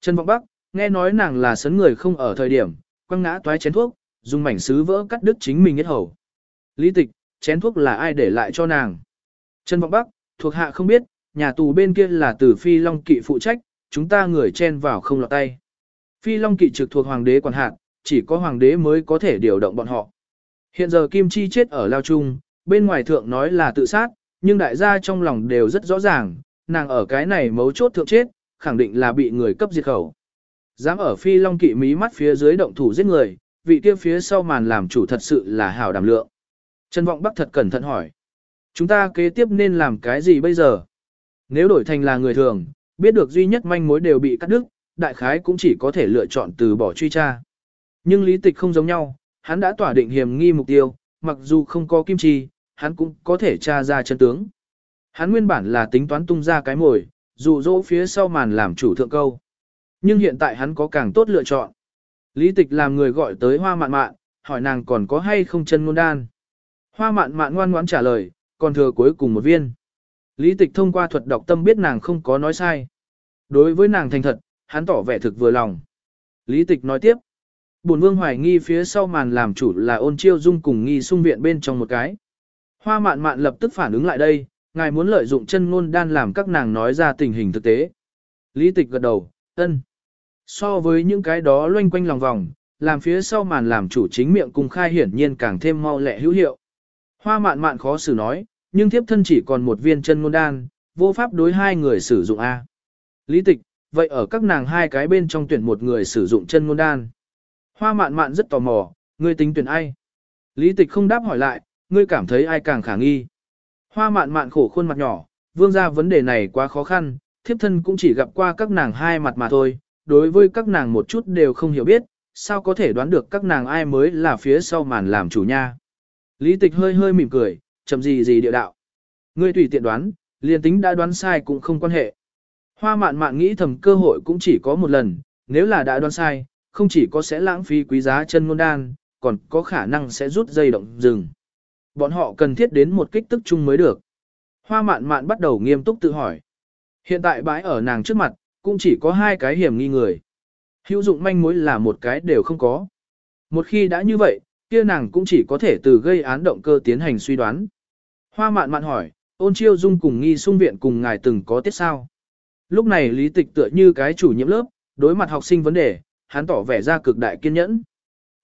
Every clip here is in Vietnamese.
Trần Vọng Bắc, nghe nói nàng là sấn người không ở thời điểm, quăng ngã toái chén thuốc, dùng mảnh sứ vỡ cắt đứt chính mình nhất hầu. Lý tịch, chén thuốc là ai để lại cho nàng? Trần Vọng Bắc, thuộc hạ không biết, nhà tù bên kia là từ Phi Long Kỵ phụ trách, chúng ta người chen vào không lọt tay. Phi Long Kỵ trực thuộc hoàng đế quản hạt, chỉ có hoàng đế mới có thể điều động bọn họ. Hiện giờ Kim Chi chết ở Lao Trung, bên ngoài thượng nói là tự sát, nhưng đại gia trong lòng đều rất rõ ràng, nàng ở cái này mấu chốt thượng chết, khẳng định là bị người cấp diệt khẩu. Dám ở Phi Long Kỵ mí mắt phía dưới động thủ giết người, vị kia phía sau màn làm chủ thật sự là hảo đảm lượng. Trần Vọng Bắc thật cẩn thận hỏi. Chúng ta kế tiếp nên làm cái gì bây giờ? Nếu đổi thành là người thường, biết được duy nhất manh mối đều bị cắt đứt, đại khái cũng chỉ có thể lựa chọn từ bỏ truy tra. Nhưng lý tịch không giống nhau, hắn đã tỏa định hiểm nghi mục tiêu, mặc dù không có kim chi, hắn cũng có thể tra ra chân tướng. Hắn nguyên bản là tính toán tung ra cái mồi, dù dỗ phía sau màn làm chủ thượng câu. Nhưng hiện tại hắn có càng tốt lựa chọn. Lý tịch làm người gọi tới hoa mạn mạn, hỏi nàng còn có hay không chân ngôn đan. Hoa mạn mạn ngoan ngoãn trả lời, còn thừa cuối cùng một viên. Lý tịch thông qua thuật đọc tâm biết nàng không có nói sai. Đối với nàng thành thật, hắn tỏ vẻ thực vừa lòng. Lý tịch nói tiếp. Bổn vương hoài nghi phía sau màn làm chủ là ôn chiêu dung cùng nghi sung viện bên trong một cái. Hoa mạn mạn lập tức phản ứng lại đây, ngài muốn lợi dụng chân ngôn đan làm các nàng nói ra tình hình thực tế. Lý tịch gật đầu, ân. So với những cái đó loanh quanh lòng vòng, làm phía sau màn làm chủ chính miệng cùng khai hiển nhiên càng thêm mau lẹ hữu hiệu. Hoa mạn mạn khó xử nói, nhưng thiếp thân chỉ còn một viên chân ngôn đan, vô pháp đối hai người sử dụng A. Lý tịch, vậy ở các nàng hai cái bên trong tuyển một người sử dụng chân ngôn đan. Hoa mạn mạn rất tò mò, ngươi tính tuyển ai? Lý tịch không đáp hỏi lại, ngươi cảm thấy ai càng khả nghi. Hoa mạn mạn khổ khuôn mặt nhỏ, vương ra vấn đề này quá khó khăn, thiếp thân cũng chỉ gặp qua các nàng hai mặt mà thôi, đối với các nàng một chút đều không hiểu biết, sao có thể đoán được các nàng ai mới là phía sau màn làm chủ nha. Lý tịch hơi hơi mỉm cười, chậm gì gì địa đạo. Ngươi tùy tiện đoán, liền tính đã đoán sai cũng không quan hệ. Hoa mạn mạn nghĩ thầm cơ hội cũng chỉ có một lần, nếu là đã đoán sai, không chỉ có sẽ lãng phí quý giá chân ngôn đan, còn có khả năng sẽ rút dây động rừng. Bọn họ cần thiết đến một kích tức chung mới được. Hoa mạn mạn bắt đầu nghiêm túc tự hỏi. Hiện tại bãi ở nàng trước mặt, cũng chỉ có hai cái hiểm nghi người. Hữu dụng manh mối là một cái đều không có. Một khi đã như vậy, kia nàng cũng chỉ có thể từ gây án động cơ tiến hành suy đoán. Hoa mạn mạn hỏi, ôn chiêu dung cùng nghi sung viện cùng ngài từng có tiết sao. Lúc này lý tịch tựa như cái chủ nhiệm lớp, đối mặt học sinh vấn đề, hắn tỏ vẻ ra cực đại kiên nhẫn.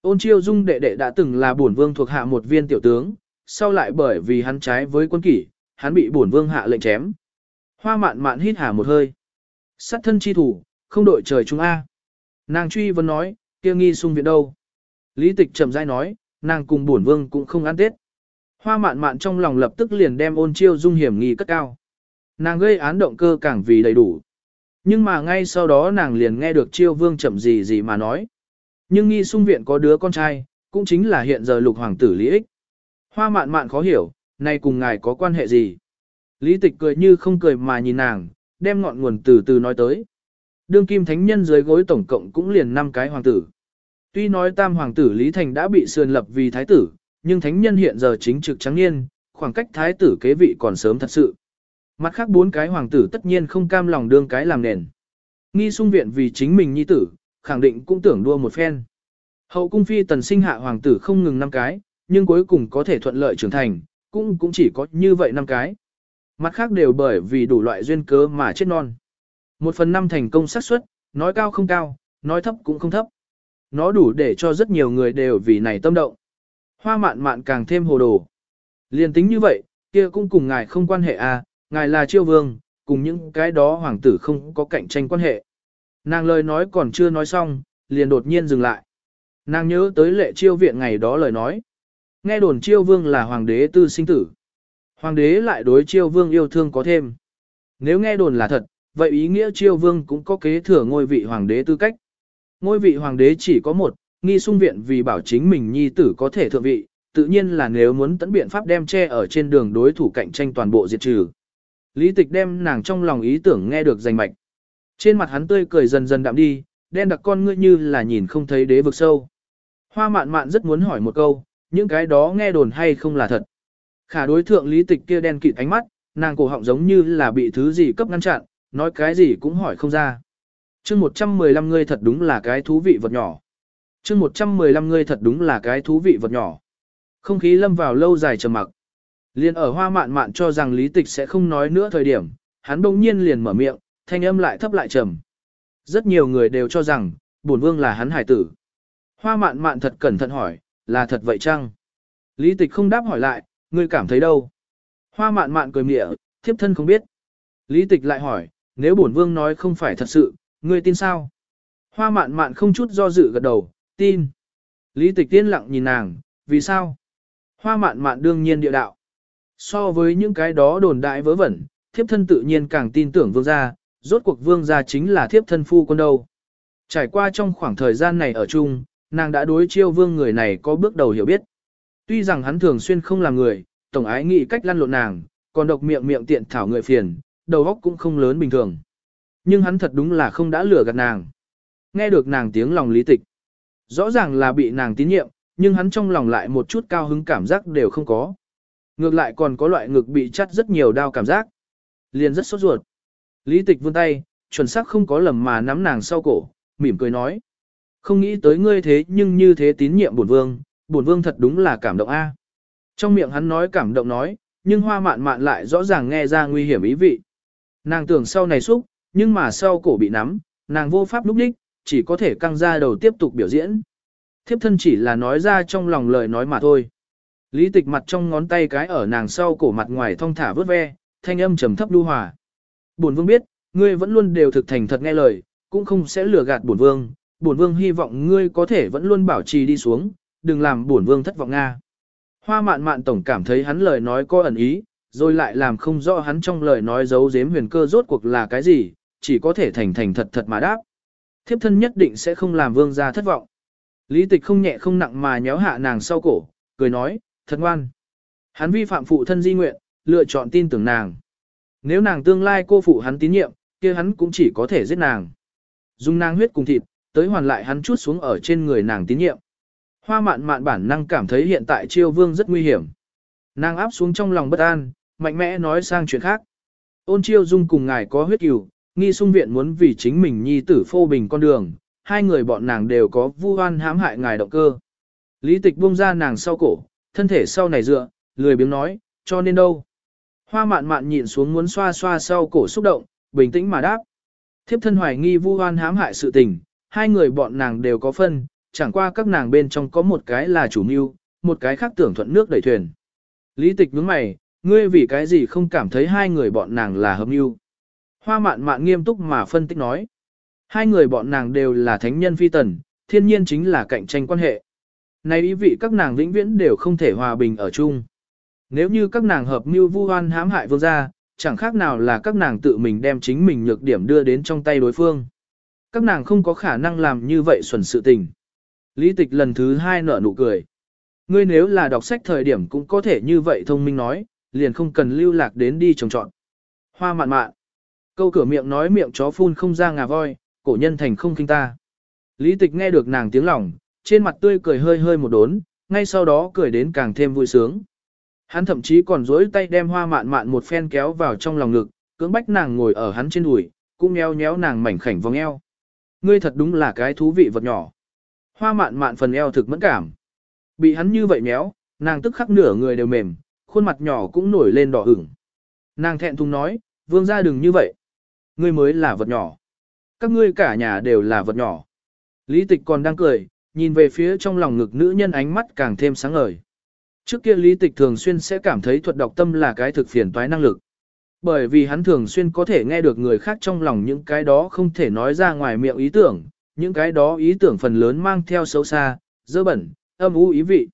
Ôn chiêu dung đệ đệ đã từng là bổn vương thuộc hạ một viên tiểu tướng, sau lại bởi vì hắn trái với quân kỷ, hắn bị bổn vương hạ lệnh chém. Hoa mạn mạn hít hà một hơi. Sát thân chi thủ, không đội trời chúng A. Nàng truy vấn nói, kia nghi sung viện đâu. Lý tịch chậm rãi nói, nàng cùng bổn vương cũng không ăn tết. Hoa mạn mạn trong lòng lập tức liền đem ôn chiêu dung hiểm nghi cất cao. Nàng gây án động cơ càng vì đầy đủ. Nhưng mà ngay sau đó nàng liền nghe được chiêu vương chậm gì gì mà nói. Nhưng nghi sung viện có đứa con trai, cũng chính là hiện giờ lục hoàng tử Lý Ích. Hoa mạn mạn khó hiểu, này cùng ngài có quan hệ gì? Lý tịch cười như không cười mà nhìn nàng, đem ngọn nguồn từ từ nói tới. Đương kim thánh nhân dưới gối tổng cộng cũng liền 5 cái hoàng tử. Tuy nói tam hoàng tử Lý Thành đã bị sườn lập vì thái tử, nhưng thánh nhân hiện giờ chính trực trắng niên, khoảng cách thái tử kế vị còn sớm thật sự. Mặt khác bốn cái hoàng tử tất nhiên không cam lòng đương cái làm nền. Nghi sung viện vì chính mình nhi tử, khẳng định cũng tưởng đua một phen. Hậu cung phi tần sinh hạ hoàng tử không ngừng năm cái, nhưng cuối cùng có thể thuận lợi trưởng thành, cũng cũng chỉ có như vậy năm cái. Mặt khác đều bởi vì đủ loại duyên cớ mà chết non. Một phần năm thành công xác suất, nói cao không cao, nói thấp cũng không thấp. Nó đủ để cho rất nhiều người đều vì này tâm động. Hoa mạn mạn càng thêm hồ đồ. Liên tính như vậy, kia cũng cùng ngài không quan hệ à, ngài là chiêu vương, cùng những cái đó hoàng tử không có cạnh tranh quan hệ. Nàng lời nói còn chưa nói xong, liền đột nhiên dừng lại. Nàng nhớ tới lệ chiêu viện ngày đó lời nói. Nghe đồn chiêu vương là hoàng đế tư sinh tử. Hoàng đế lại đối chiêu vương yêu thương có thêm. Nếu nghe đồn là thật, vậy ý nghĩa chiêu vương cũng có kế thừa ngôi vị hoàng đế tư cách. Ngôi vị hoàng đế chỉ có một, nghi sung viện vì bảo chính mình nhi tử có thể thượng vị, tự nhiên là nếu muốn tấn biện pháp đem che ở trên đường đối thủ cạnh tranh toàn bộ diệt trừ. Lý tịch đem nàng trong lòng ý tưởng nghe được rành mạch. Trên mặt hắn tươi cười dần dần đạm đi, đen đặc con ngươi như là nhìn không thấy đế vực sâu. Hoa mạn mạn rất muốn hỏi một câu, những cái đó nghe đồn hay không là thật. Khả đối thượng lý tịch kia đen kịt ánh mắt, nàng cổ họng giống như là bị thứ gì cấp ngăn chặn, nói cái gì cũng hỏi không ra. chương 115 ngươi thật đúng là cái thú vị vật nhỏ. chương 115 ngươi thật đúng là cái thú vị vật nhỏ. Không khí lâm vào lâu dài trầm mặc. Liên ở hoa mạn mạn cho rằng lý tịch sẽ không nói nữa thời điểm, hắn bỗng nhiên liền mở miệng, thanh âm lại thấp lại trầm. Rất nhiều người đều cho rằng, bổn vương là hắn hải tử. Hoa mạn mạn thật cẩn thận hỏi, là thật vậy chăng? Lý tịch không đáp hỏi lại, ngươi cảm thấy đâu? Hoa mạn mạn cười mỉa, thiếp thân không biết. Lý tịch lại hỏi, nếu bổn vương nói không phải thật sự, ngươi tin sao? Hoa mạn mạn không chút do dự gật đầu, tin. Lý tịch tiên lặng nhìn nàng, vì sao? Hoa mạn mạn đương nhiên địa đạo. So với những cái đó đồn đại vớ vẩn, thiếp thân tự nhiên càng tin tưởng vương gia, rốt cuộc vương gia chính là thiếp thân phu quân đâu. Trải qua trong khoảng thời gian này ở chung, nàng đã đối chiêu vương người này có bước đầu hiểu biết. Tuy rằng hắn thường xuyên không làm người, tổng ái nghĩ cách lăn lộn nàng, còn độc miệng miệng tiện thảo người phiền, đầu óc cũng không lớn bình thường. Nhưng hắn thật đúng là không đã lừa gạt nàng. Nghe được nàng tiếng lòng lý tịch. Rõ ràng là bị nàng tín nhiệm, nhưng hắn trong lòng lại một chút cao hứng cảm giác đều không có. Ngược lại còn có loại ngực bị chắt rất nhiều đau cảm giác. Liền rất sốt ruột. Lý tịch vươn tay, chuẩn xác không có lầm mà nắm nàng sau cổ, mỉm cười nói. Không nghĩ tới ngươi thế nhưng như thế tín nhiệm bổn vương, bổn vương thật đúng là cảm động a. Trong miệng hắn nói cảm động nói, nhưng hoa mạn mạn lại rõ ràng nghe ra nguy hiểm ý vị. Nàng tưởng sau này xúc, nhưng mà sau cổ bị nắm, nàng vô pháp lúc đích, chỉ có thể căng ra đầu tiếp tục biểu diễn. Thiếp thân chỉ là nói ra trong lòng lời nói mà thôi. Lý tịch mặt trong ngón tay cái ở nàng sau cổ mặt ngoài thong thả vớt ve, thanh âm trầm thấp đu hòa. Bổn vương biết, ngươi vẫn luôn đều thực thành thật nghe lời, cũng không sẽ lừa gạt bổn vương. Bổn vương hy vọng ngươi có thể vẫn luôn bảo trì đi xuống, đừng làm bổn vương thất vọng nga. Hoa mạn mạn tổng cảm thấy hắn lời nói có ẩn ý, rồi lại làm không rõ hắn trong lời nói giấu giếm huyền cơ rốt cuộc là cái gì, chỉ có thể thành thành thật thật mà đáp. Thiếp thân nhất định sẽ không làm vương gia thất vọng. Lý tịch không nhẹ không nặng mà nhéo hạ nàng sau cổ, cười nói, thật ngoan. Hắn vi phạm phụ thân di nguyện, lựa chọn tin tưởng nàng. Nếu nàng tương lai cô phụ hắn tín nhiệm, kia hắn cũng chỉ có thể giết nàng. Dùng nàng huyết cùng thịt, tới hoàn lại hắn chút xuống ở trên người nàng tín nhiệm. Hoa mạn mạn bản năng cảm thấy hiện tại chiêu vương rất nguy hiểm. Nàng áp xuống trong lòng bất an, mạnh mẽ nói sang chuyện khác. Ôn chiêu dung cùng ngài có huyết cửu, nghi sung viện muốn vì chính mình nhi tử phô bình con đường, hai người bọn nàng đều có vu oan hãm hại ngài động cơ. Lý tịch buông ra nàng sau cổ, thân thể sau này dựa, lười biếng nói, cho nên đâu. Hoa mạn mạn nhịn xuống muốn xoa xoa sau cổ xúc động, bình tĩnh mà đáp. Thiếp thân hoài nghi vu oan hãm hại sự tình, hai người bọn nàng đều có phân, chẳng qua các nàng bên trong có một cái là chủ mưu, một cái khác tưởng thuận nước đẩy thuyền. Lý tịch nhướng mày, ngươi vì cái gì không cảm thấy hai người bọn nàng là hợp mưu. Hoa mạn mạn nghiêm túc mà phân tích nói. Hai người bọn nàng đều là thánh nhân phi tần, thiên nhiên chính là cạnh tranh quan hệ. Này ý vị các nàng vĩnh viễn đều không thể hòa bình ở chung. Nếu như các nàng hợp mưu vu oan hãm hại vương gia, chẳng khác nào là các nàng tự mình đem chính mình nhược điểm đưa đến trong tay đối phương. Các nàng không có khả năng làm như vậy xuẩn sự tình. Lý tịch lần thứ hai nở nụ cười. Ngươi nếu là đọc sách thời điểm cũng có thể như vậy thông minh nói, liền không cần lưu lạc đến đi trồng trọn. Hoa mạn mạn. Câu cửa miệng nói miệng chó phun không ra ngà voi, cổ nhân thành không kinh ta. Lý tịch nghe được nàng tiếng lòng, trên mặt tươi cười hơi hơi một đốn, ngay sau đó cười đến càng thêm vui sướng. Hắn thậm chí còn dối tay đem hoa mạn mạn một phen kéo vào trong lòng ngực, cưỡng bách nàng ngồi ở hắn trên đùi, cũng nheo nhéo nàng mảnh khảnh vòng eo. Ngươi thật đúng là cái thú vị vật nhỏ. Hoa mạn mạn phần eo thực mẫn cảm. Bị hắn như vậy méo, nàng tức khắc nửa người đều mềm, khuôn mặt nhỏ cũng nổi lên đỏ ửng. Nàng thẹn thùng nói, vương gia đừng như vậy. Ngươi mới là vật nhỏ. Các ngươi cả nhà đều là vật nhỏ. Lý tịch còn đang cười, nhìn về phía trong lòng ngực nữ nhân ánh mắt càng thêm sáng ngời. Trước kia lý tịch thường xuyên sẽ cảm thấy thuật đọc tâm là cái thực phiền toái năng lực. Bởi vì hắn thường xuyên có thể nghe được người khác trong lòng những cái đó không thể nói ra ngoài miệng ý tưởng, những cái đó ý tưởng phần lớn mang theo xấu xa, dơ bẩn, âm u ý vị.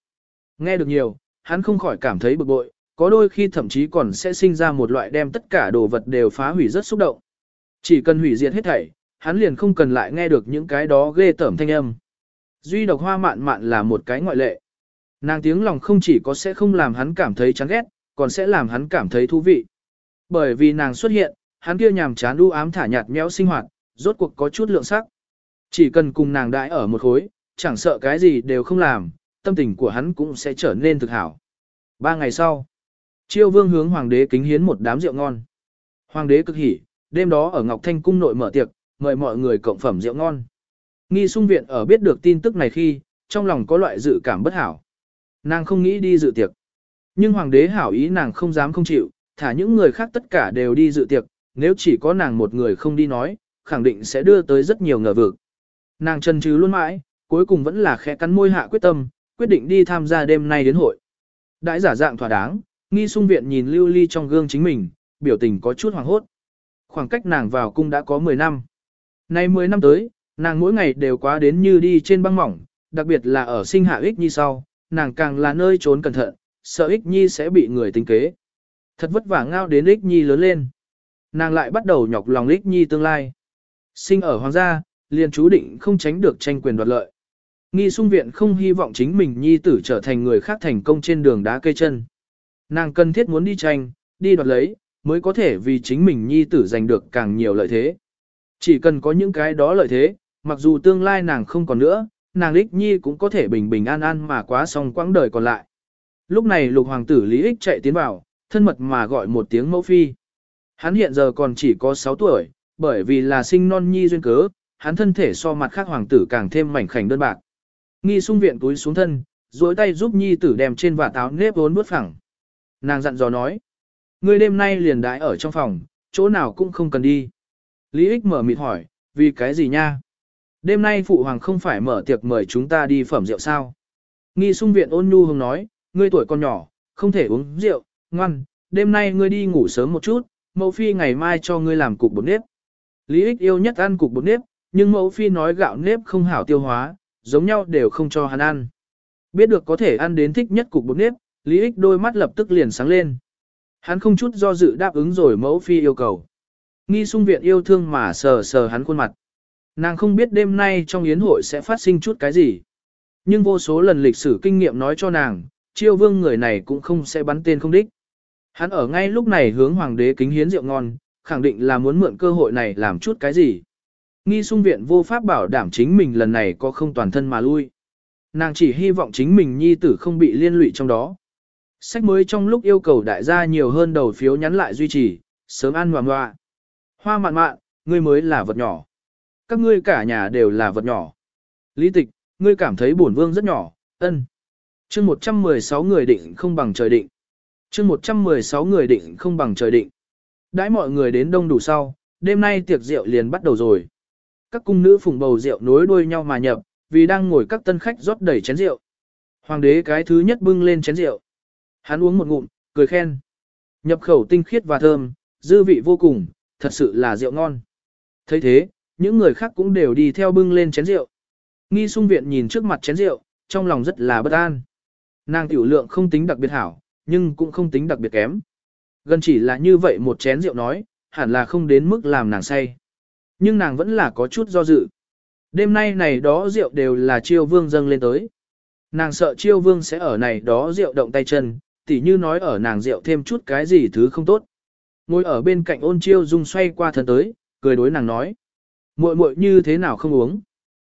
Nghe được nhiều, hắn không khỏi cảm thấy bực bội, có đôi khi thậm chí còn sẽ sinh ra một loại đem tất cả đồ vật đều phá hủy rất xúc động. Chỉ cần hủy diệt hết thảy, hắn liền không cần lại nghe được những cái đó ghê tởm thanh âm. Duy độc hoa mạn mạn là một cái ngoại lệ. Nàng tiếng lòng không chỉ có sẽ không làm hắn cảm thấy chán ghét, còn sẽ làm hắn cảm thấy thú vị. Bởi vì nàng xuất hiện, hắn kia nhàm chán u ám thả nhạt méo sinh hoạt, rốt cuộc có chút lượng sắc. Chỉ cần cùng nàng đại ở một khối, chẳng sợ cái gì đều không làm, tâm tình của hắn cũng sẽ trở nên thực hảo. Ba ngày sau, chiêu vương hướng hoàng đế kính hiến một đám rượu ngon. Hoàng đế cực hỉ, đêm đó ở Ngọc Thanh cung nội mở tiệc, mời mọi người cộng phẩm rượu ngon. Nghi sung viện ở biết được tin tức này khi, trong lòng có loại dự cảm bất hảo. Nàng không nghĩ đi dự tiệc. Nhưng hoàng đế hảo ý nàng không dám không chịu, thả những người khác tất cả đều đi dự tiệc, nếu chỉ có nàng một người không đi nói, khẳng định sẽ đưa tới rất nhiều ngờ vực. Nàng chân trừ luôn mãi, cuối cùng vẫn là khẽ cắn môi hạ quyết tâm, quyết định đi tham gia đêm nay đến hội. Đãi giả dạng thỏa đáng, nghi sung viện nhìn lưu ly trong gương chính mình, biểu tình có chút hoàng hốt. Khoảng cách nàng vào cung đã có 10 năm. Nay 10 năm tới, nàng mỗi ngày đều quá đến như đi trên băng mỏng, đặc biệt là ở sinh hạ ích nhi sau, nàng càng là nơi trốn cẩn thận, sợ ích nhi sẽ bị người tính kế. Thật vất vả ngao đến Lích nhi lớn lên. Nàng lại bắt đầu nhọc lòng Lích nhi tương lai. Sinh ở hoàng gia, liền chú định không tránh được tranh quyền đoạt lợi. Nghi sung viện không hy vọng chính mình nhi tử trở thành người khác thành công trên đường đá cây chân. Nàng cần thiết muốn đi tranh, đi đoạt lấy, mới có thể vì chính mình nhi tử giành được càng nhiều lợi thế. Chỉ cần có những cái đó lợi thế, mặc dù tương lai nàng không còn nữa, nàng Lích nhi cũng có thể bình bình an an mà quá xong quãng đời còn lại. Lúc này lục hoàng tử Lý ích chạy tiến vào, thân mật mà gọi một tiếng mẫu phi. Hắn hiện giờ còn chỉ có 6 tuổi, bởi vì là sinh non nhi duyên cớ, hắn thân thể so mặt khác hoàng tử càng thêm mảnh khảnh đơn bạc. Nghi sung viện túi xuống thân, duỗi tay giúp nhi tử đem trên và táo nếp vốn bước phẳng. Nàng dặn dò nói, ngươi đêm nay liền đái ở trong phòng, chỗ nào cũng không cần đi. Lý ích mở mịt hỏi, vì cái gì nha? Đêm nay phụ hoàng không phải mở tiệc mời chúng ta đi phẩm rượu sao? Nghi sung viện ôn nhu hùng nói, ngươi tuổi còn nhỏ, không thể uống rượu, ngoan, đêm nay ngươi đi ngủ sớm một chút, mẫu phi ngày mai cho ngươi làm cục bột nếp. Lý ích yêu nhất ăn cục bột nếp, nhưng mẫu phi nói gạo nếp không hảo tiêu hóa, giống nhau đều không cho hắn ăn. Biết được có thể ăn đến thích nhất cục bột nếp, Lý ích đôi mắt lập tức liền sáng lên. Hắn không chút do dự đáp ứng rồi mẫu phi yêu cầu. Nghi sung viện yêu thương mà sờ sờ hắn khuôn mặt. Nàng không biết đêm nay trong yến hội sẽ phát sinh chút cái gì. Nhưng vô số lần lịch sử kinh nghiệm nói cho nàng, chiêu vương người này cũng không sẽ bắn tên không đích. Hắn ở ngay lúc này hướng hoàng đế kính hiến rượu ngon, khẳng định là muốn mượn cơ hội này làm chút cái gì. Nghi sung viện vô pháp bảo đảm chính mình lần này có không toàn thân mà lui. Nàng chỉ hy vọng chính mình nhi tử không bị liên lụy trong đó. Sách mới trong lúc yêu cầu đại gia nhiều hơn đầu phiếu nhắn lại duy trì, sớm ăn ngoạm ngoạ. Hoa mạn mạn, ngươi mới là vật nhỏ. Các ngươi cả nhà đều là vật nhỏ. Lý tịch, ngươi cảm thấy bổn vương rất nhỏ, ân. chương 116 người định không bằng trời định chương 116 người định không bằng trời định. Đãi mọi người đến đông đủ sau, đêm nay tiệc rượu liền bắt đầu rồi. Các cung nữ phùng bầu rượu nối đuôi nhau mà nhập, vì đang ngồi các tân khách rót đầy chén rượu. Hoàng đế cái thứ nhất bưng lên chén rượu. Hắn uống một ngụm, cười khen. Nhập khẩu tinh khiết và thơm, dư vị vô cùng, thật sự là rượu ngon. thấy thế, những người khác cũng đều đi theo bưng lên chén rượu. Nghi sung viện nhìn trước mặt chén rượu, trong lòng rất là bất an. Nàng tiểu lượng không tính đặc biệt hảo, nhưng cũng không tính đặc biệt kém. Gần chỉ là như vậy một chén rượu nói, hẳn là không đến mức làm nàng say. Nhưng nàng vẫn là có chút do dự. Đêm nay này đó rượu đều là chiêu vương dâng lên tới. Nàng sợ chiêu vương sẽ ở này đó rượu động tay chân, tỉ như nói ở nàng rượu thêm chút cái gì thứ không tốt. Ngồi ở bên cạnh ôn chiêu dung xoay qua thân tới, cười đối nàng nói. muội muội như thế nào không uống.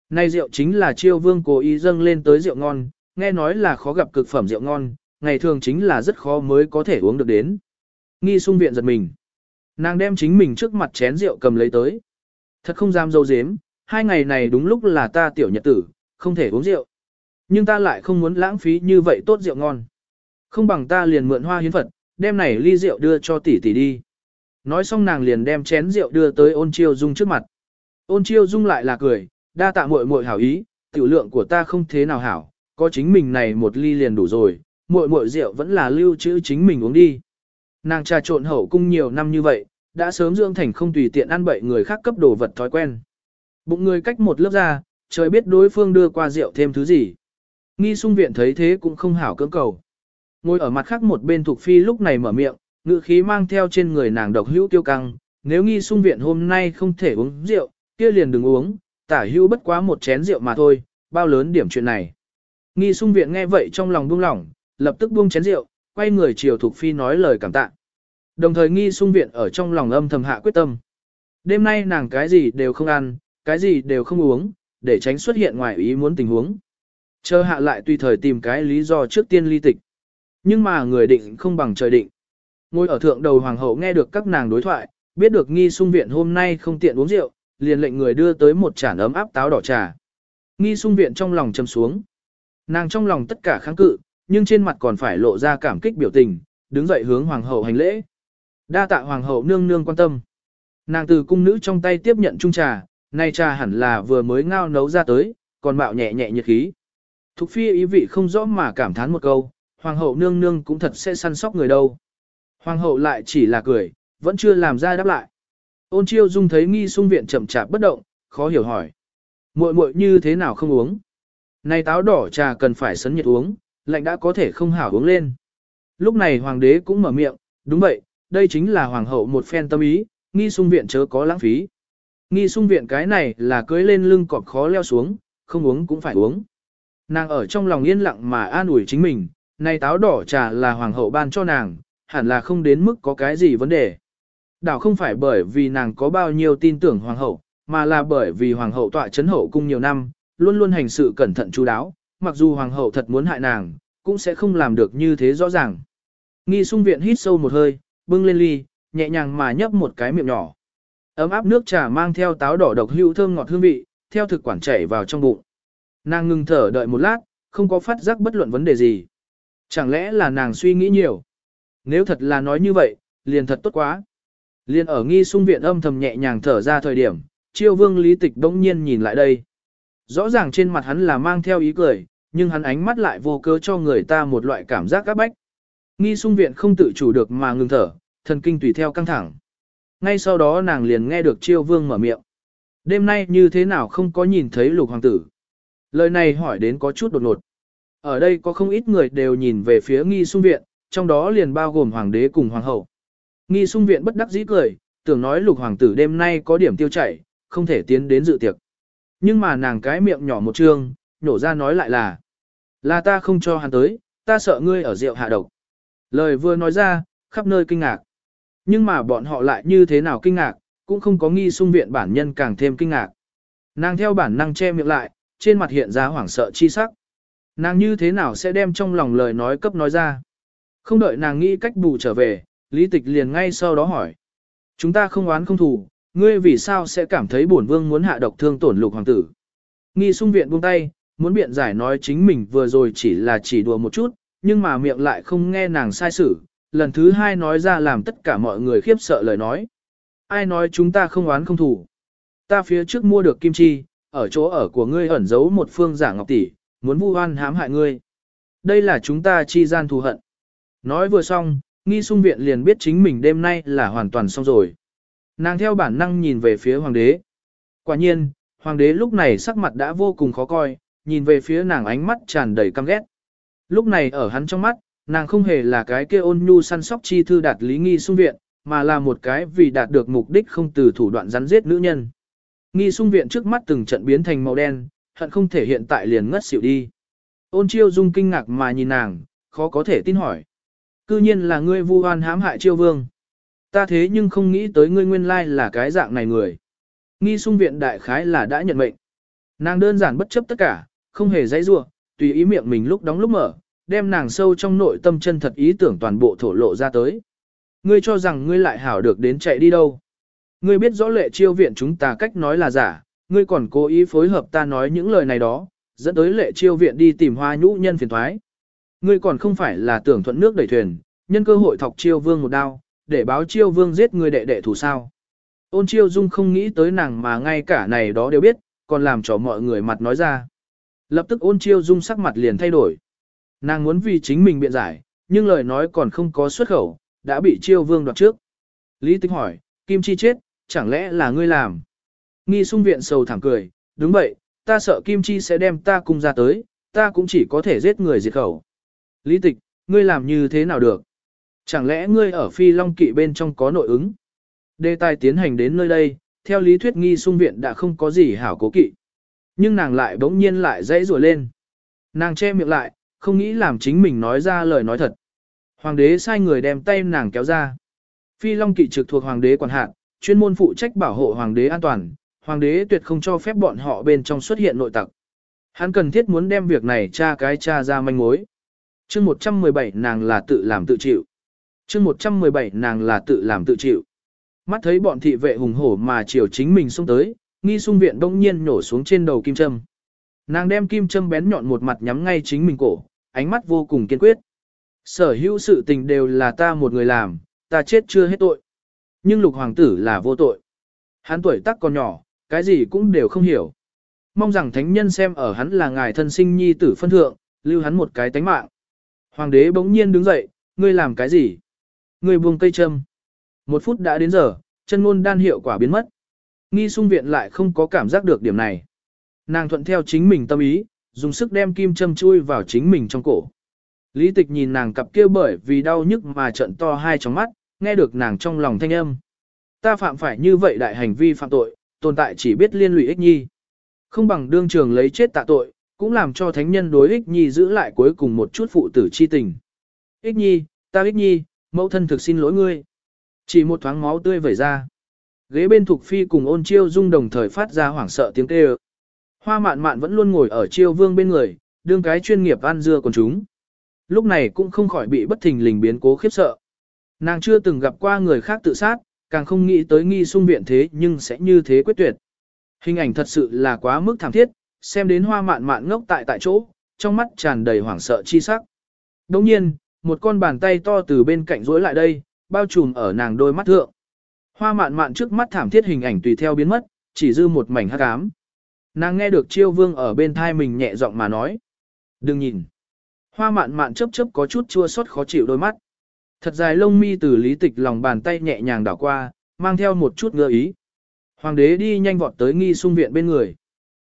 Nay rượu chính là chiêu vương cố ý dâng lên tới rượu ngon, nghe nói là khó gặp cực phẩm rượu ngon, ngày thường chính là rất khó mới có thể uống được đến. Nghi sung viện giật mình. Nàng đem chính mình trước mặt chén rượu cầm lấy tới. Thật không dám dâu dếm, hai ngày này đúng lúc là ta tiểu nhật tử, không thể uống rượu. Nhưng ta lại không muốn lãng phí như vậy tốt rượu ngon. Không bằng ta liền mượn hoa hiến Phật, đem này ly rượu đưa cho tỷ tỷ đi. Nói xong nàng liền đem chén rượu đưa tới ôn chiêu dung trước mặt. Ôn chiêu dung lại là cười, đa tạ muội muội hảo ý, tiểu lượng của ta không thế nào hảo, có chính mình này một ly liền đủ rồi, muội muội rượu vẫn là lưu trữ chính mình uống đi. Nàng trà trộn hậu cung nhiều năm như vậy, đã sớm dưỡng thành không tùy tiện ăn bậy người khác cấp đồ vật thói quen. Bụng người cách một lớp ra, trời biết đối phương đưa qua rượu thêm thứ gì. Nghi sung viện thấy thế cũng không hảo cưỡng cầu. Ngồi ở mặt khác một bên thuộc phi lúc này mở miệng, ngự khí mang theo trên người nàng độc hữu tiêu căng, nếu nghi sung viện hôm nay không thể uống rượu, kia liền đừng uống, tả hữu bất quá một chén rượu mà thôi, bao lớn điểm chuyện này. Nghi sung viện nghe vậy trong lòng buông lỏng, lập tức buông chén rượu, quay người chiều Thục phi nói lời cảm tạ. Đồng thời nghi sung viện ở trong lòng âm thầm hạ quyết tâm. Đêm nay nàng cái gì đều không ăn, cái gì đều không uống, để tránh xuất hiện ngoài ý muốn tình huống. Chờ hạ lại tùy thời tìm cái lý do trước tiên ly tịch. Nhưng mà người định không bằng trời định. Ngồi ở thượng đầu hoàng hậu nghe được các nàng đối thoại, biết được nghi sung viện hôm nay không tiện uống rượu, liền lệnh người đưa tới một chản ấm áp táo đỏ trà. Nghi sung viện trong lòng châm xuống. Nàng trong lòng tất cả kháng cự, nhưng trên mặt còn phải lộ ra cảm kích biểu tình, đứng dậy hướng hoàng hậu hành lễ. Đa tạ hoàng hậu nương nương quan tâm. Nàng từ cung nữ trong tay tiếp nhận chung trà, nay trà hẳn là vừa mới ngao nấu ra tới, còn mạo nhẹ nhẹ nhiệt khí. Thục phi ý vị không rõ mà cảm thán một câu, hoàng hậu nương nương cũng thật sẽ săn sóc người đâu. Hoàng hậu lại chỉ là cười, vẫn chưa làm ra đáp lại. Ôn chiêu dung thấy nghi sung viện chậm chạp bất động, khó hiểu hỏi. muội muội như thế nào không uống? Này táo đỏ trà cần phải sấn nhiệt uống, lạnh đã có thể không hảo uống lên. Lúc này hoàng đế cũng mở miệng, đúng vậy, đây chính là hoàng hậu một phen tâm ý, nghi sung viện chớ có lãng phí. Nghi sung viện cái này là cưới lên lưng cọp khó leo xuống, không uống cũng phải uống. Nàng ở trong lòng yên lặng mà an ủi chính mình, này táo đỏ trà là hoàng hậu ban cho nàng, hẳn là không đến mức có cái gì vấn đề. Đảo không phải bởi vì nàng có bao nhiêu tin tưởng hoàng hậu, mà là bởi vì hoàng hậu tọa chấn hậu cung nhiều năm, luôn luôn hành sự cẩn thận chú đáo, mặc dù hoàng hậu thật muốn hại nàng, cũng sẽ không làm được như thế rõ ràng. Nghi sung viện hít sâu một hơi, bưng lên ly, nhẹ nhàng mà nhấp một cái miệng nhỏ. Ấm áp nước trà mang theo táo đỏ độc hữu thơm ngọt hương vị, theo thực quản chảy vào trong bụng. Nàng ngừng thở đợi một lát, không có phát giác bất luận vấn đề gì. Chẳng lẽ là nàng suy nghĩ nhiều? Nếu thật là nói như vậy, liền thật tốt quá. Liền ở nghi sung viện âm thầm nhẹ nhàng thở ra thời điểm, chiêu vương lý tịch bỗng nhiên nhìn lại đây. Rõ ràng trên mặt hắn là mang theo ý cười, nhưng hắn ánh mắt lại vô cớ cho người ta một loại cảm giác các bách. Nghi sung viện không tự chủ được mà ngừng thở, thần kinh tùy theo căng thẳng. Ngay sau đó nàng liền nghe được chiêu vương mở miệng. Đêm nay như thế nào không có nhìn thấy lục hoàng tử? Lời này hỏi đến có chút đột ngột. Ở đây có không ít người đều nhìn về phía nghi sung viện, trong đó liền bao gồm hoàng đế cùng hoàng hậu. Nghi sung viện bất đắc dĩ cười, tưởng nói lục hoàng tử đêm nay có điểm tiêu chảy, không thể tiến đến dự tiệc. Nhưng mà nàng cái miệng nhỏ một trương, nhổ ra nói lại là, là ta không cho hắn tới, ta sợ ngươi ở rượu hạ độc. Lời vừa nói ra, khắp nơi kinh ngạc. Nhưng mà bọn họ lại như thế nào kinh ngạc, cũng không có nghi sung viện bản nhân càng thêm kinh ngạc. Nàng theo bản năng che miệng lại, trên mặt hiện ra hoảng sợ chi sắc. Nàng như thế nào sẽ đem trong lòng lời nói cấp nói ra. Không đợi nàng nghĩ cách bù trở về, lý tịch liền ngay sau đó hỏi. Chúng ta không oán không thù, ngươi vì sao sẽ cảm thấy bổn vương muốn hạ độc thương tổn lục hoàng tử. Nghi sung viện buông tay, muốn biện giải nói chính mình vừa rồi chỉ là chỉ đùa một chút, nhưng mà miệng lại không nghe nàng sai xử, lần thứ hai nói ra làm tất cả mọi người khiếp sợ lời nói. Ai nói chúng ta không oán không thủ. Ta phía trước mua được kim chi, ở chỗ ở của ngươi ẩn giấu một phương giả ngọc tỷ, muốn vu oan hãm hại ngươi. Đây là chúng ta chi gian thù hận. Nói vừa xong, nghi sung viện liền biết chính mình đêm nay là hoàn toàn xong rồi. Nàng theo bản năng nhìn về phía hoàng đế. Quả nhiên, hoàng đế lúc này sắc mặt đã vô cùng khó coi, nhìn về phía nàng ánh mắt tràn đầy căm ghét. Lúc này ở hắn trong mắt, nàng không hề là cái kia ôn nhu săn sóc chi thư đạt lý nghi sung viện, mà là một cái vì đạt được mục đích không từ thủ đoạn rắn giết nữ nhân. Nghi sung viện trước mắt từng trận biến thành màu đen, hận không thể hiện tại liền ngất xỉu đi. Ôn chiêu dung kinh ngạc mà nhìn nàng, khó có thể tin hỏi. Cư nhiên là ngươi vu oan hãm hại chiêu vương. Ta thế nhưng không nghĩ tới ngươi nguyên lai là cái dạng này người. Nghi sung viện đại khái là đã nhận mệnh. Nàng đơn giản bất chấp tất cả, không hề dãy rua, tùy ý miệng mình lúc đóng lúc mở, đem nàng sâu trong nội tâm chân thật ý tưởng toàn bộ thổ lộ ra tới. Ngươi cho rằng ngươi lại hảo được đến chạy đi đâu. Ngươi biết rõ lệ chiêu viện chúng ta cách nói là giả, ngươi còn cố ý phối hợp ta nói những lời này đó, dẫn tới lệ chiêu viện đi tìm hoa nhũ nhân phiền thoái. Ngươi còn không phải là tưởng thuận nước đẩy thuyền, nhân cơ hội thọc chiêu vương một đao, để báo chiêu vương giết người đệ đệ thủ sao. Ôn chiêu dung không nghĩ tới nàng mà ngay cả này đó đều biết, còn làm cho mọi người mặt nói ra. Lập tức ôn chiêu dung sắc mặt liền thay đổi. Nàng muốn vì chính mình biện giải, nhưng lời nói còn không có xuất khẩu, đã bị chiêu vương đoạt trước. Lý Tĩnh hỏi, Kim Chi chết, chẳng lẽ là ngươi làm? Nghi sung viện sầu thẳng cười, đúng vậy, ta sợ Kim Chi sẽ đem ta cùng ra tới, ta cũng chỉ có thể giết người diệt khẩu. Lý tịch, ngươi làm như thế nào được? Chẳng lẽ ngươi ở phi long kỵ bên trong có nội ứng? Đề tài tiến hành đến nơi đây, theo lý thuyết nghi sung viện đã không có gì hảo cố kỵ. Nhưng nàng lại bỗng nhiên lại dãy rủa lên. Nàng che miệng lại, không nghĩ làm chính mình nói ra lời nói thật. Hoàng đế sai người đem tay nàng kéo ra. Phi Long kỵ trực thuộc hoàng đế quản hạt, chuyên môn phụ trách bảo hộ hoàng đế an toàn, hoàng đế tuyệt không cho phép bọn họ bên trong xuất hiện nội tặc. Hắn cần thiết muốn đem việc này tra cái tra ra manh mối. Chương 117 nàng là tự làm tự chịu. Chương 117 nàng là tự làm tự chịu. Mắt thấy bọn thị vệ hùng hổ mà chiều chính mình xông tới, nghi sung viện đông nhiên nổ xuống trên đầu kim châm. Nàng đem kim châm bén nhọn một mặt nhắm ngay chính mình cổ, ánh mắt vô cùng kiên quyết. Sở hữu sự tình đều là ta một người làm, ta chết chưa hết tội. Nhưng lục hoàng tử là vô tội. Hắn tuổi tác còn nhỏ, cái gì cũng đều không hiểu. Mong rằng thánh nhân xem ở hắn là ngài thân sinh nhi tử phân thượng, lưu hắn một cái tánh mạng. Hoàng đế bỗng nhiên đứng dậy, ngươi làm cái gì? Người buông cây châm. Một phút đã đến giờ, chân ngôn đan hiệu quả biến mất. Nghi sung viện lại không có cảm giác được điểm này. Nàng thuận theo chính mình tâm ý, dùng sức đem kim châm chui vào chính mình trong cổ. Lý tịch nhìn nàng cặp kia bởi vì đau nhức mà trận to hai trong mắt, nghe được nàng trong lòng thanh âm. Ta phạm phải như vậy đại hành vi phạm tội, tồn tại chỉ biết liên lụy ích nhi. Không bằng đương trường lấy chết tạ tội, cũng làm cho thánh nhân đối ích nhi giữ lại cuối cùng một chút phụ tử chi tình. Ích nhi, ta ích nhi, mẫu thân thực xin lỗi ngươi. Chỉ một thoáng máu tươi vẩy ra. Ghế bên thuộc phi cùng ôn chiêu dung đồng thời phát ra hoảng sợ tiếng kêu. Hoa mạn mạn vẫn luôn ngồi ở chiêu vương bên người, đương cái chuyên nghiệp ăn dưa còn chúng. Lúc này cũng không khỏi bị bất thình lình biến cố khiếp sợ. Nàng chưa từng gặp qua người khác tự sát, càng không nghĩ tới nghi sung viện thế nhưng sẽ như thế quyết tuyệt. Hình ảnh thật sự là quá mức thảm thiết, xem đến hoa mạn mạn ngốc tại tại chỗ, trong mắt tràn đầy hoảng sợ chi sắc. Đồng nhiên, một con bàn tay to từ bên cạnh rối lại đây, bao trùm ở nàng đôi mắt thượng. Hoa mạn mạn trước mắt thảm thiết hình ảnh tùy theo biến mất, chỉ dư một mảnh hắc ám. Nàng nghe được chiêu vương ở bên thai mình nhẹ giọng mà nói. Đừng nhìn. Hoa mạn mạn chớp chớp có chút chua xót khó chịu đôi mắt. Thật dài lông mi từ lý tịch lòng bàn tay nhẹ nhàng đảo qua, mang theo một chút ngơ ý. Hoàng đế đi nhanh vọt tới nghi sung viện bên người.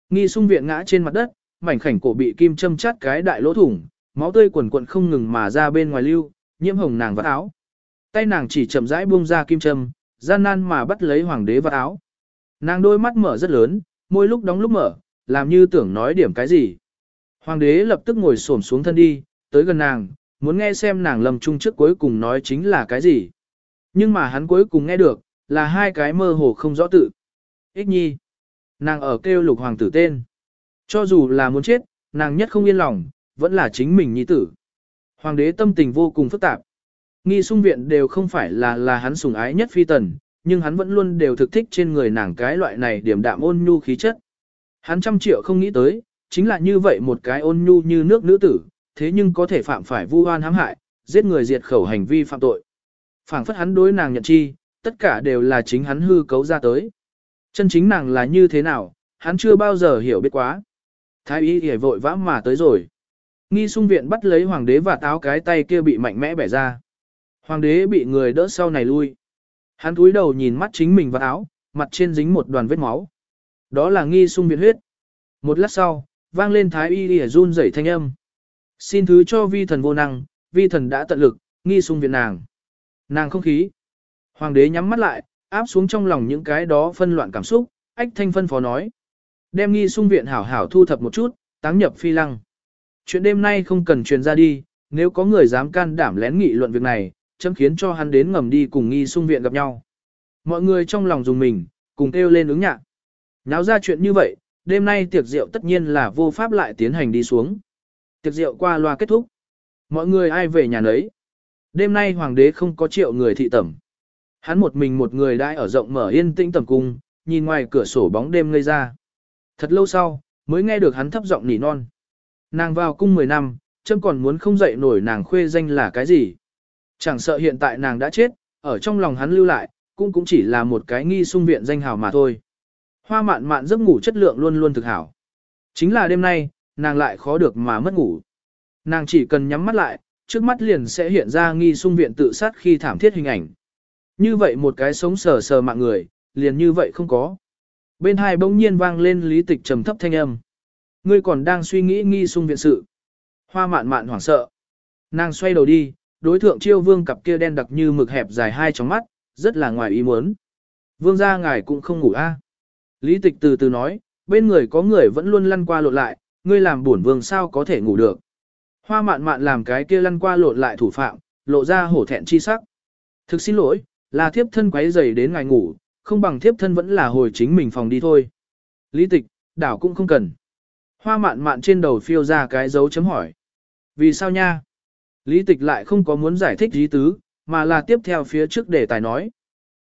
Nghi sung viện ngã trên mặt đất, mảnh khảnh cổ bị kim châm chắt cái đại lỗ thủng, máu tươi quần quận không ngừng mà ra bên ngoài lưu, nhiễm hồng nàng vắt áo. Tay nàng chỉ chậm rãi buông ra kim châm, gian nan mà bắt lấy hoàng đế vắt áo. Nàng đôi mắt mở rất lớn, môi lúc đóng lúc mở, làm như tưởng nói điểm cái gì. Hoàng đế lập tức ngồi xổm xuống thân đi, tới gần nàng, muốn nghe xem nàng lầm chung trước cuối cùng nói chính là cái gì. Nhưng mà hắn cuối cùng nghe được, là hai cái mơ hồ không rõ tự. Ích nhi. Nàng ở kêu lục hoàng tử tên. Cho dù là muốn chết, nàng nhất không yên lòng, vẫn là chính mình nhi tử. Hoàng đế tâm tình vô cùng phức tạp. Nghi sung viện đều không phải là là hắn sủng ái nhất phi tần, nhưng hắn vẫn luôn đều thực thích trên người nàng cái loại này điểm đạm ôn nhu khí chất. Hắn trăm triệu không nghĩ tới, chính là như vậy một cái ôn nhu như nước nữ tử, thế nhưng có thể phạm phải vu oan hãm hại, giết người diệt khẩu hành vi phạm tội. Phảng phất hắn đối nàng nhận chi, tất cả đều là chính hắn hư cấu ra tới. Chân chính nàng là như thế nào, hắn chưa bao giờ hiểu biết quá. Thái y hề vội vã mà tới rồi. Nghi sung viện bắt lấy hoàng đế và táo cái tay kia bị mạnh mẽ bẻ ra. Hoàng đế bị người đỡ sau này lui. Hắn cúi đầu nhìn mắt chính mình và áo, mặt trên dính một đoàn vết máu. Đó là nghi sung viện huyết. Một lát sau, vang lên thái y lìa run rẩy thanh âm. Xin thứ cho vi thần vô năng, vi thần đã tận lực, nghi sung viện nàng. Nàng không khí. Hoàng đế nhắm mắt lại, áp xuống trong lòng những cái đó phân loạn cảm xúc, ách thanh phân phó nói. Đem nghi sung viện hảo hảo thu thập một chút, táng nhập phi lăng. Chuyện đêm nay không cần truyền ra đi, nếu có người dám can đảm lén nghị luận việc này, chấm khiến cho hắn đến ngầm đi cùng nghi sung viện gặp nhau. Mọi người trong lòng dùng mình, cùng kêu lên ứng nhạc. Náo ra chuyện như vậy, đêm nay tiệc rượu tất nhiên là vô pháp lại tiến hành đi xuống. Tiệc rượu qua loa kết thúc. Mọi người ai về nhà nấy. Đêm nay hoàng đế không có triệu người thị tẩm. Hắn một mình một người đã ở rộng mở yên tĩnh tầm cung, nhìn ngoài cửa sổ bóng đêm ngây ra. Thật lâu sau, mới nghe được hắn thấp giọng nỉ non. Nàng vào cung 10 năm, châm còn muốn không dậy nổi nàng khuê danh là cái gì. Chẳng sợ hiện tại nàng đã chết, ở trong lòng hắn lưu lại, cũng cũng chỉ là một cái nghi sung viện danh hào mà thôi. Hoa mạn mạn giấc ngủ chất lượng luôn luôn thực hảo. Chính là đêm nay, nàng lại khó được mà mất ngủ. Nàng chỉ cần nhắm mắt lại, trước mắt liền sẽ hiện ra nghi sung viện tự sát khi thảm thiết hình ảnh. Như vậy một cái sống sờ sờ mạng người, liền như vậy không có. Bên hai bỗng nhiên vang lên lý tịch trầm thấp thanh âm. Ngươi còn đang suy nghĩ nghi sung viện sự. Hoa mạn mạn hoảng sợ. Nàng xoay đầu đi, đối thượng chiêu vương cặp kia đen đặc như mực hẹp dài hai tròng mắt, rất là ngoài ý muốn. Vương gia ngài cũng không ngủ a. Lý tịch từ từ nói, bên người có người vẫn luôn lăn qua lộn lại, ngươi làm bổn vương sao có thể ngủ được. Hoa mạn mạn làm cái kia lăn qua lộn lại thủ phạm, lộ ra hổ thẹn chi sắc. Thực xin lỗi, là thiếp thân quấy dày đến ngài ngủ, không bằng thiếp thân vẫn là hồi chính mình phòng đi thôi. Lý tịch, đảo cũng không cần. Hoa mạn mạn trên đầu phiêu ra cái dấu chấm hỏi. Vì sao nha? Lý tịch lại không có muốn giải thích lý tứ, mà là tiếp theo phía trước để tài nói.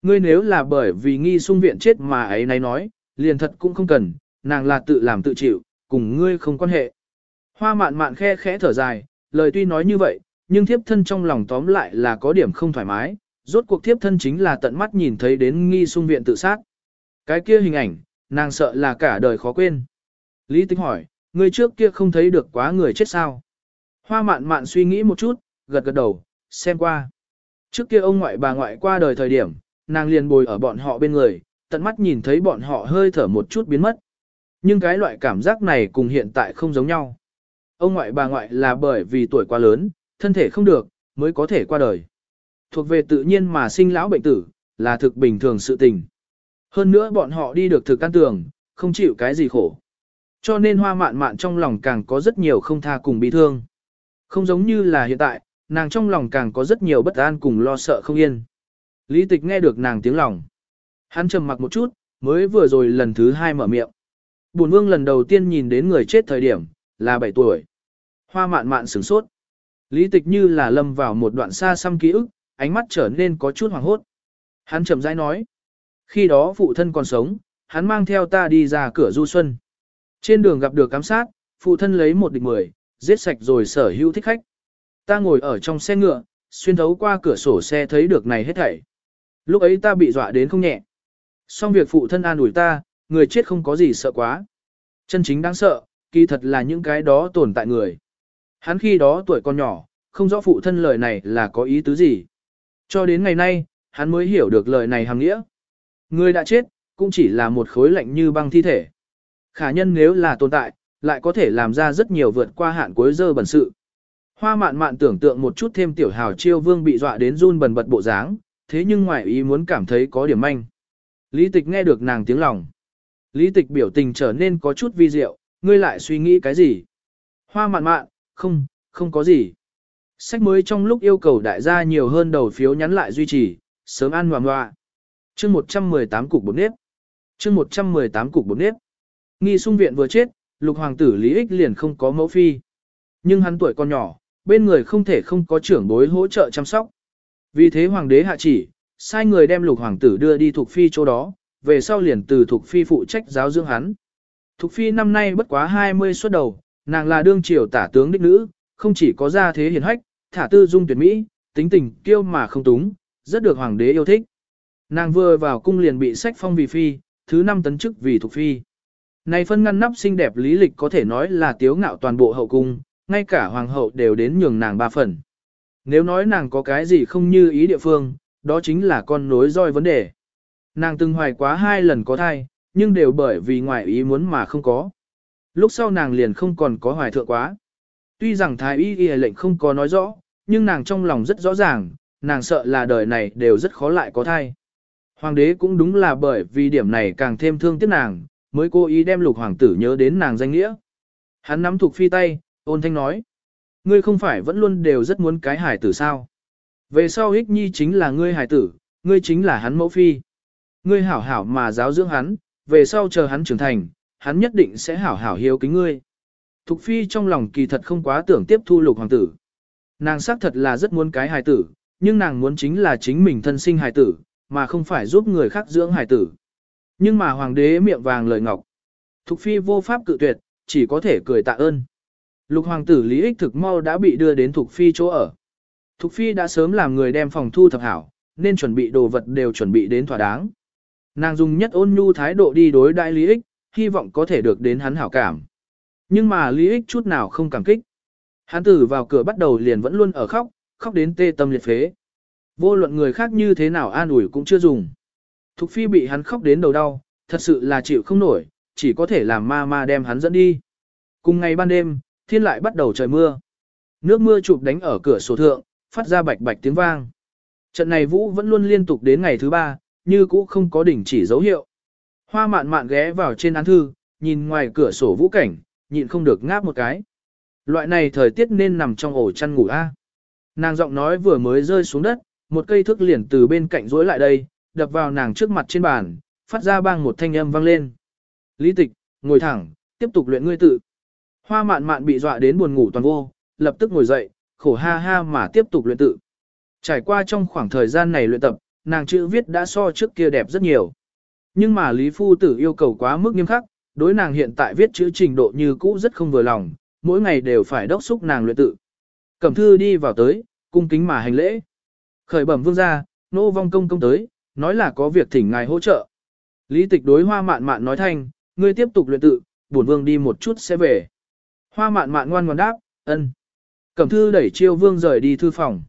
Ngươi nếu là bởi vì nghi sung viện chết mà ấy nay nói, liền thật cũng không cần, nàng là tự làm tự chịu, cùng ngươi không quan hệ. Hoa mạn mạn khe khẽ thở dài, lời tuy nói như vậy, nhưng thiếp thân trong lòng tóm lại là có điểm không thoải mái, rốt cuộc thiếp thân chính là tận mắt nhìn thấy đến nghi sung viện tự sát. Cái kia hình ảnh, nàng sợ là cả đời khó quên. Lý Tĩnh hỏi, người trước kia không thấy được quá người chết sao? Hoa mạn mạn suy nghĩ một chút, gật gật đầu, xem qua. Trước kia ông ngoại bà ngoại qua đời thời điểm, nàng liền bồi ở bọn họ bên người, tận mắt nhìn thấy bọn họ hơi thở một chút biến mất. Nhưng cái loại cảm giác này cùng hiện tại không giống nhau. Ông ngoại bà ngoại là bởi vì tuổi quá lớn, thân thể không được, mới có thể qua đời. Thuộc về tự nhiên mà sinh lão bệnh tử, là thực bình thường sự tình. Hơn nữa bọn họ đi được thực căn tường, không chịu cái gì khổ. Cho nên hoa mạn mạn trong lòng càng có rất nhiều không tha cùng bị thương. Không giống như là hiện tại, nàng trong lòng càng có rất nhiều bất an cùng lo sợ không yên. Lý tịch nghe được nàng tiếng lòng. Hắn trầm mặc một chút, mới vừa rồi lần thứ hai mở miệng. Bùn vương lần đầu tiên nhìn đến người chết thời điểm, là 7 tuổi. Hoa mạn mạn sửng sốt. Lý tịch như là lâm vào một đoạn xa xăm ký ức, ánh mắt trở nên có chút hoàng hốt. Hắn chậm rãi nói. Khi đó phụ thân còn sống, hắn mang theo ta đi ra cửa du xuân. Trên đường gặp được cám sát, phụ thân lấy một địch mười, giết sạch rồi sở hữu thích khách. Ta ngồi ở trong xe ngựa, xuyên thấu qua cửa sổ xe thấy được này hết thảy. Lúc ấy ta bị dọa đến không nhẹ. Xong việc phụ thân an ủi ta, người chết không có gì sợ quá. Chân chính đáng sợ, kỳ thật là những cái đó tồn tại người. Hắn khi đó tuổi còn nhỏ, không rõ phụ thân lời này là có ý tứ gì. Cho đến ngày nay, hắn mới hiểu được lời này hàng nghĩa. Người đã chết, cũng chỉ là một khối lạnh như băng thi thể. Khả nhân nếu là tồn tại, lại có thể làm ra rất nhiều vượt qua hạn cuối dơ bẩn sự. Hoa mạn mạn tưởng tượng một chút thêm tiểu hào chiêu vương bị dọa đến run bần bật bộ dáng, thế nhưng ngoài ý muốn cảm thấy có điểm manh. Lý tịch nghe được nàng tiếng lòng. Lý tịch biểu tình trở nên có chút vi diệu, ngươi lại suy nghĩ cái gì? Hoa mạn mạn, không, không có gì. Sách mới trong lúc yêu cầu đại gia nhiều hơn đầu phiếu nhắn lại duy trì, sớm ăn hoàng hoa. chương 118 cục bột nếp. chương 118 cục bột nếp. Nghi sung viện vừa chết, lục hoàng tử Lý Ích liền không có mẫu phi. Nhưng hắn tuổi còn nhỏ, bên người không thể không có trưởng bối hỗ trợ chăm sóc. Vì thế hoàng đế hạ chỉ, sai người đem lục hoàng tử đưa đi thuộc phi chỗ đó, về sau liền từ thuộc phi phụ trách giáo dưỡng hắn. Thục phi năm nay bất quá 20 xuất đầu, nàng là đương triều tả tướng đích nữ, không chỉ có gia thế hiền hách, thả tư dung tuyệt mỹ, tính tình kiêu mà không túng, rất được hoàng đế yêu thích. Nàng vừa vào cung liền bị sách phong vì phi, thứ năm tấn chức vì thuộc phi. Này phân ngăn nắp xinh đẹp lý lịch có thể nói là tiếu ngạo toàn bộ hậu cung, ngay cả hoàng hậu đều đến nhường nàng ba phần. Nếu nói nàng có cái gì không như ý địa phương, đó chính là con nối roi vấn đề. Nàng từng hoài quá hai lần có thai, nhưng đều bởi vì ngoại ý muốn mà không có. Lúc sau nàng liền không còn có hoài thượng quá. Tuy rằng thái y y lệnh không có nói rõ, nhưng nàng trong lòng rất rõ ràng, nàng sợ là đời này đều rất khó lại có thai. Hoàng đế cũng đúng là bởi vì điểm này càng thêm thương tiếc nàng, mới cố ý đem lục hoàng tử nhớ đến nàng danh nghĩa. Hắn nắm thuộc phi tay, ôn thanh nói. Ngươi không phải vẫn luôn đều rất muốn cái hải tử sao? Về sau ích nhi chính là ngươi hải tử, ngươi chính là hắn mẫu phi. Ngươi hảo hảo mà giáo dưỡng hắn, về sau chờ hắn trưởng thành, hắn nhất định sẽ hảo hảo hiếu kính ngươi. Thục phi trong lòng kỳ thật không quá tưởng tiếp thu lục hoàng tử. Nàng xác thật là rất muốn cái hài tử, nhưng nàng muốn chính là chính mình thân sinh hài tử, mà không phải giúp người khác dưỡng hài tử. Nhưng mà hoàng đế miệng vàng lời ngọc. Thục phi vô pháp cự tuyệt, chỉ có thể cười tạ ơn. Lục hoàng tử Lý Ích thực mau đã bị đưa đến Thục phi chỗ ở. Thục phi đã sớm làm người đem phòng thu thập hảo, nên chuẩn bị đồ vật đều chuẩn bị đến thỏa đáng. Nàng dùng nhất ôn nhu thái độ đi đối đại Lý Ích, hy vọng có thể được đến hắn hảo cảm. Nhưng mà Lý Ích chút nào không cảm kích. Hắn tử vào cửa bắt đầu liền vẫn luôn ở khóc, khóc đến tê tâm liệt phế. Vô luận người khác như thế nào an ủi cũng chưa dùng. Thục phi bị hắn khóc đến đầu đau, thật sự là chịu không nổi, chỉ có thể làm ma ma đem hắn dẫn đi. Cùng ngày ban đêm, thiên lại bắt đầu trời mưa. Nước mưa chụp đánh ở cửa sổ thượng, phát ra bạch bạch tiếng vang. Trận này vũ vẫn luôn liên tục đến ngày thứ ba, như cũ không có đỉnh chỉ dấu hiệu. Hoa mạn mạn ghé vào trên án thư, nhìn ngoài cửa sổ vũ cảnh, nhịn không được ngáp một cái. Loại này thời tiết nên nằm trong ổ chăn ngủ a. Nàng giọng nói vừa mới rơi xuống đất, một cây thước liền từ bên cạnh rối lại đây, đập vào nàng trước mặt trên bàn, phát ra bang một thanh âm vang lên. Lý tịch, ngồi thẳng, tiếp tục luyện ngươi tự. Hoa mạn mạn bị dọa đến buồn ngủ toàn vô, lập tức ngồi dậy, khổ ha ha mà tiếp tục luyện tự. Trải qua trong khoảng thời gian này luyện tập, nàng chữ viết đã so trước kia đẹp rất nhiều. Nhưng mà Lý Phu Tử yêu cầu quá mức nghiêm khắc, đối nàng hiện tại viết chữ trình độ như cũ rất không vừa lòng, mỗi ngày đều phải đốc xúc nàng luyện tự. Cẩm thư đi vào tới, cung kính mà hành lễ. Khởi bẩm vương gia, nô vong công công tới, nói là có việc thỉnh ngài hỗ trợ. Lý tịch đối hoa mạn mạn nói thanh, ngươi tiếp tục luyện tự, bổn vương đi một chút sẽ về. Hoa mạn mạn ngoan ngoan đáp, ân. Cẩm thư đẩy chiêu vương rời đi thư phòng.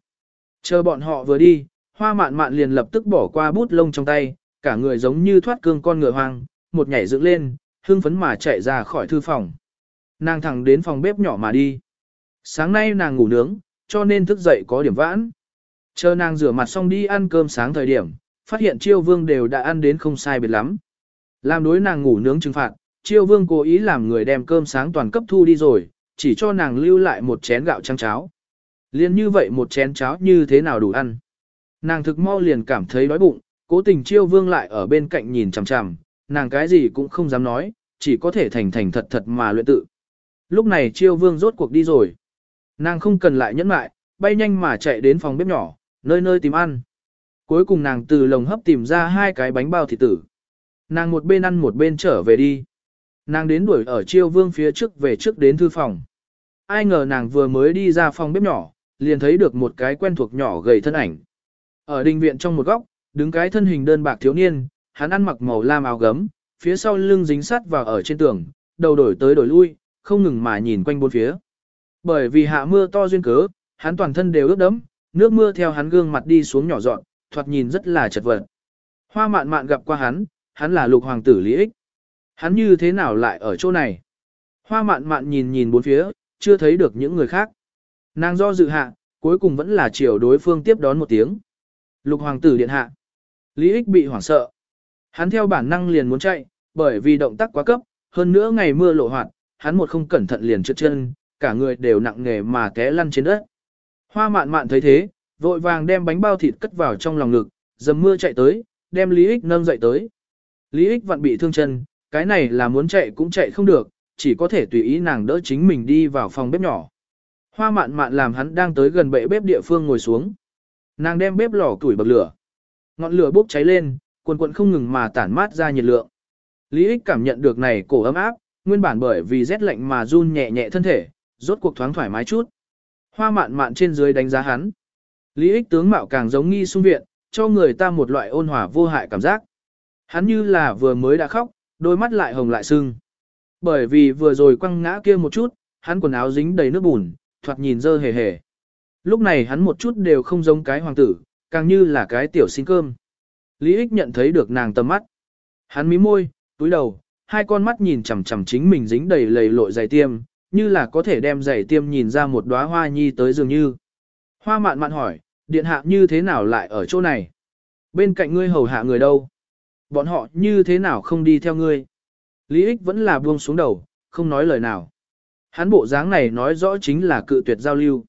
Chờ bọn họ vừa đi, hoa mạn mạn liền lập tức bỏ qua bút lông trong tay, cả người giống như thoát cương con ngựa hoang, một nhảy dựng lên, hưng phấn mà chạy ra khỏi thư phòng. Nàng thẳng đến phòng bếp nhỏ mà đi. Sáng nay nàng ngủ nướng, cho nên thức dậy có điểm vãn. Chờ nàng rửa mặt xong đi ăn cơm sáng thời điểm, phát hiện chiêu vương đều đã ăn đến không sai biệt lắm. Làm đối nàng ngủ nướng trừng phạt, chiêu vương cố ý làm người đem cơm sáng toàn cấp thu đi rồi, chỉ cho nàng lưu lại một chén gạo trắng cháo. Liên như vậy một chén cháo như thế nào đủ ăn. Nàng thực mau liền cảm thấy đói bụng, cố tình chiêu vương lại ở bên cạnh nhìn chằm chằm, nàng cái gì cũng không dám nói, chỉ có thể thành thành thật thật mà luyện tự. Lúc này chiêu vương rốt cuộc đi rồi. Nàng không cần lại nhẫn mại, bay nhanh mà chạy đến phòng bếp nhỏ, nơi nơi tìm ăn. Cuối cùng nàng từ lồng hấp tìm ra hai cái bánh bao thịt tử. Nàng một bên ăn một bên trở về đi. Nàng đến đuổi ở chiêu vương phía trước về trước đến thư phòng. Ai ngờ nàng vừa mới đi ra phòng bếp nhỏ, liền thấy được một cái quen thuộc nhỏ gầy thân ảnh. Ở đình viện trong một góc, đứng cái thân hình đơn bạc thiếu niên, hắn ăn mặc màu lam áo gấm, phía sau lưng dính sắt vào ở trên tường, đầu đổi tới đổi lui, không ngừng mà nhìn quanh bốn phía. Bởi vì hạ mưa to duyên cớ, hắn toàn thân đều ướt đẫm, nước mưa theo hắn gương mặt đi xuống nhỏ dọn, thoạt nhìn rất là chật vật. Hoa mạn mạn gặp qua hắn, hắn là lục hoàng tử Lý Ích. Hắn như thế nào lại ở chỗ này? Hoa mạn mạn nhìn nhìn bốn phía, chưa thấy được những người khác. Nàng do dự hạ, cuối cùng vẫn là chiều đối phương tiếp đón một tiếng. Lục hoàng tử điện hạ. Lý ích bị hoảng sợ. Hắn theo bản năng liền muốn chạy, bởi vì động tác quá cấp, hơn nữa ngày mưa lộ hoạt, hắn một không cẩn thận liền trượt chân, cả người đều nặng nề mà té lăn trên đất. Hoa mạn mạn thấy thế, vội vàng đem bánh bao thịt cất vào trong lòng ngực, dầm mưa chạy tới, đem Lý ích nâng dậy tới. Lý ích vặn bị thương chân, cái này là muốn chạy cũng chạy không được, chỉ có thể tùy ý nàng đỡ chính mình đi vào phòng bếp nhỏ. Hoa mạn mạn làm hắn đang tới gần bệ bếp địa phương ngồi xuống. Nàng đem bếp lò củi bậc lửa. Ngọn lửa bốc cháy lên, quần quần không ngừng mà tản mát ra nhiệt lượng. Lý ích cảm nhận được này cổ ấm áp, nguyên bản bởi vì rét lạnh mà run nhẹ nhẹ thân thể, rốt cuộc thoáng thoải mái chút. Hoa mạn mạn trên dưới đánh giá hắn. Lý ích tướng mạo càng giống nghi sung viện, cho người ta một loại ôn hòa vô hại cảm giác. Hắn như là vừa mới đã khóc, đôi mắt lại hồng lại sưng. Bởi vì vừa rồi quăng ngã kia một chút, hắn quần áo dính đầy nước bùn, thoạt nhìn dơ hề hề. Lúc này hắn một chút đều không giống cái hoàng tử, càng như là cái tiểu xin cơm. Lý ích nhận thấy được nàng tầm mắt. Hắn mí môi, túi đầu, hai con mắt nhìn chằm chằm chính mình dính đầy lầy lội giày tiêm, như là có thể đem giày tiêm nhìn ra một đóa hoa nhi tới dường như. Hoa mạn mạn hỏi, điện hạ như thế nào lại ở chỗ này? Bên cạnh ngươi hầu hạ người đâu? Bọn họ như thế nào không đi theo ngươi? Lý ích vẫn là buông xuống đầu, không nói lời nào. Hắn bộ dáng này nói rõ chính là cự tuyệt giao lưu.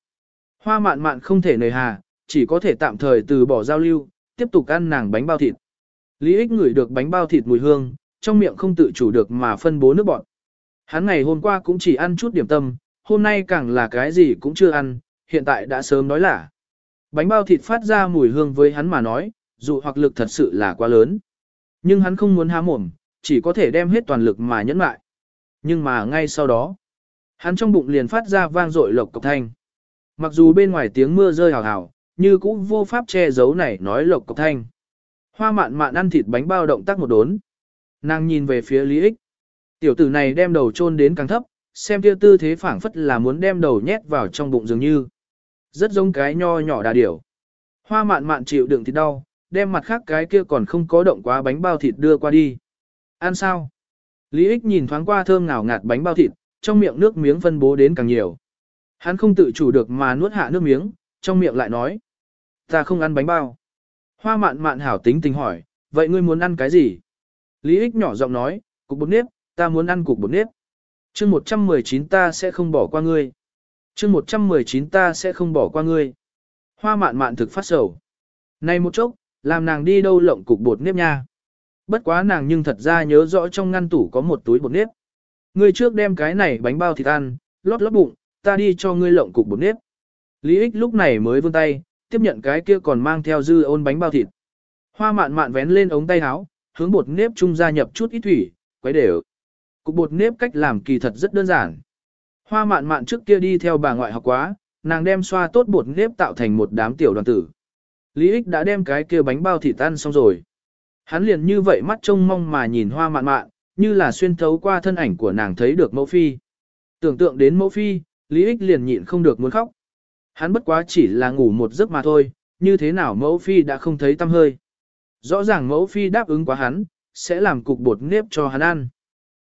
Hoa mạn mạn không thể nề hà, chỉ có thể tạm thời từ bỏ giao lưu, tiếp tục ăn nàng bánh bao thịt. Lý ích ngửi được bánh bao thịt mùi hương, trong miệng không tự chủ được mà phân bố nước bọn. Hắn ngày hôm qua cũng chỉ ăn chút điểm tâm, hôm nay càng là cái gì cũng chưa ăn, hiện tại đã sớm nói là. Bánh bao thịt phát ra mùi hương với hắn mà nói, dù hoặc lực thật sự là quá lớn. Nhưng hắn không muốn há mồm, chỉ có thể đem hết toàn lực mà nhẫn lại. Nhưng mà ngay sau đó, hắn trong bụng liền phát ra vang dội lộc cộc thanh. Mặc dù bên ngoài tiếng mưa rơi hào hào, như cũng vô pháp che giấu này nói lộc cộc thanh. Hoa mạn mạn ăn thịt bánh bao động tác một đốn. Nàng nhìn về phía Lý Ích. Tiểu tử này đem đầu chôn đến càng thấp, xem kia tư thế phảng phất là muốn đem đầu nhét vào trong bụng dường như. Rất giống cái nho nhỏ đà điểu. Hoa mạn mạn chịu đựng thịt đau, đem mặt khác cái kia còn không có động quá bánh bao thịt đưa qua đi. Ăn sao? Lý ích nhìn thoáng qua thơm ngào ngạt bánh bao thịt, trong miệng nước miếng phân bố đến càng nhiều. Hắn không tự chủ được mà nuốt hạ nước miếng, trong miệng lại nói. Ta không ăn bánh bao. Hoa mạn mạn hảo tính tình hỏi, vậy ngươi muốn ăn cái gì? Lý ích nhỏ giọng nói, cục bột nếp, ta muốn ăn cục bột nếp. chương 119 ta sẽ không bỏ qua ngươi chương 119 ta sẽ không bỏ qua ngươi. Hoa mạn mạn thực phát sầu. Này một chốc, làm nàng đi đâu lộng cục bột nếp nha. Bất quá nàng nhưng thật ra nhớ rõ trong ngăn tủ có một túi bột nếp. Ngươi trước đem cái này bánh bao thịt ăn, lót lót bụng, ta đi cho ngươi lộng cục bột nếp. Lý ích lúc này mới vươn tay, tiếp nhận cái kia còn mang theo dư ôn bánh bao thịt. Hoa mạn mạn vén lên ống tay áo, hướng bột nếp trung gia nhập chút ít thủy, quấy đều. Cục bột nếp cách làm kỳ thật rất đơn giản. Hoa mạn mạn trước kia đi theo bà ngoại học quá, nàng đem xoa tốt bột nếp tạo thành một đám tiểu đoàn tử. Lý ích đã đem cái kia bánh bao thịt tan xong rồi. Hắn liền như vậy mắt trông mong mà nhìn hoa mạn mạn, như là xuyên thấu qua thân ảnh của nàng thấy được mẫu phi. Tưởng tượng đến mẫu phi, Lý ích liền nhịn không được muốn khóc. Hắn bất quá chỉ là ngủ một giấc mà thôi, như thế nào mẫu phi đã không thấy tâm hơi. Rõ ràng mẫu phi đáp ứng quá hắn, sẽ làm cục bột nếp cho hắn ăn.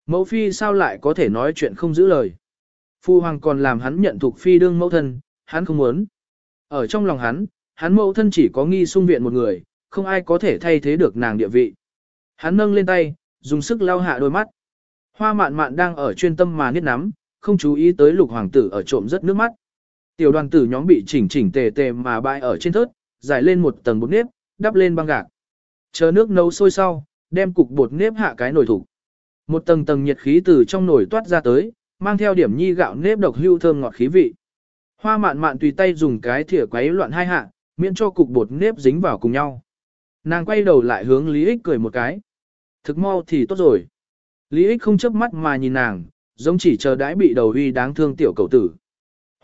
Mẫu phi sao lại có thể nói chuyện không giữ lời. Phu hoàng còn làm hắn nhận thuộc phi đương mẫu thân, hắn không muốn. Ở trong lòng hắn, hắn mẫu thân chỉ có nghi sung viện một người, không ai có thể thay thế được nàng địa vị. Hắn nâng lên tay, dùng sức lau hạ đôi mắt. Hoa mạn mạn đang ở chuyên tâm mà niết nắm, không chú ý tới lục hoàng tử ở trộm rất nước mắt. Tiểu đoàn tử nhóm bị chỉnh chỉnh tề tề mà bại ở trên thớt, giải lên một tầng bột nếp, đắp lên băng gạc. Chờ nước nấu sôi sau, đem cục bột nếp hạ cái nồi thủ. Một tầng tầng nhiệt khí từ trong nồi toát ra tới, mang theo điểm nhi gạo nếp độc hưu thơm ngọt khí vị. Hoa mạn mạn tùy tay dùng cái thìa quấy loạn hai hạ, miễn cho cục bột nếp dính vào cùng nhau. Nàng quay đầu lại hướng Lý Ích cười một cái. Thực mau thì tốt rồi. Lý Ích không chớp mắt mà nhìn nàng, giống chỉ chờ đãi bị đầu uy đáng thương tiểu cầu tử.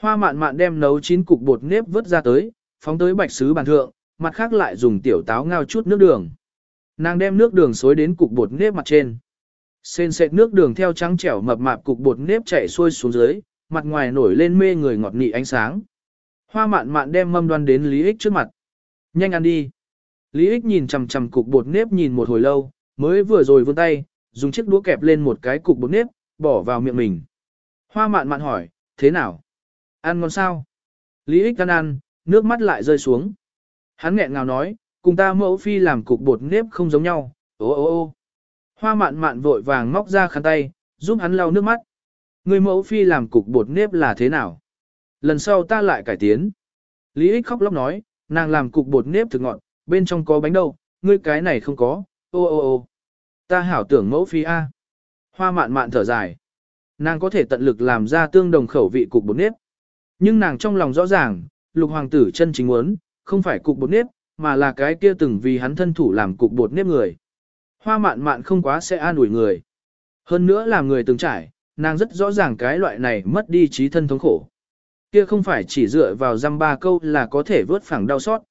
Hoa mạn mạn đem nấu chín cục bột nếp vớt ra tới, phóng tới bạch sứ bàn thượng, mặt khác lại dùng tiểu táo ngao chút nước đường. Nàng đem nước đường xối đến cục bột nếp mặt trên. Sên sệt nước đường theo trắng trẻo mập mạp cục bột nếp chảy xuôi xuống dưới, mặt ngoài nổi lên mê người ngọt nị ánh sáng. Hoa mạn mạn đem mâm đoan đến Lý Ích trước mặt. Nhanh ăn đi. Lý Ích nhìn chằm chằm cục bột nếp nhìn một hồi lâu, mới vừa rồi vươn tay, dùng chiếc đũa kẹp lên một cái cục bột nếp, bỏ vào miệng mình. Hoa mạn mạn hỏi, thế nào? Ăn ngon sao? Lý Ích ăn ăn, nước mắt lại rơi xuống. Hắn nghẹn ngào nói, cùng ta mẫu phi làm cục bột nếp không giống nhau, ô ô ô. Hoa mạn mạn vội vàng móc ra khăn tay, giúp hắn lau nước mắt. Người mẫu phi làm cục bột nếp là thế nào? Lần sau ta lại cải tiến. Lý ích khóc lóc nói, nàng làm cục bột nếp thực ngọn, bên trong có bánh đâu, ngươi cái này không có, ô ô ô. Ta hảo tưởng mẫu phi A. Hoa mạn mạn thở dài. Nàng có thể tận lực làm ra tương đồng khẩu vị cục bột nếp. Nhưng nàng trong lòng rõ ràng, lục hoàng tử chân chính muốn, không phải cục bột nếp, mà là cái kia từng vì hắn thân thủ làm cục bột nếp người. Hoa mạn mạn không quá sẽ an ủi người. Hơn nữa làm người từng trải, nàng rất rõ ràng cái loại này mất đi trí thân thống khổ. Kia không phải chỉ dựa vào dăm ba câu là có thể vớt phẳng đau xót.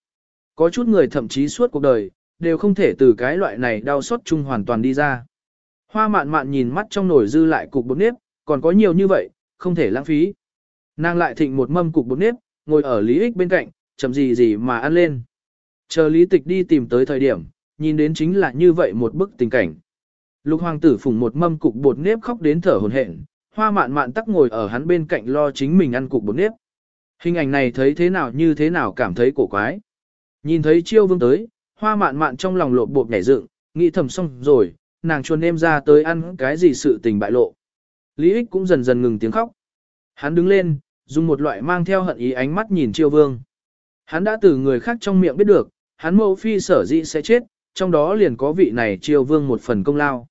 Có chút người thậm chí suốt cuộc đời, đều không thể từ cái loại này đau xót chung hoàn toàn đi ra. Hoa mạn mạn nhìn mắt trong nồi dư lại cục bột nếp, còn có nhiều như vậy, không thể lãng phí. Nàng lại thịnh một mâm cục bột nếp, ngồi ở Lý Ích bên cạnh, chậm gì gì mà ăn lên. Chờ Lý Tịch đi tìm tới thời điểm, nhìn đến chính là như vậy một bức tình cảnh. Lục hoàng tử phùng một mâm cục bột nếp khóc đến thở hổn hển, hoa mạn mạn tắc ngồi ở hắn bên cạnh lo chính mình ăn cục bột nếp. Hình ảnh này thấy thế nào như thế nào cảm thấy cổ quái. Nhìn thấy chiêu vương tới, hoa mạn mạn trong lòng lộ bột nhảy dựng, nghĩ thầm xong rồi, nàng chuồn em ra tới ăn cái gì sự tình bại lộ. Lý ích cũng dần dần ngừng tiếng khóc. Hắn đứng lên, dùng một loại mang theo hận ý ánh mắt nhìn chiêu vương. Hắn đã từ người khác trong miệng biết được, hắn mẫu phi sở dĩ sẽ chết, trong đó liền có vị này triều vương một phần công lao.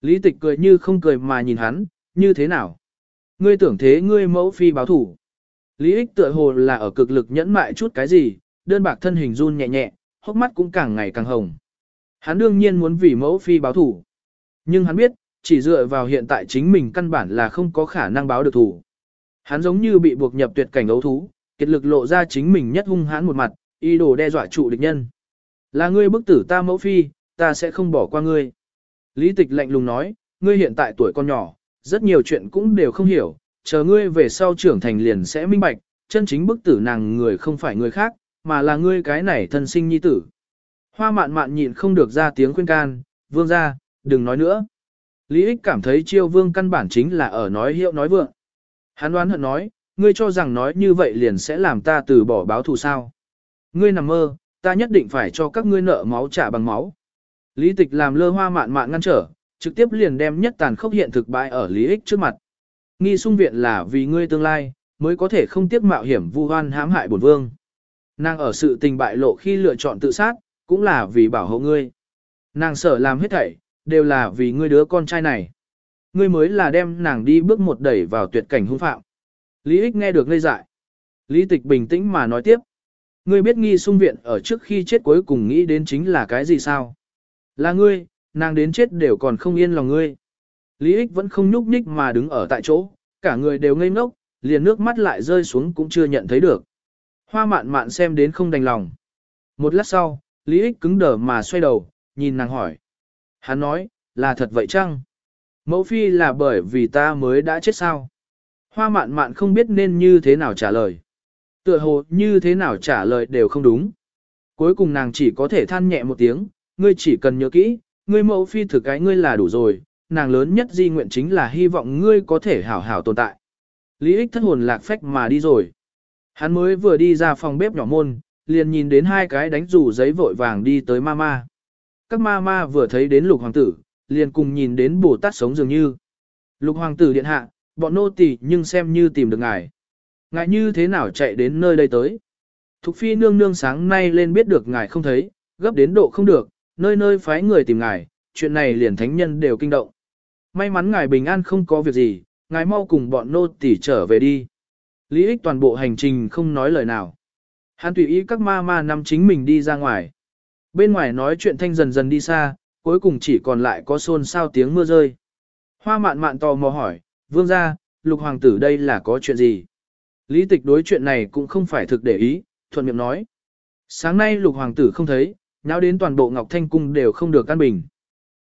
Lý tịch cười như không cười mà nhìn hắn, như thế nào? Ngươi tưởng thế ngươi mẫu phi báo thủ. Lý ích tựa hồ là ở cực lực nhẫn mại chút cái gì, đơn bạc thân hình run nhẹ nhẹ, hốc mắt cũng càng ngày càng hồng. Hắn đương nhiên muốn vì mẫu phi báo thủ. Nhưng hắn biết, chỉ dựa vào hiện tại chính mình căn bản là không có khả năng báo được thủ. Hắn giống như bị buộc nhập tuyệt cảnh ấu thú, kiệt lực lộ ra chính mình nhất hung hãn một mặt, ý đồ đe dọa trụ địch nhân. Là ngươi bức tử ta mẫu phi, ta sẽ không bỏ qua ngươi. Lý tịch lạnh lùng nói, ngươi hiện tại tuổi con nhỏ, rất nhiều chuyện cũng đều không hiểu, chờ ngươi về sau trưởng thành liền sẽ minh bạch, chân chính bức tử nàng người không phải người khác, mà là ngươi cái này thân sinh nhi tử. Hoa mạn mạn nhịn không được ra tiếng khuyên can, vương ra, đừng nói nữa. Lý ích cảm thấy chiêu vương căn bản chính là ở nói hiệu nói vượng. Hắn đoán hận nói, ngươi cho rằng nói như vậy liền sẽ làm ta từ bỏ báo thù sao. Ngươi nằm mơ, ta nhất định phải cho các ngươi nợ máu trả bằng máu. Lý tịch làm lơ hoa mạn mạn ngăn trở, trực tiếp liền đem nhất tàn khốc hiện thực bại ở lý ích trước mặt. Nghi sung viện là vì ngươi tương lai, mới có thể không tiếc mạo hiểm vu hoan hãm hại bổn vương. Nàng ở sự tình bại lộ khi lựa chọn tự sát, cũng là vì bảo hộ ngươi. Nàng sợ làm hết thảy, đều là vì ngươi đứa con trai này. Ngươi mới là đem nàng đi bước một đẩy vào tuyệt cảnh hung phạm. Lý ích nghe được ngây dại. Lý tịch bình tĩnh mà nói tiếp. Ngươi biết nghi sung viện ở trước khi chết cuối cùng nghĩ đến chính là cái gì sao? Là ngươi, nàng đến chết đều còn không yên lòng ngươi. Lý ích vẫn không nhúc nhích mà đứng ở tại chỗ, cả người đều ngây ngốc, liền nước mắt lại rơi xuống cũng chưa nhận thấy được. Hoa mạn mạn xem đến không đành lòng. Một lát sau, Lý ích cứng đờ mà xoay đầu, nhìn nàng hỏi. Hắn nói, là thật vậy chăng? Mẫu phi là bởi vì ta mới đã chết sao? Hoa mạn mạn không biết nên như thế nào trả lời. Tựa hồ như thế nào trả lời đều không đúng. Cuối cùng nàng chỉ có thể than nhẹ một tiếng, ngươi chỉ cần nhớ kỹ, ngươi mẫu phi thực cái ngươi là đủ rồi, nàng lớn nhất di nguyện chính là hy vọng ngươi có thể hảo hảo tồn tại. Lý ích thất hồn lạc phách mà đi rồi. Hắn mới vừa đi ra phòng bếp nhỏ môn, liền nhìn đến hai cái đánh rủ giấy vội vàng đi tới mama. Các mama vừa thấy đến lục hoàng tử, liền cùng nhìn đến Bồ Tát sống dường như. Lục hoàng tử điện hạ, bọn nô tỳ nhưng xem như tìm được ngài. Ngài như thế nào chạy đến nơi đây tới? Thục phi nương nương sáng nay lên biết được ngài không thấy, gấp đến độ không được, nơi nơi phái người tìm ngài, chuyện này liền thánh nhân đều kinh động. May mắn ngài bình an không có việc gì, ngài mau cùng bọn nô tỳ trở về đi. Lý ích toàn bộ hành trình không nói lời nào. Hắn tùy ý các ma ma nằm chính mình đi ra ngoài. Bên ngoài nói chuyện thanh dần dần đi xa, cuối cùng chỉ còn lại có xôn xao tiếng mưa rơi. Hoa mạn mạn tò mò hỏi, vương gia, lục hoàng tử đây là có chuyện gì? Lý tịch đối chuyện này cũng không phải thực để ý, thuận miệng nói. Sáng nay lục hoàng tử không thấy, nháo đến toàn bộ Ngọc Thanh Cung đều không được căn bình.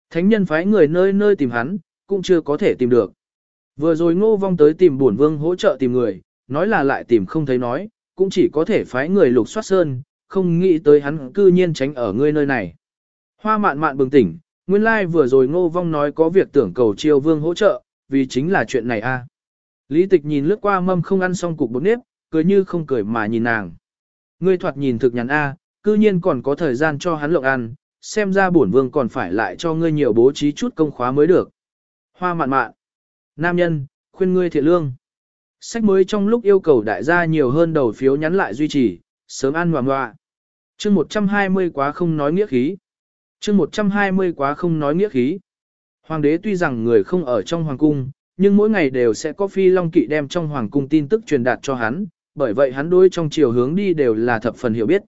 Thánh nhân phái người nơi nơi tìm hắn, cũng chưa có thể tìm được. Vừa rồi ngô vong tới tìm bổn vương hỗ trợ tìm người, nói là lại tìm không thấy nói, cũng chỉ có thể phái người lục soát sơn, không nghĩ tới hắn cư nhiên tránh ở ngươi nơi này. Hoa mạn mạn bừng tỉnh, nguyên lai like vừa rồi ngô vong nói có việc tưởng cầu triều vương hỗ trợ, vì chính là chuyện này a. Lý tịch nhìn lướt qua mâm không ăn xong cục bột nếp, cười như không cười mà nhìn nàng. Ngươi thoạt nhìn thực nhắn a, cư nhiên còn có thời gian cho hắn lộng ăn, xem ra bổn vương còn phải lại cho ngươi nhiều bố trí chút công khóa mới được. Hoa mạn mạn. Nam nhân, khuyên ngươi thiện lương. Sách mới trong lúc yêu cầu đại gia nhiều hơn đầu phiếu nhắn lại duy trì, sớm ăn ngoạm ngoạ. chương 120 quá không nói nghĩa khí. chương 120 quá không nói nghĩa khí. Hoàng đế tuy rằng người không ở trong hoàng cung, nhưng mỗi ngày đều sẽ có phi long kỵ đem trong hoàng cung tin tức truyền đạt cho hắn, bởi vậy hắn đối trong chiều hướng đi đều là thập phần hiểu biết.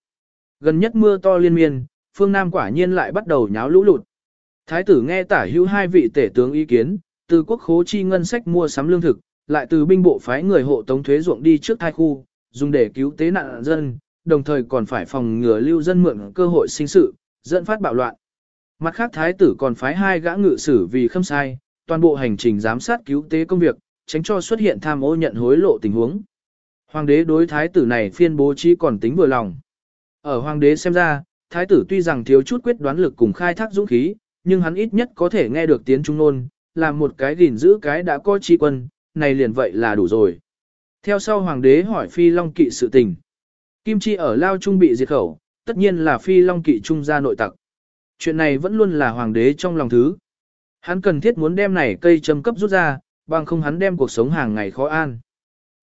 Gần nhất mưa to liên miên, phương Nam quả nhiên lại bắt đầu nháo lũ lụt. Thái tử nghe tả hữu hai vị tể tướng ý kiến, từ quốc khố chi ngân sách mua sắm lương thực, lại từ binh bộ phái người hộ tống thuế ruộng đi trước thai khu, dùng để cứu tế nạn dân, đồng thời còn phải phòng ngừa lưu dân mượn cơ hội sinh sự, dẫn phát bạo loạn. Mặt khác thái tử còn phái hai gã ngự sử vì khâm sai, toàn bộ hành trình giám sát cứu tế công việc, tránh cho xuất hiện tham ô nhận hối lộ tình huống. Hoàng đế đối thái tử này phiên bố trí còn tính vừa lòng. Ở hoàng đế xem ra, thái tử tuy rằng thiếu chút quyết đoán lực cùng khai thác dũng khí, nhưng hắn ít nhất có thể nghe được tiếng trung nôn, làm một cái gìn giữ cái đã có chi quân, này liền vậy là đủ rồi. Theo sau hoàng đế hỏi phi long kỵ sự tình. Kim chi ở lao trung bị diệt khẩu, tất nhiên là phi long kỵ trung gia nội tặc. Chuyện này vẫn luôn là hoàng đế trong lòng thứ. Hắn cần thiết muốn đem này cây châm cấp rút ra, bằng không hắn đem cuộc sống hàng ngày khó an.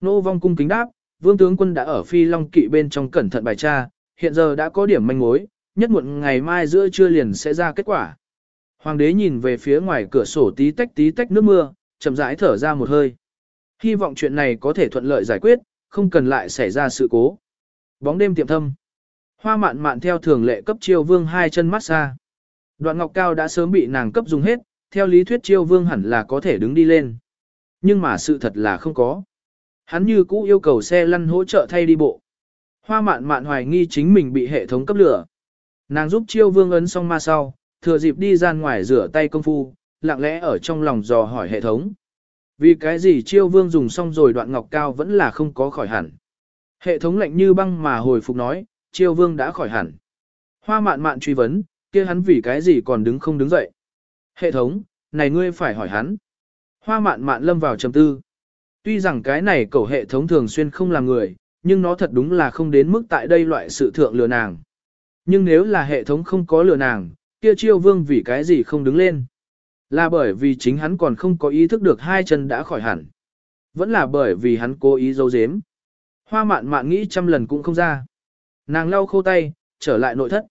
Nô vong cung kính đáp, vương tướng quân đã ở phi long kỵ bên trong cẩn thận bài tra, hiện giờ đã có điểm manh mối, nhất muộn ngày mai giữa trưa liền sẽ ra kết quả. Hoàng đế nhìn về phía ngoài cửa sổ tí tách tí tách nước mưa, chậm rãi thở ra một hơi. Hy vọng chuyện này có thể thuận lợi giải quyết, không cần lại xảy ra sự cố. Bóng đêm tiệm thâm. Hoa mạn mạn theo thường lệ cấp chiêu vương hai chân mát xa. Đoạn ngọc cao đã sớm bị nàng cấp dùng hết, theo lý thuyết chiêu vương hẳn là có thể đứng đi lên. Nhưng mà sự thật là không có. Hắn như cũ yêu cầu xe lăn hỗ trợ thay đi bộ. Hoa mạn mạn hoài nghi chính mình bị hệ thống cấp lửa. Nàng giúp chiêu vương ấn xong ma sau, thừa dịp đi ra ngoài rửa tay công phu, lặng lẽ ở trong lòng dò hỏi hệ thống. Vì cái gì chiêu vương dùng xong rồi đoạn ngọc cao vẫn là không có khỏi hẳn. Hệ thống lạnh như băng mà hồi phục nói, chiêu vương đã khỏi hẳn. Hoa mạn mạn truy vấn, kia hắn vì cái gì còn đứng không đứng dậy. Hệ thống, này ngươi phải hỏi hắn. Hoa mạn mạn lâm vào trầm tư. Tuy rằng cái này cầu hệ thống thường xuyên không làm người, nhưng nó thật đúng là không đến mức tại đây loại sự thượng lừa nàng. Nhưng nếu là hệ thống không có lừa nàng, kia chiêu vương vì cái gì không đứng lên. Là bởi vì chính hắn còn không có ý thức được hai chân đã khỏi hẳn. Vẫn là bởi vì hắn cố ý dấu dếm. Hoa mạn mạn nghĩ trăm lần cũng không ra. Nàng lau khô tay, trở lại nội thất.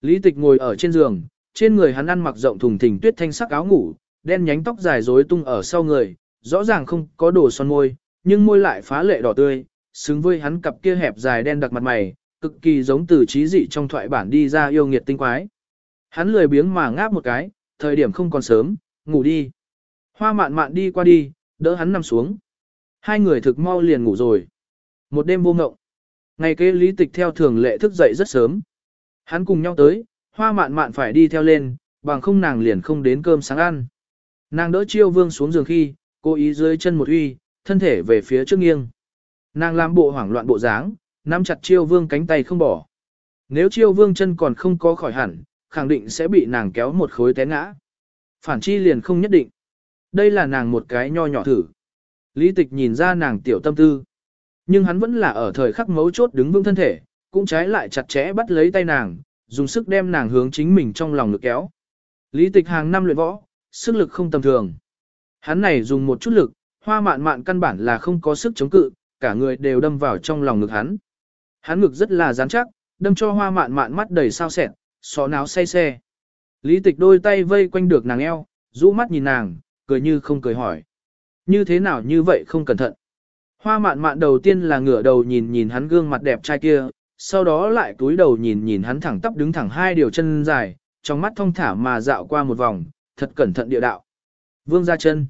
Lý tịch ngồi ở trên giường, trên người hắn ăn mặc rộng thùng thình tuyết thanh sắc áo ngủ, đen nhánh tóc dài rối tung ở sau người, rõ ràng không có đồ son môi, nhưng môi lại phá lệ đỏ tươi, xứng với hắn cặp kia hẹp dài đen đặc mặt mày, cực kỳ giống từ trí dị trong thoại bản đi ra yêu nghiệt tinh quái. Hắn lười biếng mà ngáp một cái, thời điểm không còn sớm, ngủ đi. Hoa mạn mạn đi qua đi, đỡ hắn nằm xuống. Hai người thực mau liền ngủ rồi. Một đêm vô ngộng. Ngày kế lý tịch theo thường lệ thức dậy rất sớm. Hắn cùng nhau tới, hoa mạn mạn phải đi theo lên, bằng không nàng liền không đến cơm sáng ăn. Nàng đỡ chiêu vương xuống giường khi, cố ý dưới chân một uy, thân thể về phía trước nghiêng. Nàng làm bộ hoảng loạn bộ dáng, nắm chặt chiêu vương cánh tay không bỏ. Nếu chiêu vương chân còn không có khỏi hẳn, khẳng định sẽ bị nàng kéo một khối té ngã. Phản chi liền không nhất định. Đây là nàng một cái nho nhỏ thử. Lý tịch nhìn ra nàng tiểu tâm tư. Nhưng hắn vẫn là ở thời khắc mấu chốt đứng vững thân thể, cũng trái lại chặt chẽ bắt lấy tay nàng, dùng sức đem nàng hướng chính mình trong lòng lực kéo. Lý tịch hàng năm luyện võ, sức lực không tầm thường. Hắn này dùng một chút lực, hoa mạn mạn căn bản là không có sức chống cự, cả người đều đâm vào trong lòng ngực hắn. Hắn ngực rất là rắn chắc, đâm cho hoa mạn mạn mắt đầy sao sẹn, xó náo say xe. Lý tịch đôi tay vây quanh được nàng eo, rũ mắt nhìn nàng, cười như không cười hỏi. Như thế nào như vậy không cẩn thận. Hoa mạn mạn đầu tiên là ngửa đầu nhìn nhìn hắn gương mặt đẹp trai kia, sau đó lại cúi đầu nhìn nhìn hắn thẳng tắp đứng thẳng hai điều chân dài, trong mắt thông thả mà dạo qua một vòng, thật cẩn thận địa đạo. Vương ra chân.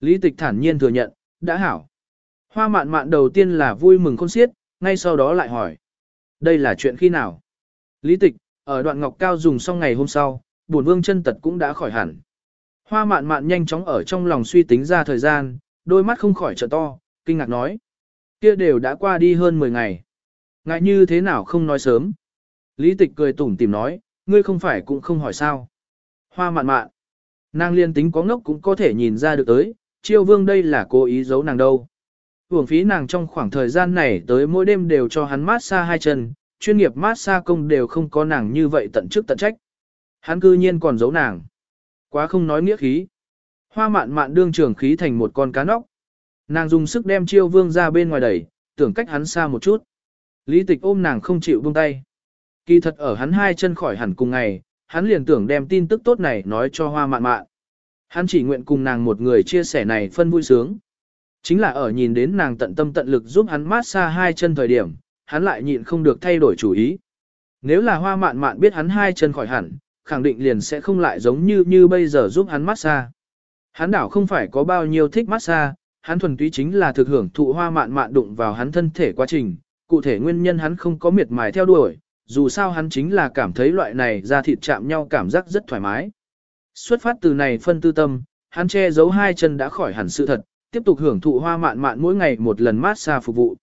Lý tịch thản nhiên thừa nhận, đã hảo. Hoa mạn mạn đầu tiên là vui mừng khôn xiết, ngay sau đó lại hỏi. Đây là chuyện khi nào? Lý tịch, ở đoạn ngọc cao dùng xong ngày hôm sau, buồn vương chân tật cũng đã khỏi hẳn. Hoa mạn mạn nhanh chóng ở trong lòng suy tính ra thời gian, đôi mắt không khỏi trợ to, kinh ngạc nói. Kia đều đã qua đi hơn 10 ngày. Ngại như thế nào không nói sớm. Lý tịch cười tủm tìm nói, ngươi không phải cũng không hỏi sao. Hoa mạn mạn. Nàng liên tính có ngốc cũng có thể nhìn ra được tới, chiêu vương đây là cố ý giấu nàng đâu. Hưởng phí nàng trong khoảng thời gian này tới mỗi đêm đều cho hắn mát xa hai chân, chuyên nghiệp mát xa công đều không có nàng như vậy tận chức tận trách. Hắn cư nhiên còn giấu nàng. Quá không nói nghĩa khí. Hoa mạn mạn đương trường khí thành một con cá nóc. Nàng dùng sức đem chiêu vương ra bên ngoài đẩy, tưởng cách hắn xa một chút. Lý tịch ôm nàng không chịu buông tay. Kỳ thật ở hắn hai chân khỏi hẳn cùng ngày, hắn liền tưởng đem tin tức tốt này nói cho hoa mạn mạn. Hắn chỉ nguyện cùng nàng một người chia sẻ này phân vui sướng. Chính là ở nhìn đến nàng tận tâm tận lực giúp hắn mát xa hai chân thời điểm, hắn lại nhịn không được thay đổi chủ ý. Nếu là hoa mạn mạn biết hắn hai chân khỏi hẳn, khẳng định liền sẽ không lại giống như như bây giờ giúp hắn mát xa. Hắn đảo không phải có bao nhiêu thích mát xa, hắn thuần túy chính là thực hưởng thụ hoa mạn mạn đụng vào hắn thân thể quá trình, cụ thể nguyên nhân hắn không có miệt mài theo đuổi, dù sao hắn chính là cảm thấy loại này ra thịt chạm nhau cảm giác rất thoải mái. Xuất phát từ này phân tư tâm, hắn che giấu hai chân đã khỏi hẳn sự thật, tiếp tục hưởng thụ hoa mạn mạn mỗi ngày một lần mát xa phục vụ.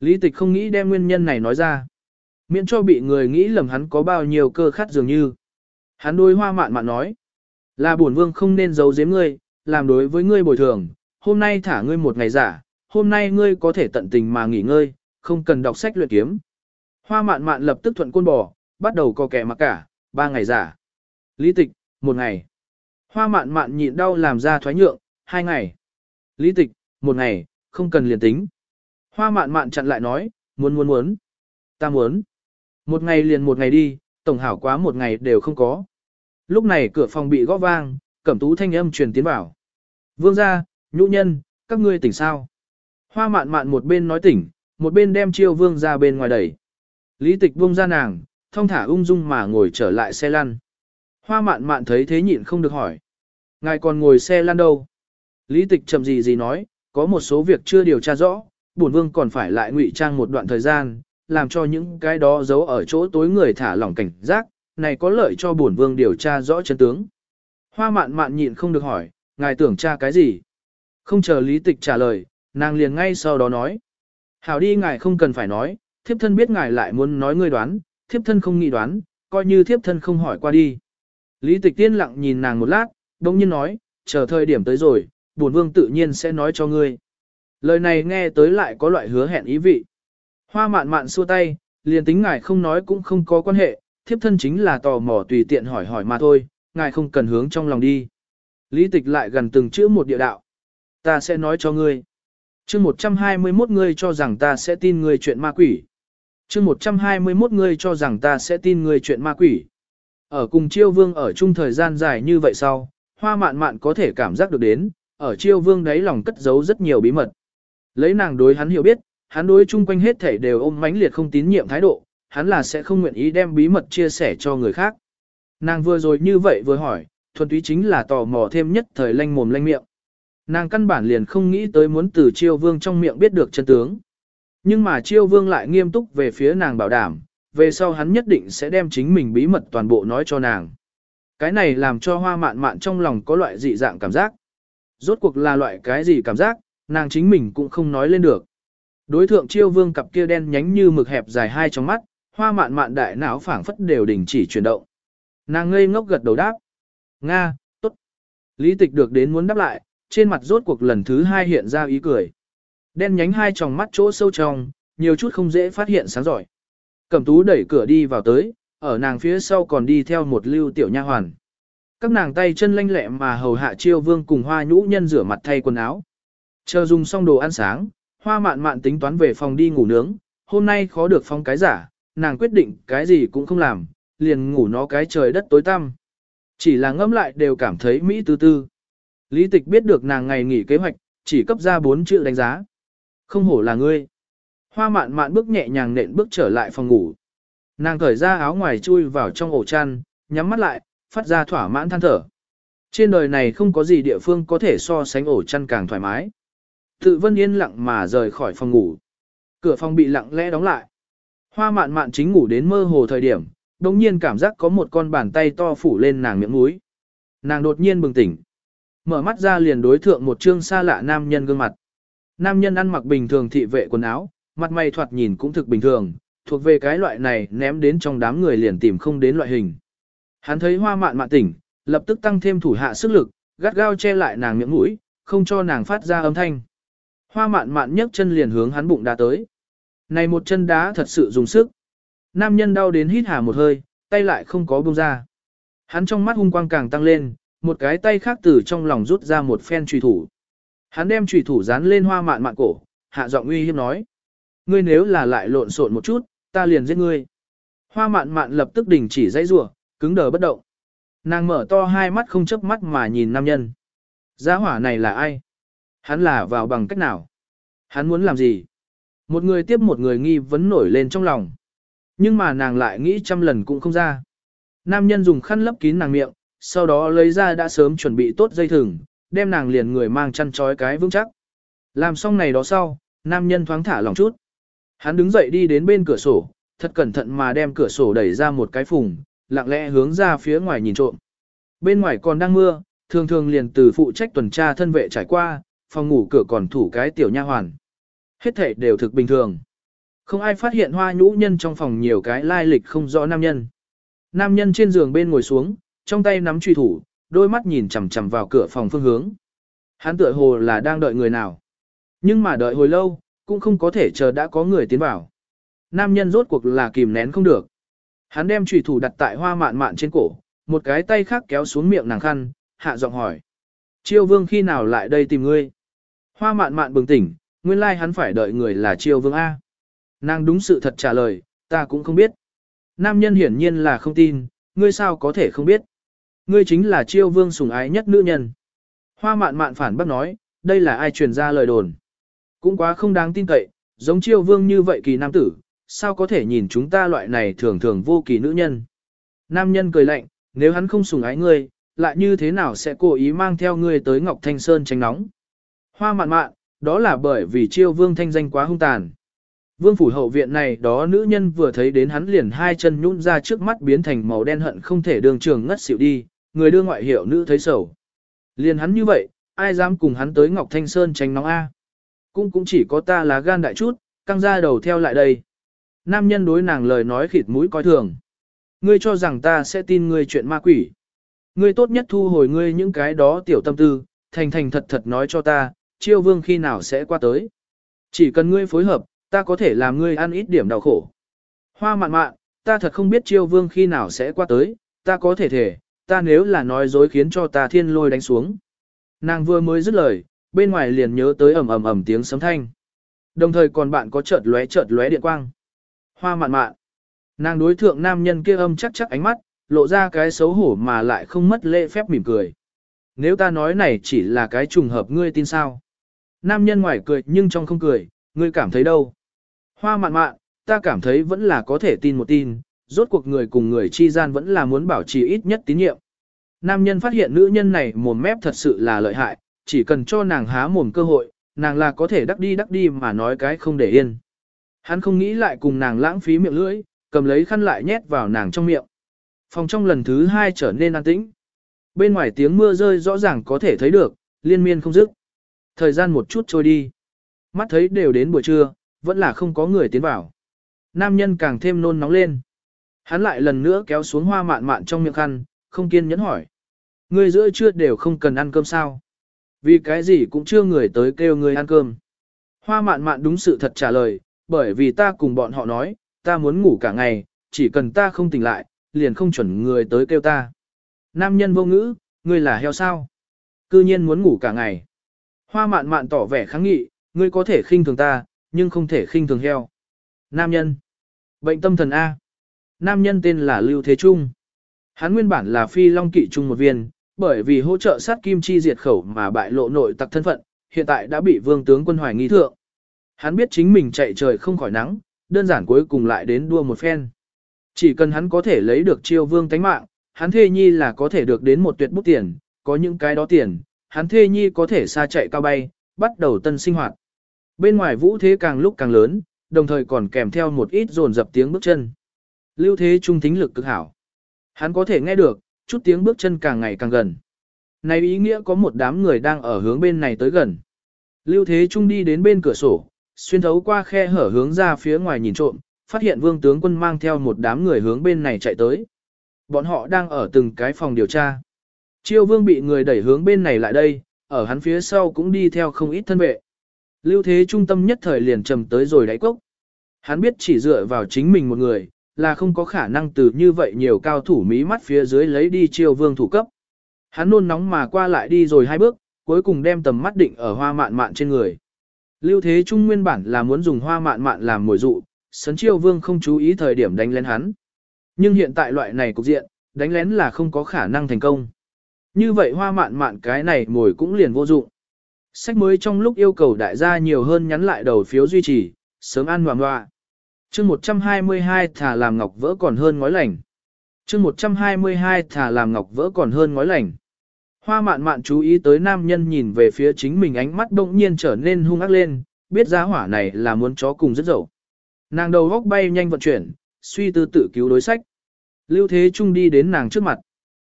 Lý tịch không nghĩ đem nguyên nhân này nói ra. Miễn cho bị người nghĩ lầm hắn có bao nhiêu cơ khát dường như. Hắn đôi hoa mạn mạn nói. Là bổn vương không nên giấu giếm ngươi, làm đối với ngươi bồi thường. Hôm nay thả ngươi một ngày giả, hôm nay ngươi có thể tận tình mà nghỉ ngơi, không cần đọc sách luyện kiếm. Hoa mạn mạn lập tức thuận côn bò, bắt đầu co kẻ mặc cả, ba ngày giả. Lý tịch, một ngày. Hoa mạn mạn nhịn đau làm ra thoái nhượng, hai ngày. Lý tịch, một ngày, không cần liền tính. Hoa mạn mạn chặn lại nói, muốn muốn muốn. Ta muốn. Một ngày liền một ngày đi, tổng hảo quá một ngày đều không có. Lúc này cửa phòng bị gõ vang, cẩm tú thanh âm truyền tiến vào. Vương gia, nhũ nhân, các ngươi tỉnh sao? Hoa mạn mạn một bên nói tỉnh, một bên đem chiêu vương ra bên ngoài đẩy. Lý tịch buông ra nàng, thông thả ung dung mà ngồi trở lại xe lăn. Hoa mạn mạn thấy thế nhịn không được hỏi. Ngài còn ngồi xe lăn đâu? Lý tịch chậm gì gì nói, có một số việc chưa điều tra rõ, bổn vương còn phải lại ngụy trang một đoạn thời gian, làm cho những cái đó giấu ở chỗ tối người thả lỏng cảnh giác, này có lợi cho bổn vương điều tra rõ chân tướng. Hoa mạn mạn nhịn không được hỏi, ngài tưởng tra cái gì? Không chờ lý tịch trả lời, nàng liền ngay sau đó nói. Hảo đi ngài không cần phải nói, thiếp thân biết ngài lại muốn nói ngươi đoán, thiếp thân không nghĩ đoán, coi như thiếp thân không hỏi qua đi. Lý tịch tiên lặng nhìn nàng một lát, bỗng nhiên nói, chờ thời điểm tới rồi, bổn vương tự nhiên sẽ nói cho ngươi. Lời này nghe tới lại có loại hứa hẹn ý vị. Hoa mạn mạn xua tay, liền tính ngài không nói cũng không có quan hệ, thiếp thân chính là tò mò tùy tiện hỏi hỏi mà thôi, ngài không cần hướng trong lòng đi. Lý tịch lại gần từng chữ một địa đạo. Ta sẽ nói cho ngươi chương 121 ngươi cho rằng ta sẽ tin ngươi chuyện ma quỷ. chương 121 ngươi cho rằng ta sẽ tin ngươi chuyện ma quỷ. Ở cùng chiêu vương ở chung thời gian dài như vậy sau, hoa mạn mạn có thể cảm giác được đến, ở chiêu vương đấy lòng cất giấu rất nhiều bí mật. Lấy nàng đối hắn hiểu biết, hắn đối chung quanh hết thể đều ôm mãnh liệt không tín nhiệm thái độ, hắn là sẽ không nguyện ý đem bí mật chia sẻ cho người khác. Nàng vừa rồi như vậy vừa hỏi, thuần túy chính là tò mò thêm nhất thời lanh mồm lanh miệng. Nàng căn bản liền không nghĩ tới muốn từ chiêu vương trong miệng biết được chân tướng. Nhưng mà chiêu vương lại nghiêm túc về phía nàng bảo đảm, về sau hắn nhất định sẽ đem chính mình bí mật toàn bộ nói cho nàng. Cái này làm cho hoa mạn mạn trong lòng có loại dị dạng cảm giác. Rốt cuộc là loại cái gì cảm giác, nàng chính mình cũng không nói lên được. Đối thượng chiêu vương cặp kia đen nhánh như mực hẹp dài hai trong mắt, hoa mạn mạn đại não phảng phất đều đình chỉ chuyển động. Nàng ngây ngốc gật đầu đáp. Nga, tốt. Lý tịch được đến muốn đáp lại, trên mặt rốt cuộc lần thứ hai hiện ra ý cười. Đen nhánh hai tròng mắt chỗ sâu trong, nhiều chút không dễ phát hiện sáng giỏi. Cẩm tú đẩy cửa đi vào tới, ở nàng phía sau còn đi theo một lưu tiểu nha hoàn. Các nàng tay chân lanh lẹ mà hầu hạ chiêu vương cùng hoa nhũ nhân rửa mặt thay quần áo. Chờ dùng xong đồ ăn sáng, hoa mạn mạn tính toán về phòng đi ngủ nướng, hôm nay khó được phong cái giả, nàng quyết định cái gì cũng không làm, liền ngủ nó cái trời đất tối tăm. Chỉ là ngẫm lại đều cảm thấy Mỹ tư tư. Lý tịch biết được nàng ngày nghỉ kế hoạch, chỉ cấp ra bốn chữ đánh giá. Không hổ là ngươi. Hoa mạn mạn bước nhẹ nhàng nện bước trở lại phòng ngủ. Nàng cởi ra áo ngoài chui vào trong ổ chăn, nhắm mắt lại, phát ra thỏa mãn than thở. Trên đời này không có gì địa phương có thể so sánh ổ chăn càng thoải mái. Tự vân yên lặng mà rời khỏi phòng ngủ. Cửa phòng bị lặng lẽ đóng lại. Hoa mạn mạn chính ngủ đến mơ hồ thời điểm, đồng nhiên cảm giác có một con bàn tay to phủ lên nàng miệng mũi. Nàng đột nhiên bừng tỉnh. Mở mắt ra liền đối thượng một trương xa lạ nam nhân gương mặt. Nam nhân ăn mặc bình thường thị vệ quần áo, mặt mày thoạt nhìn cũng thực bình thường, thuộc về cái loại này ném đến trong đám người liền tìm không đến loại hình. Hắn thấy hoa mạn mạn tỉnh, lập tức tăng thêm thủ hạ sức lực, gắt gao che lại nàng miệng mũi, không cho nàng phát ra âm thanh. Hoa mạn mạn nhấc chân liền hướng hắn bụng đá tới. Này một chân đá thật sự dùng sức. Nam nhân đau đến hít hà một hơi, tay lại không có buông ra. Hắn trong mắt hung quang càng tăng lên, một cái tay khác từ trong lòng rút ra một phen trùy thủ. Hắn đem trùy thủ dán lên hoa mạn mạn cổ, hạ giọng uy hiếp nói. Ngươi nếu là lại lộn xộn một chút, ta liền giết ngươi. Hoa mạn mạn lập tức đình chỉ dãy rủa, cứng đờ bất động. Nàng mở to hai mắt không chớp mắt mà nhìn nam nhân. Giá hỏa này là ai? Hắn là vào bằng cách nào? Hắn muốn làm gì? Một người tiếp một người nghi vấn nổi lên trong lòng. Nhưng mà nàng lại nghĩ trăm lần cũng không ra. Nam nhân dùng khăn lấp kín nàng miệng, sau đó lấy ra đã sớm chuẩn bị tốt dây thừng, đem nàng liền người mang chăn trói cái vững chắc. Làm xong này đó sau, nam nhân thoáng thả lòng chút. Hắn đứng dậy đi đến bên cửa sổ, thật cẩn thận mà đem cửa sổ đẩy ra một cái phùng, lặng lẽ hướng ra phía ngoài nhìn trộm. Bên ngoài còn đang mưa, thường thường liền từ phụ trách tuần tra thân vệ trải qua, phòng ngủ cửa còn thủ cái tiểu nha hoàn. Hết thể đều thực bình thường. Không ai phát hiện hoa nhũ nhân trong phòng nhiều cái lai lịch không rõ nam nhân. Nam nhân trên giường bên ngồi xuống, trong tay nắm truy thủ, đôi mắt nhìn chằm chằm vào cửa phòng phương hướng. Hắn tựa hồ là đang đợi người nào. Nhưng mà đợi hồi lâu, cũng không có thể chờ đã có người tiến vào. Nam nhân rốt cuộc là kìm nén không được. Hắn đem trùy thủ đặt tại hoa mạn mạn trên cổ, một cái tay khác kéo xuống miệng nàng khăn, hạ giọng hỏi. Chiêu vương khi nào lại đây tìm ngươi? Hoa mạn mạn bừng tỉnh, nguyên lai hắn phải đợi người là chiêu vương A. Nàng đúng sự thật trả lời, ta cũng không biết. Nam nhân hiển nhiên là không tin, ngươi sao có thể không biết. Ngươi chính là chiêu vương sủng ái nhất nữ nhân. Hoa mạn mạn phản bác nói, đây là ai truyền ra lời đồn. Cũng quá không đáng tin cậy, giống chiêu vương như vậy kỳ nam tử, sao có thể nhìn chúng ta loại này thường thường vô kỳ nữ nhân. Nam nhân cười lạnh, nếu hắn không sủng ái ngươi, lại như thế nào sẽ cố ý mang theo ngươi tới Ngọc Thanh Sơn tránh nóng. Hoa mạn mạn, đó là bởi vì chiêu vương thanh danh quá hung tàn. Vương phủ hậu viện này đó nữ nhân vừa thấy đến hắn liền hai chân nhún ra trước mắt biến thành màu đen hận không thể đường trường ngất xỉu đi, người đưa ngoại hiệu nữ thấy sầu. Liền hắn như vậy, ai dám cùng hắn tới Ngọc Thanh Sơn tránh nóng A. Cũng cũng chỉ có ta là gan đại chút, căng ra đầu theo lại đây. Nam nhân đối nàng lời nói khịt mũi coi thường. Ngươi cho rằng ta sẽ tin ngươi chuyện ma quỷ. Ngươi tốt nhất thu hồi ngươi những cái đó tiểu tâm tư, thành thành thật thật nói cho ta, chiêu vương khi nào sẽ qua tới. Chỉ cần ngươi phối hợp, ta có thể làm ngươi ăn ít điểm đau khổ. Hoa mạn mạn, ta thật không biết chiêu vương khi nào sẽ qua tới, ta có thể thể, ta nếu là nói dối khiến cho ta thiên lôi đánh xuống. Nàng vừa mới dứt lời, bên ngoài liền nhớ tới ầm ầm ầm tiếng sấm thanh. Đồng thời còn bạn có chợt lóe chợt lóe điện quang. Hoa mạn mạn. Nàng đối thượng nam nhân kia âm chắc chắc ánh mắt, lộ ra cái xấu hổ mà lại không mất lễ phép mỉm cười. Nếu ta nói này chỉ là cái trùng hợp ngươi tin sao? Nam nhân ngoài cười nhưng trong không cười, ngươi cảm thấy đâu? Hoa mạn mạn, ta cảm thấy vẫn là có thể tin một tin, rốt cuộc người cùng người chi gian vẫn là muốn bảo trì ít nhất tín nhiệm. Nam nhân phát hiện nữ nhân này mồm mép thật sự là lợi hại, chỉ cần cho nàng há mồm cơ hội, nàng là có thể đắc đi đắc đi mà nói cái không để yên. Hắn không nghĩ lại cùng nàng lãng phí miệng lưỡi, cầm lấy khăn lại nhét vào nàng trong miệng. Phòng trong lần thứ hai trở nên an tĩnh. Bên ngoài tiếng mưa rơi rõ ràng có thể thấy được, liên miên không dứt. Thời gian một chút trôi đi. Mắt thấy đều đến buổi trưa, vẫn là không có người tiến vào. Nam nhân càng thêm nôn nóng lên. Hắn lại lần nữa kéo xuống hoa mạn mạn trong miệng khăn, không kiên nhẫn hỏi. Người giữa trưa đều không cần ăn cơm sao. Vì cái gì cũng chưa người tới kêu người ăn cơm. Hoa mạn mạn đúng sự thật trả lời, bởi vì ta cùng bọn họ nói, ta muốn ngủ cả ngày, chỉ cần ta không tỉnh lại, liền không chuẩn người tới kêu ta. Nam nhân vô ngữ, ngươi là heo sao? Cư nhiên muốn ngủ cả ngày. Hoa mạn mạn tỏ vẻ kháng nghị, ngươi có thể khinh thường ta, nhưng không thể khinh thường heo. Nam nhân. Bệnh tâm thần A. Nam nhân tên là Lưu Thế Trung. Hắn nguyên bản là phi long kỵ trung một viên, bởi vì hỗ trợ sát kim chi diệt khẩu mà bại lộ nội tặc thân phận, hiện tại đã bị vương tướng quân hoài nghi thượng. Hắn biết chính mình chạy trời không khỏi nắng, đơn giản cuối cùng lại đến đua một phen. Chỉ cần hắn có thể lấy được chiêu vương tánh mạng, hắn thê nhi là có thể được đến một tuyệt bút tiền, có những cái đó tiền, hắn thê nhi có thể xa chạy cao bay, bắt đầu tân sinh hoạt. Bên ngoài vũ thế càng lúc càng lớn, đồng thời còn kèm theo một ít rồn dập tiếng bước chân. Lưu thế trung thính lực cực hảo. Hắn có thể nghe được, chút tiếng bước chân càng ngày càng gần. Này ý nghĩa có một đám người đang ở hướng bên này tới gần. Lưu thế trung đi đến bên cửa sổ, xuyên thấu qua khe hở hướng ra phía ngoài nhìn trộm, phát hiện vương tướng quân mang theo một đám người hướng bên này chạy tới. Bọn họ đang ở từng cái phòng điều tra. Chiêu vương bị người đẩy hướng bên này lại đây, ở hắn phía sau cũng đi theo không ít thân vệ. Lưu thế trung tâm nhất thời liền trầm tới rồi đáy cốc. Hắn biết chỉ dựa vào chính mình một người, là không có khả năng từ như vậy nhiều cao thủ mí mắt phía dưới lấy đi chiêu vương thủ cấp. Hắn nôn nóng mà qua lại đi rồi hai bước, cuối cùng đem tầm mắt định ở hoa mạn mạn trên người. Lưu Thế Trung nguyên bản là muốn dùng hoa mạn mạn làm mồi dụ, sấn chiêu vương không chú ý thời điểm đánh lén hắn. Nhưng hiện tại loại này cục diện, đánh lén là không có khả năng thành công. Như vậy hoa mạn mạn cái này mồi cũng liền vô dụng. Sách mới trong lúc yêu cầu đại gia nhiều hơn nhắn lại đầu phiếu duy trì, sớm ăn hoàng hoa chương 122 thả làm ngọc vỡ còn hơn ngói lành. chương 122 thả làm ngọc vỡ còn hơn ngói lành. Hoa mạn mạn chú ý tới nam nhân nhìn về phía chính mình ánh mắt đông nhiên trở nên hung ác lên, biết giá hỏa này là muốn chó cùng rất dậu. Nàng đầu góc bay nhanh vận chuyển, suy tư tự cứu đối sách. Lưu Thế Trung đi đến nàng trước mặt.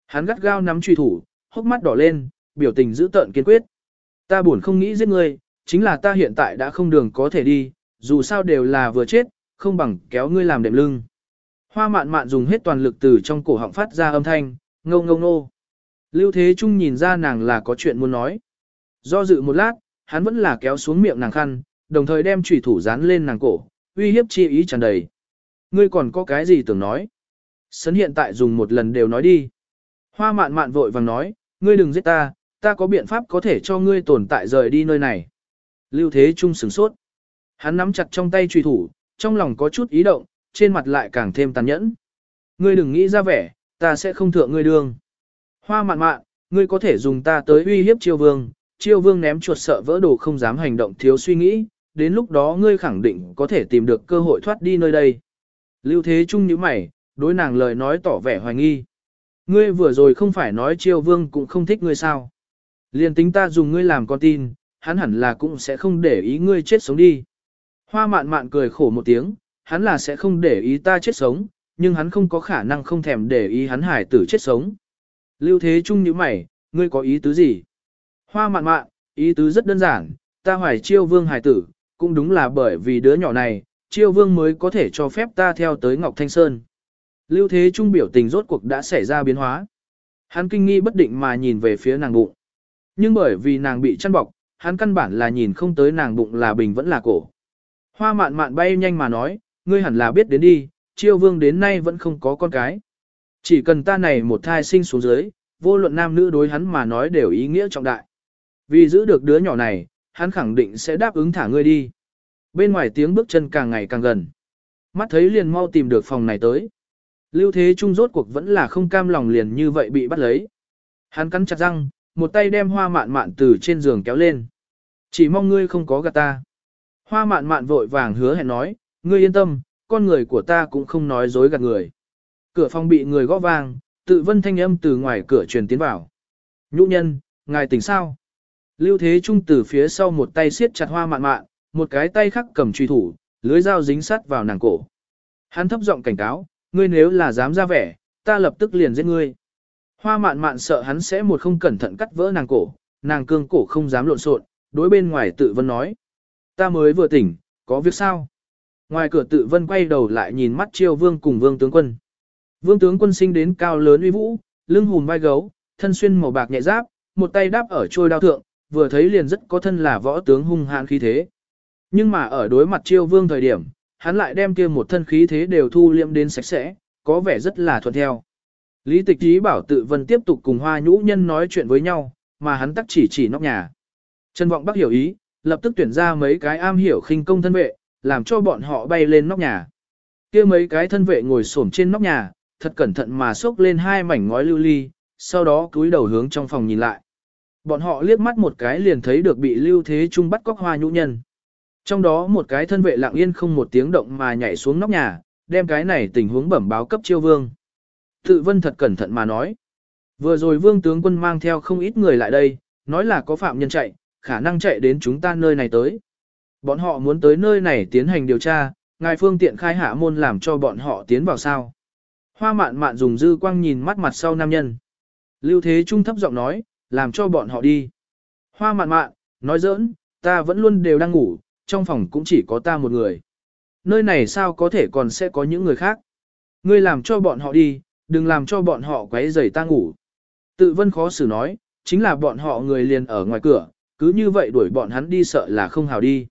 Hắn gắt gao nắm truy thủ, hốc mắt đỏ lên, biểu tình dữ tợn kiên quyết. Ta buồn không nghĩ giết ngươi, chính là ta hiện tại đã không đường có thể đi, dù sao đều là vừa chết, không bằng kéo ngươi làm đệm lưng. Hoa mạn mạn dùng hết toàn lực từ trong cổ họng phát ra âm thanh, ngâu ngâu nô. Lưu Thế Trung nhìn ra nàng là có chuyện muốn nói. Do dự một lát, hắn vẫn là kéo xuống miệng nàng khăn, đồng thời đem chủy thủ dán lên nàng cổ, uy hiếp chi ý tràn đầy. Ngươi còn có cái gì tưởng nói? Sấn hiện tại dùng một lần đều nói đi. Hoa mạn mạn vội vàng nói, ngươi đừng giết ta, ta có biện pháp có thể cho ngươi tồn tại rời đi nơi này. Lưu Thế Trung sửng sốt. Hắn nắm chặt trong tay truy thủ, trong lòng có chút ý động, trên mặt lại càng thêm tàn nhẫn. Ngươi đừng nghĩ ra vẻ, ta sẽ không thượng ngươi đường. Hoa mạn mạn, ngươi có thể dùng ta tới uy hiếp chiêu vương, chiêu vương ném chuột sợ vỡ đồ không dám hành động thiếu suy nghĩ, đến lúc đó ngươi khẳng định có thể tìm được cơ hội thoát đi nơi đây. Lưu Thế Trung nhíu mày, đối nàng lời nói tỏ vẻ hoài nghi. Ngươi vừa rồi không phải nói chiêu vương cũng không thích ngươi sao. Liên tính ta dùng ngươi làm con tin, hắn hẳn là cũng sẽ không để ý ngươi chết sống đi. Hoa mạn mạn cười khổ một tiếng, hắn là sẽ không để ý ta chết sống, nhưng hắn không có khả năng không thèm để ý hắn hải tử chết sống. Lưu Thế Trung như mày, ngươi có ý tứ gì? Hoa mạn mạn, ý tứ rất đơn giản, ta hoài chiêu vương hải tử, cũng đúng là bởi vì đứa nhỏ này, chiêu vương mới có thể cho phép ta theo tới Ngọc Thanh Sơn. Lưu Thế Trung biểu tình rốt cuộc đã xảy ra biến hóa. Hắn kinh nghi bất định mà nhìn về phía nàng bụng. Nhưng bởi vì nàng bị chăn bọc, hắn căn bản là nhìn không tới nàng bụng là bình vẫn là cổ. Hoa mạn mạn bay nhanh mà nói, ngươi hẳn là biết đến đi, chiêu vương đến nay vẫn không có con cái. Chỉ cần ta này một thai sinh xuống dưới, vô luận nam nữ đối hắn mà nói đều ý nghĩa trọng đại. Vì giữ được đứa nhỏ này, hắn khẳng định sẽ đáp ứng thả ngươi đi. Bên ngoài tiếng bước chân càng ngày càng gần. Mắt thấy liền mau tìm được phòng này tới. Lưu Thế Trung rốt cuộc vẫn là không cam lòng liền như vậy bị bắt lấy. Hắn cắn chặt răng, một tay đem hoa mạn mạn từ trên giường kéo lên. Chỉ mong ngươi không có gạt ta. Hoa mạn mạn vội vàng hứa hẹn nói, ngươi yên tâm, con người của ta cũng không nói dối gạt người. Cửa phòng bị người gõ vang, tự vân thanh âm từ ngoài cửa truyền tiến vào. Nhũ nhân, ngài tỉnh sao? Lưu Thế Trung từ phía sau một tay siết chặt hoa mạn mạn, một cái tay khác cầm truy thủ, lưới dao dính sắt vào nàng cổ. Hắn thấp giọng cảnh cáo, ngươi nếu là dám ra vẻ, ta lập tức liền giết ngươi. Hoa mạn mạn sợ hắn sẽ một không cẩn thận cắt vỡ nàng cổ, nàng cương cổ không dám lộn xộn, đối bên ngoài tự vân nói. Ta mới vừa tỉnh, có việc sao? Ngoài cửa tự vân quay đầu lại nhìn mắt chiêu vương cùng vương tướng quân. Vương tướng quân sinh đến cao lớn uy vũ, lưng hùm vai gấu, thân xuyên màu bạc nhẹ giáp, một tay đáp ở trôi đao thượng, vừa thấy liền rất có thân là võ tướng hung hãn khí thế. Nhưng mà ở đối mặt chiêu vương thời điểm, hắn lại đem kia một thân khí thế đều thu liệm đến sạch sẽ, có vẻ rất là thuận theo. Lý tịch ý bảo tự vân tiếp tục cùng hoa nhũ nhân nói chuyện với nhau, mà hắn tắc chỉ chỉ nóc nhà. Trần vọng bắc hiểu ý, lập tức tuyển ra mấy cái am hiểu khinh công thân vệ, làm cho bọn họ bay lên nóc nhà. kia mấy cái thân vệ ngồi xổm trên nóc nhà, thật cẩn thận mà xốc lên hai mảnh ngói lưu ly, sau đó cúi đầu hướng trong phòng nhìn lại. Bọn họ liếc mắt một cái liền thấy được bị lưu thế trung bắt cóc hoa nhũ nhân. Trong đó một cái thân vệ lặng yên không một tiếng động mà nhảy xuống nóc nhà, đem cái này tình huống bẩm báo cấp chiêu vương. Tự vân thật cẩn thận mà nói. Vừa rồi vương tướng quân mang theo không ít người lại đây, nói là có phạm nhân chạy, khả năng chạy đến chúng ta nơi này tới. Bọn họ muốn tới nơi này tiến hành điều tra, ngài phương tiện khai hạ môn làm cho bọn họ tiến vào sao. Hoa mạn mạn dùng dư quang nhìn mắt mặt sau nam nhân. Lưu Thế Trung thấp giọng nói, làm cho bọn họ đi. Hoa mạn mạn, nói giỡn, ta vẫn luôn đều đang ngủ, trong phòng cũng chỉ có ta một người. Nơi này sao có thể còn sẽ có những người khác. Ngươi làm cho bọn họ đi, đừng làm cho bọn họ quấy rầy ta ngủ. Tự vân khó xử nói, chính là bọn họ người liền ở ngoài cửa, cứ như vậy đuổi bọn hắn đi sợ là không hào đi.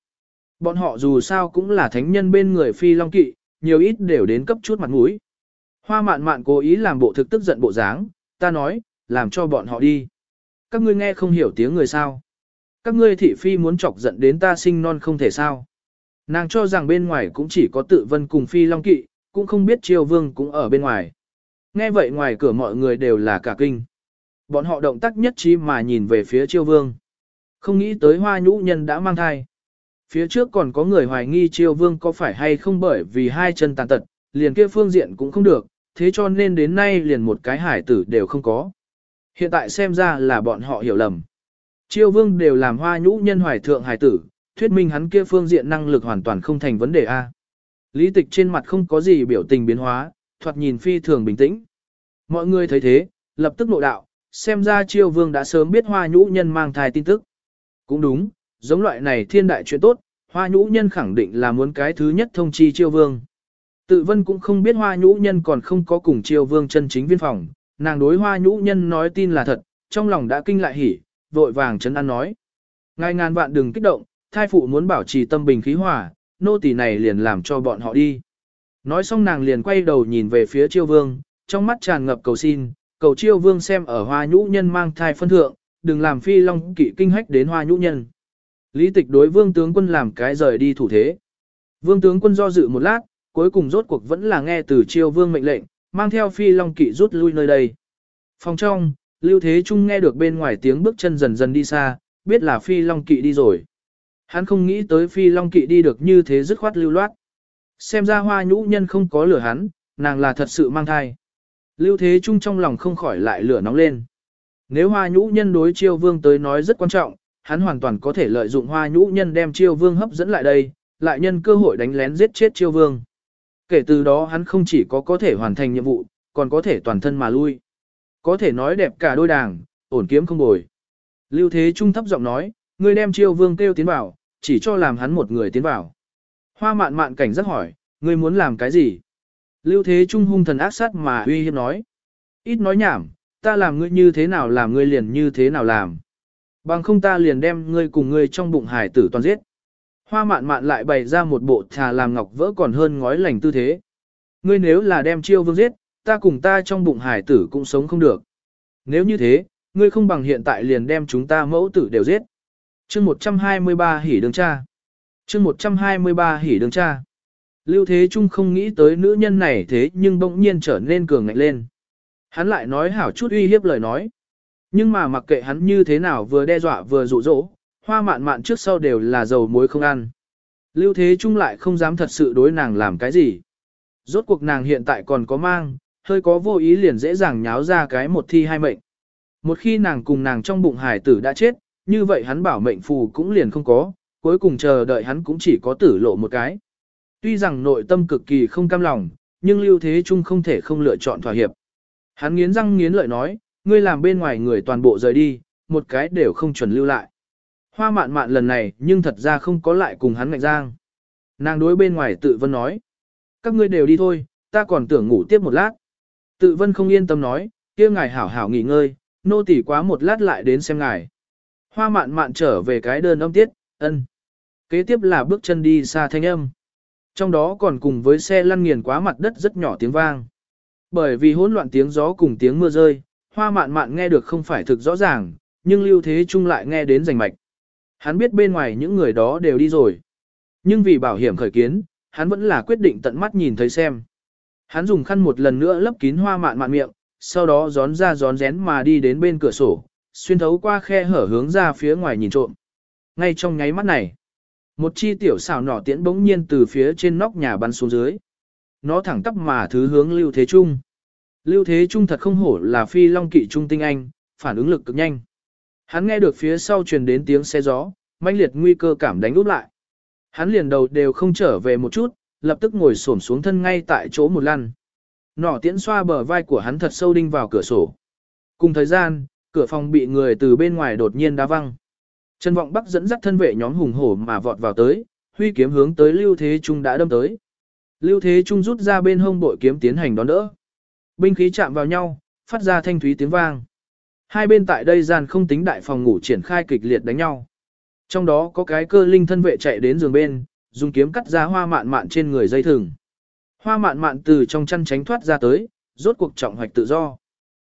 Bọn họ dù sao cũng là thánh nhân bên người phi long kỵ, nhiều ít đều đến cấp chút mặt mũi. Hoa mạn mạn cố ý làm bộ thực tức giận bộ dáng, ta nói, làm cho bọn họ đi. Các ngươi nghe không hiểu tiếng người sao. Các ngươi thị phi muốn chọc giận đến ta sinh non không thể sao. Nàng cho rằng bên ngoài cũng chỉ có tự vân cùng phi long kỵ, cũng không biết triều vương cũng ở bên ngoài. Nghe vậy ngoài cửa mọi người đều là cả kinh. Bọn họ động tác nhất trí mà nhìn về phía triều vương. Không nghĩ tới hoa nhũ nhân đã mang thai. Phía trước còn có người hoài nghi triều vương có phải hay không bởi vì hai chân tàn tật, liền kia phương diện cũng không được, thế cho nên đến nay liền một cái hải tử đều không có. Hiện tại xem ra là bọn họ hiểu lầm. Triều vương đều làm hoa nhũ nhân hoài thượng hải tử, thuyết minh hắn kia phương diện năng lực hoàn toàn không thành vấn đề A. Lý tịch trên mặt không có gì biểu tình biến hóa, thoạt nhìn phi thường bình tĩnh. Mọi người thấy thế, lập tức nội đạo, xem ra triều vương đã sớm biết hoa nhũ nhân mang thai tin tức. Cũng đúng, giống loại này thiên đại chuyện tốt, hoa nhũ nhân khẳng định là muốn cái thứ nhất thông chi triều vương. Tự vân cũng không biết hoa nhũ nhân còn không có cùng triều vương chân chính viên phòng, nàng đối hoa nhũ nhân nói tin là thật, trong lòng đã kinh lại hỉ, vội vàng chấn an nói. Ngài ngàn vạn đừng kích động, thai phụ muốn bảo trì tâm bình khí hòa, nô tỳ này liền làm cho bọn họ đi. Nói xong nàng liền quay đầu nhìn về phía chiêu vương, trong mắt tràn ngập cầu xin, cầu chiêu vương xem ở hoa nhũ nhân mang thai phân thượng, đừng làm phi long kỵ kinh hách đến hoa nhũ nhân. Lý tịch đối vương tướng quân làm cái rời đi thủ thế. Vương tướng quân do dự một lát, cuối cùng rốt cuộc vẫn là nghe từ chiêu vương mệnh lệnh, mang theo phi long kỵ rút lui nơi đây. Phòng trong, Lưu Thế Trung nghe được bên ngoài tiếng bước chân dần dần đi xa, biết là phi long kỵ đi rồi. Hắn không nghĩ tới phi long kỵ đi được như thế dứt khoát lưu loát. Xem ra hoa nhũ nhân không có lửa hắn, nàng là thật sự mang thai. Lưu Thế Trung trong lòng không khỏi lại lửa nóng lên. Nếu hoa nhũ nhân đối chiêu vương tới nói rất quan trọng, hắn hoàn toàn có thể lợi dụng hoa nhũ nhân đem chiêu vương hấp dẫn lại đây, lại nhân cơ hội đánh lén giết chết chiêu vương. Kể từ đó hắn không chỉ có có thể hoàn thành nhiệm vụ, còn có thể toàn thân mà lui. Có thể nói đẹp cả đôi đảng, ổn kiếm không bồi. Lưu Thế Trung thấp giọng nói, ngươi đem chiêu vương kêu tiến vào, chỉ cho làm hắn một người tiến vào. Hoa mạn mạn cảnh giác hỏi, ngươi muốn làm cái gì? Lưu Thế Trung hung thần ác sát mà uy hiếp nói. Ít nói nhảm, ta làm ngươi như thế nào làm ngươi liền như thế nào làm. Bằng không ta liền đem ngươi cùng ngươi trong bụng hải tử toàn giết. Hoa mạn mạn lại bày ra một bộ thà làm ngọc vỡ còn hơn ngói lành tư thế. Ngươi nếu là đem chiêu vương giết, ta cùng ta trong bụng hải tử cũng sống không được. Nếu như thế, ngươi không bằng hiện tại liền đem chúng ta mẫu tử đều giết. chương 123 hỉ đường cha. chương 123 hỉ đường cha. Lưu Thế Trung không nghĩ tới nữ nhân này thế nhưng bỗng nhiên trở nên cường ngạnh lên. Hắn lại nói hảo chút uy hiếp lời nói. Nhưng mà mặc kệ hắn như thế nào vừa đe dọa vừa dụ dỗ, hoa mạn mạn trước sau đều là dầu muối không ăn. Lưu Thế Trung lại không dám thật sự đối nàng làm cái gì. Rốt cuộc nàng hiện tại còn có mang, hơi có vô ý liền dễ dàng nháo ra cái một thi hai mệnh. Một khi nàng cùng nàng trong bụng hải tử đã chết, như vậy hắn bảo mệnh phù cũng liền không có, cuối cùng chờ đợi hắn cũng chỉ có tử lộ một cái. Tuy rằng nội tâm cực kỳ không cam lòng, nhưng Lưu Thế Trung không thể không lựa chọn thỏa hiệp. Hắn nghiến răng nghiến lợi nói, ngươi làm bên ngoài người toàn bộ rời đi, một cái đều không chuẩn lưu lại. Hoa mạn mạn lần này nhưng thật ra không có lại cùng hắn ngạnh giang. Nàng đối bên ngoài tự vân nói. Các ngươi đều đi thôi, ta còn tưởng ngủ tiếp một lát. Tự vân không yên tâm nói, kia ngài hảo hảo nghỉ ngơi, nô tỉ quá một lát lại đến xem ngài. Hoa mạn mạn trở về cái đơn âm tiết, ân. Kế tiếp là bước chân đi xa thanh âm. Trong đó còn cùng với xe lăn nghiền quá mặt đất rất nhỏ tiếng vang. Bởi vì hỗn loạn tiếng gió cùng tiếng mưa rơi, hoa mạn mạn nghe được không phải thực rõ ràng, nhưng lưu thế trung lại nghe đến rành mạch. Hắn biết bên ngoài những người đó đều đi rồi. Nhưng vì bảo hiểm khởi kiến, hắn vẫn là quyết định tận mắt nhìn thấy xem. Hắn dùng khăn một lần nữa lấp kín hoa mạn mạn miệng, sau đó gión ra gión rén mà đi đến bên cửa sổ, xuyên thấu qua khe hở hướng ra phía ngoài nhìn trộm. Ngay trong nháy mắt này, một chi tiểu xảo nỏ tiễn bỗng nhiên từ phía trên nóc nhà bắn xuống dưới. Nó thẳng tắp mà thứ hướng Lưu Thế Trung. Lưu Thế Trung thật không hổ là phi long kỵ trung tinh anh, phản ứng lực cực nhanh. Hắn nghe được phía sau truyền đến tiếng xe gió, mãnh liệt nguy cơ cảm đánh úp lại. Hắn liền đầu đều không trở về một chút, lập tức ngồi xổm xuống thân ngay tại chỗ một lăn. Nỏ tiễn xoa bờ vai của hắn thật sâu đinh vào cửa sổ. Cùng thời gian, cửa phòng bị người từ bên ngoài đột nhiên đá văng. Trần Vọng Bắc dẫn dắt thân vệ nhóm hùng hổ mà vọt vào tới, huy kiếm hướng tới Lưu Thế Trung đã đâm tới. Lưu Thế Trung rút ra bên hông bội kiếm tiến hành đón đỡ. Binh khí chạm vào nhau, phát ra thanh thúy tiếng vang. Hai bên tại đây gian không tính đại phòng ngủ triển khai kịch liệt đánh nhau. Trong đó có cái cơ linh thân vệ chạy đến giường bên, dùng kiếm cắt ra hoa mạn mạn trên người dây thừng. Hoa mạn mạn từ trong chăn tránh thoát ra tới, rốt cuộc trọng hoạch tự do.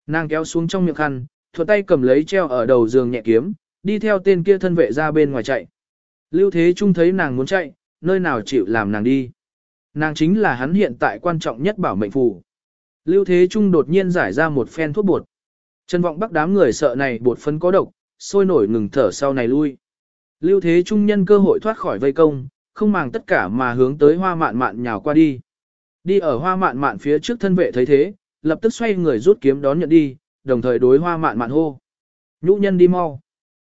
Nàng kéo xuống trong miệng khăn, thuận tay cầm lấy treo ở đầu giường nhẹ kiếm, đi theo tên kia thân vệ ra bên ngoài chạy. Lưu Thế Trung thấy nàng muốn chạy, nơi nào chịu làm nàng đi. Nàng chính là hắn hiện tại quan trọng nhất bảo mệnh phù. Lưu Thế Trung đột nhiên giải ra một phen thuốc bột. Trần vọng bắc đám người sợ này bột phấn có độc, sôi nổi ngừng thở sau này lui. Lưu Thế Trung nhân cơ hội thoát khỏi vây công, không màng tất cả mà hướng tới hoa mạn mạn nhào qua đi. Đi ở hoa mạn mạn phía trước thân vệ thấy thế, lập tức xoay người rút kiếm đón nhận đi, đồng thời đối hoa mạn mạn hô. Nhũ nhân đi mau.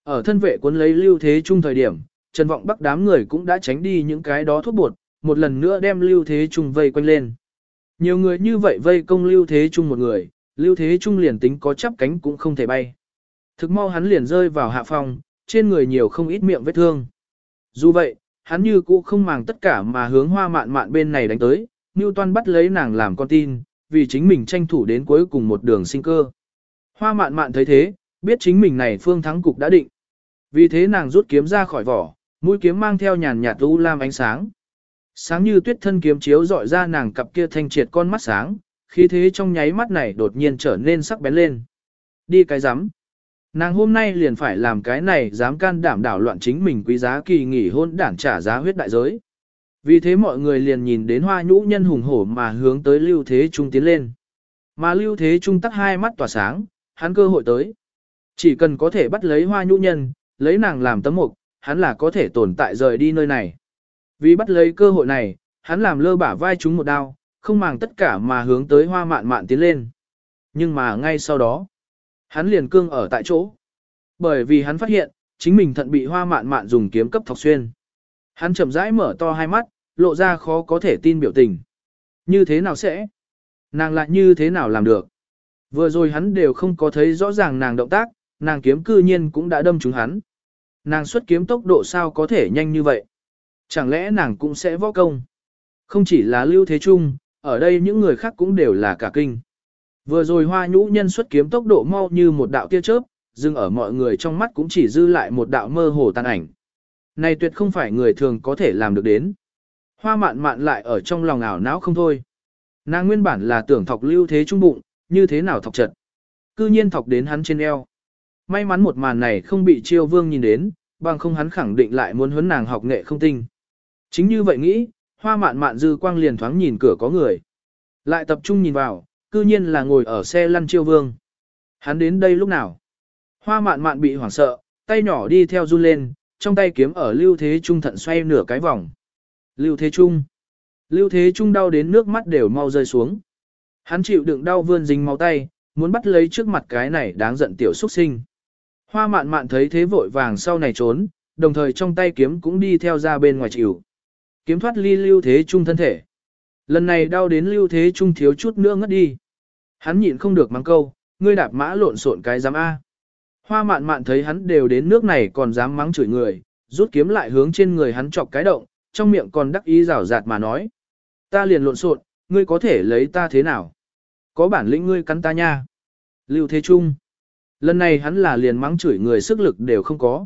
Ở thân vệ cuốn lấy lưu thế trung thời điểm, Trần Vọng Bắc đám người cũng đã tránh đi những cái đó thuốc bột, một lần nữa đem lưu thế trung vây quanh lên. Nhiều người như vậy vây công lưu thế trung một người, lưu thế trung liền tính có chắp cánh cũng không thể bay. Thực mau hắn liền rơi vào hạ phòng, trên người nhiều không ít miệng vết thương. Dù vậy, hắn như cũ không màng tất cả mà hướng hoa mạn mạn bên này đánh tới, Toan bắt lấy nàng làm con tin, vì chính mình tranh thủ đến cuối cùng một đường sinh cơ. Hoa mạn mạn thấy thế, biết chính mình này phương thắng cục đã định. Vì thế nàng rút kiếm ra khỏi vỏ, mũi kiếm mang theo nhàn nhạt u lam ánh sáng. Sáng như tuyết thân kiếm chiếu dọi ra nàng cặp kia thanh triệt con mắt sáng, khí thế trong nháy mắt này đột nhiên trở nên sắc bén lên. Đi cái rắm Nàng hôm nay liền phải làm cái này dám can đảm đảo loạn chính mình quý giá kỳ nghỉ hôn đản trả giá huyết đại giới. Vì thế mọi người liền nhìn đến hoa nhũ nhân hùng hổ mà hướng tới lưu thế trung tiến lên. Mà lưu thế trung tắt hai mắt tỏa sáng, hắn cơ hội tới. Chỉ cần có thể bắt lấy hoa nhũ nhân, lấy nàng làm tấm mục, hắn là có thể tồn tại rời đi nơi này. Vì bắt lấy cơ hội này, hắn làm lơ bả vai chúng một đao, không màng tất cả mà hướng tới hoa mạn mạn tiến lên. Nhưng mà ngay sau đó, hắn liền cương ở tại chỗ. Bởi vì hắn phát hiện, chính mình thận bị hoa mạn mạn dùng kiếm cấp thọc xuyên. Hắn chậm rãi mở to hai mắt, lộ ra khó có thể tin biểu tình. Như thế nào sẽ? Nàng lại như thế nào làm được? Vừa rồi hắn đều không có thấy rõ ràng nàng động tác, nàng kiếm cư nhiên cũng đã đâm trúng hắn. Nàng xuất kiếm tốc độ sao có thể nhanh như vậy? Chẳng lẽ nàng cũng sẽ võ công? Không chỉ là lưu thế trung, ở đây những người khác cũng đều là cả kinh. Vừa rồi hoa nhũ nhân xuất kiếm tốc độ mau như một đạo tia chớp, dừng ở mọi người trong mắt cũng chỉ dư lại một đạo mơ hồ tàn ảnh. Này tuyệt không phải người thường có thể làm được đến. Hoa mạn mạn lại ở trong lòng ảo não không thôi. Nàng nguyên bản là tưởng thọc lưu thế trung bụng, như thế nào thọc chật. Cư nhiên thọc đến hắn trên eo. May mắn một màn này không bị chiêu vương nhìn đến, bằng không hắn khẳng định lại muốn huấn nàng học nghệ không tinh. Chính như vậy nghĩ, hoa mạn mạn dư quang liền thoáng nhìn cửa có người. Lại tập trung nhìn vào, cư nhiên là ngồi ở xe lăn chiêu vương. Hắn đến đây lúc nào? Hoa mạn mạn bị hoảng sợ, tay nhỏ đi theo run lên, trong tay kiếm ở lưu thế trung thận xoay nửa cái vòng. Lưu thế trung. Lưu thế trung đau đến nước mắt đều mau rơi xuống. Hắn chịu đựng đau vươn dính máu tay, muốn bắt lấy trước mặt cái này đáng giận tiểu xuất sinh. Hoa mạn mạn thấy thế vội vàng sau này trốn, đồng thời trong tay kiếm cũng đi theo ra bên ngoài chịu. Kiếm thoát ly lưu thế trung thân thể. Lần này đau đến lưu thế trung thiếu chút nữa ngất đi. Hắn nhịn không được mắng câu, ngươi đạp mã lộn xộn cái giám A. Hoa mạn mạn thấy hắn đều đến nước này còn dám mắng chửi người, rút kiếm lại hướng trên người hắn chọc cái động, trong miệng còn đắc ý rào rạt mà nói. Ta liền lộn xộn, ngươi có thể lấy ta thế nào? Có bản lĩnh ngươi cắn ta nha. Lưu Thế Trung. Lần này hắn là liền mắng chửi người sức lực đều không có.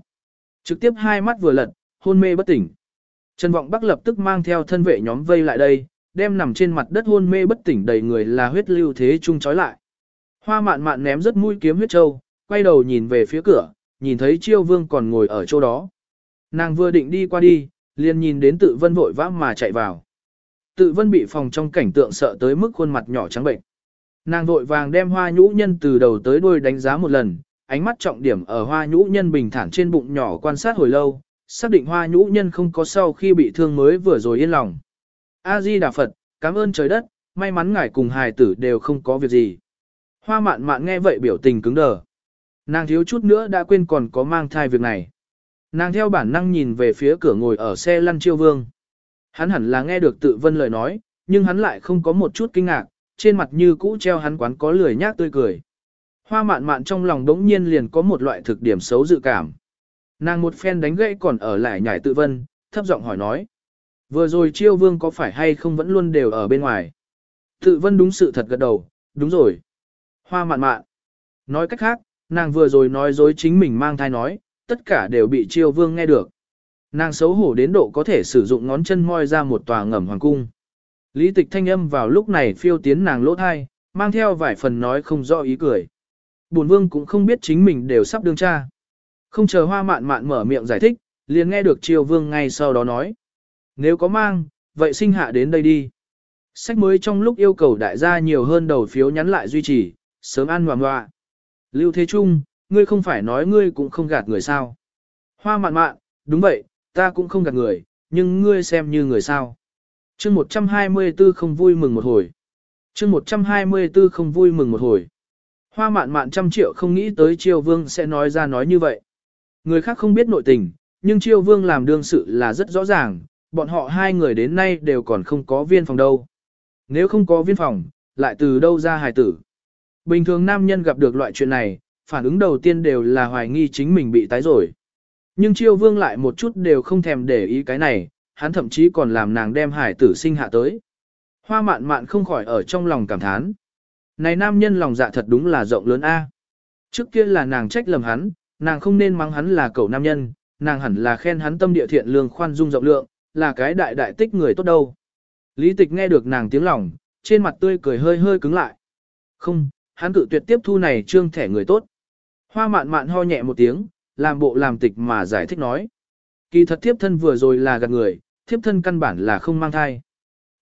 Trực tiếp hai mắt vừa lật, hôn mê bất tỉnh. Trần Vọng Bắc lập tức mang theo thân vệ nhóm vây lại đây, đem nằm trên mặt đất hôn mê bất tỉnh đầy người là huyết lưu thế trung trói lại. Hoa mạn mạn ném rất mũi kiếm huyết châu, quay đầu nhìn về phía cửa, nhìn thấy chiêu vương còn ngồi ở chỗ đó. Nàng vừa định đi qua đi, liền nhìn đến tự vân vội vã mà chạy vào. Tự vân bị phòng trong cảnh tượng sợ tới mức khuôn mặt nhỏ trắng bệnh. Nàng vội vàng đem hoa nhũ nhân từ đầu tới đuôi đánh giá một lần, ánh mắt trọng điểm ở hoa nhũ nhân bình thản trên bụng nhỏ quan sát hồi lâu, xác định hoa nhũ nhân không có sau khi bị thương mới vừa rồi yên lòng. A-di Đà Phật, cảm ơn trời đất, may mắn ngài cùng hài tử đều không có việc gì. Hoa mạn mạn nghe vậy biểu tình cứng đờ. Nàng thiếu chút nữa đã quên còn có mang thai việc này. Nàng theo bản năng nhìn về phía cửa ngồi ở xe lăn chiêu vương. Hắn hẳn là nghe được tự vân lời nói, nhưng hắn lại không có một chút kinh ngạc, trên mặt như cũ treo hắn quán có lười nhác tươi cười. Hoa mạn mạn trong lòng đống nhiên liền có một loại thực điểm xấu dự cảm. Nàng một phen đánh gãy còn ở lại nhảy tự vân, thấp giọng hỏi nói. Vừa rồi chiêu vương có phải hay không vẫn luôn đều ở bên ngoài? Tự vân đúng sự thật gật đầu, đúng rồi. Hoa mạn mạn. Nói cách khác, nàng vừa rồi nói dối chính mình mang thai nói, tất cả đều bị chiêu vương nghe được. Nàng xấu hổ đến độ có thể sử dụng ngón chân moi ra một tòa ngầm hoàng cung. Lý tịch thanh âm vào lúc này phiêu tiến nàng lỗ thai, mang theo vài phần nói không rõ ý cười. Bổn vương cũng không biết chính mình đều sắp đương cha. Không chờ hoa mạn mạn mở miệng giải thích, liền nghe được triều vương ngay sau đó nói. Nếu có mang, vậy sinh hạ đến đây đi. Sách mới trong lúc yêu cầu đại gia nhiều hơn đầu phiếu nhắn lại duy trì, sớm ăn hoàng hoa. Lưu Thế Trung, ngươi không phải nói ngươi cũng không gạt người sao. Hoa mạn mạn, đúng vậy, ta cũng không gạt người, nhưng ngươi xem như người sao. chương 124 không vui mừng một hồi. chương 124 không vui mừng một hồi. Hoa mạn mạn trăm triệu không nghĩ tới triều vương sẽ nói ra nói như vậy. Người khác không biết nội tình, nhưng Triêu vương làm đương sự là rất rõ ràng, bọn họ hai người đến nay đều còn không có viên phòng đâu. Nếu không có viên phòng, lại từ đâu ra hài tử. Bình thường nam nhân gặp được loại chuyện này, phản ứng đầu tiên đều là hoài nghi chính mình bị tái rồi. Nhưng Triêu vương lại một chút đều không thèm để ý cái này, hắn thậm chí còn làm nàng đem hải tử sinh hạ tới. Hoa mạn mạn không khỏi ở trong lòng cảm thán. Này nam nhân lòng dạ thật đúng là rộng lớn a. Trước kia là nàng trách lầm hắn, nàng không nên mắng hắn là cậu nam nhân, nàng hẳn là khen hắn tâm địa thiện lương khoan dung rộng lượng, là cái đại đại tích người tốt đâu. Lý tịch nghe được nàng tiếng lòng, trên mặt tươi cười hơi hơi cứng lại. Không, hắn cự tuyệt tiếp thu này trương thẻ người tốt. Hoa mạn mạn ho nhẹ một tiếng, làm bộ làm tịch mà giải thích nói. Kỳ thật thiếp thân vừa rồi là gạt người, thiếp thân căn bản là không mang thai.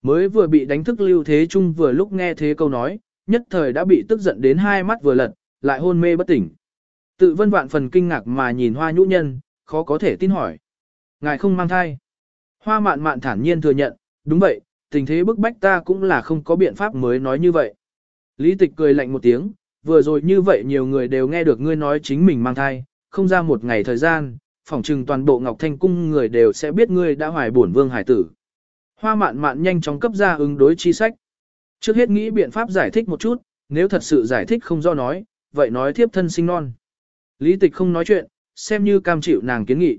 Mới vừa bị đánh thức lưu thế chung vừa lúc nghe thế câu nói, nhất thời đã bị tức giận đến hai mắt vừa lật, lại hôn mê bất tỉnh. Tự vân vạn phần kinh ngạc mà nhìn hoa nhũ nhân, khó có thể tin hỏi. Ngài không mang thai. Hoa mạn mạn thản nhiên thừa nhận, đúng vậy, tình thế bức bách ta cũng là không có biện pháp mới nói như vậy. Lý tịch cười lạnh một tiếng, vừa rồi như vậy nhiều người đều nghe được ngươi nói chính mình mang thai, không ra một ngày thời gian, phỏng chừng toàn bộ Ngọc Thanh Cung người đều sẽ biết ngươi đã hoài bổn vương hải tử. Hoa mạn mạn nhanh chóng cấp ra ứng đối chi sách. Trước hết nghĩ biện pháp giải thích một chút, nếu thật sự giải thích không do nói, vậy nói thiếp thân sinh non. Lý tịch không nói chuyện, xem như cam chịu nàng kiến nghị.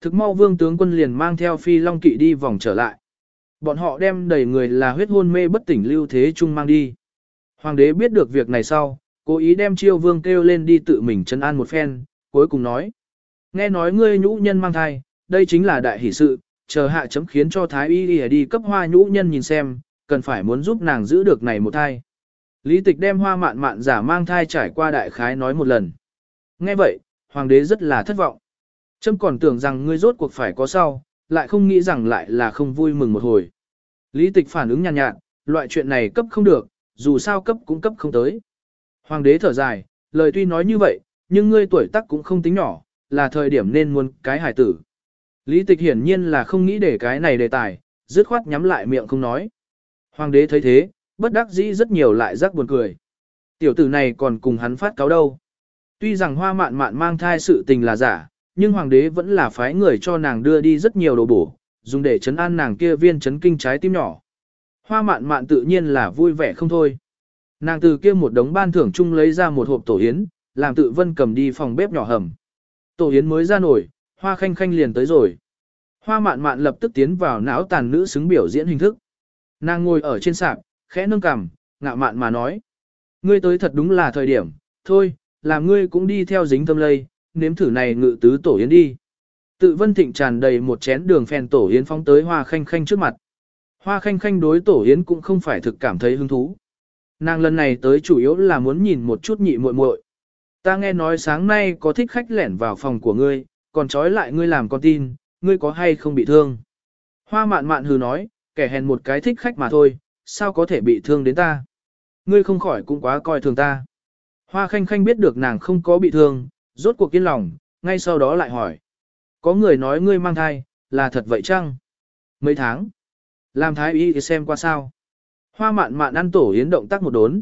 Thực mau vương tướng quân liền mang theo phi long kỵ đi vòng trở lại. Bọn họ đem đầy người là huyết hôn mê bất tỉnh lưu thế trung mang đi. Hoàng đế biết được việc này sau, cố ý đem chiêu vương kêu lên đi tự mình chân an một phen, cuối cùng nói. Nghe nói ngươi nhũ nhân mang thai, đây chính là đại hỷ sự, chờ hạ chấm khiến cho thái y đi, đi cấp hoa nhũ nhân nhìn xem, cần phải muốn giúp nàng giữ được này một thai. Lý tịch đem hoa mạn mạn giả mang thai trải qua đại khái nói một lần. Nghe vậy, hoàng đế rất là thất vọng. Trâm còn tưởng rằng ngươi rốt cuộc phải có sau, lại không nghĩ rằng lại là không vui mừng một hồi. Lý tịch phản ứng nhàn nhạt, nhạt, loại chuyện này cấp không được, dù sao cấp cũng cấp không tới. Hoàng đế thở dài, lời tuy nói như vậy, nhưng ngươi tuổi tác cũng không tính nhỏ, là thời điểm nên muốn cái hài tử. Lý tịch hiển nhiên là không nghĩ để cái này đề tài, dứt khoát nhắm lại miệng không nói. Hoàng đế thấy thế, bất đắc dĩ rất nhiều lại rắc buồn cười. Tiểu tử này còn cùng hắn phát cáo đâu. Tuy rằng hoa mạn mạn mang thai sự tình là giả, nhưng hoàng đế vẫn là phái người cho nàng đưa đi rất nhiều đồ bổ, dùng để chấn an nàng kia viên chấn kinh trái tim nhỏ. Hoa mạn mạn tự nhiên là vui vẻ không thôi. Nàng từ kia một đống ban thưởng chung lấy ra một hộp tổ yến, làm tự vân cầm đi phòng bếp nhỏ hầm. Tổ yến mới ra nổi, hoa khanh khanh liền tới rồi. Hoa mạn mạn lập tức tiến vào não tàn nữ xứng biểu diễn hình thức. Nàng ngồi ở trên sạp, khẽ nâng cằm, ngạo mạn mà nói. Ngươi tới thật đúng là thời điểm, thôi, làm ngươi cũng đi theo dính tâm lây, nếm thử này ngự tứ tổ yến đi. Tự vân thịnh tràn đầy một chén đường phèn tổ yến phóng tới hoa khanh khanh trước mặt. Hoa khanh khanh đối tổ yến cũng không phải thực cảm thấy hứng thú. Nàng lần này tới chủ yếu là muốn nhìn một chút nhị muội muội. Ta nghe nói sáng nay có thích khách lẻn vào phòng của ngươi, còn trói lại ngươi làm con tin, ngươi có hay không bị thương. Hoa mạn mạn hừ nói, kẻ hèn một cái thích khách mà thôi, sao có thể bị thương đến ta. Ngươi không khỏi cũng quá coi thường ta. Hoa khanh khanh biết được nàng không có bị thương, rốt cuộc yên lòng, ngay sau đó lại hỏi. Có người nói ngươi mang thai, là thật vậy chăng? Mấy tháng? Làm thái y thì xem qua sao? Hoa mạn mạn ăn tổ yến động tác một đốn.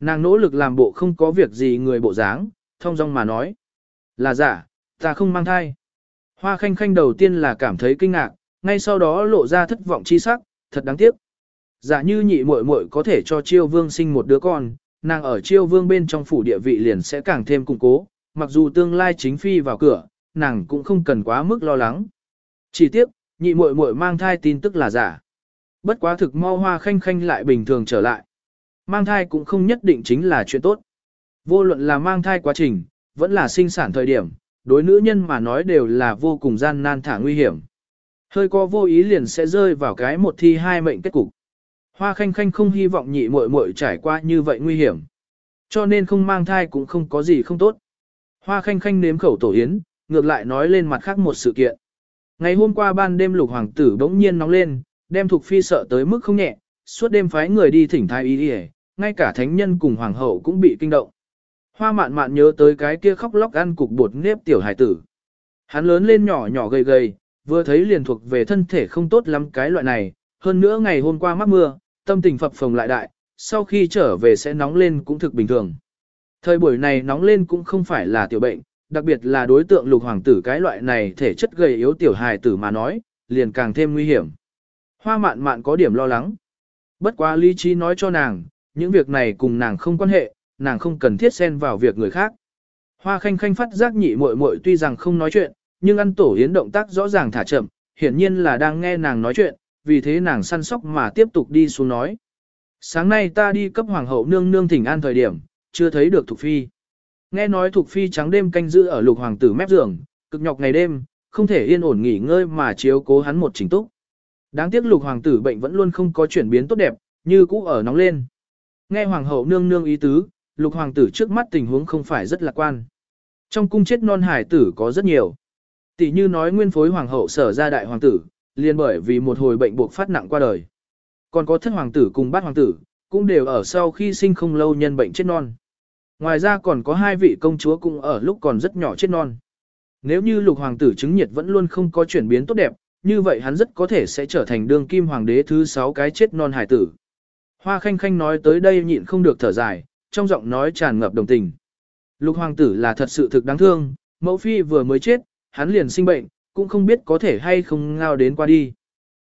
Nàng nỗ lực làm bộ không có việc gì người bộ dáng, thông dong mà nói. Là giả, ta không mang thai. Hoa khanh khanh đầu tiên là cảm thấy kinh ngạc, ngay sau đó lộ ra thất vọng chi sắc, thật đáng tiếc. Giả như nhị muội muội có thể cho chiêu vương sinh một đứa con, nàng ở chiêu vương bên trong phủ địa vị liền sẽ càng thêm củng cố, mặc dù tương lai chính phi vào cửa, nàng cũng không cần quá mức lo lắng. Chỉ tiếc, nhị muội muội mang thai tin tức là giả. Bất quá thực mau hoa khanh khanh lại bình thường trở lại. Mang thai cũng không nhất định chính là chuyện tốt. Vô luận là mang thai quá trình, vẫn là sinh sản thời điểm, đối nữ nhân mà nói đều là vô cùng gian nan thả nguy hiểm. Hơi có vô ý liền sẽ rơi vào cái một thi hai mệnh kết cục. Hoa khanh khanh không hy vọng nhị muội muội trải qua như vậy nguy hiểm. Cho nên không mang thai cũng không có gì không tốt. Hoa khanh khanh nếm khẩu tổ yến, ngược lại nói lên mặt khác một sự kiện. Ngày hôm qua ban đêm lục hoàng tử bỗng nhiên nóng lên, đem thuộc phi sợ tới mức không nhẹ, suốt đêm phái người đi thỉnh thái y đi ngay cả thánh nhân cùng hoàng hậu cũng bị kinh động. Hoa mạn mạn nhớ tới cái kia khóc lóc ăn cục bột nếp tiểu hải tử. Hắn lớn lên nhỏ nhỏ gầy gầy, vừa thấy liền thuộc về thân thể không tốt lắm cái loại này, hơn nữa ngày hôm qua mắc mưa, tâm tình phập phồng lại đại, sau khi trở về sẽ nóng lên cũng thực bình thường. Thời buổi này nóng lên cũng không phải là tiểu bệnh, đặc biệt là đối tượng lục hoàng tử cái loại này thể chất gầy yếu tiểu hài tử mà nói, liền càng thêm nguy hiểm. Hoa mạn mạn có điểm lo lắng. Bất quá lý trí nói cho nàng, những việc này cùng nàng không quan hệ, nàng không cần thiết xen vào việc người khác. Hoa khanh khanh phát giác nhị muội muội tuy rằng không nói chuyện, nhưng ăn tổ hiến động tác rõ ràng thả chậm, hiển nhiên là đang nghe nàng nói chuyện, vì thế nàng săn sóc mà tiếp tục đi xuống nói. Sáng nay ta đi cấp hoàng hậu nương nương thỉnh an thời điểm, chưa thấy được Thục Phi. Nghe nói Thục Phi trắng đêm canh giữ ở lục hoàng tử mép giường, cực nhọc ngày đêm, không thể yên ổn nghỉ ngơi mà chiếu cố hắn một chính túc. Đáng tiếc lục hoàng tử bệnh vẫn luôn không có chuyển biến tốt đẹp, như cũ ở nóng lên. Nghe hoàng hậu nương nương ý tứ, lục hoàng tử trước mắt tình huống không phải rất lạc quan. Trong cung chết non hải tử có rất nhiều. Tỷ như nói nguyên phối hoàng hậu sở ra đại hoàng tử, liền bởi vì một hồi bệnh buộc phát nặng qua đời. Còn có thất hoàng tử cùng bát hoàng tử, cũng đều ở sau khi sinh không lâu nhân bệnh chết non. Ngoài ra còn có hai vị công chúa cũng ở lúc còn rất nhỏ chết non. Nếu như lục hoàng tử chứng nhiệt vẫn luôn không có chuyển biến tốt đẹp, như vậy hắn rất có thể sẽ trở thành đương kim hoàng đế thứ sáu cái chết non hải tử. Hoa khanh khanh nói tới đây nhịn không được thở dài, trong giọng nói tràn ngập đồng tình. Lục hoàng tử là thật sự thực đáng thương, mẫu phi vừa mới chết, hắn liền sinh bệnh, cũng không biết có thể hay không ngao đến qua đi.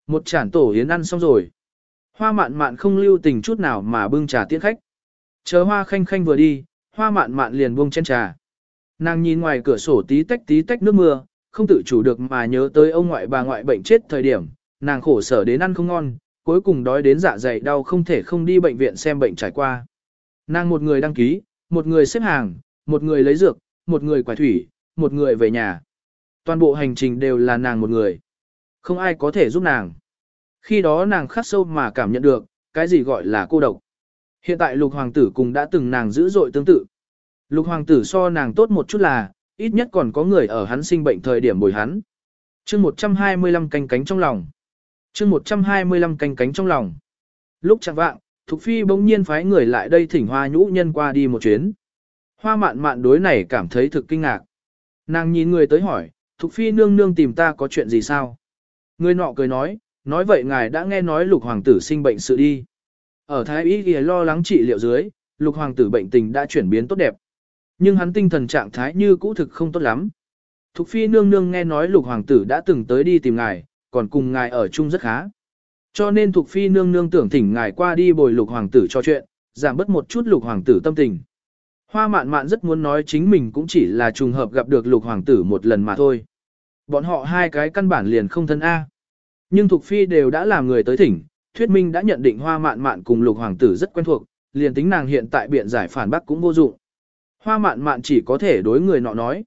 Một chản tổ yến ăn xong rồi. Hoa mạn mạn không lưu tình chút nào mà bưng trà tiễn khách. Chờ hoa khanh khanh vừa đi, hoa mạn mạn liền buông chén trà. Nàng nhìn ngoài cửa sổ tí tách tí tách nước mưa, không tự chủ được mà nhớ tới ông ngoại bà ngoại bệnh chết thời điểm, nàng khổ sở đến ăn không ngon, cuối cùng đói đến dạ dày đau không thể không đi bệnh viện xem bệnh trải qua. Nàng một người đăng ký, một người xếp hàng, một người lấy dược, một người quải thủy, một người về nhà. Toàn bộ hành trình đều là nàng một người. Không ai có thể giúp nàng. Khi đó nàng khắc sâu mà cảm nhận được, cái gì gọi là cô độc. Hiện tại lục hoàng tử cùng đã từng nàng dữ dội tương tự. Lục hoàng tử so nàng tốt một chút là, ít nhất còn có người ở hắn sinh bệnh thời điểm bồi hắn. chương 125 canh cánh trong lòng. chương 125 canh cánh trong lòng. Lúc chẳng vạng, Thục Phi bỗng nhiên phái người lại đây thỉnh hoa nhũ nhân qua đi một chuyến. Hoa mạn mạn đối này cảm thấy thực kinh ngạc. Nàng nhìn người tới hỏi, Thục Phi nương nương tìm ta có chuyện gì sao? Người nọ cười nói, nói vậy ngài đã nghe nói lục hoàng tử sinh bệnh sự đi. Ở Thái Y thì lo lắng trị liệu dưới, lục hoàng tử bệnh tình đã chuyển biến tốt đẹp. Nhưng hắn tinh thần trạng thái như cũ thực không tốt lắm. Thục phi nương nương nghe nói lục hoàng tử đã từng tới đi tìm ngài, còn cùng ngài ở chung rất khá. Cho nên Thục phi nương nương tưởng thỉnh ngài qua đi bồi lục hoàng tử cho chuyện, giảm bớt một chút lục hoàng tử tâm tình. Hoa mạn mạn rất muốn nói chính mình cũng chỉ là trùng hợp gặp được lục hoàng tử một lần mà thôi. Bọn họ hai cái căn bản liền không thân A. Nhưng Thục Phi đều đã làm người tới thỉnh, thuyết minh đã nhận định hoa mạn mạn cùng lục hoàng tử rất quen thuộc, liền tính nàng hiện tại biện giải phản bác cũng vô dụng. Hoa mạn mạn chỉ có thể đối người nọ nói.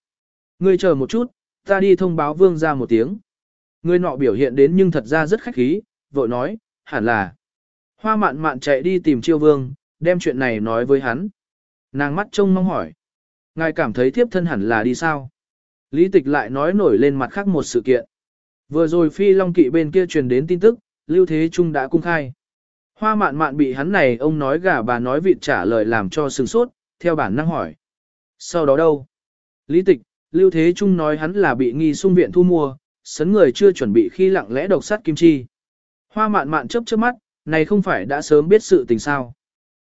Ngươi chờ một chút, ta đi thông báo vương ra một tiếng. Người nọ biểu hiện đến nhưng thật ra rất khách khí, vội nói, hẳn là. Hoa mạn mạn chạy đi tìm chiêu vương, đem chuyện này nói với hắn. Nàng mắt trông mong hỏi. Ngài cảm thấy thiếp thân hẳn là đi sao? Lý tịch lại nói nổi lên mặt khác một sự kiện. Vừa rồi phi long kỵ bên kia truyền đến tin tức, Lưu Thế Trung đã cung khai. Hoa mạn mạn bị hắn này ông nói gà bà nói vịt trả lời làm cho sừng sốt, theo bản năng hỏi. Sau đó đâu? Lý tịch, Lưu Thế Trung nói hắn là bị nghi sung viện thu mua, sấn người chưa chuẩn bị khi lặng lẽ độc sát kim chi. Hoa mạn mạn chớp chớp mắt, này không phải đã sớm biết sự tình sao.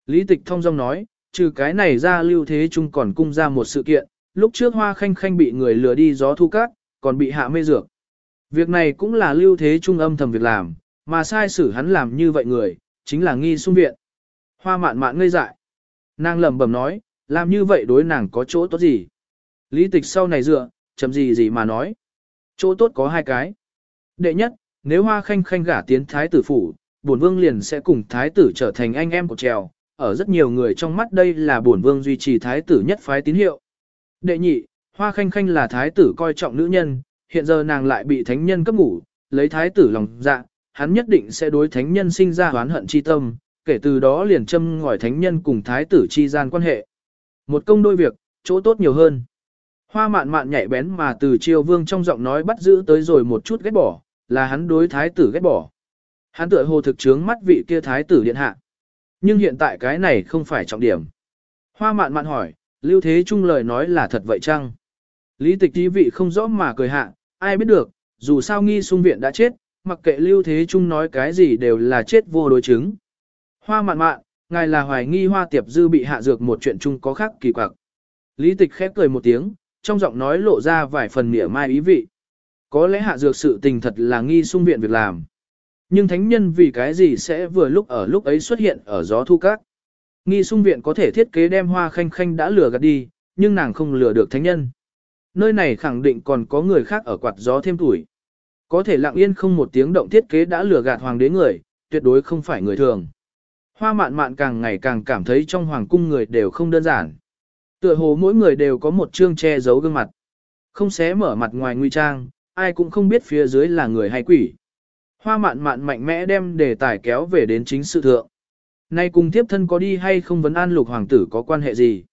Lý tịch thông dong nói, trừ cái này ra Lưu Thế Trung còn cung ra một sự kiện, lúc trước hoa khanh khanh bị người lừa đi gió thu cát, còn bị hạ mê dược. Việc này cũng là Lưu Thế Trung âm thầm việc làm, mà sai xử hắn làm như vậy người, chính là nghi sung viện. Hoa mạn mạn ngây dại. Nàng lẩm bẩm nói, làm như vậy đối nàng có chỗ tốt gì? Lý tịch sau này dựa, chấm gì gì mà nói. Chỗ tốt có hai cái. Đệ nhất, nếu hoa khanh khanh gả tiến thái tử phủ, bổn vương liền sẽ cùng thái tử trở thành anh em của trèo. Ở rất nhiều người trong mắt đây là bổn vương duy trì thái tử nhất phái tín hiệu. Đệ nhị, hoa khanh khanh là thái tử coi trọng nữ nhân, hiện giờ nàng lại bị thánh nhân cấp ngủ, lấy thái tử lòng dạ, hắn nhất định sẽ đối thánh nhân sinh ra oán hận chi tâm, kể từ đó liền châm ngòi thánh nhân cùng thái tử chi gian quan hệ. Một công đôi việc, chỗ tốt nhiều hơn. Hoa mạn mạn nhạy bén mà từ triều vương trong giọng nói bắt giữ tới rồi một chút ghét bỏ, là hắn đối thái tử ghét bỏ. Hắn tựa hồ thực trướng mắt vị kia thái tử điện hạ. Nhưng hiện tại cái này không phải trọng điểm. Hoa mạn mạn hỏi, lưu thế trung lời nói là thật vậy chăng? Lý tịch ý vị không rõ mà cười hạ, ai biết được, dù sao nghi sung viện đã chết, mặc kệ lưu thế trung nói cái gì đều là chết vô đối chứng. Hoa mạn mạn, ngài là hoài nghi hoa tiệp dư bị hạ dược một chuyện chung có khác kỳ quặc. Lý tịch khép cười một tiếng, trong giọng nói lộ ra vài phần mỉa mai ý vị. Có lẽ hạ dược sự tình thật là nghi sung viện việc làm. Nhưng thánh nhân vì cái gì sẽ vừa lúc ở lúc ấy xuất hiện ở gió thu cát? Nghi sung viện có thể thiết kế đem hoa khanh khanh đã lừa gạt đi, nhưng nàng không lừa được thánh nhân. Nơi này khẳng định còn có người khác ở quạt gió thêm tuổi. Có thể lặng yên không một tiếng động thiết kế đã lừa gạt hoàng đế người, tuyệt đối không phải người thường. Hoa mạn mạn càng ngày càng cảm thấy trong hoàng cung người đều không đơn giản. Tựa hồ mỗi người đều có một chương che giấu gương mặt. Không xé mở mặt ngoài nguy trang, ai cũng không biết phía dưới là người hay quỷ. Hoa mạn mạn mạnh mẽ đem đề tài kéo về đến chính sự thượng. Nay cùng tiếp thân có đi hay không vấn an lục hoàng tử có quan hệ gì?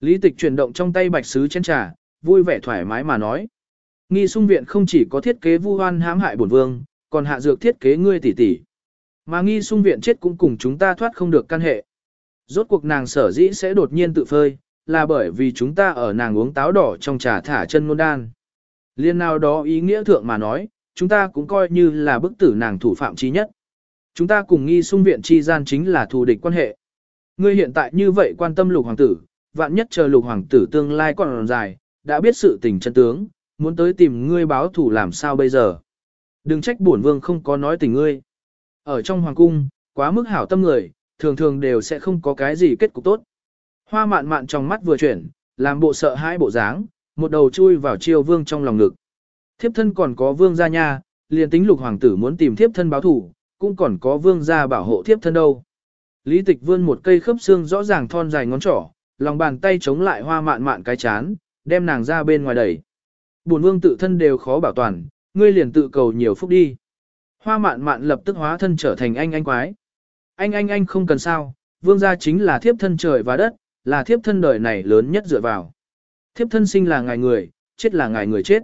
Lý tịch chuyển động trong tay bạch sứ chén trà, vui vẻ thoải mái mà nói. Nghi sung viện không chỉ có thiết kế vu hoan hãm hại bổn vương, còn hạ dược thiết kế ngươi tỷ tỷ. Mà nghi sung viện chết cũng cùng chúng ta thoát không được căn hệ. Rốt cuộc nàng sở dĩ sẽ đột nhiên tự phơi, là bởi vì chúng ta ở nàng uống táo đỏ trong trà thả chân ngôn đan. Liên nào đó ý nghĩa thượng mà nói, chúng ta cũng coi như là bức tử nàng thủ phạm trí nhất. Chúng ta cùng nghi sung viện chi gian chính là thù địch quan hệ. Ngươi hiện tại như vậy quan tâm lục hoàng tử, vạn nhất chờ lục hoàng tử tương lai còn dài, đã biết sự tình chân tướng, muốn tới tìm ngươi báo thủ làm sao bây giờ. Đừng trách bổn vương không có nói tình ngươi. Ở trong hoàng cung, quá mức hảo tâm người, thường thường đều sẽ không có cái gì kết cục tốt. Hoa mạn mạn trong mắt vừa chuyển, làm bộ sợ hãi bộ dáng, một đầu chui vào chiêu vương trong lòng ngực. Thiếp thân còn có vương gia nha, liền tính lục hoàng tử muốn tìm thiếp thân báo thủ, cũng còn có vương gia bảo hộ thiếp thân đâu. Lý tịch vươn một cây khớp xương rõ ràng thon dài ngón trỏ, lòng bàn tay chống lại hoa mạn mạn cái chán, đem nàng ra bên ngoài đẩy. Bổn vương tự thân đều khó bảo toàn, ngươi liền tự cầu nhiều phúc đi. Hoa mạn mạn lập tức hóa thân trở thành anh anh quái. Anh anh anh không cần sao, vương gia chính là thiếp thân trời và đất, là thiếp thân đời này lớn nhất dựa vào. Thiếp thân sinh là ngài người, chết là ngài người chết.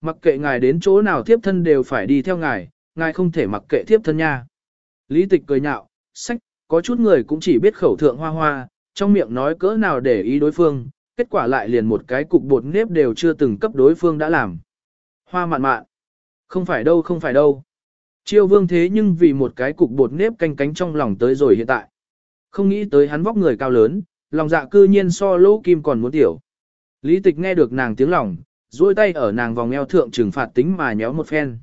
Mặc kệ ngài đến chỗ nào thiếp thân đều phải đi theo ngài, ngài không thể mặc kệ thiếp thân nha. Lý tịch cười nhạo, sách, có chút người cũng chỉ biết khẩu thượng hoa hoa, trong miệng nói cỡ nào để ý đối phương, kết quả lại liền một cái cục bột nếp đều chưa từng cấp đối phương đã làm. Hoa mạn mạn. Không phải đâu không phải đâu. Chiêu vương thế nhưng vì một cái cục bột nếp canh cánh trong lòng tới rồi hiện tại. Không nghĩ tới hắn vóc người cao lớn, lòng dạ cư nhiên so lỗ kim còn muốn tiểu. Lý tịch nghe được nàng tiếng lòng, duỗi tay ở nàng vòng eo thượng trừng phạt tính mà nhéo một phen.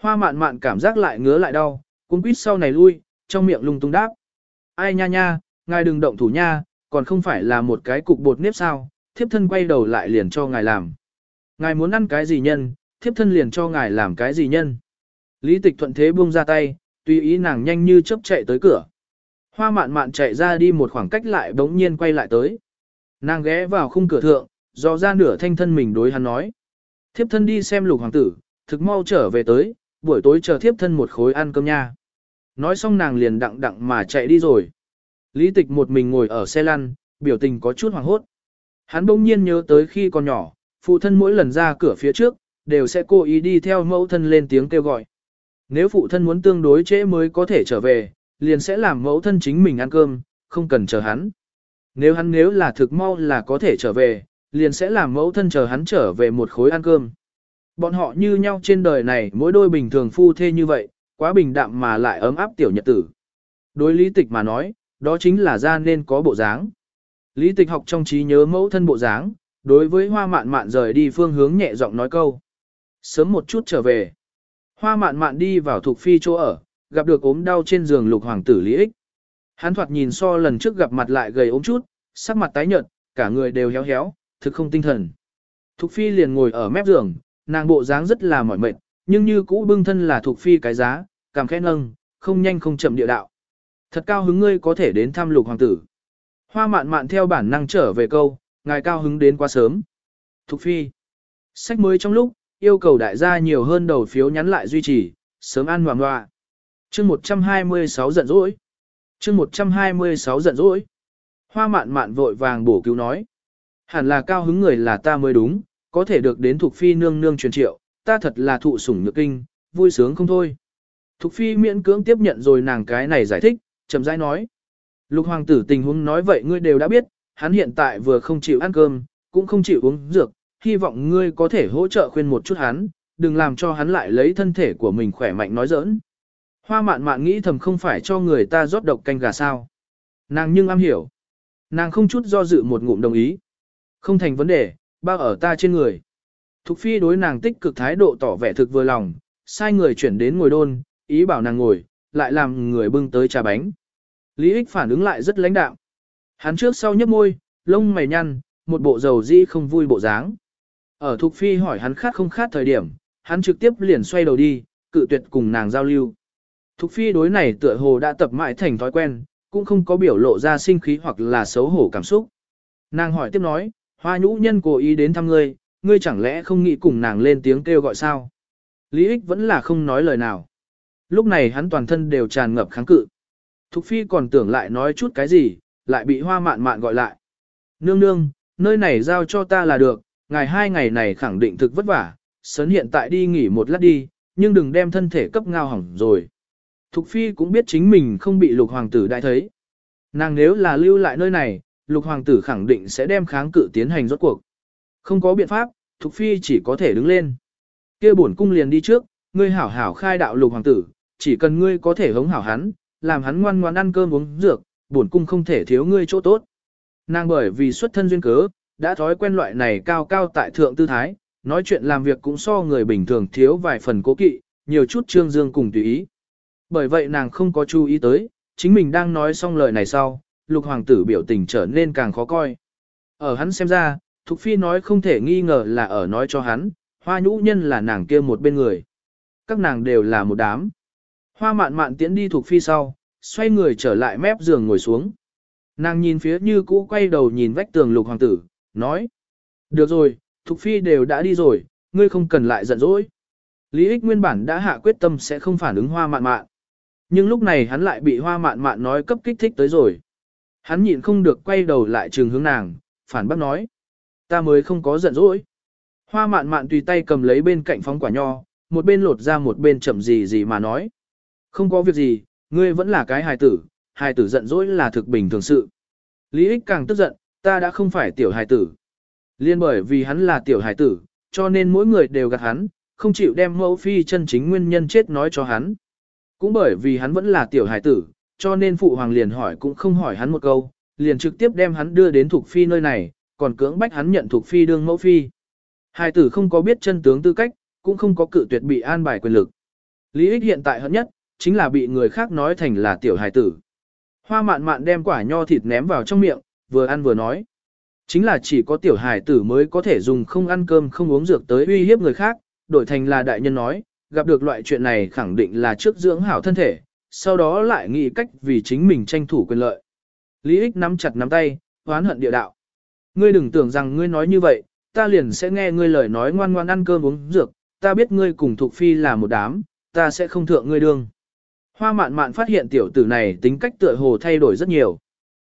Hoa mạn mạn cảm giác lại ngứa lại đau, cuốn quýt sau này lui, trong miệng lung tung đáp. Ai nha nha, ngài đừng động thủ nha, còn không phải là một cái cục bột nếp sao, thiếp thân quay đầu lại liền cho ngài làm. Ngài muốn ăn cái gì nhân, thiếp thân liền cho ngài làm cái gì nhân. Lý tịch thuận thế buông ra tay, tùy ý nàng nhanh như chớp chạy tới cửa. Hoa mạn mạn chạy ra đi một khoảng cách lại bỗng nhiên quay lại tới. Nàng ghé vào khung cửa thượng, dò ra nửa thanh thân mình đối hắn nói. Thiếp thân đi xem lục hoàng tử, thực mau trở về tới, buổi tối chờ thiếp thân một khối ăn cơm nha. Nói xong nàng liền đặng đặng mà chạy đi rồi. Lý tịch một mình ngồi ở xe lăn, biểu tình có chút hoàng hốt. Hắn bỗng nhiên nhớ tới khi còn nhỏ, phụ thân mỗi lần ra cửa phía trước, đều sẽ cố ý đi theo mẫu thân lên tiếng kêu gọi. Nếu phụ thân muốn tương đối trễ mới có thể trở về, liền sẽ làm mẫu thân chính mình ăn cơm, không cần chờ hắn. Nếu hắn nếu là thực mau là có thể trở về, liền sẽ làm mẫu thân chờ hắn trở về một khối ăn cơm. Bọn họ như nhau trên đời này mỗi đôi bình thường phu thê như vậy, quá bình đạm mà lại ấm áp tiểu nhật tử. Đối lý tịch mà nói, đó chính là ra nên có bộ dáng. Lý tịch học trong trí nhớ mẫu thân bộ dáng, đối với hoa mạn mạn rời đi phương hướng nhẹ giọng nói câu. Sớm một chút trở về. Hoa mạn mạn đi vào thuộc phi chỗ ở, gặp được ốm đau trên giường lục hoàng tử Lý ích. Hắn thoạt nhìn so lần trước gặp mặt lại gầy ốm chút, sắc mặt tái nhợt, cả người đều héo héo, thực không tinh thần. Thục phi liền ngồi ở mép giường, nàng bộ dáng rất là mỏi mệt, nhưng như cũ bưng thân là thuộc phi cái giá, cảm khẽ nâng, không nhanh không chậm địa đạo. Thật cao hứng ngươi có thể đến thăm lục hoàng tử. Hoa mạn mạn theo bản năng trở về câu, ngài cao hứng đến quá sớm. Thục phi. Sách mới trong lúc, yêu cầu đại gia nhiều hơn đầu phiếu nhắn lại duy trì, sớm ăn hoàng hoa. chương 126 giận dỗi. chương 126 giận dỗi. Hoa mạn mạn vội vàng bổ cứu nói. Hẳn là cao hứng người là ta mới đúng, có thể được đến thuộc phi nương nương truyền triệu, ta thật là thụ sủng nhược kinh, vui sướng không thôi. Thục phi miễn cưỡng tiếp nhận rồi nàng cái này giải thích, chậm rãi nói. Lục hoàng tử tình huống nói vậy ngươi đều đã biết, hắn hiện tại vừa không chịu ăn cơm, cũng không chịu uống dược, hy vọng ngươi có thể hỗ trợ khuyên một chút hắn, đừng làm cho hắn lại lấy thân thể của mình khỏe mạnh nói giỡn. Hoa mạn mạn nghĩ thầm không phải cho người ta rót độc canh gà sao. Nàng nhưng am hiểu. Nàng không chút do dự một ngụm đồng ý. Không thành vấn đề, bao ở ta trên người. Thục phi đối nàng tích cực thái độ tỏ vẻ thực vừa lòng, sai người chuyển đến ngồi đôn, ý bảo nàng ngồi, lại làm người bưng tới trà bánh. Lý ích phản ứng lại rất lãnh đạm. Hắn trước sau nhấp môi, lông mày nhăn, một bộ dầu dĩ không vui bộ dáng. Ở Thục Phi hỏi hắn khát không khát thời điểm, hắn trực tiếp liền xoay đầu đi, cự tuyệt cùng nàng giao lưu. Thục Phi đối này tựa hồ đã tập mãi thành thói quen, cũng không có biểu lộ ra sinh khí hoặc là xấu hổ cảm xúc. Nàng hỏi tiếp nói, hoa nhũ nhân cố ý đến thăm ngươi, ngươi chẳng lẽ không nghĩ cùng nàng lên tiếng kêu gọi sao? Lý ích vẫn là không nói lời nào. Lúc này hắn toàn thân đều tràn ngập kháng cự. Thục phi còn tưởng lại nói chút cái gì, lại bị hoa mạn mạn gọi lại. Nương nương, nơi này giao cho ta là được, ngài hai ngày này khẳng định thực vất vả, sớn hiện tại đi nghỉ một lát đi, nhưng đừng đem thân thể cấp ngao hỏng rồi. Thục phi cũng biết chính mình không bị lục hoàng tử đại thấy. Nàng nếu là lưu lại nơi này, lục hoàng tử khẳng định sẽ đem kháng cự tiến hành rốt cuộc. Không có biện pháp, Thục phi chỉ có thể đứng lên. kia bổn cung liền đi trước, ngươi hảo hảo khai đạo lục hoàng tử, chỉ cần ngươi có thể hống hảo hắn, làm hắn ngoan ngoan ăn cơm uống dược, bổn cung không thể thiếu ngươi chỗ tốt. Nàng bởi vì xuất thân duyên cớ, đã thói quen loại này cao cao tại thượng tư thái, nói chuyện làm việc cũng so người bình thường thiếu vài phần cố kỵ, nhiều chút trương dương cùng tùy ý. Bởi vậy nàng không có chú ý tới, chính mình đang nói xong lời này sau, lục hoàng tử biểu tình trở nên càng khó coi. Ở hắn xem ra, Thục Phi nói không thể nghi ngờ là ở nói cho hắn, hoa nhũ nhân là nàng kia một bên người. Các nàng đều là một đám. Hoa mạn mạn tiễn đi Thục Phi sau, xoay người trở lại mép giường ngồi xuống. Nàng nhìn phía như cũ quay đầu nhìn vách tường lục hoàng tử, nói. Được rồi, Thục Phi đều đã đi rồi, ngươi không cần lại giận dỗi. Lý ích nguyên bản đã hạ quyết tâm sẽ không phản ứng hoa mạn mạn. Nhưng lúc này hắn lại bị hoa mạn mạn nói cấp kích thích tới rồi. Hắn nhịn không được quay đầu lại trường hướng nàng, phản bác nói. Ta mới không có giận dỗi. Hoa mạn mạn tùy tay cầm lấy bên cạnh phóng quả nho, một bên lột ra một bên chậm gì gì mà nói. Không có việc gì, ngươi vẫn là cái hài tử, hài tử giận dỗi là thực bình thường sự. Lý ích càng tức giận, ta đã không phải tiểu hài tử. Liên bởi vì hắn là tiểu hài tử, cho nên mỗi người đều gạt hắn, không chịu đem mẫu phi chân chính nguyên nhân chết nói cho hắn. Cũng bởi vì hắn vẫn là tiểu hài tử, cho nên phụ hoàng liền hỏi cũng không hỏi hắn một câu, liền trực tiếp đem hắn đưa đến thuộc phi nơi này, còn cưỡng bách hắn nhận thuộc phi đương mẫu phi. Hai tử không có biết chân tướng tư cách, cũng không có cự tuyệt bị an bài quyền lực. Lý ích hiện tại hận nhất, chính là bị người khác nói thành là tiểu hải tử. Hoa mạn mạn đem quả nho thịt ném vào trong miệng, vừa ăn vừa nói. Chính là chỉ có tiểu hải tử mới có thể dùng không ăn cơm không uống dược tới uy hiếp người khác, đổi thành là đại nhân nói, gặp được loại chuyện này khẳng định là trước dưỡng hảo thân thể, sau đó lại nghĩ cách vì chính mình tranh thủ quyền lợi. Lý ích nắm chặt nắm tay, hoán hận địa đạo. Ngươi đừng tưởng rằng ngươi nói như vậy, ta liền sẽ nghe ngươi lời nói ngoan ngoan ăn cơm uống dược, ta biết ngươi cùng thuộc phi là một đám, ta sẽ không thượng ngươi đương. Hoa mạn mạn phát hiện tiểu tử này tính cách tựa hồ thay đổi rất nhiều.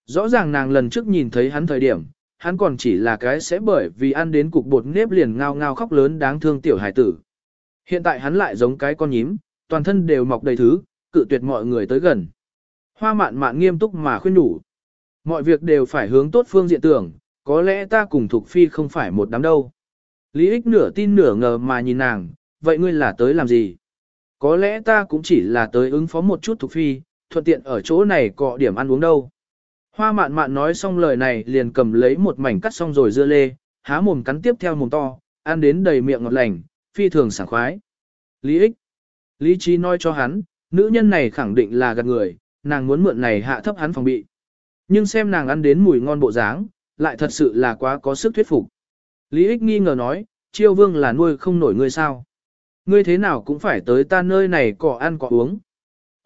Rõ ràng nàng lần trước nhìn thấy hắn thời điểm, hắn còn chỉ là cái sẽ bởi vì ăn đến cục bột nếp liền ngao ngao khóc lớn đáng thương tiểu hải tử. Hiện tại hắn lại giống cái con nhím, toàn thân đều mọc đầy thứ, cự tuyệt mọi người tới gần. Hoa mạn mạn nghiêm túc mà khuyên đủ. Mọi việc đều phải hướng tốt phương diện tưởng, có lẽ ta cùng Thục Phi không phải một đám đâu. Lý ích nửa tin nửa ngờ mà nhìn nàng, vậy ngươi là tới làm gì? Có lẽ ta cũng chỉ là tới ứng phó một chút Thục Phi, thuận tiện ở chỗ này cọ điểm ăn uống đâu. Hoa mạn mạn nói xong lời này liền cầm lấy một mảnh cắt xong rồi dưa lê, há mồm cắn tiếp theo mồm to, ăn đến đầy miệng ngọt lành, phi thường sảng khoái. Lý ích. Lý trí nói cho hắn, nữ nhân này khẳng định là gạt người, nàng muốn mượn này hạ thấp hắn phòng bị. Nhưng xem nàng ăn đến mùi ngon bộ dáng, lại thật sự là quá có sức thuyết phục. Lý ích nghi ngờ nói, chiêu vương là nuôi không nổi ngươi sao. Ngươi thế nào cũng phải tới ta nơi này cỏ ăn cỏ uống.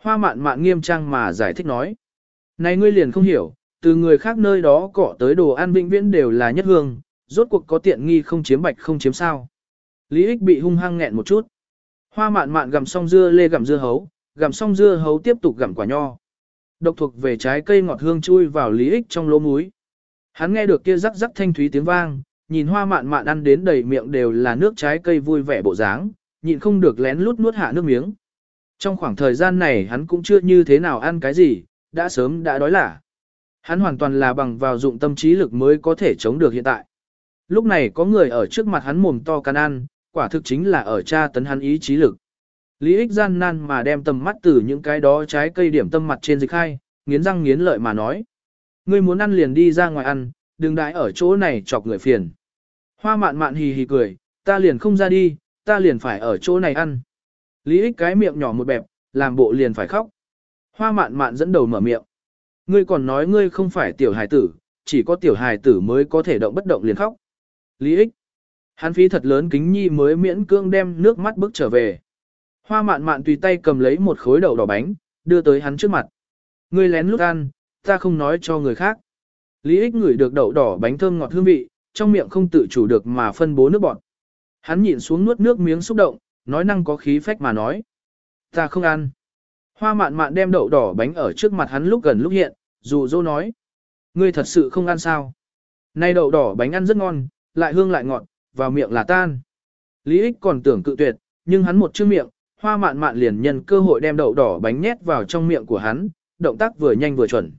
Hoa mạn mạn nghiêm trang mà giải thích nói. Này ngươi liền không hiểu, từ người khác nơi đó cỏ tới đồ ăn vĩnh viễn đều là nhất hương, rốt cuộc có tiện nghi không chiếm bạch không chiếm sao. Lý ích bị hung hăng nghẹn một chút. Hoa mạn mạn gặm xong dưa lê gặm dưa hấu, gặm xong dưa hấu tiếp tục gặm quả nho. Độc thuộc về trái cây ngọt hương chui vào lý ích trong lỗ múi. Hắn nghe được kia rắc rắc thanh thúy tiếng vang, nhìn hoa mạn mạn ăn đến đầy miệng đều là nước trái cây vui vẻ bộ dáng, nhịn không được lén lút nuốt hạ nước miếng. Trong khoảng thời gian này hắn cũng chưa như thế nào ăn cái gì, đã sớm đã đói lả. Hắn hoàn toàn là bằng vào dụng tâm trí lực mới có thể chống được hiện tại. Lúc này có người ở trước mặt hắn mồm to can ăn, quả thực chính là ở tra tấn hắn ý trí lực. Lý ích gian nan mà đem tầm mắt từ những cái đó trái cây điểm tâm mặt trên dịch hai, nghiến răng nghiến lợi mà nói. Ngươi muốn ăn liền đi ra ngoài ăn, đừng đãi ở chỗ này chọc người phiền. Hoa mạn mạn hì hì cười, ta liền không ra đi, ta liền phải ở chỗ này ăn. Lý ích cái miệng nhỏ một bẹp, làm bộ liền phải khóc. Hoa mạn mạn dẫn đầu mở miệng. Ngươi còn nói ngươi không phải tiểu hài tử, chỉ có tiểu hài tử mới có thể động bất động liền khóc. Lý ích. Hắn phí thật lớn kính nhi mới miễn cương đem nước mắt bước trở về. Hoa mạn mạn tùy tay cầm lấy một khối đậu đỏ bánh, đưa tới hắn trước mặt. Ngươi lén lút ăn, ta không nói cho người khác. Lý ích ngửi được đậu đỏ bánh thơm ngọt hương vị, trong miệng không tự chủ được mà phân bố nước bọt. Hắn nhịn xuống nuốt nước miếng xúc động, nói năng có khí phách mà nói. Ta không ăn. Hoa mạn mạn đem đậu đỏ bánh ở trước mặt hắn lúc gần lúc hiện, dù dô nói. Ngươi thật sự không ăn sao. Nay đậu đỏ bánh ăn rất ngon, lại hương lại ngọt, vào miệng là tan. Lý ích còn tưởng cự tuyệt, nhưng hắn một chữ miệng, hoa mạn mạn liền nhân cơ hội đem đậu đỏ bánh nhét vào trong miệng của hắn, động tác vừa nhanh vừa chuẩn.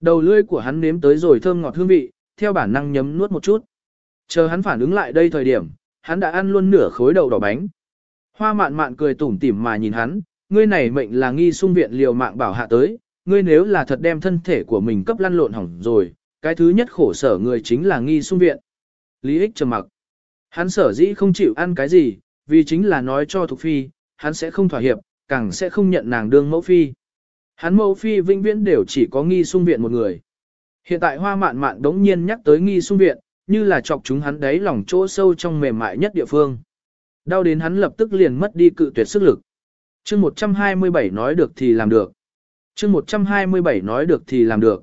Đầu lưỡi của hắn nếm tới rồi thơm ngọt hương vị, theo bản năng nhấm nuốt một chút. Chờ hắn phản ứng lại đây thời điểm, hắn đã ăn luôn nửa khối đậu đỏ bánh. Hoa mạn mạn cười tủm tỉm mà nhìn hắn, ngươi này mệnh là nghi sung viện liều mạng bảo hạ tới, ngươi nếu là thật đem thân thể của mình cấp lăn lộn hỏng rồi, cái thứ nhất khổ sở người chính là nghi sung viện. Lý ích trầm mặc. Hắn sở dĩ không chịu ăn cái gì, vì chính là nói cho Thục Phi, hắn sẽ không thỏa hiệp, càng sẽ không nhận nàng đương mẫu phi. Hắn mẫu phi vĩnh viễn đều chỉ có nghi sung viện một người. Hiện tại hoa mạn mạn đống nhiên nhắc tới nghi sung viện, như là chọc chúng hắn đáy lòng chỗ sâu trong mềm mại nhất địa phương. Đau đến hắn lập tức liền mất đi cự tuyệt sức lực. chương 127 nói được thì làm được. chương 127 nói được thì làm được.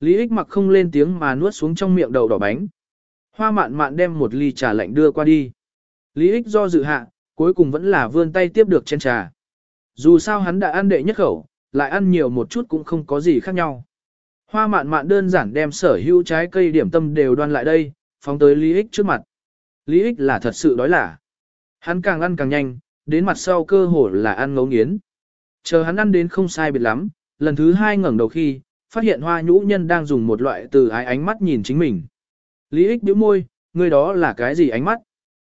Lý ích mặc không lên tiếng mà nuốt xuống trong miệng đầu đỏ bánh. Hoa mạn mạn đem một ly trà lạnh đưa qua đi. Lý ích do dự hạ, cuối cùng vẫn là vươn tay tiếp được chén trà. Dù sao hắn đã ăn đệ nhất khẩu, lại ăn nhiều một chút cũng không có gì khác nhau. Hoa mạn mạn đơn giản đem sở hữu trái cây điểm tâm đều đoan lại đây, phóng tới Lý ích trước mặt. Lý ích là thật sự đói lả. Hắn càng ăn càng nhanh, đến mặt sau cơ hồ là ăn ngấu nghiến. Chờ hắn ăn đến không sai biệt lắm, lần thứ hai ngẩng đầu khi, phát hiện hoa nhũ nhân đang dùng một loại từ ái ánh mắt nhìn chính mình. Lý ích bĩu môi, người đó là cái gì ánh mắt?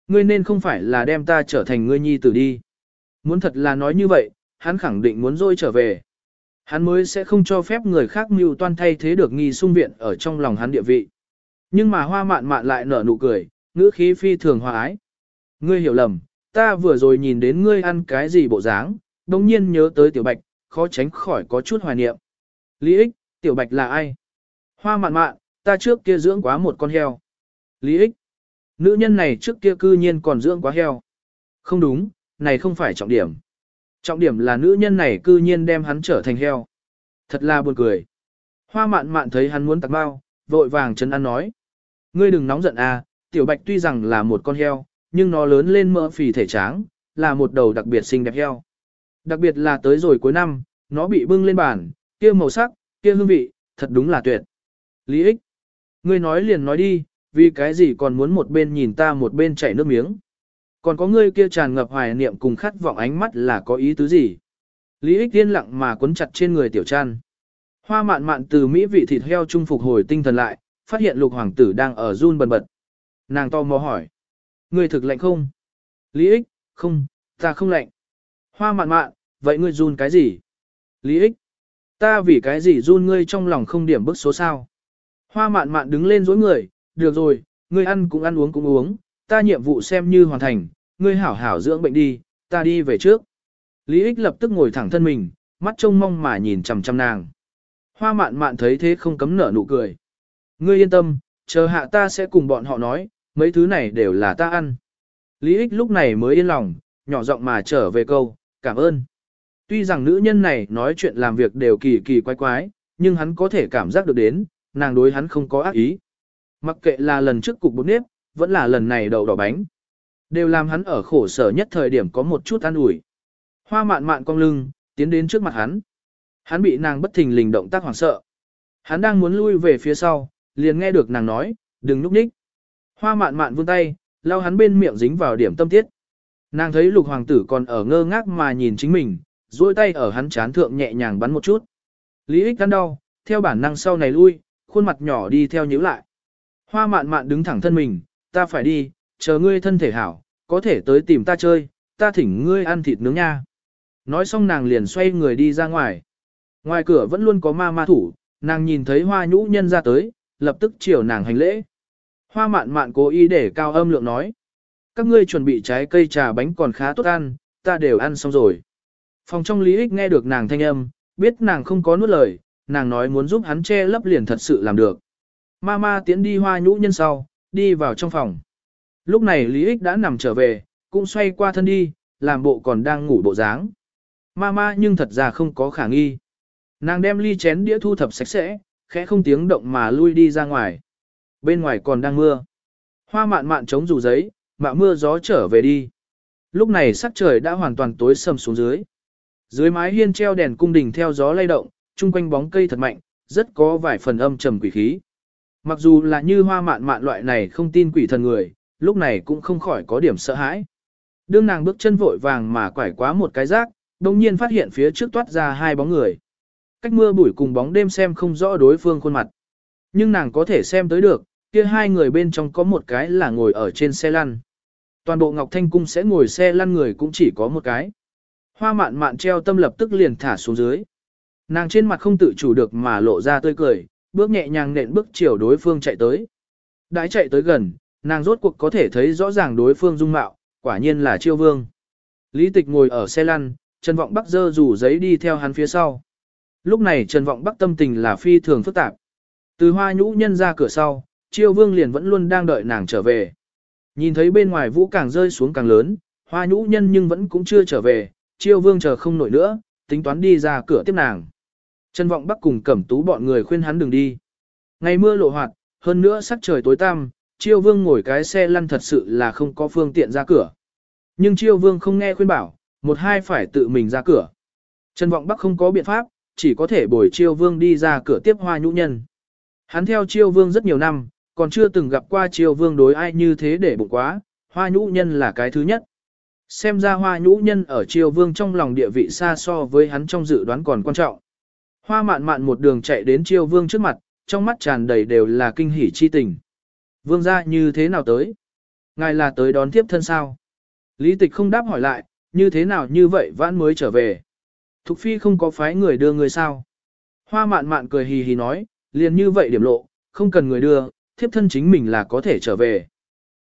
Ngươi nên không phải là đem ta trở thành ngươi nhi tử đi. Muốn thật là nói như vậy, hắn khẳng định muốn dôi trở về. Hắn mới sẽ không cho phép người khác mưu toan thay thế được nghi sung viện ở trong lòng hắn địa vị. Nhưng mà hoa mạn mạn lại nở nụ cười, ngữ khí phi thường hòa ái. Ngươi hiểu lầm, ta vừa rồi nhìn đến ngươi ăn cái gì bộ dáng, đồng nhiên nhớ tới tiểu bạch, khó tránh khỏi có chút hoài niệm. Lý ích, tiểu bạch là ai? Hoa mạn mạn, ta trước kia dưỡng quá một con heo. Lý ích, nữ nhân này trước kia cư nhiên còn dưỡng quá heo. Không đúng, này không phải trọng điểm. Trọng điểm là nữ nhân này cư nhiên đem hắn trở thành heo. Thật là buồn cười. Hoa mạn mạn thấy hắn muốn tạc bao, vội vàng chân ăn nói. Ngươi đừng nóng giận à, tiểu bạch tuy rằng là một con heo, nhưng nó lớn lên mỡ phì thể tráng, là một đầu đặc biệt xinh đẹp heo. Đặc biệt là tới rồi cuối năm, nó bị bưng lên bàn, kia màu sắc, kia hương vị, thật đúng là tuyệt. Lý ích, ngươi nói liền nói đi, vì cái gì còn muốn một bên nhìn ta một bên chảy nước miếng. Còn có ngươi kia tràn ngập hoài niệm cùng khát vọng ánh mắt là có ý tứ gì? Lý ích tiên lặng mà quấn chặt trên người tiểu trăn. Hoa mạn mạn từ mỹ vị thịt heo trung phục hồi tinh thần lại, phát hiện lục hoàng tử đang ở run bần bật. Nàng to mò hỏi. Ngươi thực lạnh không? Lý ích, không, ta không lạnh. Hoa mạn mạn, vậy ngươi run cái gì? Lý ích, ta vì cái gì run ngươi trong lòng không điểm bức số sao? Hoa mạn mạn đứng lên dối người, được rồi, ngươi ăn cũng ăn uống cũng uống, ta nhiệm vụ xem như hoàn thành, ngươi hảo hảo dưỡng bệnh đi, ta đi về trước. Lý ích lập tức ngồi thẳng thân mình, mắt trông mong mà nhìn chằm chằm nàng. Hoa mạn mạn thấy thế không cấm nở nụ cười. Ngươi yên tâm, chờ hạ ta sẽ cùng bọn họ nói, mấy thứ này đều là ta ăn. Lý ích lúc này mới yên lòng, nhỏ giọng mà trở về câu, cảm ơn. Tuy rằng nữ nhân này nói chuyện làm việc đều kỳ kỳ quái quái, nhưng hắn có thể cảm giác được đến, nàng đối hắn không có ác ý. Mặc kệ là lần trước cục bột nếp, vẫn là lần này đậu đỏ bánh. Đều làm hắn ở khổ sở nhất thời điểm có một chút an ủi. Hoa mạn mạn cong lưng, tiến đến trước mặt hắn. Hắn bị nàng bất thình lình động tác hoảng sợ. Hắn đang muốn lui về phía sau, liền nghe được nàng nói, đừng núp ních. Hoa mạn mạn vươn tay, lau hắn bên miệng dính vào điểm tâm tiết. Nàng thấy lục hoàng tử còn ở ngơ ngác mà nhìn chính mình, duỗi tay ở hắn chán thượng nhẹ nhàng bắn một chút. Lý ích cắn đau, theo bản năng sau này lui, khuôn mặt nhỏ đi theo nhíu lại. Hoa mạn mạn đứng thẳng thân mình, ta phải đi, chờ ngươi thân thể hảo, có thể tới tìm ta chơi, ta thỉnh ngươi ăn thịt nướng nha. Nói xong nàng liền xoay người đi ra ngoài. Ngoài cửa vẫn luôn có ma ma thủ, nàng nhìn thấy hoa nhũ nhân ra tới, lập tức chiều nàng hành lễ. Hoa mạn mạn cố ý để cao âm lượng nói. Các ngươi chuẩn bị trái cây trà bánh còn khá tốt ăn, ta đều ăn xong rồi. Phòng trong lý ích nghe được nàng thanh âm, biết nàng không có nuốt lời, nàng nói muốn giúp hắn che lấp liền thật sự làm được. Mama tiến đi hoa nhũ nhân sau, đi vào trong phòng. Lúc này Lý Ích đã nằm trở về, cũng xoay qua thân đi, làm bộ còn đang ngủ bộ dáng. Mama nhưng thật ra không có khả nghi. Nàng đem ly chén đĩa thu thập sạch sẽ, khẽ không tiếng động mà lui đi ra ngoài. Bên ngoài còn đang mưa. Hoa mạn mạn chống dù giấy, mạ mưa gió trở về đi. Lúc này sắc trời đã hoàn toàn tối sầm xuống dưới. Dưới mái hiên treo đèn cung đình theo gió lay động, chung quanh bóng cây thật mạnh, rất có vài phần âm trầm quỷ khí. Mặc dù là như hoa mạn mạn loại này không tin quỷ thần người, lúc này cũng không khỏi có điểm sợ hãi. Đương nàng bước chân vội vàng mà quải quá một cái rác, đồng nhiên phát hiện phía trước toát ra hai bóng người. Cách mưa bụi cùng bóng đêm xem không rõ đối phương khuôn mặt. Nhưng nàng có thể xem tới được, kia hai người bên trong có một cái là ngồi ở trên xe lăn. Toàn bộ Ngọc Thanh Cung sẽ ngồi xe lăn người cũng chỉ có một cái. Hoa mạn mạn treo tâm lập tức liền thả xuống dưới. Nàng trên mặt không tự chủ được mà lộ ra tươi cười, bước nhẹ nhàng nện bước chiều đối phương chạy tới. Đãi chạy tới gần, nàng rốt cuộc có thể thấy rõ ràng đối phương dung mạo, quả nhiên là chiêu vương. Lý tịch ngồi ở xe lăn, Trần Vọng Bắc dơ rủ giấy đi theo hắn phía sau. Lúc này Trần Vọng Bắc tâm tình là phi thường phức tạp. Từ hoa nhũ nhân ra cửa sau, chiêu vương liền vẫn luôn đang đợi nàng trở về. Nhìn thấy bên ngoài vũ càng rơi xuống càng lớn, hoa nhũ nhân nhưng vẫn cũng chưa trở về, chiêu vương chờ không nổi nữa, tính toán đi ra cửa tiếp nàng. Trần Vọng Bắc cùng Cẩm Tú bọn người khuyên hắn đừng đi. Ngày mưa lộ hoạt, hơn nữa sắc trời tối tăm, Chiêu Vương ngồi cái xe lăn thật sự là không có phương tiện ra cửa. Nhưng Chiêu Vương không nghe khuyên bảo, một hai phải tự mình ra cửa. Trần Vọng Bắc không có biện pháp, chỉ có thể bồi Chiêu Vương đi ra cửa tiếp hoa nhũ nhân. Hắn theo Chiêu Vương rất nhiều năm, còn chưa từng gặp qua Chiêu Vương đối ai như thế để bụng quá, hoa nhũ nhân là cái thứ nhất. Xem ra hoa nhũ nhân ở Chiêu Vương trong lòng địa vị xa so với hắn trong dự đoán còn quan trọng. Hoa mạn mạn một đường chạy đến chiêu vương trước mặt, trong mắt tràn đầy đều là kinh hỉ chi tình. Vương gia như thế nào tới? Ngài là tới đón tiếp thân sao? Lý tịch không đáp hỏi lại, như thế nào như vậy vãn mới trở về. Thục phi không có phái người đưa người sao. Hoa mạn mạn cười hì hì nói, liền như vậy điểm lộ, không cần người đưa, thiếp thân chính mình là có thể trở về.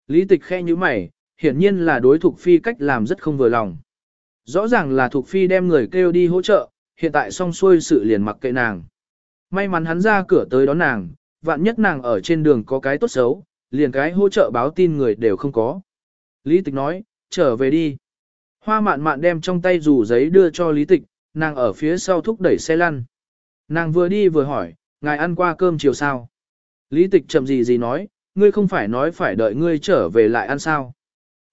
Lý tịch khe như mày, hiển nhiên là đối Thục phi cách làm rất không vừa lòng. Rõ ràng là Thục phi đem người kêu đi hỗ trợ, hiện tại xong xuôi sự liền mặc kệ nàng. May mắn hắn ra cửa tới đón nàng, vạn nhất nàng ở trên đường có cái tốt xấu, liền cái hỗ trợ báo tin người đều không có. Lý tịch nói, trở về đi. Hoa mạn mạn đem trong tay dù giấy đưa cho lý tịch, nàng ở phía sau thúc đẩy xe lăn. Nàng vừa đi vừa hỏi, ngài ăn qua cơm chiều sao? Lý tịch chậm gì gì nói, ngươi không phải nói phải đợi ngươi trở về lại ăn sao?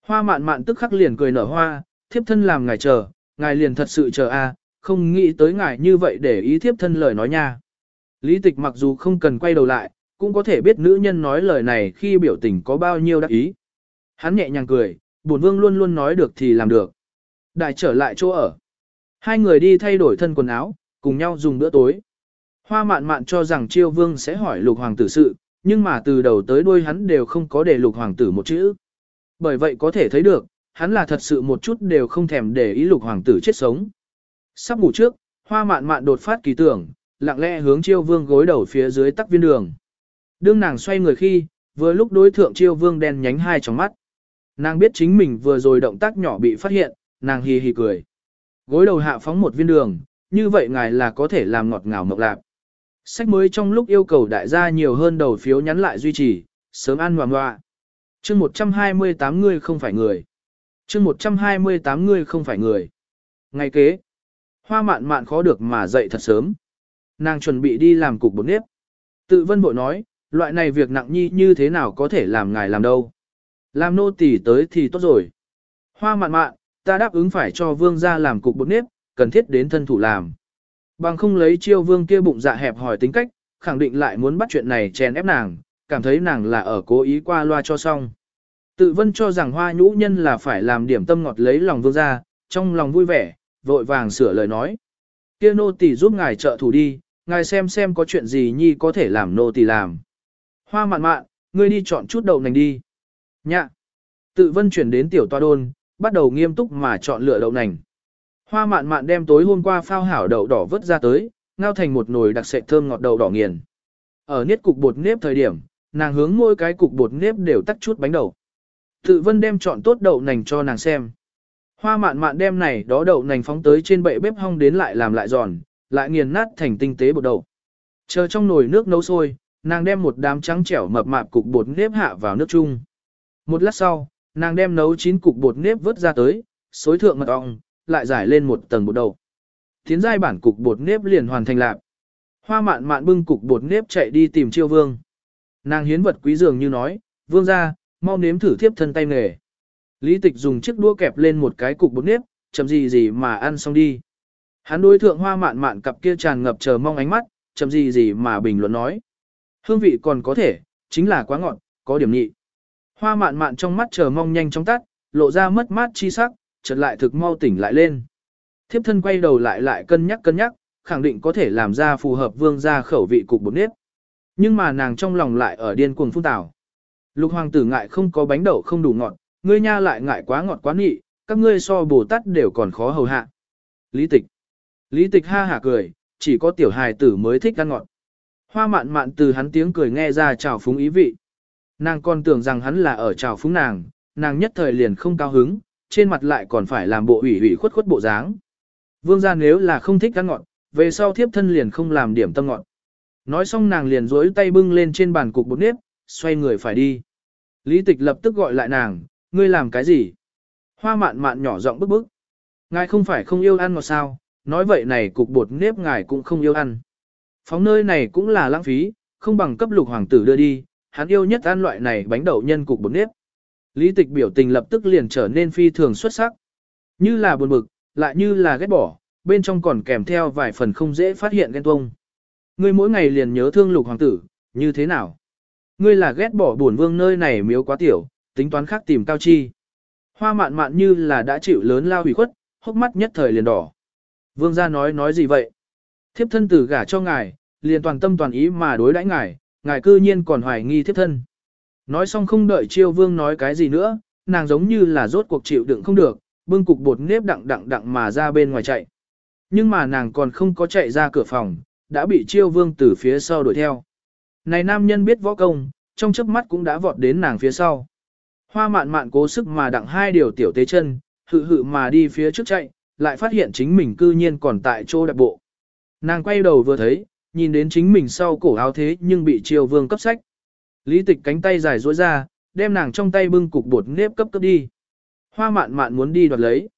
Hoa mạn mạn tức khắc liền cười nở hoa, thiếp thân làm ngài chờ, ngài liền thật sự chờ a, không nghĩ tới ngài như vậy để ý thiếp thân lời nói nha. Lý tịch mặc dù không cần quay đầu lại, cũng có thể biết nữ nhân nói lời này khi biểu tình có bao nhiêu đắc ý. Hắn nhẹ nhàng cười, bổn vương luôn luôn nói được thì làm được. Đại trở lại chỗ ở. Hai người đi thay đổi thân quần áo, cùng nhau dùng bữa tối. Hoa mạn mạn cho rằng chiêu vương sẽ hỏi lục hoàng tử sự, nhưng mà từ đầu tới đuôi hắn đều không có để lục hoàng tử một chữ. Bởi vậy có thể thấy được, hắn là thật sự một chút đều không thèm để ý lục hoàng tử chết sống. Sắp ngủ trước, hoa mạn mạn đột phát kỳ tưởng, lặng lẽ hướng chiêu vương gối đầu phía dưới tắc viên đường. Đương nàng xoay người khi, vừa lúc đối thượng chiêu vương đen nhánh hai trong mắt. Nàng biết chính mình vừa rồi động tác nhỏ bị phát hiện, nàng hì hì cười. Gối đầu hạ phóng một viên đường, như vậy ngài là có thể làm ngọt ngào mộng lạc. Sách mới trong lúc yêu cầu đại gia nhiều hơn đầu phiếu nhắn lại duy trì, sớm ăn hoàng hoa. chương 128 người không phải người. chương 128 người không phải người. Ngày kế, hoa mạn mạn khó được mà dậy thật sớm. Nàng chuẩn bị đi làm cục bột nếp. Tự vân bội nói, loại này việc nặng nhi như thế nào có thể làm ngài làm đâu. Làm nô tỳ tới thì tốt rồi. Hoa mạn mạn, ta đáp ứng phải cho vương gia làm cục bột nếp, cần thiết đến thân thủ làm. Bằng không lấy chiêu vương kia bụng dạ hẹp hỏi tính cách, khẳng định lại muốn bắt chuyện này chèn ép nàng, cảm thấy nàng là ở cố ý qua loa cho xong. Tự vân cho rằng hoa nhũ nhân là phải làm điểm tâm ngọt lấy lòng vương gia, trong lòng vui vẻ, vội vàng sửa lời nói. Kia nô tỳ giúp ngài trợ thủ đi, ngài xem xem có chuyện gì nhi có thể làm nô tỳ làm. Hoa mạn mạn, ngươi đi chọn chút đậu nành đi. Nhạ. Tự vân chuyển đến tiểu toa đôn, bắt đầu nghiêm túc mà chọn lựa đậu nành. Hoa mạn mạn đem tối hôm qua phao hảo đậu đỏ vớt ra tới, ngao thành một nồi đặc sệt thơm ngọt đậu đỏ nghiền. Ở niết cục bột nếp thời điểm, nàng hướng mỗi cái cục bột nếp đều tắt chút bánh đậu. Tự vân đem chọn tốt đậu nành cho nàng xem. Hoa mạn mạn đem này đó đậu nành phóng tới trên bệ bếp hong đến lại làm lại giòn, lại nghiền nát thành tinh tế bột đậu. Chờ trong nồi nước nấu sôi, nàng đem một đám trắng trẻo mập mạp cục bột nếp hạ vào nước chung. Một lát sau, nàng đem nấu chín cục bột nếp vớt ra tới, xối thượng mật ong, lại giải lên một tầng bột đậu. Tiến giai bản cục bột nếp liền hoàn thành lạc. Hoa mạn mạn bưng cục bột nếp chạy đi tìm chiêu vương. Nàng hiến vật quý dường như nói, vương ra, mau nếm thử thiếp thân tay nghề. Lý tịch dùng chiếc đũa kẹp lên một cái cục bột nếp, chậm gì gì mà ăn xong đi. Hắn đối thượng hoa mạn mạn cặp kia tràn ngập chờ mong ánh mắt, chậm gì gì mà bình luận nói. Hương vị còn có thể, chính là quá ngọt, có điểm nhị. Hoa mạn mạn trong mắt chờ mong nhanh chóng tắt, lộ ra mất mát chi sắc, chợt lại thực mau tỉnh lại lên. Thiếp thân quay đầu lại lại cân nhắc cân nhắc, khẳng định có thể làm ra phù hợp vương gia khẩu vị cục bột nếp. Nhưng mà nàng trong lòng lại ở điên cuồng phun tảo. Lục hoàng tử ngại không có bánh đậu không đủ ngọt, ngươi nha lại ngại quá ngọt quá nị, các ngươi so bồ tát đều còn khó hầu hạ. Lý tịch. Lý tịch ha hả cười, chỉ có tiểu hài tử mới thích ăn ngọt. Hoa mạn mạn từ hắn tiếng cười nghe ra chào phúng ý vị. Nàng còn tưởng rằng hắn là ở chào phúng nàng, nàng nhất thời liền không cao hứng, trên mặt lại còn phải làm bộ ủy ủy khuất khuất bộ dáng. Vương gia nếu là không thích ăn ngọt, về sau thiếp thân liền không làm điểm tâm ngọt. Nói xong nàng liền duỗi tay bưng lên trên bàn cục bột nếp, xoay người phải đi. Lý tịch lập tức gọi lại nàng, ngươi làm cái gì? Hoa mạn mạn nhỏ giọng bức bức. Ngài không phải không yêu ăn ngọt sao, nói vậy này cục bột nếp ngài cũng không yêu ăn. Phóng nơi này cũng là lãng phí, không bằng cấp lục hoàng tử đưa đi, hắn yêu nhất ăn loại này bánh đậu nhân cục bột nếp. Lý tịch biểu tình lập tức liền trở nên phi thường xuất sắc. Như là buồn bực, lại như là ghét bỏ, bên trong còn kèm theo vài phần không dễ phát hiện ghen tuông. Ngươi mỗi ngày liền nhớ thương lục hoàng tử, như thế nào? Ngươi là ghét bỏ buồn vương nơi này miếu quá tiểu, tính toán khác tìm cao chi. Hoa mạn mạn như là đã chịu lớn lao hủy khuất, hốc mắt nhất thời liền đỏ. Vương gia nói nói gì vậy? Thiếp thân tử gả cho ngài, liền toàn tâm toàn ý mà đối đãi ngài, ngài cư nhiên còn hoài nghi thiếp thân. Nói xong không đợi chiêu vương nói cái gì nữa, nàng giống như là rốt cuộc chịu đựng không được, bưng cục bột nếp đặng đặng đặng mà ra bên ngoài chạy. Nhưng mà nàng còn không có chạy ra cửa phòng, đã bị chiêu vương từ phía sau đuổi theo. Này nam nhân biết võ công, trong chớp mắt cũng đã vọt đến nàng phía sau. Hoa mạn mạn cố sức mà đặng hai điều tiểu tế chân, hự hự mà đi phía trước chạy, lại phát hiện chính mình cư nhiên còn tại chỗ đặc bộ. Nàng quay đầu vừa thấy, nhìn đến chính mình sau cổ áo thế nhưng bị triều vương cấp sách. Lý tịch cánh tay dài duỗi ra, đem nàng trong tay bưng cục bột nếp cấp cấp đi. Hoa mạn mạn muốn đi đoạt lấy.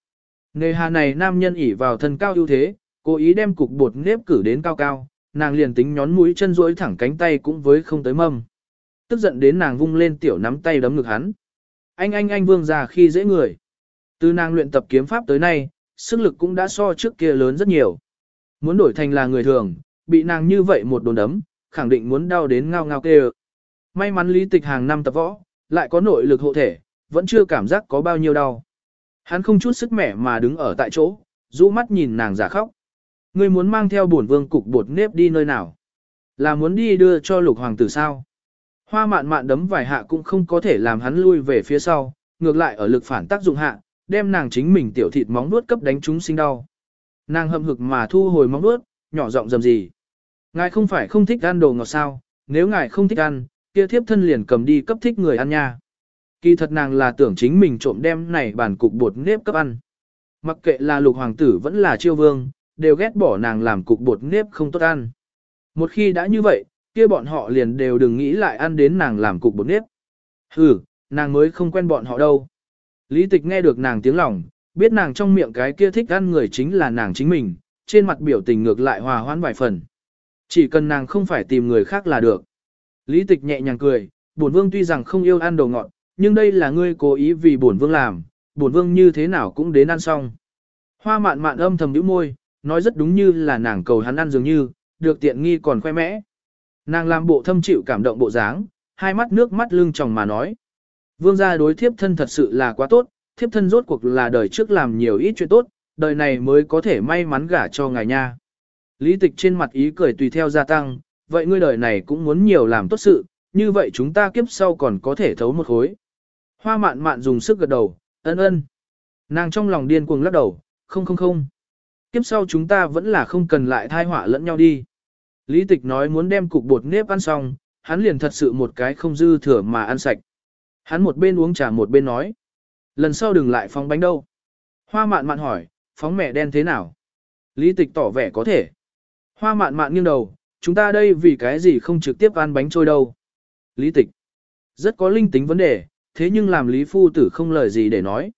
Nề hà này nam nhân ỉ vào thân cao ưu thế, cố ý đem cục bột nếp cử đến cao cao, nàng liền tính nhón mũi chân duỗi thẳng cánh tay cũng với không tới mâm. Tức giận đến nàng vung lên tiểu nắm tay đấm ngực hắn. Anh anh anh vương già khi dễ người. Từ nàng luyện tập kiếm pháp tới nay, sức lực cũng đã so trước kia lớn rất nhiều. Muốn đổi thành là người thường, bị nàng như vậy một đồn đấm, khẳng định muốn đau đến ngao ngao kêu. May mắn lý tịch hàng năm tập võ, lại có nội lực hộ thể, vẫn chưa cảm giác có bao nhiêu đau. Hắn không chút sức mẻ mà đứng ở tại chỗ, rũ mắt nhìn nàng giả khóc. Ngươi muốn mang theo bổn vương cục bột nếp đi nơi nào? Là muốn đi đưa cho lục hoàng tử sao? Hoa mạn mạn đấm vài hạ cũng không có thể làm hắn lui về phía sau, ngược lại ở lực phản tác dụng hạ, đem nàng chính mình tiểu thịt móng nuốt cấp đánh chúng sinh đau. Nàng hậm hực mà thu hồi móng nuốt, nhỏ giọng dầm gì. Ngài không phải không thích ăn đồ ngọt sao, nếu ngài không thích ăn, kia thiếp thân liền cầm đi cấp thích người ăn nha. Kỳ thật nàng là tưởng chính mình trộm đem này bản cục bột nếp cấp ăn. Mặc kệ là lục hoàng tử vẫn là chiêu vương, đều ghét bỏ nàng làm cục bột nếp không tốt ăn. Một khi đã như vậy, kia bọn họ liền đều đừng nghĩ lại ăn đến nàng làm cục bột nếp. Hừ, nàng mới không quen bọn họ đâu. Lý tịch nghe được nàng tiếng lòng, biết nàng trong miệng cái kia thích ăn người chính là nàng chính mình, trên mặt biểu tình ngược lại hòa hoãn vài phần. Chỉ cần nàng không phải tìm người khác là được. Lý tịch nhẹ nhàng cười, bổn vương tuy rằng không yêu ăn đồ ngọt, nhưng đây là ngươi cố ý vì bổn vương làm, bổn vương như thế nào cũng đến ăn xong. Hoa mạn mạn âm thầm nhíu môi, nói rất đúng như là nàng cầu hắn ăn dường như, được tiện nghi còn khoe mẽ. Nàng làm bộ thâm chịu cảm động bộ dáng, hai mắt nước mắt lưng tròng mà nói. Vương gia đối thiếp thân thật sự là quá tốt, thiếp thân rốt cuộc là đời trước làm nhiều ít chuyện tốt, đời này mới có thể may mắn gả cho ngài nha. Lý tịch trên mặt ý cười tùy theo gia tăng, vậy ngươi đời này cũng muốn nhiều làm tốt sự, như vậy chúng ta kiếp sau còn có thể thấu một khối. Hoa mạn mạn dùng sức gật đầu, ân ân. Nàng trong lòng điên cuồng lắc đầu, không không không. Kiếp sau chúng ta vẫn là không cần lại thai họa lẫn nhau đi. Lý tịch nói muốn đem cục bột nếp ăn xong, hắn liền thật sự một cái không dư thừa mà ăn sạch. Hắn một bên uống trà một bên nói. Lần sau đừng lại phóng bánh đâu. Hoa mạn mạn hỏi, phóng mẹ đen thế nào? Lý tịch tỏ vẻ có thể. Hoa mạn mạn nghiêng đầu, chúng ta đây vì cái gì không trực tiếp ăn bánh trôi đâu. Lý tịch. Rất có linh tính vấn đề, thế nhưng làm Lý Phu Tử không lời gì để nói.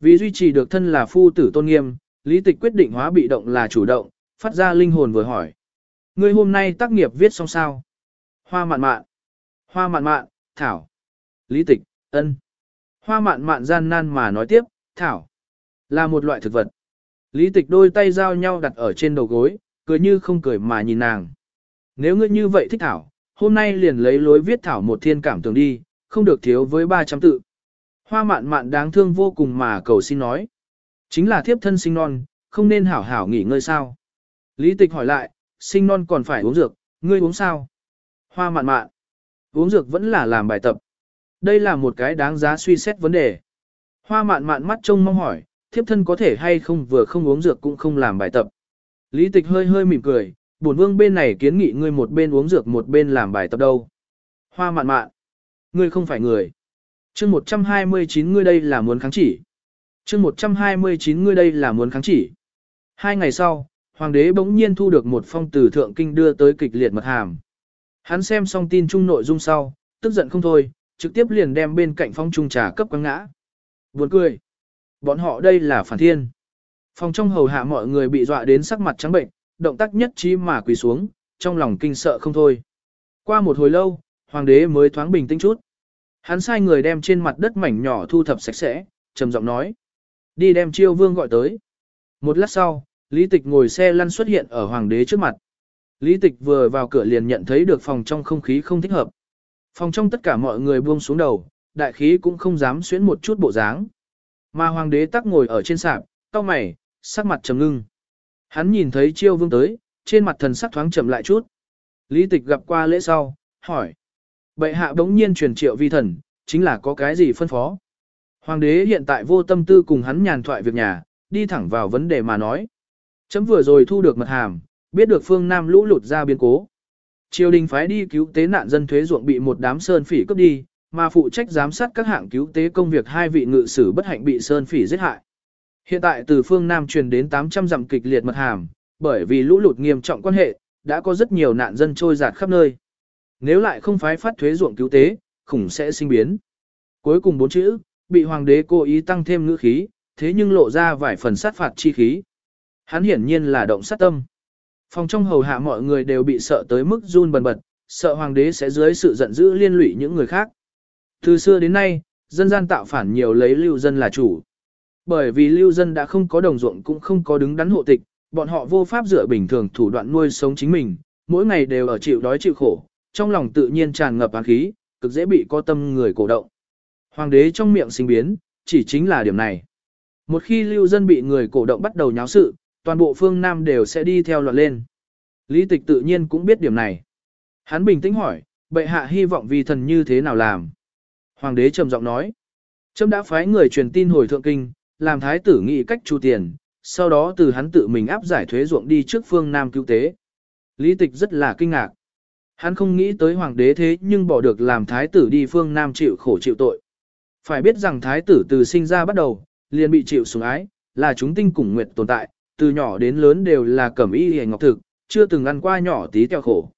Vì duy trì được thân là Phu Tử tôn nghiêm, Lý tịch quyết định hóa bị động là chủ động, phát ra linh hồn vừa hỏi. Ngươi hôm nay tác nghiệp viết xong sao? Hoa mạn mạn. Hoa mạn mạn, Thảo. Lý tịch, ân. Hoa mạn mạn gian nan mà nói tiếp, Thảo. Là một loại thực vật. Lý tịch đôi tay giao nhau đặt ở trên đầu gối, cười như không cười mà nhìn nàng. Nếu ngươi như vậy thích Thảo, hôm nay liền lấy lối viết Thảo một thiên cảm tưởng đi, không được thiếu với 300 tự. Hoa mạn mạn đáng thương vô cùng mà cầu xin nói. Chính là thiếp thân sinh non, không nên hảo hảo nghỉ ngơi sao. Lý tịch hỏi lại, sinh non còn phải uống dược, ngươi uống sao? Hoa mạn mạn. Uống dược vẫn là làm bài tập. Đây là một cái đáng giá suy xét vấn đề. Hoa mạn mạn mắt trông mong hỏi, thiếp thân có thể hay không vừa không uống dược cũng không làm bài tập. Lý tịch hơi hơi mỉm cười, bổn vương bên này kiến nghị ngươi một bên uống dược một bên làm bài tập đâu. Hoa mạn mạn. Ngươi không phải người. chương 129 ngươi đây là muốn kháng chỉ. chương 129 ngươi đây là muốn kháng chỉ. Hai ngày sau, hoàng đế bỗng nhiên thu được một phong từ thượng kinh đưa tới kịch liệt mật hàm. Hắn xem xong tin chung nội dung sau, tức giận không thôi, trực tiếp liền đem bên cạnh phong trung trà cấp quăng ngã. Buồn cười. Bọn họ đây là phản thiên. Phòng trong hầu hạ mọi người bị dọa đến sắc mặt trắng bệnh, động tác nhất trí mà quỳ xuống, trong lòng kinh sợ không thôi. Qua một hồi lâu, hoàng đế mới thoáng bình tĩnh chút. Hắn sai người đem trên mặt đất mảnh nhỏ thu thập sạch sẽ, trầm giọng nói. Đi đem chiêu vương gọi tới. Một lát sau, Lý Tịch ngồi xe lăn xuất hiện ở hoàng đế trước mặt. Lý Tịch vừa vào cửa liền nhận thấy được phòng trong không khí không thích hợp. Phòng trong tất cả mọi người buông xuống đầu, đại khí cũng không dám xuyến một chút bộ dáng. Mà hoàng đế tắc ngồi ở trên sạp, cau mày, sắc mặt trầm ngưng. Hắn nhìn thấy chiêu vương tới, trên mặt thần sắc thoáng chậm lại chút. Lý tịch gặp qua lễ sau, hỏi. Bệ hạ đống nhiên truyền triệu vi thần, chính là có cái gì phân phó. Hoàng đế hiện tại vô tâm tư cùng hắn nhàn thoại việc nhà, đi thẳng vào vấn đề mà nói. Chấm vừa rồi thu được mật hàm, biết được phương Nam lũ lụt ra biến cố. Triều đình phái đi cứu tế nạn dân thuế ruộng bị một đám sơn phỉ cướp đi, mà phụ trách giám sát các hạng cứu tế công việc hai vị ngự sử bất hạnh bị sơn phỉ giết hại. Hiện tại từ phương Nam truyền đến 800 dặm kịch liệt mật hàm, bởi vì lũ lụt nghiêm trọng quan hệ, đã có rất nhiều nạn dân trôi giạt khắp nơi. Nếu lại không phái phát thuế ruộng cứu tế, khủng sẽ sinh biến. Cuối cùng bốn chữ, bị hoàng đế cố ý tăng thêm ngữ khí, thế nhưng lộ ra vài phần sát phạt chi khí. Hắn hiển nhiên là động sát tâm. Phòng trong hầu hạ mọi người đều bị sợ tới mức run bần bật, sợ hoàng đế sẽ dưới sự giận dữ liên lụy những người khác. Từ xưa đến nay, dân gian tạo phản nhiều lấy lưu dân là chủ. Bởi vì lưu dân đã không có đồng ruộng cũng không có đứng đắn hộ tịch, bọn họ vô pháp dựa bình thường thủ đoạn nuôi sống chính mình, mỗi ngày đều ở chịu đói chịu khổ, trong lòng tự nhiên tràn ngập án khí, cực dễ bị có tâm người cổ động. Hoàng đế trong miệng sinh biến, chỉ chính là điểm này. Một khi lưu dân bị người cổ động bắt đầu nháo sự, toàn bộ phương Nam đều sẽ đi theo loạt lên. Lý tịch tự nhiên cũng biết điểm này. Hắn bình tĩnh hỏi, bệ hạ hy vọng vì thần như thế nào làm. Hoàng đế trầm giọng nói, trâm đã phái người truyền tin hồi thượng kinh, làm thái tử nghị cách chu tiền, sau đó từ hắn tự mình áp giải thuế ruộng đi trước phương Nam cứu tế. Lý tịch rất là kinh ngạc. Hắn không nghĩ tới hoàng đế thế nhưng bỏ được làm thái tử đi phương Nam chịu khổ chịu tội. Phải biết rằng thái tử từ sinh ra bắt đầu, liền bị chịu sủng ái, là chúng tinh cùng nguyệt tồn tại, từ nhỏ đến lớn đều là cẩm y hề ngọc thực, chưa từng ăn qua nhỏ tí teo khổ.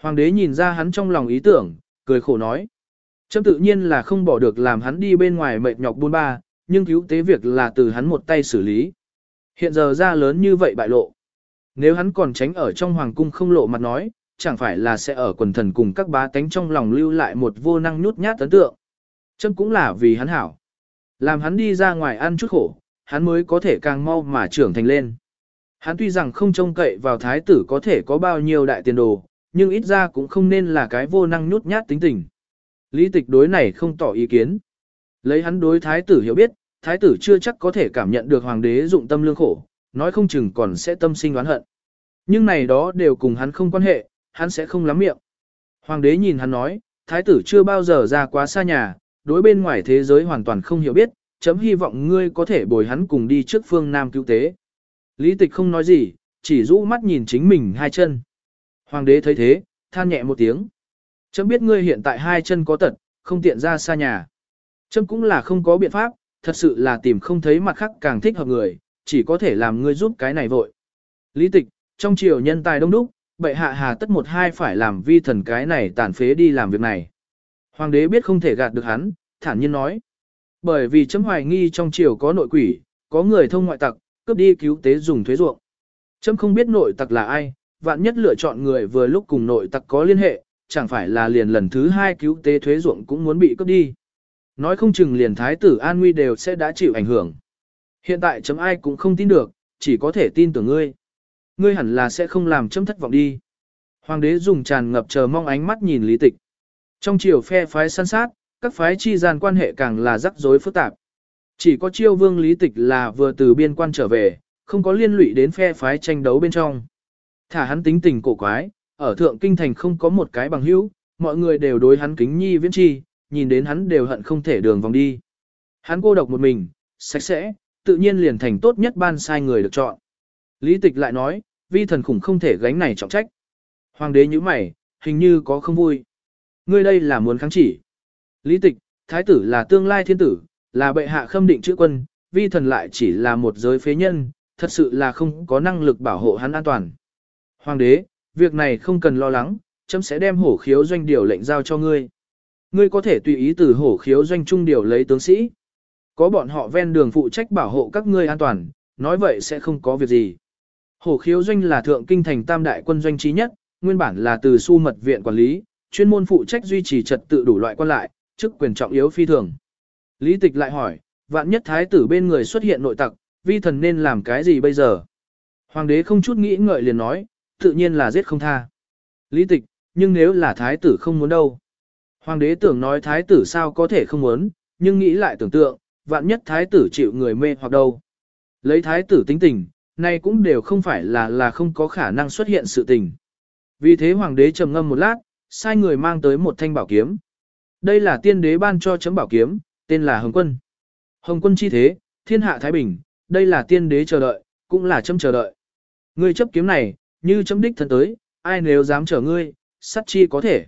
Hoàng đế nhìn ra hắn trong lòng ý tưởng, cười khổ nói. Chấm tự nhiên là không bỏ được làm hắn đi bên ngoài mệt nhọc buôn ba, nhưng cứu tế việc là từ hắn một tay xử lý. Hiện giờ ra lớn như vậy bại lộ. Nếu hắn còn tránh ở trong hoàng cung không lộ mặt nói, chẳng phải là sẽ ở quần thần cùng các bá tánh trong lòng lưu lại một vô năng nhút nhát ấn tượng. Chấm cũng là vì hắn hảo. Làm hắn đi ra ngoài ăn chút khổ, hắn mới có thể càng mau mà trưởng thành lên. Hắn tuy rằng không trông cậy vào thái tử có thể có bao nhiêu đại tiền đồ, nhưng ít ra cũng không nên là cái vô năng nhút nhát tính tình. Lý tịch đối này không tỏ ý kiến. Lấy hắn đối thái tử hiểu biết, thái tử chưa chắc có thể cảm nhận được hoàng đế dụng tâm lương khổ, nói không chừng còn sẽ tâm sinh oán hận. Nhưng này đó đều cùng hắn không quan hệ, hắn sẽ không lắm miệng. Hoàng đế nhìn hắn nói, thái tử chưa bao giờ ra quá xa nhà, đối bên ngoài thế giới hoàn toàn không hiểu biết, chấm hy vọng ngươi có thể bồi hắn cùng đi trước phương Nam cứu tế. Lý tịch không nói gì, chỉ rũ mắt nhìn chính mình hai chân. Hoàng đế thấy thế, than nhẹ một tiếng. Chấm biết ngươi hiện tại hai chân có tật, không tiện ra xa nhà. Chấm cũng là không có biện pháp, thật sự là tìm không thấy mặt khác càng thích hợp người, chỉ có thể làm ngươi giúp cái này vội. Lý tịch, trong triều nhân tài đông đúc, bệ hạ hà tất một hai phải làm vi thần cái này tàn phế đi làm việc này. Hoàng đế biết không thể gạt được hắn, thản nhiên nói. Bởi vì chấm hoài nghi trong triều có nội quỷ, có người thông ngoại tặc, cướp đi cứu tế dùng thuế ruộng. Chấm không biết nội tặc là ai, vạn nhất lựa chọn người vừa lúc cùng nội tặc có liên hệ, chẳng phải là liền lần thứ hai cứu tế thuế ruộng cũng muốn bị cướp đi. Nói không chừng liền thái tử an nguy đều sẽ đã chịu ảnh hưởng. Hiện tại chấm ai cũng không tin được, chỉ có thể tin tưởng ngươi. Ngươi hẳn là sẽ không làm chấm thất vọng đi. Hoàng đế dùng tràn ngập chờ mong ánh mắt nhìn lý tịch. Trong chiều phe phái săn sát, các phái chi gian quan hệ càng là rắc rối phức tạp. Chỉ có chiêu vương lý tịch là vừa từ biên quan trở về, không có liên lụy đến phe phái tranh đấu bên trong. Thả hắn tính tình cổ quái, ở thượng kinh thành không có một cái bằng hữu, mọi người đều đối hắn kính nhi viễn chi, nhìn đến hắn đều hận không thể đường vòng đi. Hắn cô độc một mình, sạch sẽ, tự nhiên liền thành tốt nhất ban sai người được chọn. Lý tịch lại nói, vi thần khủng không thể gánh này trọng trách. Hoàng đế như mày, hình như có không vui. Ngươi đây là muốn kháng chỉ. Lý tịch, thái tử là tương lai thiên tử, là bệ hạ khâm định chữ quân, vi thần lại chỉ là một giới phế nhân, thật sự là không có năng lực bảo hộ hắn an toàn. Hoàng đế, việc này không cần lo lắng, chấm sẽ đem hổ khiếu doanh điều lệnh giao cho ngươi. Ngươi có thể tùy ý từ hổ khiếu doanh trung điều lấy tướng sĩ. Có bọn họ ven đường phụ trách bảo hộ các ngươi an toàn, nói vậy sẽ không có việc gì. Hổ khiếu doanh là thượng kinh thành tam đại quân doanh trí nhất, nguyên bản là từ su mật viện quản lý, chuyên môn phụ trách duy trì trật tự đủ loại quan lại, chức quyền trọng yếu phi thường. Lý tịch lại hỏi, vạn nhất thái tử bên người xuất hiện nội tặc, vi thần nên làm cái gì bây giờ? Hoàng đế không chút nghĩ ngợi liền nói, tự nhiên là giết không tha. Lý tịch, nhưng nếu là thái tử không muốn đâu? Hoàng đế tưởng nói thái tử sao có thể không muốn, nhưng nghĩ lại tưởng tượng, vạn nhất thái tử chịu người mê hoặc đâu. Lấy thái tử tính tình, nay cũng đều không phải là là không có khả năng xuất hiện sự tình. Vì thế hoàng đế trầm ngâm một lát, sai người mang tới một thanh bảo kiếm. Đây là tiên đế ban cho chấm bảo kiếm, tên là Hồng Quân. Hồng Quân chi thế, thiên hạ Thái Bình, đây là tiên đế chờ đợi, cũng là chấm chờ đợi. Ngươi chấp kiếm này, như chấm đích thân tới, ai nếu dám chở ngươi, sát chi có thể.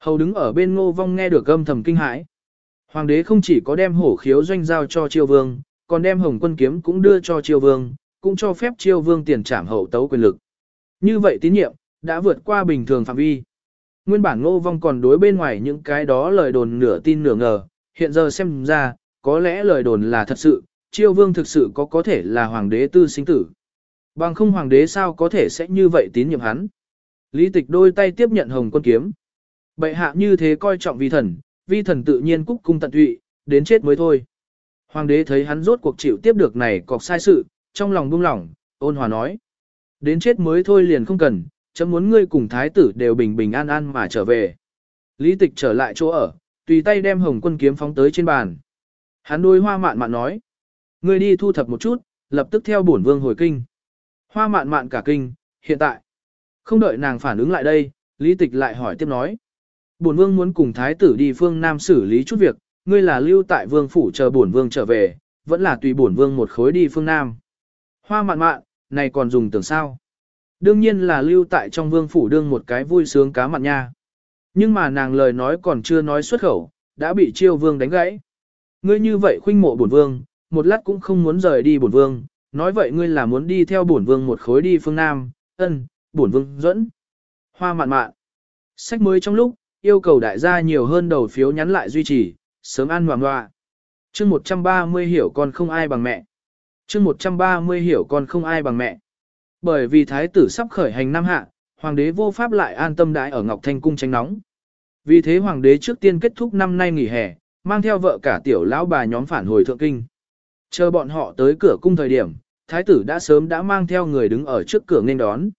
Hầu đứng ở bên ngô vong nghe được âm thầm kinh hãi. Hoàng đế không chỉ có đem hổ khiếu doanh giao cho triều vương, còn đem hồng quân kiếm cũng đưa cho triều vương, cũng cho phép triều vương tiền trảm hậu tấu quyền lực. Như vậy tín nhiệm, đã vượt qua bình thường phạm vi. Nguyên bản ngô vong còn đối bên ngoài những cái đó lời đồn nửa tin nửa ngờ, hiện giờ xem ra, có lẽ lời đồn là thật sự, chiêu vương thực sự có có thể là hoàng đế tư sinh tử. Bằng không hoàng đế sao có thể sẽ như vậy tín nhiệm hắn. Lý tịch đôi tay tiếp nhận hồng quân kiếm. Bệ hạ như thế coi trọng vi thần, vi thần tự nhiên cúc cung tận tụy, đến chết mới thôi. Hoàng đế thấy hắn rốt cuộc chịu tiếp được này cọc sai sự, trong lòng buông lỏng, ôn hòa nói. Đến chết mới thôi liền không cần, chấm muốn ngươi cùng thái tử đều bình bình an an mà trở về. Lý tịch trở lại chỗ ở, tùy tay đem hồng quân kiếm phóng tới trên bàn. Hắn đôi hoa mạn mạn nói. Ngươi đi thu thập một chút, lập tức theo bổn vương hồi kinh. Hoa mạn mạn cả kinh, hiện tại. Không đợi nàng phản ứng lại đây, lý tịch lại hỏi tiếp nói. Bổn vương muốn cùng thái tử đi phương Nam xử lý chút việc, ngươi là lưu tại vương phủ chờ bổn vương trở về, vẫn là tùy bổn vương một khối đi phương Nam. Hoa mạn mạn, này còn dùng tưởng sao? Đương nhiên là lưu tại trong vương phủ đương một cái vui sướng cá mặn nha. Nhưng mà nàng lời nói còn chưa nói xuất khẩu, đã bị chiêu vương đánh gãy. Ngươi như vậy khuynh mộ bổn vương, một lát cũng không muốn rời đi bổn vương, nói vậy ngươi là muốn đi theo bổn vương một khối đi phương Nam, ân, bổn vương dẫn. Hoa mạn mạn. Sách mới trong lúc, yêu cầu đại gia nhiều hơn đầu phiếu nhắn lại duy trì, sớm ăn hoàng hoa. chương 130 hiểu con không ai bằng mẹ. chương 130 hiểu con không ai bằng mẹ. Bởi vì thái tử sắp khởi hành năm hạ, hoàng đế vô pháp lại an tâm đãi ở Ngọc Thanh cung tránh nóng. Vì thế hoàng đế trước tiên kết thúc năm nay nghỉ hè, mang theo vợ cả tiểu lão bà nhóm phản hồi thượng kinh. Chờ bọn họ tới cửa cung thời điểm, thái tử đã sớm đã mang theo người đứng ở trước cửa nên đón.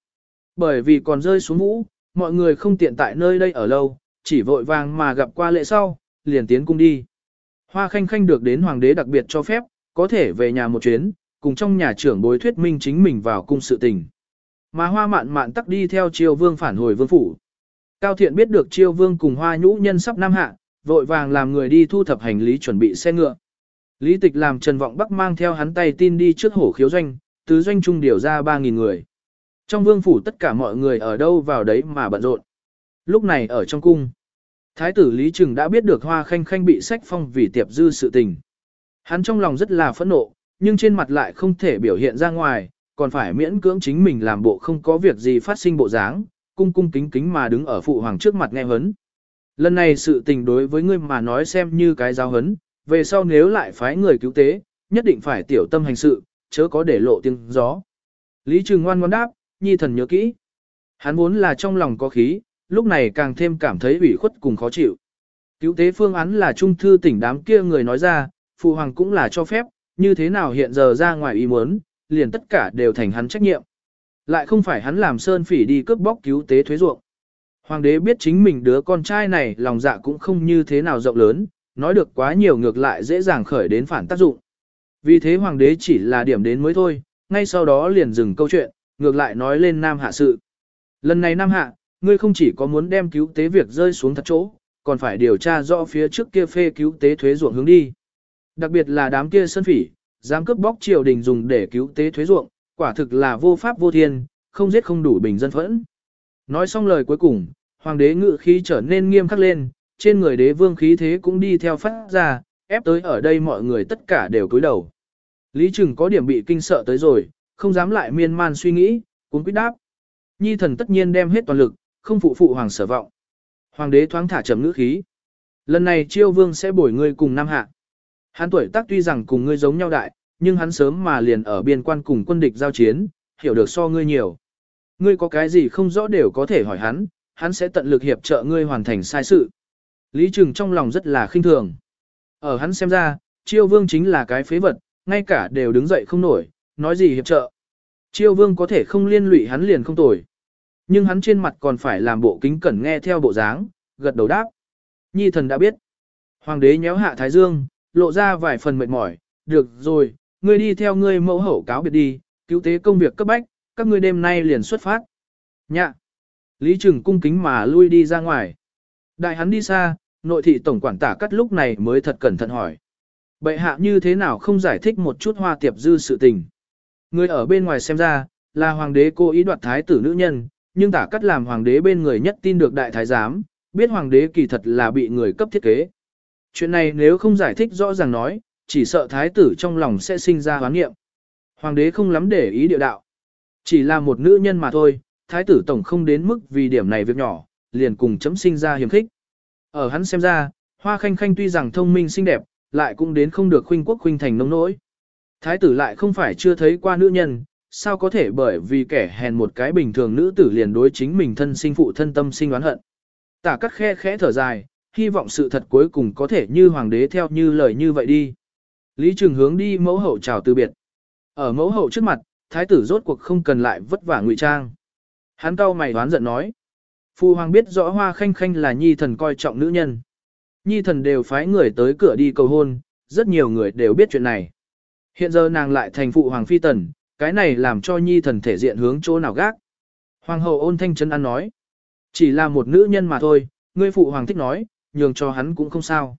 Bởi vì còn rơi xuống mũ, mọi người không tiện tại nơi đây ở lâu, chỉ vội vàng mà gặp qua lễ sau, liền tiến cung đi. Hoa khanh khanh được đến hoàng đế đặc biệt cho phép, có thể về nhà một chuyến, cùng trong nhà trưởng bối thuyết minh chính mình vào cung sự tình. Mà hoa mạn mạn tắc đi theo triều vương phản hồi vương phủ. Cao thiện biết được triều vương cùng hoa nhũ nhân sắp năm hạ, vội vàng làm người đi thu thập hành lý chuẩn bị xe ngựa. Lý tịch làm Trần Vọng Bắc mang theo hắn tay tin đi trước hổ khiếu doanh, tứ doanh trung điều ra 3.000 người. Trong vương phủ tất cả mọi người ở đâu vào đấy mà bận rộn. Lúc này ở trong cung, Thái tử Lý Trừng đã biết được Hoa Khanh Khanh bị sách phong vì tiệp dư sự tình. Hắn trong lòng rất là phẫn nộ, nhưng trên mặt lại không thể biểu hiện ra ngoài, còn phải miễn cưỡng chính mình làm bộ không có việc gì phát sinh bộ dáng, cung cung kính kính mà đứng ở phụ hoàng trước mặt nghe hấn. Lần này sự tình đối với ngươi mà nói xem như cái giáo hấn, về sau nếu lại phái người cứu tế, nhất định phải tiểu tâm hành sự, chớ có để lộ tiếng gió. Lý Trừng ngoan ngoan đáp, nhi thần nhớ kỹ. Hắn vốn là trong lòng có khí, lúc này càng thêm cảm thấy ủy khuất cùng khó chịu. Cứu tế phương án là trung thư tỉnh đám kia người nói ra, phụ hoàng cũng là cho phép, như thế nào hiện giờ ra ngoài ý muốn, liền tất cả đều thành hắn trách nhiệm. Lại không phải hắn làm sơn phỉ đi cướp bóc cứu tế thuế ruộng. Hoàng đế biết chính mình đứa con trai này lòng dạ cũng không như thế nào rộng lớn, nói được quá nhiều ngược lại dễ dàng khởi đến phản tác dụng. Vì thế hoàng đế chỉ là điểm đến mới thôi, ngay sau đó liền dừng câu chuyện, ngược lại nói lên Nam Hạ sự. Lần này Nam Hạ, ngươi không chỉ có muốn đem cứu tế việc rơi xuống thật chỗ, còn phải điều tra rõ phía trước kia phê cứu tế thuế ruộng hướng đi. Đặc biệt là đám kia sân phỉ, dám cướp bóc triều đình dùng để cứu tế thuế ruộng, quả thực là vô pháp vô thiên, không giết không đủ bình dân phẫn. Nói xong lời cuối cùng, hoàng đế ngự khí trở nên nghiêm khắc lên, trên người đế vương khí thế cũng đi theo phát ra, ép tới ở đây mọi người tất cả đều cúi đầu. Lý Trừng có điểm bị kinh sợ tới rồi, không dám lại miên man suy nghĩ, cũng quyết đáp. Nhi thần tất nhiên đem hết toàn lực, không phụ phụ hoàng sở vọng. Hoàng đế thoáng thả trầm ngữ khí. Lần này triêu vương sẽ bổi ngươi cùng Nam Hạ. Hắn tuổi tác tuy rằng cùng ngươi giống nhau đại, nhưng hắn sớm mà liền ở biên quan cùng quân địch giao chiến, hiểu được so ngươi nhiều. Ngươi có cái gì không rõ đều có thể hỏi hắn, hắn sẽ tận lực hiệp trợ ngươi hoàn thành sai sự. Lý Trừng trong lòng rất là khinh thường. Ở hắn xem ra, chiêu vương chính là cái phế vật, ngay cả đều đứng dậy không nổi, nói gì hiệp trợ. Chiêu vương có thể không liên lụy hắn liền không tồi. Nhưng hắn trên mặt còn phải làm bộ kính cẩn nghe theo bộ dáng, gật đầu đáp. Nhi thần đã biết. Hoàng đế nhéo hạ thái dương, lộ ra vài phần mệt mỏi, được rồi, ngươi đi theo ngươi mẫu hậu cáo biệt đi, cứu tế công việc cấp bách, các ngươi đêm nay liền xuất phát. Nhạ. Lý Trừng cung kính mà lui đi ra ngoài. Đại hắn đi xa, nội thị tổng quản tả cắt lúc này mới thật cẩn thận hỏi. Bệ hạ như thế nào không giải thích một chút hoa tiệp dư sự tình. Người ở bên ngoài xem ra, là hoàng đế cố ý đoạt thái tử nữ nhân, nhưng tả cắt làm hoàng đế bên người nhất tin được đại thái giám, biết hoàng đế kỳ thật là bị người cấp thiết kế. Chuyện này nếu không giải thích rõ ràng nói, chỉ sợ thái tử trong lòng sẽ sinh ra hoán nghiệm. Hoàng đế không lắm để ý địa đạo. Chỉ là một nữ nhân mà thôi, thái tử tổng không đến mức vì điểm này việc nhỏ, liền cùng chấm sinh ra hiểm khích. Ở hắn xem ra, hoa khanh khanh tuy rằng thông minh xinh đẹp, lại cũng đến không được khuynh quốc khuynh thành nông nỗi. Thái tử lại không phải chưa thấy qua nữ nhân, sao có thể bởi vì kẻ hèn một cái bình thường nữ tử liền đối chính mình thân sinh phụ thân tâm sinh oán hận. Tả cắt khe khẽ thở dài, hy vọng sự thật cuối cùng có thể như hoàng đế theo như lời như vậy đi. Lý Trường hướng đi mẫu hậu chào từ biệt. Ở mẫu hậu trước mặt, thái tử rốt cuộc không cần lại vất vả ngụy trang. Hắn cau mày đoán giận nói. Phu hoàng biết rõ hoa khanh khanh là nhi thần coi trọng nữ nhân. Nhi thần đều phái người tới cửa đi cầu hôn, rất nhiều người đều biết chuyện này. Hiện giờ nàng lại thành phụ hoàng phi tần, cái này làm cho nhi thần thể diện hướng chỗ nào gác. Hoàng hậu ôn thanh chân ăn nói. Chỉ là một nữ nhân mà thôi, ngươi phụ hoàng thích nói, nhường cho hắn cũng không sao.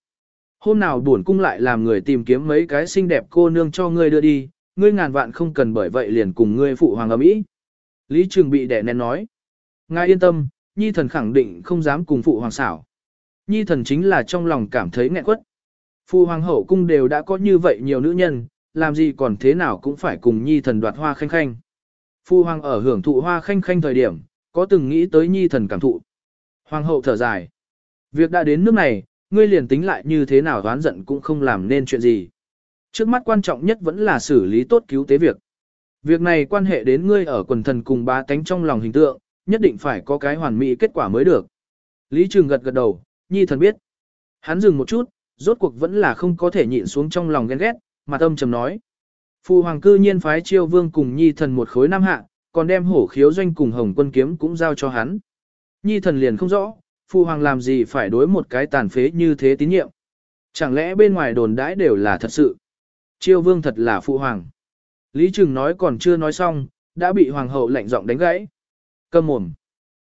Hôm nào buồn cung lại làm người tìm kiếm mấy cái xinh đẹp cô nương cho ngươi đưa đi, ngươi ngàn vạn không cần bởi vậy liền cùng ngươi phụ hoàng ấm ý. Lý Trường bị đẻ nén nói. Ngài yên tâm, nhi thần khẳng định không dám cùng phụ hoàng xảo. Nhi thần chính là trong lòng cảm thấy nghẹn quất. Phụ hoàng hậu cung đều đã có như vậy nhiều nữ nhân, làm gì còn thế nào cũng phải cùng nhi thần đoạt hoa khanh khanh. Phụ hoàng ở hưởng thụ hoa khanh khanh thời điểm, có từng nghĩ tới nhi thần cảm thụ. Hoàng hậu thở dài. Việc đã đến nước này, ngươi liền tính lại như thế nào đoán giận cũng không làm nên chuyện gì. Trước mắt quan trọng nhất vẫn là xử lý tốt cứu tế việc. Việc này quan hệ đến ngươi ở quần thần cùng ba tánh trong lòng hình tượng, nhất định phải có cái hoàn mỹ kết quả mới được. Lý Trường gật gật đầu, nhi thần biết. Hắn dừng một chút, rốt cuộc vẫn là không có thể nhịn xuống trong lòng ghen ghét, mặt âm trầm nói. Phụ hoàng cư nhiên phái chiêu vương cùng nhi thần một khối nam hạ, còn đem hổ khiếu doanh cùng hồng quân kiếm cũng giao cho hắn. Nhi thần liền không rõ, phụ hoàng làm gì phải đối một cái tàn phế như thế tín nhiệm. Chẳng lẽ bên ngoài đồn đãi đều là thật sự. Chiêu vương thật là phụ hoàng. Lý Trừng nói còn chưa nói xong, đã bị hoàng hậu lạnh giọng đánh gãy. Câm mồm.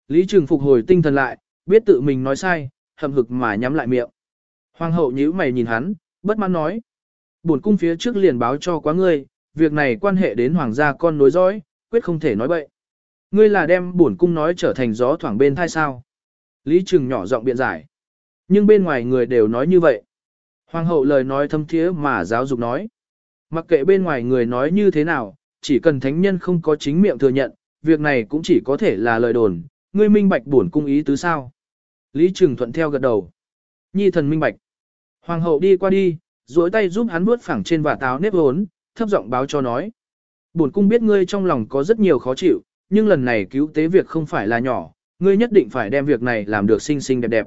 Lý Trừng phục hồi tinh thần lại, biết tự mình nói sai, hậm hực mà nhắm lại miệng. Hoàng hậu nhíu mày nhìn hắn, bất mãn nói. Bổn cung phía trước liền báo cho quá ngươi, việc này quan hệ đến hoàng gia con nối dõi, quyết không thể nói bậy. Ngươi là đem bổn cung nói trở thành gió thoảng bên thai sao. Lý Trừng nhỏ giọng biện giải. Nhưng bên ngoài người đều nói như vậy. Hoàng hậu lời nói thâm thiế mà giáo dục nói. Mặc kệ bên ngoài người nói như thế nào, chỉ cần thánh nhân không có chính miệng thừa nhận, việc này cũng chỉ có thể là lời đồn, ngươi minh bạch bổn cung ý tứ sao. Lý Trừng thuận theo gật đầu. Nhi thần minh bạch. Hoàng hậu đi qua đi, duỗi tay giúp hắn vuốt phẳng trên và táo nếp hốn, thấp giọng báo cho nói. Bổn cung biết ngươi trong lòng có rất nhiều khó chịu, nhưng lần này cứu tế việc không phải là nhỏ, ngươi nhất định phải đem việc này làm được xinh xinh đẹp đẹp.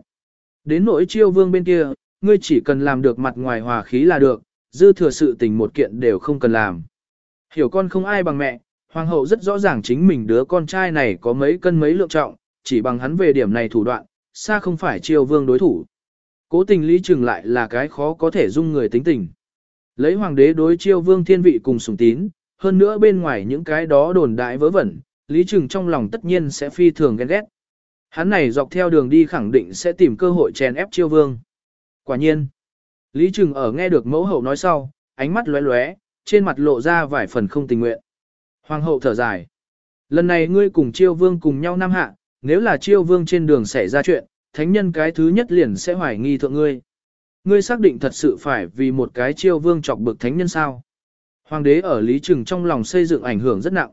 Đến nỗi chiêu vương bên kia, ngươi chỉ cần làm được mặt ngoài hòa khí là được, dư thừa sự tình một kiện đều không cần làm. Hiểu con không ai bằng mẹ, hoàng hậu rất rõ ràng chính mình đứa con trai này có mấy cân mấy lượng trọng, chỉ bằng hắn về điểm này thủ đoạn, xa không phải chiêu vương đối thủ. Cố tình lý trừng lại là cái khó có thể dung người tính tình. Lấy hoàng đế đối chiêu vương thiên vị cùng sùng tín, hơn nữa bên ngoài những cái đó đồn đại vớ vẩn, lý trừng trong lòng tất nhiên sẽ phi thường ghen ghét. Hắn này dọc theo đường đi khẳng định sẽ tìm cơ hội chèn ép chiêu vương. Quả nhiên, Lý Trừng ở nghe được mẫu hậu nói sau, ánh mắt lóe lóe, trên mặt lộ ra vài phần không tình nguyện. Hoàng hậu thở dài. Lần này ngươi cùng chiêu vương cùng nhau nam hạ, nếu là chiêu vương trên đường xảy ra chuyện, thánh nhân cái thứ nhất liền sẽ hoài nghi thượng ngươi. Ngươi xác định thật sự phải vì một cái chiêu vương chọc bực thánh nhân sao. Hoàng đế ở Lý Trừng trong lòng xây dựng ảnh hưởng rất nặng.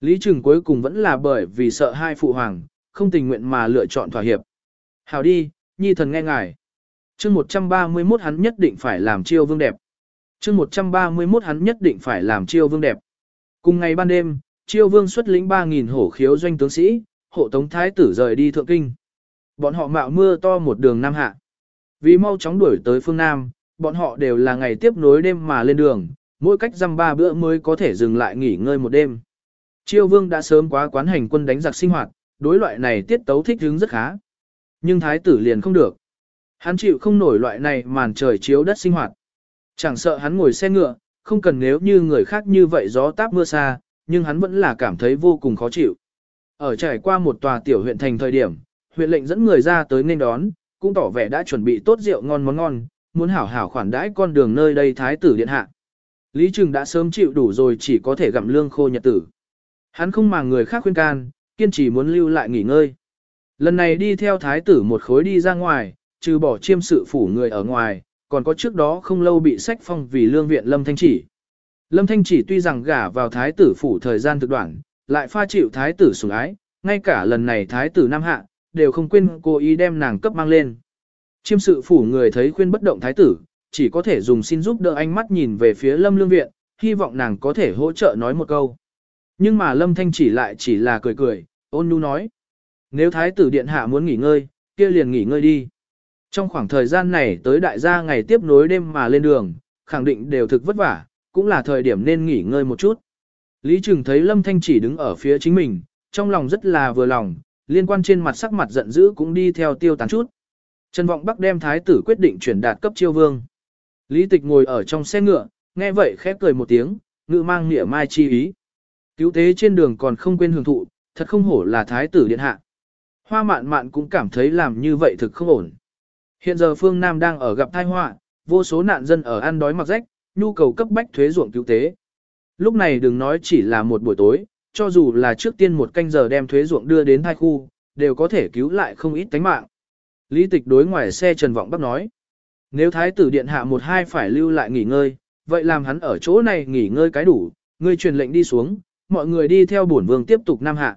Lý Trừng cuối cùng vẫn là bởi vì sợ hai phụ hoàng, không tình nguyện mà lựa chọn thỏa hiệp. Hảo đi, nhi thần nghe ngài. chương 131 hắn nhất định phải làm chiêu vương đẹp. chương 131 hắn nhất định phải làm chiêu vương đẹp. Cùng ngày ban đêm, chiêu vương xuất lĩnh 3.000 hổ khiếu doanh tướng sĩ, hộ tống thái tử rời đi thượng kinh. Bọn họ mạo mưa to một đường Nam Hạ. Vì mau chóng đuổi tới phương Nam, bọn họ đều là ngày tiếp nối đêm mà lên đường, mỗi cách dăm ba bữa mới có thể dừng lại nghỉ ngơi một đêm. Chiêu vương đã sớm quá quán hành quân đánh giặc sinh hoạt, đối loại này tiết tấu thích hứng rất khá. Nhưng thái tử liền không được. Hắn chịu không nổi loại này màn trời chiếu đất sinh hoạt. Chẳng sợ hắn ngồi xe ngựa, không cần nếu như người khác như vậy gió táp mưa xa, nhưng hắn vẫn là cảm thấy vô cùng khó chịu. Ở trải qua một tòa tiểu huyện thành thời điểm, huyện lệnh dẫn người ra tới nên đón, cũng tỏ vẻ đã chuẩn bị tốt rượu ngon món ngon, muốn hảo hảo khoản đãi con đường nơi đây thái tử điện hạ. Lý Trừng đã sớm chịu đủ rồi chỉ có thể gặm lương khô nhật tử. Hắn không màng người khác khuyên can, kiên trì muốn lưu lại nghỉ ngơi. Lần này đi theo thái tử một khối đi ra ngoài, trừ bỏ chiêm sự phủ người ở ngoài, còn có trước đó không lâu bị sách phong vì lương viện Lâm Thanh Chỉ. Lâm Thanh Chỉ tuy rằng gả vào thái tử phủ thời gian thực đoạn, lại pha chịu thái tử sủng ái, ngay cả lần này thái tử Nam Hạ, đều không quên cố ý đem nàng cấp mang lên. Chiêm sự phủ người thấy khuyên bất động thái tử, chỉ có thể dùng xin giúp đỡ ánh mắt nhìn về phía Lâm Lương Viện, hy vọng nàng có thể hỗ trợ nói một câu. Nhưng mà Lâm Thanh chỉ lại chỉ là cười cười, ôn nhu nói. Nếu thái tử điện hạ muốn nghỉ ngơi, kia liền nghỉ ngơi đi. Trong khoảng thời gian này tới đại gia ngày tiếp nối đêm mà lên đường, khẳng định đều thực vất vả, cũng là thời điểm nên nghỉ ngơi một chút. Lý Trừng thấy Lâm Thanh chỉ đứng ở phía chính mình, trong lòng rất là vừa lòng, liên quan trên mặt sắc mặt giận dữ cũng đi theo tiêu tán chút. Trần Vọng Bắc đem thái tử quyết định chuyển đạt cấp chiêu vương. Lý Tịch ngồi ở trong xe ngựa, nghe vậy khép cười một tiếng, ngựa mang nghĩa mai chi ý. Cứu tế trên đường còn không quên hưởng thụ, thật không hổ là thái tử điện hạ. Hoa mạn mạn cũng cảm thấy làm như vậy thực không ổn. Hiện giờ phương Nam đang ở gặp tai họa, vô số nạn dân ở ăn đói mặc rách, nhu cầu cấp bách thuế ruộng cứu tế. Lúc này đừng nói chỉ là một buổi tối, cho dù là trước tiên một canh giờ đem thuế ruộng đưa đến thai khu, đều có thể cứu lại không ít tánh mạng. Lý tịch đối ngoài xe Trần Vọng Bắc nói, nếu thái tử điện hạ một hai phải lưu lại nghỉ ngơi, vậy làm hắn ở chỗ này nghỉ ngơi cái đủ, ngươi truyền lệnh đi xuống, mọi người đi theo bổn vương tiếp tục nam hạ.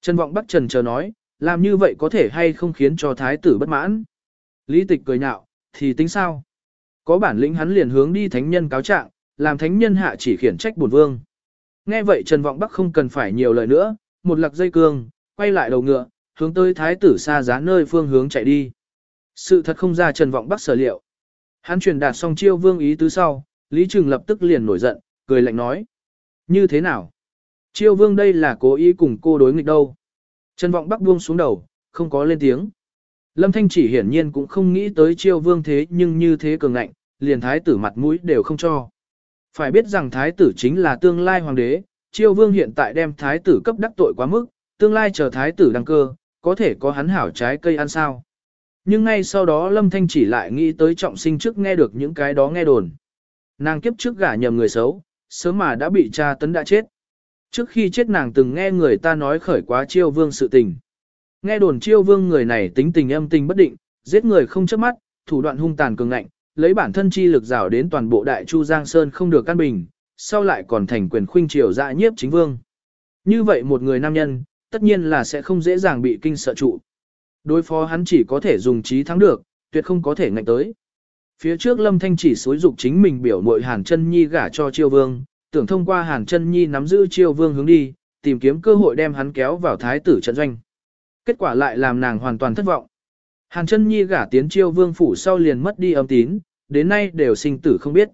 Trần Vọng Bắc Trần chờ nói, làm như vậy có thể hay không khiến cho thái tử bất mãn. Lý tịch cười nhạo, thì tính sao? Có bản lĩnh hắn liền hướng đi thánh nhân cáo trạng, làm thánh nhân hạ chỉ khiển trách bổn vương. Nghe vậy Trần Vọng Bắc không cần phải nhiều lời nữa, một lặc dây cương, quay lại đầu ngựa, hướng tới thái tử xa giá nơi phương hướng chạy đi. Sự thật không ra Trần Vọng Bắc sở liệu. Hắn truyền đạt xong chiêu vương ý tứ sau, Lý Trừng lập tức liền nổi giận, cười lạnh nói. Như thế nào? Chiêu vương đây là cố ý cùng cô đối nghịch đâu. Trần Vọng Bắc buông xuống đầu, không có lên tiếng. Lâm Thanh chỉ hiển nhiên cũng không nghĩ tới chiêu vương thế nhưng như thế cường ngạnh, liền thái tử mặt mũi đều không cho. Phải biết rằng thái tử chính là tương lai hoàng đế, chiêu vương hiện tại đem thái tử cấp đắc tội quá mức, tương lai chờ thái tử đăng cơ, có thể có hắn hảo trái cây ăn sao. Nhưng ngay sau đó Lâm Thanh chỉ lại nghĩ tới trọng sinh trước nghe được những cái đó nghe đồn. Nàng kiếp trước gả nhầm người xấu, sớm mà đã bị cha tấn đã chết. Trước khi chết nàng từng nghe người ta nói khởi quá chiêu vương sự tình. Nghe đồn chiêu vương người này tính tình âm tình bất định, giết người không chớp mắt, thủ đoạn hung tàn cường ngạnh, lấy bản thân chi lực rào đến toàn bộ đại chu Giang Sơn không được căn bình, sau lại còn thành quyền khuynh triều dạ nhiếp chính vương. Như vậy một người nam nhân, tất nhiên là sẽ không dễ dàng bị kinh sợ trụ. Đối phó hắn chỉ có thể dùng trí thắng được, tuyệt không có thể ngạnh tới. Phía trước Lâm Thanh chỉ xối dục chính mình biểu mội Hàn chân Nhi gả cho Chiêu Vương, tưởng thông qua Hàn chân Nhi nắm giữ Chiêu Vương hướng đi, tìm kiếm cơ hội đem hắn kéo vào thái tử trận doanh. Kết quả lại làm nàng hoàn toàn thất vọng. Hàn chân Nhi gả tiến Chiêu Vương phủ sau liền mất đi âm tín, đến nay đều sinh tử không biết.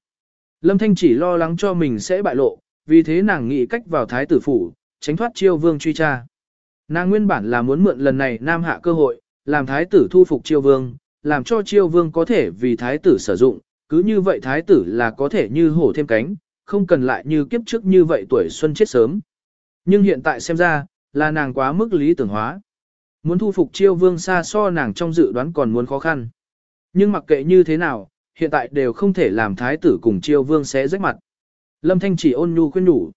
Lâm Thanh chỉ lo lắng cho mình sẽ bại lộ, vì thế nàng nghĩ cách vào thái tử phủ, tránh thoát Chiêu Vương truy tra. Nàng nguyên bản là muốn mượn lần này nam hạ cơ hội, làm thái tử thu phục Chiêu Vương, làm cho chiêu vương có thể vì thái tử sử dụng, cứ như vậy thái tử là có thể như hổ thêm cánh, không cần lại như kiếp trước như vậy tuổi xuân chết sớm. Nhưng hiện tại xem ra, là nàng quá mức lý tưởng hóa. Muốn thu phục chiêu vương xa so nàng trong dự đoán còn muốn khó khăn. Nhưng mặc kệ như thế nào, hiện tại đều không thể làm thái tử cùng chiêu vương xé rách mặt. Lâm Thanh chỉ ôn nhu khuyên nhủ.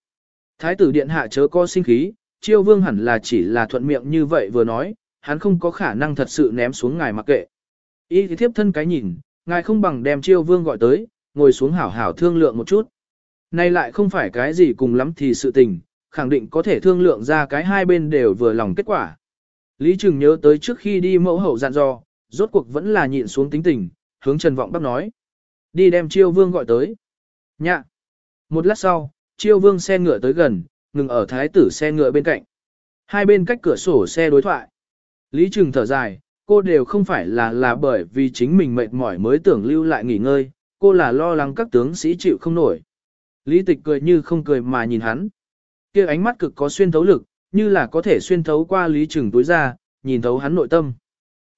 Thái tử điện hạ chớ có sinh khí, chiêu vương hẳn là chỉ là thuận miệng như vậy vừa nói, hắn không có khả năng thật sự ném xuống ngài mặc kệ. Y thì thiếp thân cái nhìn, ngài không bằng đem chiêu vương gọi tới, ngồi xuống hảo hảo thương lượng một chút. Này lại không phải cái gì cùng lắm thì sự tình, khẳng định có thể thương lượng ra cái hai bên đều vừa lòng kết quả. Lý Trừng nhớ tới trước khi đi mẫu hậu dặn dò, rốt cuộc vẫn là nhịn xuống tính tình, hướng Trần Vọng Bắc nói. Đi đem chiêu vương gọi tới. Nhạ. Một lát sau, chiêu vương xe ngựa tới gần, ngừng ở thái tử xe ngựa bên cạnh. Hai bên cách cửa sổ xe đối thoại. Lý Trừng thở dài, cô đều không phải là là bởi vì chính mình mệt mỏi mới tưởng lưu lại nghỉ ngơi, cô là lo lắng các tướng sĩ chịu không nổi. Lý tịch cười như không cười mà nhìn hắn. kia ánh mắt cực có xuyên thấu lực, như là có thể xuyên thấu qua Lý Trừng tối ra, nhìn thấu hắn nội tâm.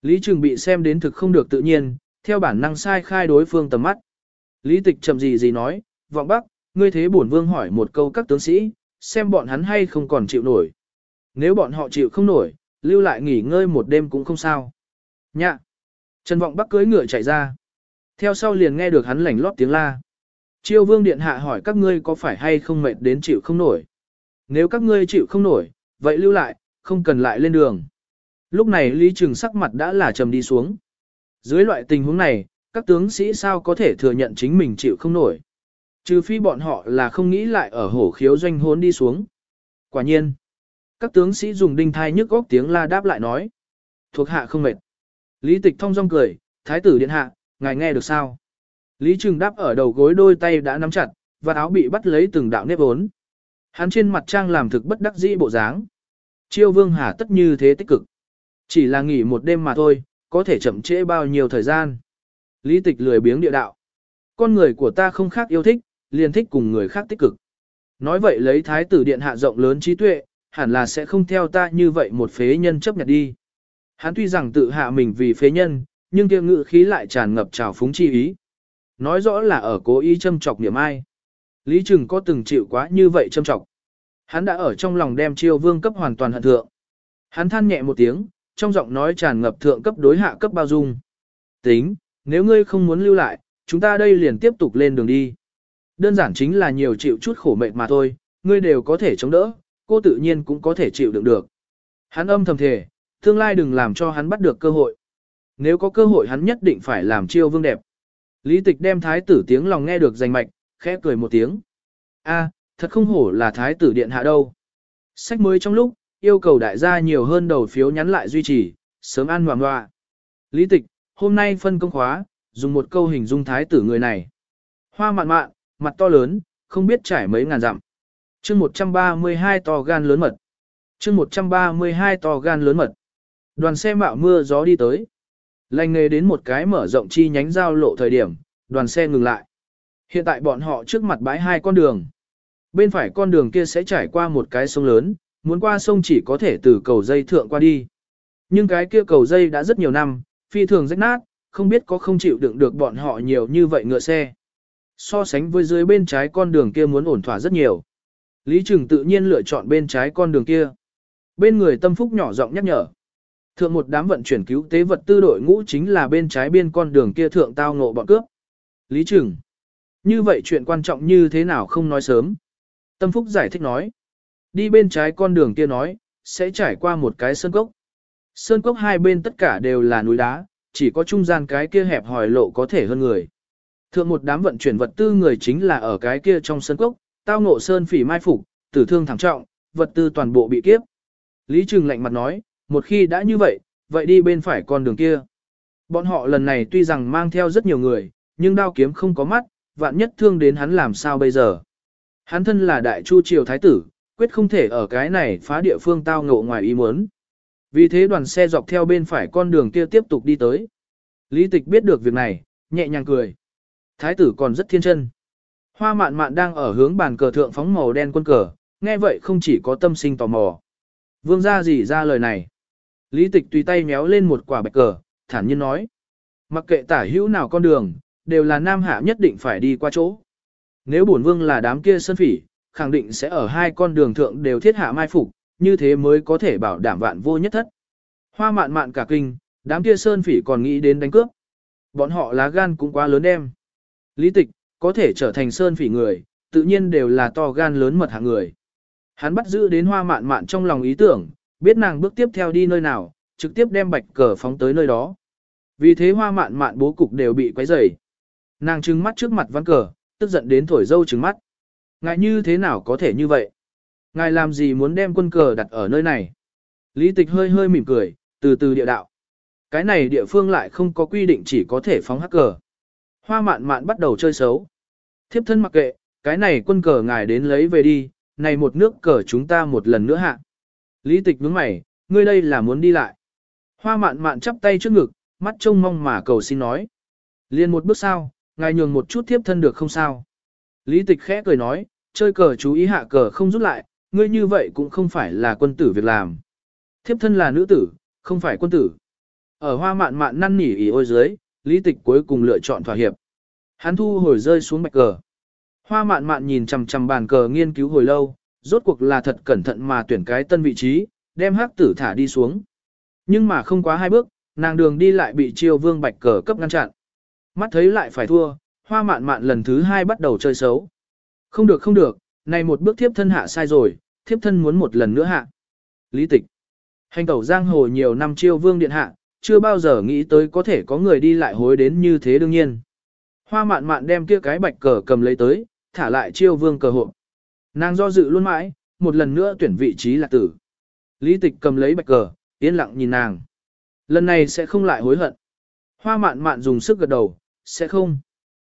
Lý Trừng bị xem đến thực không được tự nhiên, theo bản năng sai khai đối phương tầm mắt. Lý tịch chậm gì gì nói, vọng bắc, ngươi thế bổn vương hỏi một câu các tướng sĩ, xem bọn hắn hay không còn chịu nổi. Nếu bọn họ chịu không nổi, lưu lại nghỉ ngơi một đêm cũng không sao. Nhạ. Trần Vọng Bắc cưỡi ngựa chạy ra. Theo sau liền nghe được hắn lảnh lót tiếng la. Chiêu vương điện hạ hỏi các ngươi có phải hay không mệt đến chịu không nổi. Nếu các ngươi chịu không nổi, vậy lưu lại, không cần lại lên đường. Lúc này Lý Trừng sắc mặt đã là trầm đi xuống. Dưới loại tình huống này, các tướng sĩ sao có thể thừa nhận chính mình chịu không nổi. Trừ phi bọn họ là không nghĩ lại ở hổ khiếu doanh hốn đi xuống. Quả nhiên, các tướng sĩ dùng đinh thai nhức góc tiếng la đáp lại nói. Thuộc hạ không mệt. Lý tịch thông dong cười, thái tử điện hạ, ngài nghe được sao? Lý Trừng đáp ở đầu gối đôi tay đã nắm chặt, và áo bị bắt lấy từng đạo nếp ốn. Hắn trên mặt trang làm thực bất đắc dĩ bộ dáng. Chiêu vương hà tất như thế tích cực. Chỉ là nghỉ một đêm mà thôi, có thể chậm trễ bao nhiêu thời gian. Lý tịch lười biếng địa đạo. Con người của ta không khác yêu thích, liền thích cùng người khác tích cực. Nói vậy lấy thái tử điện hạ rộng lớn trí tuệ, hẳn là sẽ không theo ta như vậy một phế nhân chấp nhận đi. Hắn tuy rằng tự hạ mình vì phế nhân, nhưng kia ngự khí lại tràn ngập trào phúng chi ý. Nói rõ là ở cố ý châm chọc niệm ai. Lý Trừng có từng chịu quá như vậy châm chọc. Hắn đã ở trong lòng đem chiêu vương cấp hoàn toàn hận thượng. Hắn than nhẹ một tiếng, trong giọng nói tràn ngập thượng cấp đối hạ cấp bao dung. Tính, nếu ngươi không muốn lưu lại, chúng ta đây liền tiếp tục lên đường đi. Đơn giản chính là nhiều chịu chút khổ mệt mà thôi, ngươi đều có thể chống đỡ, cô tự nhiên cũng có thể chịu đựng được. Hắn âm thầm thề, tương lai đừng làm cho hắn bắt được cơ hội. Nếu có cơ hội hắn nhất định phải làm chiêu vương đẹp. Lý tịch đem thái tử tiếng lòng nghe được rành mạch, khẽ cười một tiếng. A, thật không hổ là thái tử điện hạ đâu. Sách mới trong lúc, yêu cầu đại gia nhiều hơn đầu phiếu nhắn lại duy trì, sớm ăn hoàng hoa. Lý tịch, hôm nay phân công khóa, dùng một câu hình dung thái tử người này. Hoa mạn mạn, mặt to lớn, không biết trải mấy ngàn dặm. chương 132 to gan lớn mật. chương 132 to gan lớn mật. Đoàn xe mạo mưa gió đi tới. Lành nghề đến một cái mở rộng chi nhánh giao lộ thời điểm, đoàn xe ngừng lại. Hiện tại bọn họ trước mặt bãi hai con đường. Bên phải con đường kia sẽ trải qua một cái sông lớn, muốn qua sông chỉ có thể từ cầu dây thượng qua đi. Nhưng cái kia cầu dây đã rất nhiều năm, phi thường rách nát, không biết có không chịu đựng được bọn họ nhiều như vậy ngựa xe. So sánh với dưới bên trái con đường kia muốn ổn thỏa rất nhiều. Lý Trừng tự nhiên lựa chọn bên trái con đường kia. Bên người tâm phúc nhỏ giọng nhắc nhở. Thượng một đám vận chuyển cứu tế vật tư đội ngũ chính là bên trái biên con đường kia thượng tao ngộ bọn cướp. Lý Trừng. Như vậy chuyện quan trọng như thế nào không nói sớm. Tâm phúc giải thích nói. Đi bên trái con đường kia nói, sẽ trải qua một cái sơn cốc. Sơn cốc hai bên tất cả đều là núi đá, chỉ có trung gian cái kia hẹp hòi lộ có thể hơn người. Thượng một đám vận chuyển vật tư người chính là ở cái kia trong sơn cốc, tao ngộ sơn phỉ mai phục, tử thương thẳng trọng, vật tư toàn bộ bị kiếp. Lý Trừng lạnh mặt nói, một khi đã như vậy, vậy đi bên phải con đường kia. Bọn họ lần này tuy rằng mang theo rất nhiều người, nhưng đao kiếm không có mắt, vạn nhất thương đến hắn làm sao bây giờ. Hắn thân là đại chu triều thái tử, quyết không thể ở cái này phá địa phương tao ngộ ngoài ý muốn. Vì thế đoàn xe dọc theo bên phải con đường kia tiếp tục đi tới. Lý tịch biết được việc này, nhẹ nhàng cười. Thái tử còn rất thiên chân. Hoa mạn mạn đang ở hướng bàn cờ thượng phóng màu đen quân cờ, nghe vậy không chỉ có tâm sinh tò mò. Vương gia gì ra lời này. Lý tịch tùy tay méo lên một quả bạch cờ, thản nhiên nói. Mặc kệ tả hữu nào con đường, đều là nam hạ nhất định phải đi qua chỗ. Nếu bổn vương là đám kia sân phỉ, khẳng định sẽ ở hai con đường thượng đều thiết hạ mai phục, như thế mới có thể bảo đảm vạn vô nhất thất. Hoa mạn mạn cả kinh, đám kia sơn phỉ còn nghĩ đến đánh cướp. Bọn họ lá gan cũng quá lớn em. Lý tịch, có thể trở thành sơn phỉ người, tự nhiên đều là to gan lớn mật hạng người. Hắn bắt giữ đến hoa mạn mạn trong lòng ý tưởng, biết nàng bước tiếp theo đi nơi nào, trực tiếp đem bạch cờ phóng tới nơi đó. Vì thế hoa mạn mạn bố cục đều bị quấy rầy. Nàng trừng mắt trước mặt văn cờ, tức giận đến thổi dâu trừng mắt. Ngài như thế nào có thể như vậy? Ngài làm gì muốn đem quân cờ đặt ở nơi này? Lý tịch hơi hơi mỉm cười, từ từ địa đạo. Cái này địa phương lại không có quy định chỉ có thể phóng hắc cờ. Hoa mạn mạn bắt đầu chơi xấu. Thiếp thân mặc kệ, cái này quân cờ ngài đến lấy về đi, này một nước cờ chúng ta một lần nữa hạ. Lý tịch nhướng mày, ngươi đây là muốn đi lại. Hoa mạn mạn chắp tay trước ngực, mắt trông mong mà cầu xin nói. Liên một bước sao, ngài nhường một chút thiếp thân được không sao. Lý tịch khẽ cười nói, chơi cờ chú ý hạ cờ không rút lại, ngươi như vậy cũng không phải là quân tử việc làm. Thiếp thân là nữ tử, không phải quân tử. Ở hoa mạn mạn năn nỉ ý ôi dưới, lý tịch cuối cùng lựa chọn thỏa hiệp. Hắn thu hồi rơi xuống bạch cờ. Hoa mạn mạn nhìn chằm chằm bàn cờ nghiên cứu hồi lâu, rốt cuộc là thật cẩn thận mà tuyển cái tân vị trí, đem hắc tử thả đi xuống. Nhưng mà không quá hai bước, nàng đường đi lại bị chiêu vương bạch cờ cấp ngăn chặn. Mắt thấy lại phải thua, hoa mạn mạn lần thứ hai bắt đầu chơi xấu. Không được không được, này một bước thiếp thân hạ sai rồi, thiếp thân muốn một lần nữa hạ. Lý tịch. Hành tẩu giang hồ nhiều năm chiêu vương điện hạ, chưa bao giờ nghĩ tới có thể có người đi lại hối đến như thế đương nhiên. Hoa mạn mạn đem kia cái bạch cờ cầm lấy tới, thả lại chiêu vương cờ hộ. Nàng do dự luôn mãi, một lần nữa tuyển vị trí là tử. Lý tịch cầm lấy bạch cờ, yên lặng nhìn nàng. Lần này sẽ không lại hối hận. Hoa mạn mạn dùng sức gật đầu, sẽ không.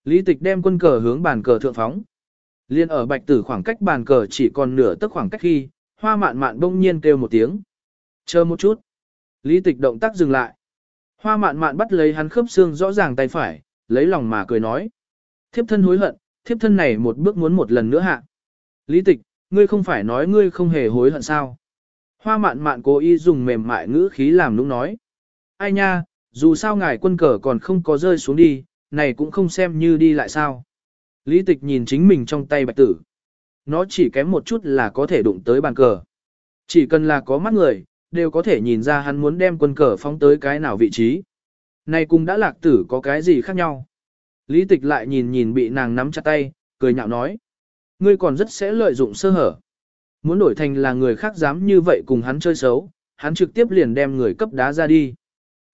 Lý tịch đem quân cờ hướng bàn cờ thượng phóng. Liên ở bạch tử khoảng cách bàn cờ chỉ còn nửa tức khoảng cách khi, hoa mạn mạn bỗng nhiên kêu một tiếng. Chờ một chút. Lý tịch động tác dừng lại. Hoa mạn mạn bắt lấy hắn khớp xương rõ ràng tay phải, lấy lòng mà cười nói. Thiếp thân hối hận, thiếp thân này một bước muốn một lần nữa hạ. Lý tịch, ngươi không phải nói ngươi không hề hối hận sao. Hoa mạn mạn cố ý dùng mềm mại ngữ khí làm lúc nói. Ai nha, dù sao ngài quân cờ còn không có rơi xuống đi, này cũng không xem như đi lại sao. Lý tịch nhìn chính mình trong tay bạch tử. Nó chỉ kém một chút là có thể đụng tới bàn cờ. Chỉ cần là có mắt người, đều có thể nhìn ra hắn muốn đem quân cờ phóng tới cái nào vị trí. Này cũng đã lạc tử có cái gì khác nhau. Lý tịch lại nhìn nhìn bị nàng nắm chặt tay, cười nhạo nói. Ngươi còn rất sẽ lợi dụng sơ hở. Muốn đổi thành là người khác dám như vậy cùng hắn chơi xấu, hắn trực tiếp liền đem người cấp đá ra đi.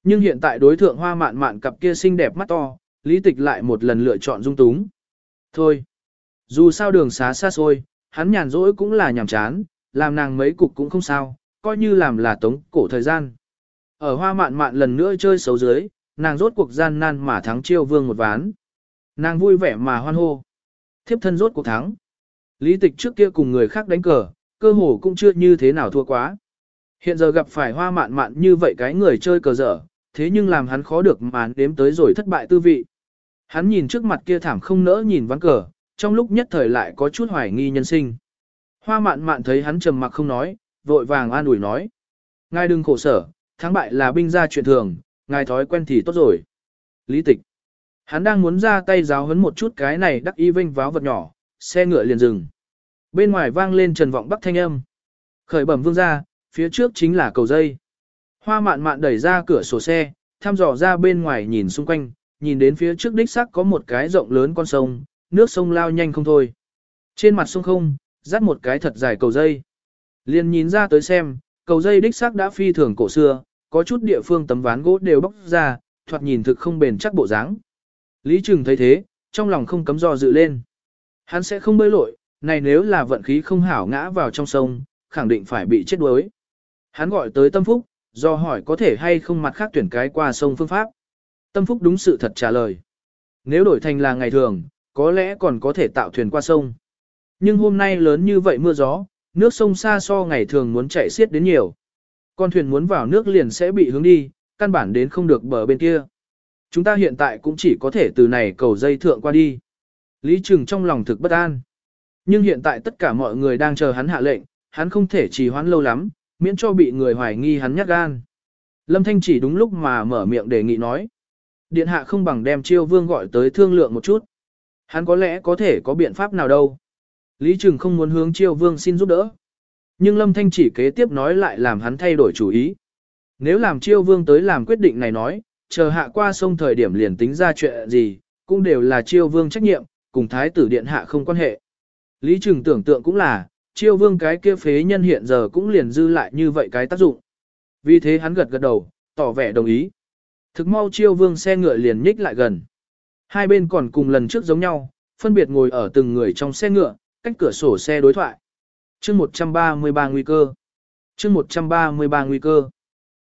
Nhưng hiện tại đối thượng hoa mạn mạn cặp kia xinh đẹp mắt to, lý tịch lại một lần lựa chọn dung túng. Thôi, dù sao đường xá xa xôi, hắn nhàn rỗi cũng là nhàm chán, làm nàng mấy cục cũng không sao, coi như làm là tống cổ thời gian. Ở hoa mạn mạn lần nữa chơi xấu dưới, nàng rốt cuộc gian nan mà thắng chiêu vương một ván. Nàng vui vẻ mà hoan hô. Thiếp thân rốt cuộc thắng. Lý tịch trước kia cùng người khác đánh cờ, cơ hồ cũng chưa như thế nào thua quá. Hiện giờ gặp phải hoa mạn mạn như vậy cái người chơi cờ dở, thế nhưng làm hắn khó được mà đếm tới rồi thất bại tư vị. Hắn nhìn trước mặt kia thảm không nỡ nhìn ván cờ, trong lúc nhất thời lại có chút hoài nghi nhân sinh. Hoa mạn mạn thấy hắn trầm mặc không nói, vội vàng an ủi nói. Ngài đừng khổ sở, thắng bại là binh gia chuyện thường, ngài thói quen thì tốt rồi. Lý tịch. Hắn đang muốn ra tay giáo hấn một chút cái này đắc y vinh váo vật nhỏ, xe ngựa liền dừng. Bên ngoài vang lên trần vọng bắc thanh âm. Khởi bẩm vương ra, phía trước chính là cầu dây. Hoa mạn mạn đẩy ra cửa sổ xe, thăm dò ra bên ngoài nhìn xung quanh, nhìn đến phía trước đích sắc có một cái rộng lớn con sông, nước sông lao nhanh không thôi. Trên mặt sông không, dắt một cái thật dài cầu dây. Liền nhìn ra tới xem, cầu dây đích sắc đã phi thường cổ xưa, có chút địa phương tấm ván gỗ đều bóc ra, thoạt nhìn thực không bền chắc bộ dáng. Lý Trừng thấy thế, trong lòng không cấm do dự lên. Hắn sẽ không bơi lội, này nếu là vận khí không hảo ngã vào trong sông, khẳng định phải bị chết đuối. Hắn gọi tới Tâm Phúc, do hỏi có thể hay không mặt khác tuyển cái qua sông phương pháp. Tâm Phúc đúng sự thật trả lời. Nếu đổi thành là ngày thường, có lẽ còn có thể tạo thuyền qua sông. Nhưng hôm nay lớn như vậy mưa gió, nước sông xa so ngày thường muốn chạy xiết đến nhiều. Con thuyền muốn vào nước liền sẽ bị hướng đi, căn bản đến không được bờ bên kia. Chúng ta hiện tại cũng chỉ có thể từ này cầu dây thượng qua đi. Lý Trừng trong lòng thực bất an. Nhưng hiện tại tất cả mọi người đang chờ hắn hạ lệnh, hắn không thể trì hoãn lâu lắm, miễn cho bị người hoài nghi hắn nhát gan. Lâm Thanh chỉ đúng lúc mà mở miệng đề nghị nói. Điện hạ không bằng đem chiêu vương gọi tới thương lượng một chút. Hắn có lẽ có thể có biện pháp nào đâu. Lý Trừng không muốn hướng chiêu vương xin giúp đỡ. Nhưng Lâm Thanh chỉ kế tiếp nói lại làm hắn thay đổi chủ ý. Nếu làm chiêu vương tới làm quyết định này nói, chờ hạ qua sông thời điểm liền tính ra chuyện gì, cũng đều là chiêu vương trách nhiệm, cùng thái tử điện hạ không quan hệ. Lý Trừng tưởng tượng cũng là, chiêu vương cái kia phế nhân hiện giờ cũng liền dư lại như vậy cái tác dụng. Vì thế hắn gật gật đầu, tỏ vẻ đồng ý. Thực mau chiêu vương xe ngựa liền nhích lại gần. Hai bên còn cùng lần trước giống nhau, phân biệt ngồi ở từng người trong xe ngựa, cách cửa sổ xe đối thoại. chương 133 nguy cơ. chương 133 nguy cơ.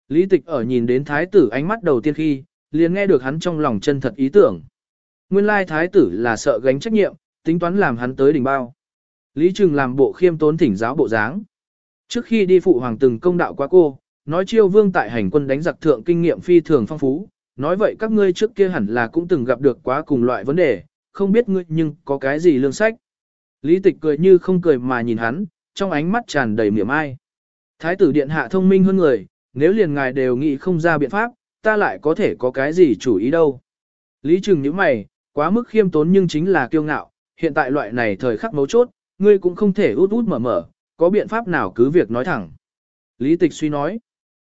Lý tịch ở nhìn đến thái tử ánh mắt đầu tiên khi, liền nghe được hắn trong lòng chân thật ý tưởng. Nguyên lai thái tử là sợ gánh trách nhiệm, tính toán làm hắn tới đỉnh bao. Lý Trừng làm bộ khiêm tốn thỉnh giáo bộ dáng. Trước khi đi phụ hoàng từng công đạo qua cô, nói chiêu vương tại hành quân đánh giặc thượng kinh nghiệm phi thường phong phú, nói vậy các ngươi trước kia hẳn là cũng từng gặp được quá cùng loại vấn đề, không biết ngươi nhưng có cái gì lương sách. Lý tịch cười như không cười mà nhìn hắn, trong ánh mắt tràn đầy miệng ai. Thái tử điện hạ thông minh hơn người, nếu liền ngài đều nghĩ không ra biện pháp, ta lại có thể có cái gì chủ ý đâu. Lý Trừng như mày, quá mức khiêm tốn nhưng chính là kiêu ngạo, hiện tại loại này thời khắc mấu chốt, ngươi cũng không thể út út mở mở, có biện pháp nào cứ việc nói thẳng. Lý Tịch suy nói,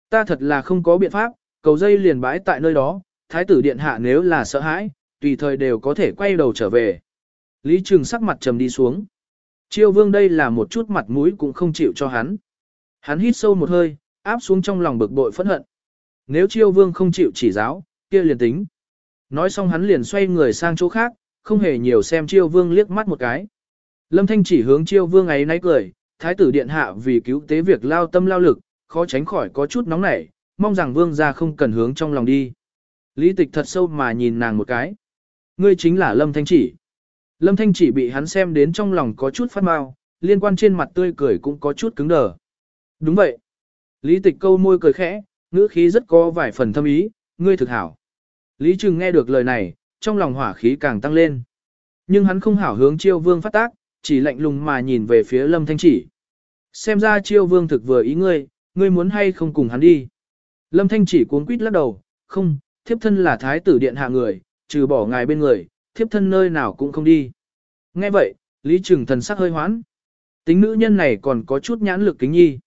ta thật là không có biện pháp, cầu dây liền bãi tại nơi đó, thái tử điện hạ nếu là sợ hãi, tùy thời đều có thể quay đầu trở về. Lý Trừng sắc mặt trầm đi xuống. Chiêu vương đây là một chút mặt mũi cũng không chịu cho hắn. Hắn hít sâu một hơi, áp xuống trong lòng bực bội phẫn hận. Nếu chiêu vương không chịu chỉ giáo, kia liền tính. Nói xong hắn liền xoay người sang chỗ khác, không hề nhiều xem chiêu vương liếc mắt một cái. Lâm Thanh chỉ hướng chiêu vương ấy náy cười, thái tử điện hạ vì cứu tế việc lao tâm lao lực, khó tránh khỏi có chút nóng nảy, mong rằng vương gia không cần hướng trong lòng đi. Lý tịch thật sâu mà nhìn nàng một cái. Ngươi chính là Lâm Thanh chỉ. Lâm Thanh chỉ bị hắn xem đến trong lòng có chút phát mau, liên quan trên mặt tươi cười cũng có chút cứng đờ. Đúng vậy. Lý tịch câu môi cười khẽ, ngữ khí rất có vài phần thâm ý, ngươi thực hảo. Lý Trừng nghe được lời này, trong lòng hỏa khí càng tăng lên. Nhưng hắn không hảo hướng chiêu vương phát tác, chỉ lạnh lùng mà nhìn về phía lâm thanh chỉ. Xem ra chiêu vương thực vừa ý ngươi, ngươi muốn hay không cùng hắn đi. Lâm thanh chỉ cuốn quýt lắc đầu, không, thiếp thân là thái tử điện hạ người, trừ bỏ ngài bên người, thiếp thân nơi nào cũng không đi. Nghe vậy, Lý Trừng thần sắc hơi hoãn. Tính nữ nhân này còn có chút nhãn lực kính nhi.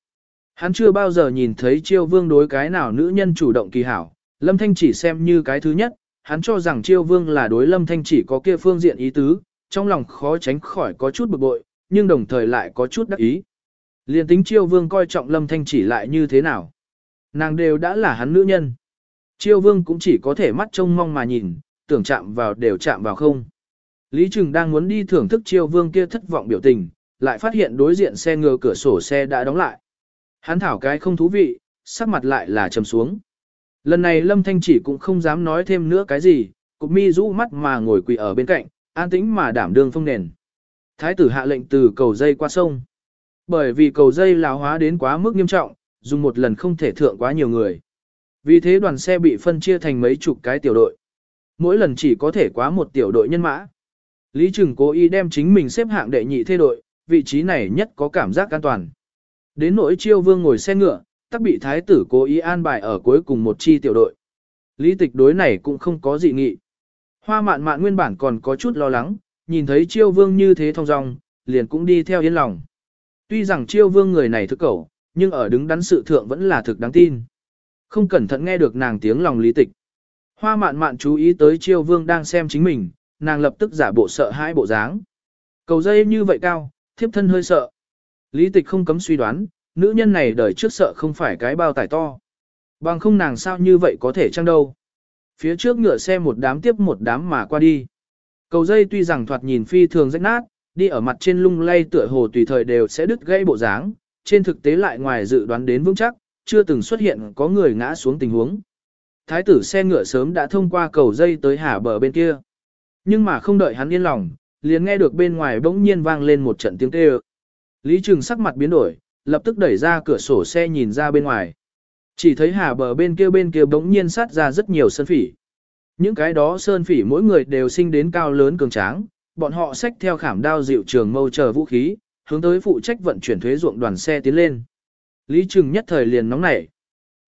Hắn chưa bao giờ nhìn thấy chiêu vương đối cái nào nữ nhân chủ động kỳ hảo, Lâm Thanh chỉ xem như cái thứ nhất, hắn cho rằng chiêu vương là đối Lâm Thanh chỉ có kia phương diện ý tứ, trong lòng khó tránh khỏi có chút bực bội, nhưng đồng thời lại có chút đắc ý. Liên tính chiêu vương coi trọng Lâm Thanh chỉ lại như thế nào. Nàng đều đã là hắn nữ nhân. Chiêu vương cũng chỉ có thể mắt trông mong mà nhìn, tưởng chạm vào đều chạm vào không. Lý Trừng đang muốn đi thưởng thức chiêu vương kia thất vọng biểu tình, lại phát hiện đối diện xe ngựa cửa sổ xe đã đóng lại. Hắn thảo cái không thú vị, sắc mặt lại là trầm xuống. Lần này Lâm Thanh chỉ cũng không dám nói thêm nữa cái gì, cục mi rũ mắt mà ngồi quỳ ở bên cạnh, an tĩnh mà đảm đương phong nền. Thái tử hạ lệnh từ cầu dây qua sông. Bởi vì cầu dây lão hóa đến quá mức nghiêm trọng, dùng một lần không thể thượng quá nhiều người. Vì thế đoàn xe bị phân chia thành mấy chục cái tiểu đội. Mỗi lần chỉ có thể quá một tiểu đội nhân mã. Lý Trừng cố ý đem chính mình xếp hạng đệ nhị thê đội, vị trí này nhất có cảm giác an toàn. Đến nỗi chiêu vương ngồi xe ngựa, tắc bị thái tử cố ý an bài ở cuối cùng một chi tiểu đội. Lý tịch đối này cũng không có gì nghị. Hoa mạn mạn nguyên bản còn có chút lo lắng, nhìn thấy chiêu vương như thế thong dong, liền cũng đi theo yên lòng. Tuy rằng chiêu vương người này thức cẩu, nhưng ở đứng đắn sự thượng vẫn là thực đáng tin. Không cẩn thận nghe được nàng tiếng lòng lý tịch. Hoa mạn mạn chú ý tới chiêu vương đang xem chính mình, nàng lập tức giả bộ sợ hãi bộ dáng. Cầu dây như vậy cao, thiếp thân hơi sợ. Lý tịch không cấm suy đoán, nữ nhân này đời trước sợ không phải cái bao tải to. Bằng không nàng sao như vậy có thể chăng đâu. Phía trước ngựa xe một đám tiếp một đám mà qua đi. Cầu dây tuy rằng thoạt nhìn phi thường rách nát, đi ở mặt trên lung lay tựa hồ tùy thời đều sẽ đứt gãy bộ dáng, trên thực tế lại ngoài dự đoán đến vững chắc, chưa từng xuất hiện có người ngã xuống tình huống. Thái tử xe ngựa sớm đã thông qua cầu dây tới hà bờ bên kia. Nhưng mà không đợi hắn yên lòng, liền nghe được bên ngoài bỗng nhiên vang lên một trận tiếng kêu. Lý Trừng sắc mặt biến đổi, lập tức đẩy ra cửa sổ xe nhìn ra bên ngoài. Chỉ thấy hà bờ bên kia bên kia bỗng nhiên sát ra rất nhiều sơn phỉ. Những cái đó sơn phỉ mỗi người đều sinh đến cao lớn cường tráng, bọn họ xách theo khảm đao dịu trường mâu chờ vũ khí, hướng tới phụ trách vận chuyển thuế ruộng đoàn xe tiến lên. Lý Trừng nhất thời liền nóng nảy.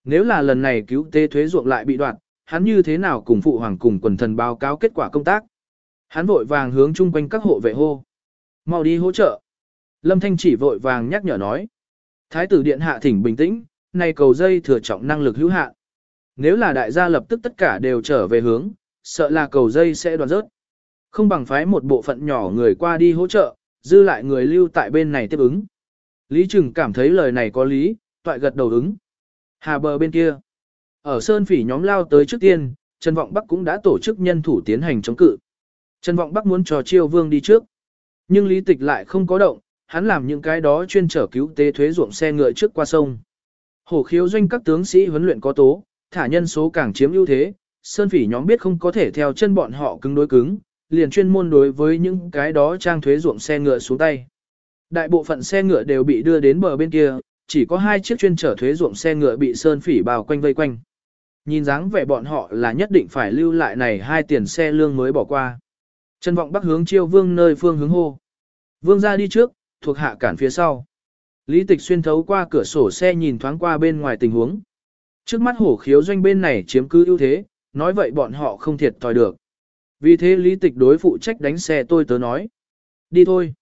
Nếu là lần này cứu tế thuế ruộng lại bị đoạn, hắn như thế nào cùng phụ hoàng cùng quần thần báo cáo kết quả công tác. Hắn vội vàng hướng chung quanh các hộ vệ hô. Mau đi hỗ trợ. Lâm Thanh chỉ vội vàng nhắc nhở nói. Thái tử điện hạ thỉnh bình tĩnh, nay cầu dây thừa trọng năng lực hữu hạn. Nếu là đại gia lập tức tất cả đều trở về hướng, sợ là cầu dây sẽ đoạn rớt. Không bằng phái một bộ phận nhỏ người qua đi hỗ trợ, dư lại người lưu tại bên này tiếp ứng. Lý Trừng cảm thấy lời này có lý, toại gật đầu ứng. Hà bờ bên kia. Ở Sơn Phỉ nhóm lao tới trước tiên, Trần Vọng Bắc cũng đã tổ chức nhân thủ tiến hành chống cự. Trần Vọng Bắc muốn cho Chiêu Vương đi trước. Nhưng Lý Tịch lại không có động, hắn làm những cái đó chuyên trở cứu tế thuế ruộng xe ngựa trước qua sông. Hổ khiếu doanh các tướng sĩ huấn luyện có tố, thả nhân số càng chiếm ưu thế, Sơn Phỉ nhóm biết không có thể theo chân bọn họ cứng đối cứng, liền chuyên môn đối với những cái đó trang thuế ruộng xe ngựa xuống tay. Đại bộ phận xe ngựa đều bị đưa đến bờ bên kia, chỉ có hai chiếc chuyên trở thuế ruộng xe ngựa bị Sơn Phỉ bao quanh vây quanh. Nhìn dáng vẻ bọn họ là nhất định phải lưu lại này hai tiền xe lương mới bỏ qua. Trần vọng bắc hướng chiêu vương nơi phương hướng hô. Vương ra đi trước, thuộc hạ cản phía sau. Lý tịch xuyên thấu qua cửa sổ xe nhìn thoáng qua bên ngoài tình huống. Trước mắt hổ khiếu doanh bên này chiếm cứ ưu thế, nói vậy bọn họ không thiệt thòi được. Vì thế lý tịch đối phụ trách đánh xe tôi tớ nói. Đi thôi.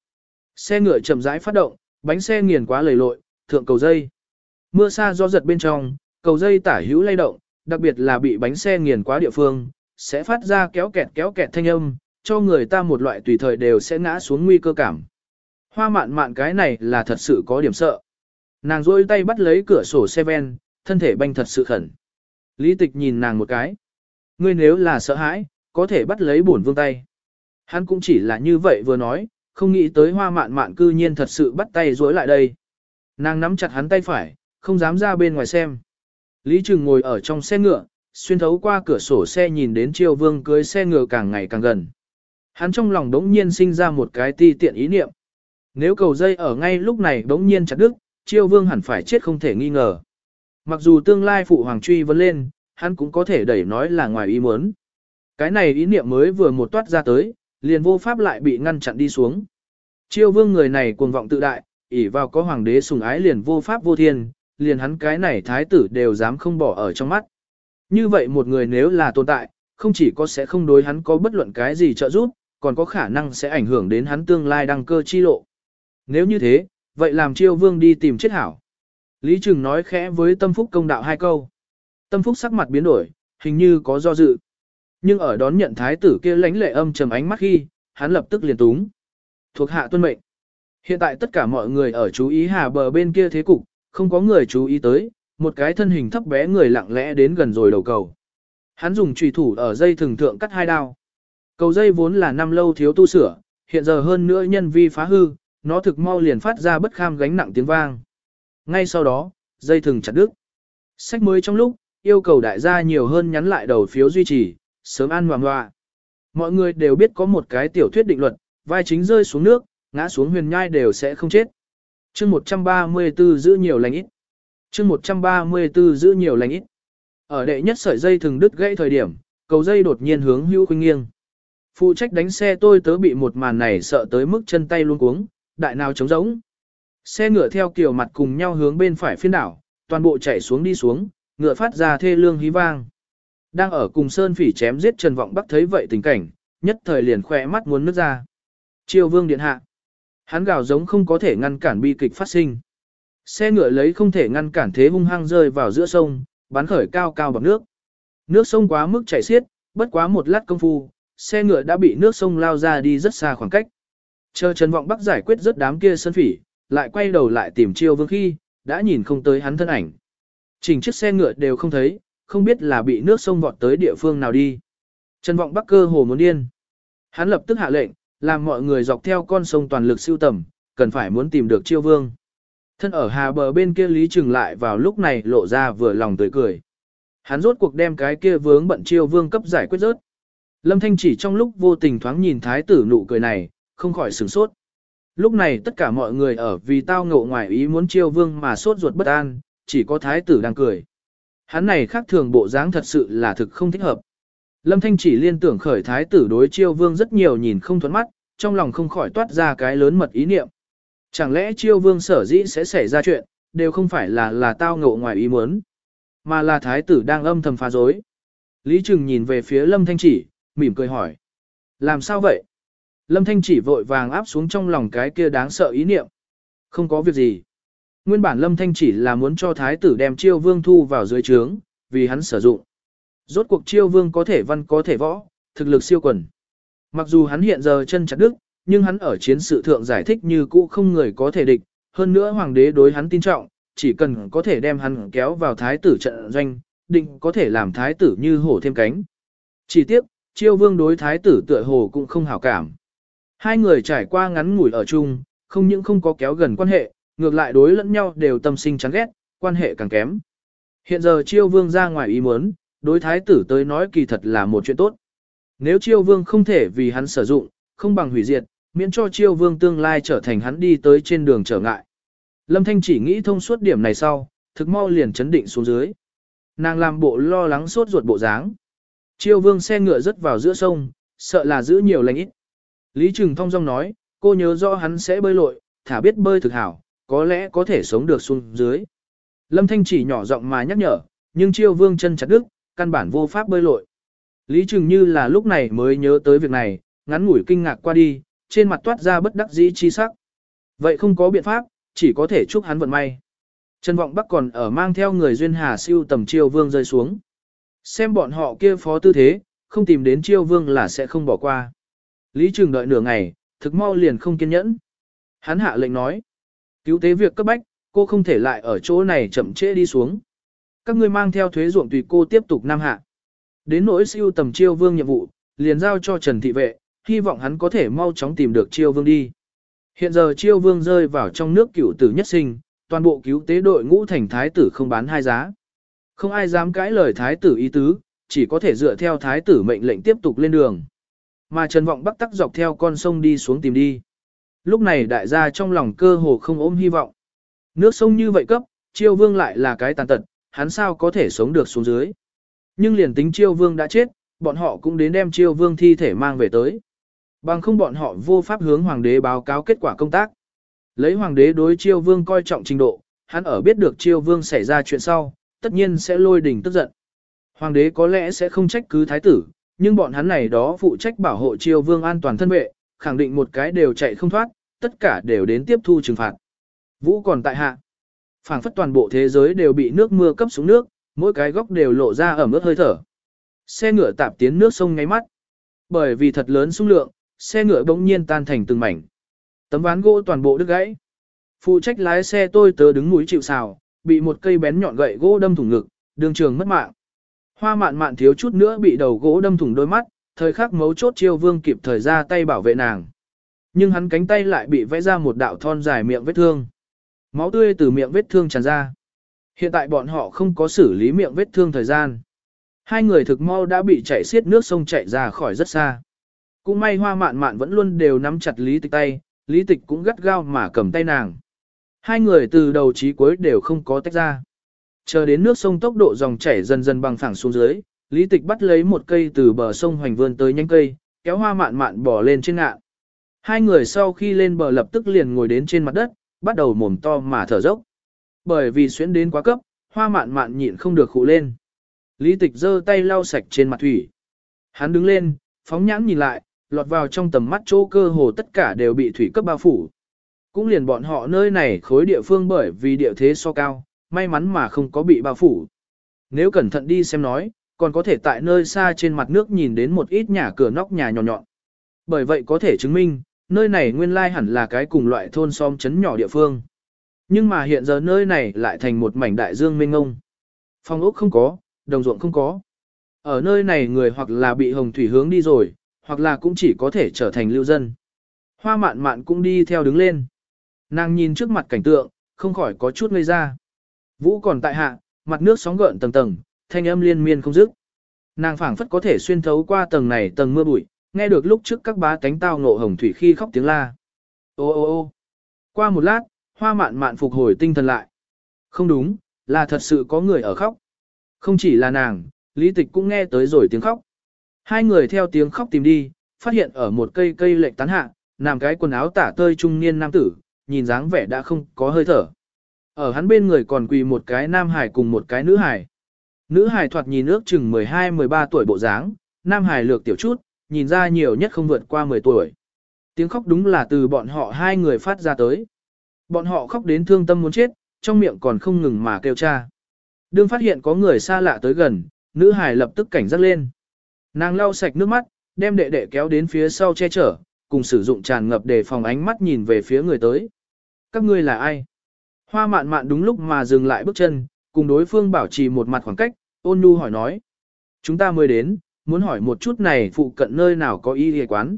Xe ngựa chậm rãi phát động, bánh xe nghiền quá lầy lội, thượng cầu dây. Mưa xa do giật bên trong, cầu dây tả hữu lay động, đặc biệt là bị bánh xe nghiền quá địa phương, sẽ phát ra kéo kẹt kéo kẹt thanh âm, cho người ta một loại tùy thời đều sẽ ngã xuống nguy cơ cảm. Hoa mạn mạn cái này là thật sự có điểm sợ. Nàng rôi tay bắt lấy cửa sổ xe ven, thân thể banh thật sự khẩn. Lý tịch nhìn nàng một cái. Ngươi nếu là sợ hãi, có thể bắt lấy bổn vương tay. Hắn cũng chỉ là như vậy vừa nói, không nghĩ tới hoa mạn mạn cư nhiên thật sự bắt tay rối lại đây. Nàng nắm chặt hắn tay phải, không dám ra bên ngoài xem. Lý Trừng ngồi ở trong xe ngựa, xuyên thấu qua cửa sổ xe nhìn đến triều vương cưới xe ngựa càng ngày càng gần. Hắn trong lòng đống nhiên sinh ra một cái ti tiện ý niệm. Nếu cầu dây ở ngay lúc này đống nhiên chặt đứt, triều vương hẳn phải chết không thể nghi ngờ. Mặc dù tương lai phụ hoàng truy vấn lên, hắn cũng có thể đẩy nói là ngoài ý muốn. Cái này ý niệm mới vừa một toát ra tới, liền vô pháp lại bị ngăn chặn đi xuống. Triều vương người này cuồng vọng tự đại, ỷ vào có hoàng đế sùng ái liền vô pháp vô thiên, liền hắn cái này thái tử đều dám không bỏ ở trong mắt. Như vậy một người nếu là tồn tại, không chỉ có sẽ không đối hắn có bất luận cái gì trợ giúp, còn có khả năng sẽ ảnh hưởng đến hắn tương lai đăng cơ chi lộ. Nếu như thế, vậy làm chiêu vương đi tìm chết hảo. Lý Trừng nói khẽ với tâm phúc công đạo hai câu. Tâm phúc sắc mặt biến đổi, hình như có do dự. Nhưng ở đón nhận thái tử kia lánh lệ âm trầm ánh mắt khi, hắn lập tức liền túng. Thuộc hạ tuân mệnh. Hiện tại tất cả mọi người ở chú ý hà bờ bên kia thế cục, không có người chú ý tới, một cái thân hình thấp bé người lặng lẽ đến gần rồi đầu cầu. Hắn dùng trùy thủ ở dây thường thượng cắt hai đao. Cầu dây vốn là năm lâu thiếu tu sửa, hiện giờ hơn nữa nhân vi phá hư, nó thực mau liền phát ra bất kham gánh nặng tiếng vang. Ngay sau đó, dây thừng chặt đứt. Sách mới trong lúc, yêu cầu đại gia nhiều hơn nhắn lại đầu phiếu duy trì, sớm ăn hoàng hoa. Mọi người đều biết có một cái tiểu thuyết định luật, vai chính rơi xuống nước, ngã xuống huyền nhai đều sẽ không chết. chương 134 giữ nhiều lành ít chương 134 giữ nhiều lành ít. Ở đệ nhất sợi dây thừng đứt gãy thời điểm, cầu dây đột nhiên hướng hữu khuynh nghiêng. Phụ trách đánh xe tôi tớ bị một màn này sợ tới mức chân tay luôn cuống, đại nào trống rỗng. Xe ngựa theo kiểu mặt cùng nhau hướng bên phải phiên đảo, toàn bộ chạy xuống đi xuống, ngựa phát ra thê lương hí vang. Đang ở cùng Sơn Phỉ chém giết Trần Vọng Bắc thấy vậy tình cảnh, nhất thời liền khỏe mắt muốn nước ra. Triều Vương điện hạ. Hắn gào giống không có thể ngăn cản bi kịch phát sinh. Xe ngựa lấy không thể ngăn cản thế hung hăng rơi vào giữa sông, bắn khởi cao cao bằng nước. Nước sông quá mức chảy xiết, bất quá một lát công phu, xe ngựa đã bị nước sông lao ra đi rất xa khoảng cách. Chờ Trần Vọng Bắc giải quyết rất đám kia sơn phỉ, lại quay đầu lại tìm Chiêu Vương khi, đã nhìn không tới hắn thân ảnh. Chỉnh chiếc xe ngựa đều không thấy, không biết là bị nước sông vọt tới địa phương nào đi. Trần Vọng Bắc cơ hồ muốn điên. Hắn lập tức hạ lệnh, làm mọi người dọc theo con sông toàn lực siêu tầm, cần phải muốn tìm được Chiêu Vương. Thân ở hà bờ bên kia Lý Trừng lại vào lúc này lộ ra vừa lòng tươi cười. Hắn rốt cuộc đem cái kia vướng bận chiêu vương cấp giải quyết rớt. Lâm Thanh chỉ trong lúc vô tình thoáng nhìn thái tử nụ cười này, không khỏi sửng sốt. Lúc này tất cả mọi người ở vì tao ngộ ngoài ý muốn chiêu vương mà sốt ruột bất an, chỉ có thái tử đang cười. Hắn này khác thường bộ dáng thật sự là thực không thích hợp. Lâm Thanh chỉ liên tưởng khởi thái tử đối chiêu vương rất nhiều nhìn không thuẫn mắt, trong lòng không khỏi toát ra cái lớn mật ý niệm. Chẳng lẽ chiêu vương sở dĩ sẽ xảy ra chuyện, đều không phải là là tao ngộ ngoài ý muốn, mà là thái tử đang âm thầm phá dối. Lý Trừng nhìn về phía Lâm Thanh Chỉ, mỉm cười hỏi. Làm sao vậy? Lâm Thanh Chỉ vội vàng áp xuống trong lòng cái kia đáng sợ ý niệm. Không có việc gì. Nguyên bản Lâm Thanh Chỉ là muốn cho thái tử đem chiêu vương thu vào dưới trướng, vì hắn sử dụng. Rốt cuộc chiêu vương có thể văn có thể võ, thực lực siêu quần. Mặc dù hắn hiện giờ chân chặt đức, nhưng hắn ở chiến sự thượng giải thích như cũ không người có thể địch, hơn nữa hoàng đế đối hắn tin trọng, chỉ cần có thể đem hắn kéo vào thái tử trận doanh, định có thể làm thái tử như hổ thêm cánh. Chỉ tiếc, chiêu vương đối thái tử tựa hồ cũng không hảo cảm. Hai người trải qua ngắn ngủi ở chung, không những không có kéo gần quan hệ, ngược lại đối lẫn nhau đều tâm sinh chán ghét, quan hệ càng kém. Hiện giờ chiêu vương ra ngoài ý muốn, đối thái tử tới nói kỳ thật là một chuyện tốt. Nếu chiêu vương không thể vì hắn sử dụng, không bằng hủy diệt, miễn cho chiêu vương tương lai trở thành hắn đi tới trên đường trở ngại. Lâm Thanh chỉ nghĩ thông suốt điểm này sau, thực mau liền chấn định xuống dưới. Nàng làm bộ lo lắng sốt ruột bộ dáng. Chiêu vương xe ngựa rớt vào giữa sông, sợ là giữ nhiều lành ít. Lý Trừng thông dong nói, cô nhớ rõ hắn sẽ bơi lội, thả biết bơi thực hảo, có lẽ có thể sống được xuống dưới. Lâm Thanh chỉ nhỏ giọng mà nhắc nhở, nhưng chiêu vương chân chặt đứt, căn bản vô pháp bơi lội. Lý Trừng như là lúc này mới nhớ tới việc này, ngắn ngủi kinh ngạc qua đi, trên mặt toát ra bất đắc dĩ chi sắc. Vậy không có biện pháp, chỉ có thể chúc hắn vận may. Trần Vọng Bắc còn ở mang theo người duyên hà siêu tầm chiêu vương rơi xuống. Xem bọn họ kia phó tư thế, không tìm đến chiêu vương là sẽ không bỏ qua. Lý Trường đợi nửa ngày, thực mau liền không kiên nhẫn. Hắn hạ lệnh nói, cứu tế việc cấp bách, cô không thể lại ở chỗ này chậm trễ đi xuống. Các ngươi mang theo thuế ruộng tùy cô tiếp tục nam hạ. Đến nỗi siêu tầm chiêu vương nhiệm vụ, liền giao cho Trần Thị Vệ, hy vọng hắn có thể mau chóng tìm được chiêu vương đi. Hiện giờ chiêu vương rơi vào trong nước cửu tử nhất sinh, toàn bộ cứu tế đội ngũ thành thái tử không bán hai giá. Không ai dám cãi lời thái tử ý tứ, chỉ có thể dựa theo thái tử mệnh lệnh tiếp tục lên đường. Mà Trần Vọng Bắc tắc dọc theo con sông đi xuống tìm đi. Lúc này đại gia trong lòng cơ hồ không ôm hy vọng. Nước sông như vậy cấp, chiêu vương lại là cái tàn tật, hắn sao có thể sống được xuống dưới. Nhưng liền tính chiêu vương đã chết, bọn họ cũng đến đem chiêu vương thi thể mang về tới. Bằng không bọn họ vô pháp hướng hoàng đế báo cáo kết quả công tác. Lấy hoàng đế đối chiêu vương coi trọng trình độ, hắn ở biết được chiêu vương xảy ra chuyện sau, tất nhiên sẽ lôi đình tức giận. Hoàng đế có lẽ sẽ không trách cứ thái tử, nhưng bọn hắn này đó phụ trách bảo hộ triều vương an toàn thân vệ, khẳng định một cái đều chạy không thoát, tất cả đều đến tiếp thu trừng phạt. Vũ còn tại hạ. phảng phất toàn bộ thế giới đều bị nước mưa cấp xuống nước, mỗi cái góc đều lộ ra ẩm ướt hơi thở. Xe ngựa tạp tiến nước sông ngáy mắt. Bởi vì thật lớn xung lượng, xe ngựa bỗng nhiên tan thành từng mảnh. Tấm ván gỗ toàn bộ đứt gãy. Phụ trách lái xe tôi tớ đứng núi chịu sào, bị một cây bén nhọn gậy gỗ đâm thủng ngực, đường trường mất mạng. Hoa mạn mạn thiếu chút nữa bị đầu gỗ đâm thủng đôi mắt, thời khắc mấu chốt chiêu vương kịp thời ra tay bảo vệ nàng. Nhưng hắn cánh tay lại bị vẽ ra một đạo thon dài miệng vết thương. Máu tươi từ miệng vết thương tràn ra. Hiện tại bọn họ không có xử lý miệng vết thương thời gian. Hai người thực mau đã bị chảy xiết nước sông chạy ra khỏi rất xa. Cũng may hoa mạn mạn vẫn luôn đều nắm chặt lý tịch tay, lý tịch cũng gắt gao mà cầm tay nàng. Hai người từ đầu chí cuối đều không có tách ra. Chờ đến nước sông tốc độ dòng chảy dần dần bằng phẳng xuống dưới, lý tịch bắt lấy một cây từ bờ sông hoành vươn tới nhánh cây, kéo hoa mạn mạn bỏ lên trên ngạn. Hai người sau khi lên bờ lập tức liền ngồi đến trên mặt đất, bắt đầu mồm to mà thở dốc. Bởi vì xuyến đến quá cấp, hoa mạn mạn nhịn không được khụ lên. Lý tịch giơ tay lau sạch trên mặt thủy. Hắn đứng lên, phóng nhãn nhìn lại, lọt vào trong tầm mắt chỗ cơ hồ tất cả đều bị thủy cấp bao phủ. Cũng liền bọn họ nơi này khối địa phương bởi vì địa thế so cao, may mắn mà không có bị bao phủ. Nếu cẩn thận đi xem nói, còn có thể tại nơi xa trên mặt nước nhìn đến một ít nhà cửa nóc nhà nhỏ nhọn. Bởi vậy có thể chứng minh, nơi này nguyên lai hẳn là cái cùng loại thôn xóm chấn nhỏ địa phương. Nhưng mà hiện giờ nơi này lại thành một mảnh đại dương mênh ngông. Phong ốc không có, đồng ruộng không có. Ở nơi này người hoặc là bị hồng thủy hướng đi rồi, hoặc là cũng chỉ có thể trở thành lưu dân. Hoa mạn mạn cũng đi theo đứng lên. Nàng nhìn trước mặt cảnh tượng, không khỏi có chút ngây ra. Vũ còn tại hạ, mặt nước sóng gợn tầng tầng, thanh âm liên miên không dứt. Nàng phảng phất có thể xuyên thấu qua tầng này tầng mưa bụi, nghe được lúc trước các bá cánh tao ngộ hồng thủy khi khóc tiếng la. Ô ô ô qua một lát, hoa mạn mạn phục hồi tinh thần lại. Không đúng, là thật sự có người ở khóc. Không chỉ là nàng, lý tịch cũng nghe tới rồi tiếng khóc. Hai người theo tiếng khóc tìm đi, phát hiện ở một cây cây lệch tán hạ, nằm cái quần áo tả tơi trung niên nam tử, nhìn dáng vẻ đã không có hơi thở. Ở hắn bên người còn quỳ một cái nam hải cùng một cái nữ hải. Nữ hải thoạt nhìn ước chừng 12-13 tuổi bộ dáng, nam hải lược tiểu chút, nhìn ra nhiều nhất không vượt qua 10 tuổi. Tiếng khóc đúng là từ bọn họ hai người phát ra tới. Bọn họ khóc đến thương tâm muốn chết, trong miệng còn không ngừng mà kêu cha. Đương phát hiện có người xa lạ tới gần, nữ hải lập tức cảnh giác lên. Nàng lau sạch nước mắt, đem đệ đệ kéo đến phía sau che chở, cùng sử dụng tràn ngập để phòng ánh mắt nhìn về phía người tới. Các ngươi là ai? Hoa mạn mạn đúng lúc mà dừng lại bước chân, cùng đối phương bảo trì một mặt khoảng cách, ôn nhu hỏi nói. Chúng ta mới đến, muốn hỏi một chút này phụ cận nơi nào có y y quán.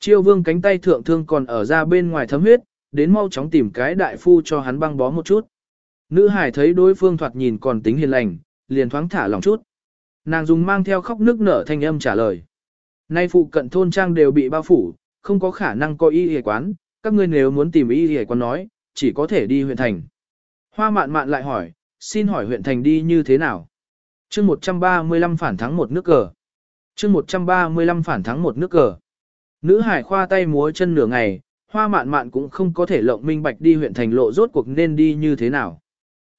Chiêu vương cánh tay thượng thương còn ở ra bên ngoài thấm huyết, đến mau chóng tìm cái đại phu cho hắn băng bó một chút. Nữ hải thấy đối phương thoạt nhìn còn tính hiền lành, liền thoáng thả lòng chút. Nàng dùng mang theo khóc nước nở thanh âm trả lời. Nay phụ cận thôn trang đều bị bao phủ, không có khả năng có y y quán, các ngươi nếu muốn tìm y y quán nói, chỉ có thể đi huyện thành. Hoa mạn mạn lại hỏi, xin hỏi huyện thành đi như thế nào? chương 135 phản thắng một nước cờ. chương 135 phản thắng một nước cờ. Nữ hải khoa tay múa chân nửa ngày, hoa mạn mạn cũng không có thể lộng minh bạch đi huyện thành lộ rốt cuộc nên đi như thế nào.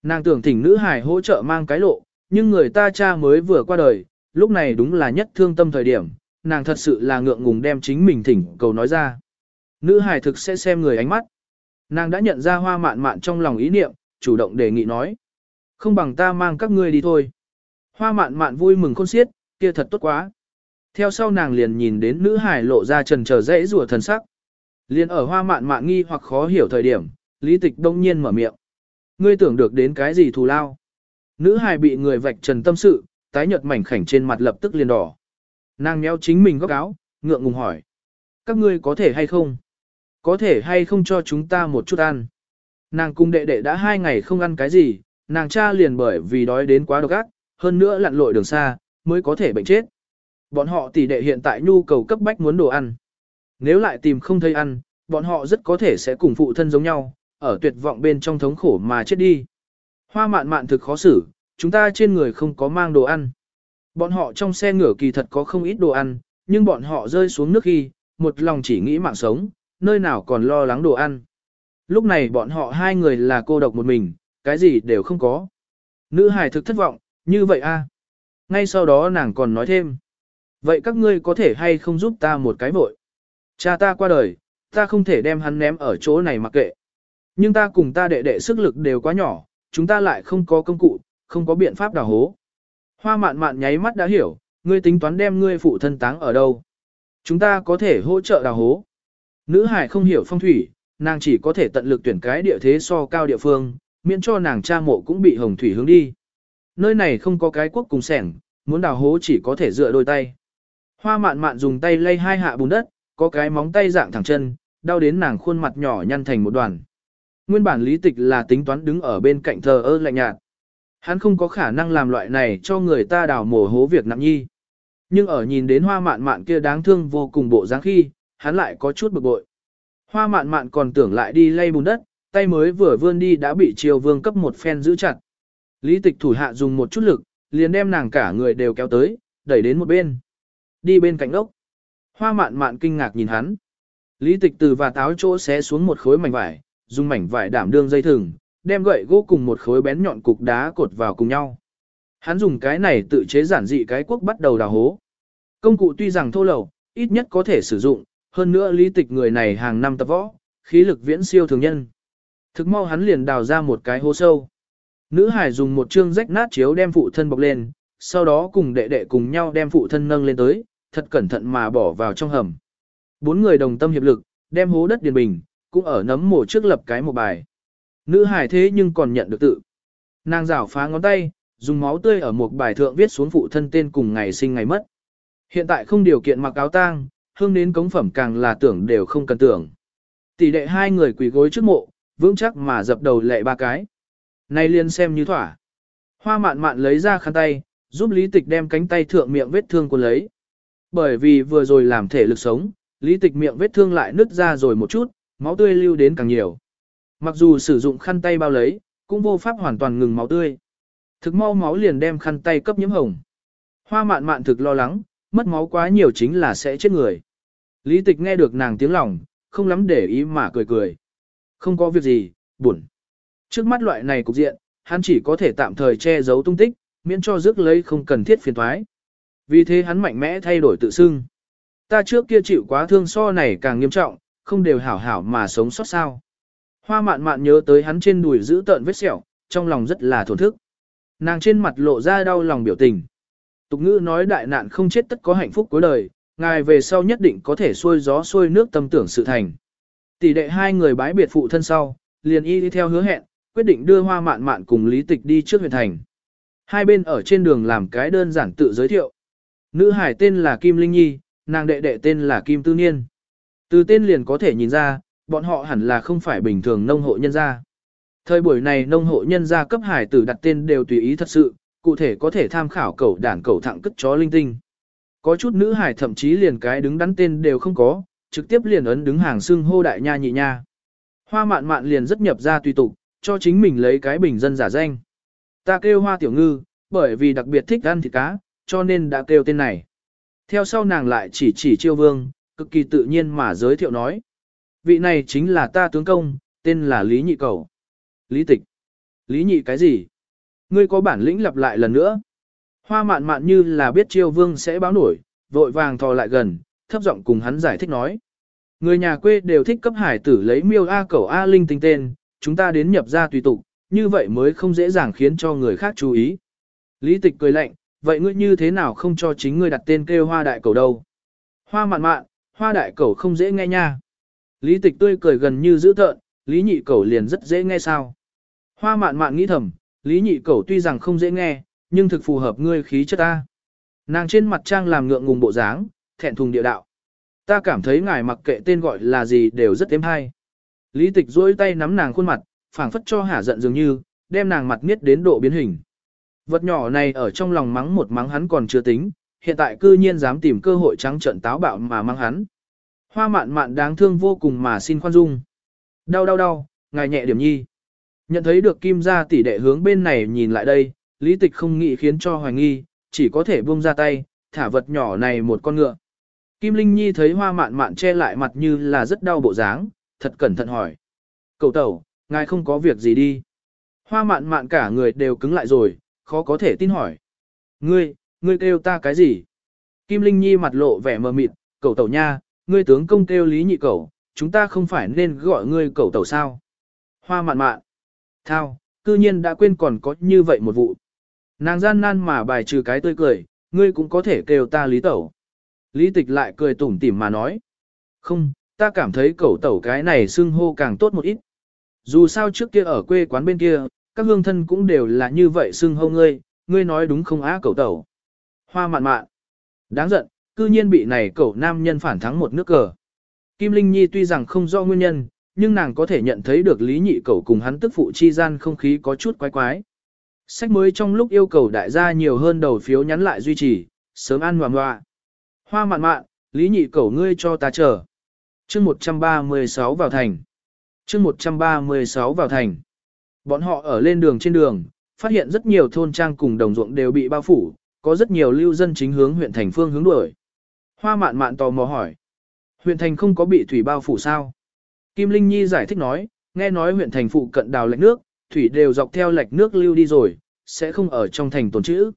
Nàng tưởng thỉnh nữ hải hỗ trợ mang cái lộ, nhưng người ta cha mới vừa qua đời, lúc này đúng là nhất thương tâm thời điểm, nàng thật sự là ngượng ngùng đem chính mình thỉnh cầu nói ra. Nữ hải thực sẽ xem người ánh mắt. Nàng đã nhận ra hoa mạn mạn trong lòng ý niệm, chủ động đề nghị nói. Không bằng ta mang các ngươi đi thôi. Hoa mạn mạn vui mừng khôn xiết, kia thật tốt quá. Theo sau nàng liền nhìn đến nữ hải lộ ra trần trở dễ rùa thần sắc. liền ở hoa mạn mạn nghi hoặc khó hiểu thời điểm, lý tịch đông nhiên mở miệng. Ngươi tưởng được đến cái gì thù lao? Nữ hải bị người vạch trần tâm sự, tái nhợt mảnh khảnh trên mặt lập tức liền đỏ. Nàng méo chính mình góc áo, ngượng ngùng hỏi. Các ngươi có thể hay không? Có thể hay không cho chúng ta một chút ăn? Nàng cung đệ đệ đã hai ngày không ăn cái gì, nàng cha liền bởi vì đói đến quá độc ác, hơn nữa lặn lội đường xa, mới có thể bệnh chết. Bọn họ tỷ đệ hiện tại nhu cầu cấp bách muốn đồ ăn. Nếu lại tìm không thấy ăn, bọn họ rất có thể sẽ cùng phụ thân giống nhau, ở tuyệt vọng bên trong thống khổ mà chết đi. Hoa mạn mạn thực khó xử, chúng ta trên người không có mang đồ ăn. Bọn họ trong xe ngựa kỳ thật có không ít đồ ăn, nhưng bọn họ rơi xuống nước khi, một lòng chỉ nghĩ mạng sống, nơi nào còn lo lắng đồ ăn. Lúc này bọn họ hai người là cô độc một mình, cái gì đều không có. Nữ hài thực thất vọng, như vậy a. Ngay sau đó nàng còn nói thêm. Vậy các ngươi có thể hay không giúp ta một cái vội? Cha ta qua đời, ta không thể đem hắn ném ở chỗ này mặc kệ. Nhưng ta cùng ta đệ đệ sức lực đều quá nhỏ, chúng ta lại không có công cụ, không có biện pháp đào hố. Hoa mạn mạn nháy mắt đã hiểu, ngươi tính toán đem ngươi phụ thân táng ở đâu. Chúng ta có thể hỗ trợ đào hố. Nữ hải không hiểu phong thủy, nàng chỉ có thể tận lực tuyển cái địa thế so cao địa phương, miễn cho nàng cha mộ cũng bị hồng thủy hướng đi. Nơi này không có cái quốc cùng sẻng, muốn đào hố chỉ có thể dựa đôi tay. Hoa mạn mạn dùng tay lay hai hạ bùn đất, có cái móng tay dạng thẳng chân, đau đến nàng khuôn mặt nhỏ nhăn thành một đoàn. Nguyên bản lý tịch là tính toán đứng ở bên cạnh thờ ơ lạnh nhạt. Hắn không có khả năng làm loại này cho người ta đào mồ hố việc nặng nhi. Nhưng ở nhìn đến hoa mạn mạn kia đáng thương vô cùng bộ dáng khi, hắn lại có chút bực bội. Hoa mạn mạn còn tưởng lại đi lay bùn đất, tay mới vừa vươn đi đã bị triều vương cấp một phen giữ chặt. Lý tịch thủ hạ dùng một chút lực, liền đem nàng cả người đều kéo tới, đẩy đến một bên. Đi bên cạnh ốc. Hoa mạn mạn kinh ngạc nhìn hắn. Lý tịch từ và táo chỗ xé xuống một khối mảnh vải, dùng mảnh vải đảm đương dây thừng, đem gậy gỗ cùng một khối bén nhọn cục đá cột vào cùng nhau. Hắn dùng cái này tự chế giản dị cái quốc bắt đầu đào hố. Công cụ tuy rằng thô lậu, ít nhất có thể sử dụng, hơn nữa lý tịch người này hàng năm tập võ, khí lực viễn siêu thường nhân. Thực mau hắn liền đào ra một cái hố sâu. Nữ hải dùng một chương rách nát chiếu đem phụ thân bọc lên, sau đó cùng đệ đệ cùng nhau đem phụ thân nâng lên tới, thật cẩn thận mà bỏ vào trong hầm. Bốn người đồng tâm hiệp lực, đem hố đất điền bình, cũng ở nấm mổ trước lập cái một bài. Nữ hải thế nhưng còn nhận được tự. Nàng rảo phá ngón tay, dùng máu tươi ở một bài thượng viết xuống phụ thân tên cùng ngày sinh ngày mất. Hiện tại không điều kiện mặc áo tang, hương đến cống phẩm càng là tưởng đều không cần tưởng. Tỷ đệ hai người quỳ gối trước mộ, vững chắc mà dập đầu lệ ba cái. Này liền xem như thỏa. Hoa mạn mạn lấy ra khăn tay, giúp lý tịch đem cánh tay thượng miệng vết thương của lấy. Bởi vì vừa rồi làm thể lực sống, lý tịch miệng vết thương lại nứt ra rồi một chút, máu tươi lưu đến càng nhiều. Mặc dù sử dụng khăn tay bao lấy, cũng vô pháp hoàn toàn ngừng máu tươi. Thực mau máu liền đem khăn tay cấp nhiễm hồng. Hoa mạn mạn thực lo lắng, mất máu quá nhiều chính là sẽ chết người. Lý tịch nghe được nàng tiếng lòng, không lắm để ý mà cười cười. Không có việc gì, buồn. Trước mắt loại này cục diện, hắn chỉ có thể tạm thời che giấu tung tích, miễn cho rước lấy không cần thiết phiền thoái. Vì thế hắn mạnh mẽ thay đổi tự xưng. Ta trước kia chịu quá thương so này càng nghiêm trọng, không đều hảo hảo mà sống sót sao. Hoa mạn mạn nhớ tới hắn trên đùi giữ tợn vết sẹo, trong lòng rất là thổn thức. Nàng trên mặt lộ ra đau lòng biểu tình. Tục ngữ nói đại nạn không chết tất có hạnh phúc cuối đời, ngài về sau nhất định có thể xuôi gió xuôi nước tâm tưởng sự thành. Tỷ đệ hai người bái biệt phụ thân sau, liền y đi theo hứa hẹn, quyết định đưa hoa mạn mạn cùng lý tịch đi trước huyện thành. Hai bên ở trên đường làm cái đơn giản tự giới thiệu. Nữ hải tên là Kim Linh Nhi, nàng đệ đệ tên là Kim Tư Niên. Từ tên liền có thể nhìn ra, bọn họ hẳn là không phải bình thường nông hộ nhân gia. Thời buổi này nông hộ nhân gia cấp hải tử đặt tên đều tùy ý thật sự, cụ thể có thể tham khảo cẩu đản cẩu thẳng cất chó linh tinh. Có chút nữ hải thậm chí liền cái đứng đắn tên đều không có, trực tiếp liền ấn đứng hàng xưng hô đại nha nhị nha. Hoa mạn mạn liền rất nhập ra tùy tục, cho chính mình lấy cái bình dân giả danh. Ta kêu hoa tiểu ngư, bởi vì đặc biệt thích ăn thịt cá, cho nên đã kêu tên này. Theo sau nàng lại chỉ chỉ chiêu vương, cực kỳ tự nhiên mà giới thiệu nói. Vị này chính là ta tướng công, tên là Lý Nhị Cầu. Lý Tịch. Lý Nhị cái gì? Ngươi có bản lĩnh lặp lại lần nữa. Hoa mạn mạn như là biết chiêu vương sẽ báo nổi, vội vàng thò lại gần, thấp giọng cùng hắn giải thích nói. Người nhà quê đều thích cấp hải tử lấy miêu A cẩu A linh tinh tên, chúng ta đến nhập ra tùy tục, như vậy mới không dễ dàng khiến cho người khác chú ý. Lý tịch cười lạnh, vậy ngươi như thế nào không cho chính ngươi đặt tên kêu hoa đại cầu đâu? Hoa mạn mạn, hoa đại cầu không dễ nghe nha. Lý tịch tươi cười gần như dữ tợn, Lý nhị cẩu liền rất dễ nghe sao. Hoa mạn mạn nghĩ thầm, Lý nhị cẩu tuy rằng không dễ nghe, nhưng thực phù hợp ngươi khí chất ta. Nàng trên mặt trang làm ngượng ngùng bộ dáng, thẹn thùng địa đạo. Ta cảm thấy ngài mặc kệ tên gọi là gì đều rất êm hay. Lý tịch duỗi tay nắm nàng khuôn mặt, phảng phất cho hả giận dường như, đem nàng mặt miết đến độ biến hình. Vật nhỏ này ở trong lòng mắng một mắng hắn còn chưa tính, hiện tại cư nhiên dám tìm cơ hội trắng trợn táo bạo mà mắng hắn. Hoa mạn mạn đáng thương vô cùng mà xin khoan dung. Đau đau đau, ngài nhẹ điểm nhi. Nhận thấy được kim gia tỷ đệ hướng bên này nhìn lại đây, lý tịch không nghĩ khiến cho hoài nghi, chỉ có thể buông ra tay, thả vật nhỏ này một con ngựa. Kim Linh Nhi thấy hoa mạn mạn che lại mặt như là rất đau bộ dáng, thật cẩn thận hỏi. Cậu tẩu, ngài không có việc gì đi. Hoa mạn mạn cả người đều cứng lại rồi, khó có thể tin hỏi. Ngươi, ngươi kêu ta cái gì? Kim Linh Nhi mặt lộ vẻ mờ mịt, cậu tẩu nha, ngươi tướng công kêu lý nhị cậu, chúng ta không phải nên gọi ngươi cậu tẩu sao? Hoa mạn mạn. Thao, cư nhiên đã quên còn có như vậy một vụ. Nàng gian nan mà bài trừ cái tươi cười, ngươi cũng có thể kêu ta lý tẩu. Lý tịch lại cười tủm tỉm mà nói. Không, ta cảm thấy cậu tẩu cái này xưng hô càng tốt một ít. Dù sao trước kia ở quê quán bên kia, các hương thân cũng đều là như vậy xưng hô ngươi, ngươi nói đúng không á cậu tẩu. Hoa mạn mạn. Đáng giận, cư nhiên bị này cậu nam nhân phản thắng một nước cờ. Kim Linh Nhi tuy rằng không rõ nguyên nhân, nhưng nàng có thể nhận thấy được lý nhị cẩu cùng hắn tức phụ chi gian không khí có chút quái quái. Sách mới trong lúc yêu cầu đại gia nhiều hơn đầu phiếu nhắn lại duy trì, sớm ăn hoàng hoa. Hoa mạn mạn, lý nhị cẩu ngươi cho ta chờ. chương 136 vào thành. chương 136 vào thành. Bọn họ ở lên đường trên đường, phát hiện rất nhiều thôn trang cùng đồng ruộng đều bị bao phủ, có rất nhiều lưu dân chính hướng huyện thành phương hướng đuổi. Hoa mạn mạn tò mò hỏi. Huyện thành không có bị thủy bao phủ sao? Kim Linh Nhi giải thích nói, nghe nói huyện thành phụ cận đào lạch nước, thủy đều dọc theo lạch nước lưu đi rồi, sẽ không ở trong thành tồn trữ.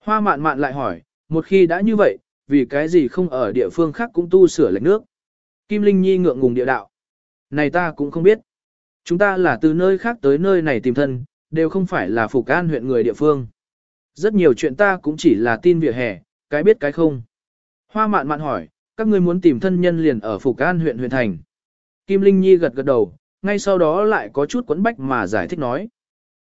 Hoa mạn mạn lại hỏi, một khi đã như vậy, vì cái gì không ở địa phương khác cũng tu sửa lạch nước? Kim Linh Nhi ngượng ngùng địa đạo. Này ta cũng không biết. Chúng ta là từ nơi khác tới nơi này tìm thân, đều không phải là Phục An huyện người địa phương. Rất nhiều chuyện ta cũng chỉ là tin vỉa hè, cái biết cái không. Hoa mạn mạn hỏi, các ngươi muốn tìm thân nhân liền ở Phục An huyện huyện thành. Kim Linh Nhi gật gật đầu, ngay sau đó lại có chút quấn bách mà giải thích nói.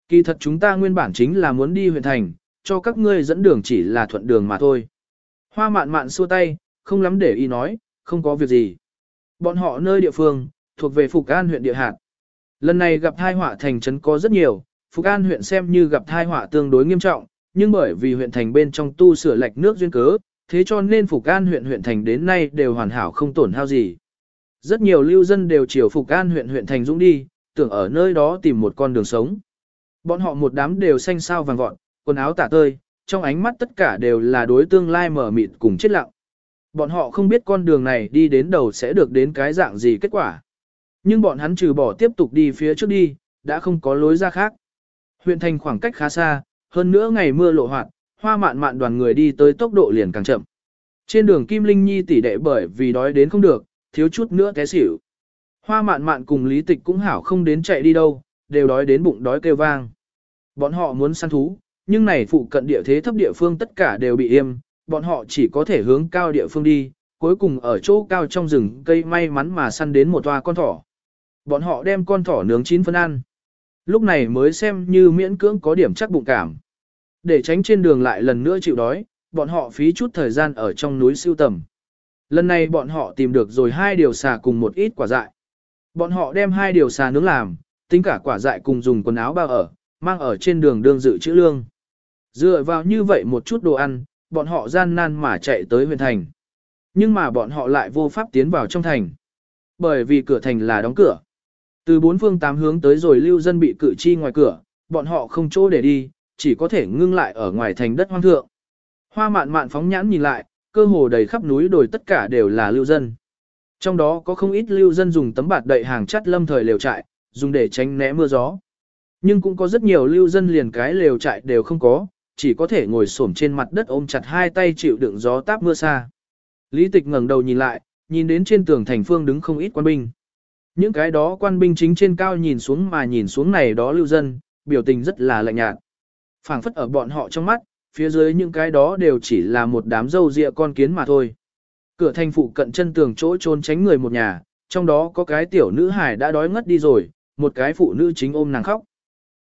Kỳ thật chúng ta nguyên bản chính là muốn đi huyện thành, cho các ngươi dẫn đường chỉ là thuận đường mà thôi. Hoa mạn mạn xua tay, không lắm để ý nói, không có việc gì. Bọn họ nơi địa phương, thuộc về Phục An huyện địa hạt. Lần này gặp thai họa thành trấn có rất nhiều, Phục An huyện xem như gặp thai họa tương đối nghiêm trọng, nhưng bởi vì huyện thành bên trong tu sửa lạch nước duyên cớ, thế cho nên Phục An huyện huyện thành đến nay đều hoàn hảo không tổn hao gì. Rất nhiều lưu dân đều chiều Phục An huyện huyện thành dũng đi, tưởng ở nơi đó tìm một con đường sống. Bọn họ một đám đều xanh sao vàng vọt, quần áo tả tơi, trong ánh mắt tất cả đều là đối tương lai mở mịt cùng chết lặng. Bọn họ không biết con đường này đi đến đầu sẽ được đến cái dạng gì kết quả. Nhưng bọn hắn trừ bỏ tiếp tục đi phía trước đi, đã không có lối ra khác. Huyện thành khoảng cách khá xa, hơn nữa ngày mưa lộ hoạt, hoa mạn mạn đoàn người đi tới tốc độ liền càng chậm. Trên đường Kim Linh Nhi tỷ đệ bởi vì đói đến không được, thiếu chút nữa té xỉu. Hoa mạn mạn cùng lý tịch cũng hảo không đến chạy đi đâu, đều đói đến bụng đói kêu vang. Bọn họ muốn săn thú, nhưng này phụ cận địa thế thấp địa phương tất cả đều bị im, bọn họ chỉ có thể hướng cao địa phương đi, cuối cùng ở chỗ cao trong rừng cây may mắn mà săn đến một toa con thỏ. Bọn họ đem con thỏ nướng chín phân ăn. Lúc này mới xem như miễn cưỡng có điểm chắc bụng cảm. Để tránh trên đường lại lần nữa chịu đói, bọn họ phí chút thời gian ở trong núi siêu tầm. Lần này bọn họ tìm được rồi hai điều xà cùng một ít quả dại. Bọn họ đem hai điều xà nướng làm, tính cả quả dại cùng dùng quần áo bao ở, mang ở trên đường đương dự trữ lương. Dựa vào như vậy một chút đồ ăn, bọn họ gian nan mà chạy tới huyện thành. Nhưng mà bọn họ lại vô pháp tiến vào trong thành. Bởi vì cửa thành là đóng cửa. Từ bốn phương tám hướng tới rồi lưu dân bị cử chi ngoài cửa, bọn họ không chỗ để đi, chỉ có thể ngưng lại ở ngoài thành đất hoang thượng. Hoa mạn mạn phóng nhãn nhìn lại, cơ hồ đầy khắp núi đồi tất cả đều là lưu dân. Trong đó có không ít lưu dân dùng tấm bạt đậy hàng chắt lâm thời lều trại, dùng để tránh né mưa gió. Nhưng cũng có rất nhiều lưu dân liền cái lều trại đều không có, chỉ có thể ngồi xổm trên mặt đất ôm chặt hai tay chịu đựng gió táp mưa xa. Lý tịch ngẩng đầu nhìn lại, nhìn đến trên tường thành phương đứng không ít quan binh. Những cái đó quan binh chính trên cao nhìn xuống mà nhìn xuống này đó lưu dân, biểu tình rất là lạnh nhạt. phảng phất ở bọn họ trong mắt, phía dưới những cái đó đều chỉ là một đám dâu dịa con kiến mà thôi. Cửa thành phụ cận chân tường chỗ trốn tránh người một nhà, trong đó có cái tiểu nữ hải đã đói ngất đi rồi, một cái phụ nữ chính ôm nàng khóc.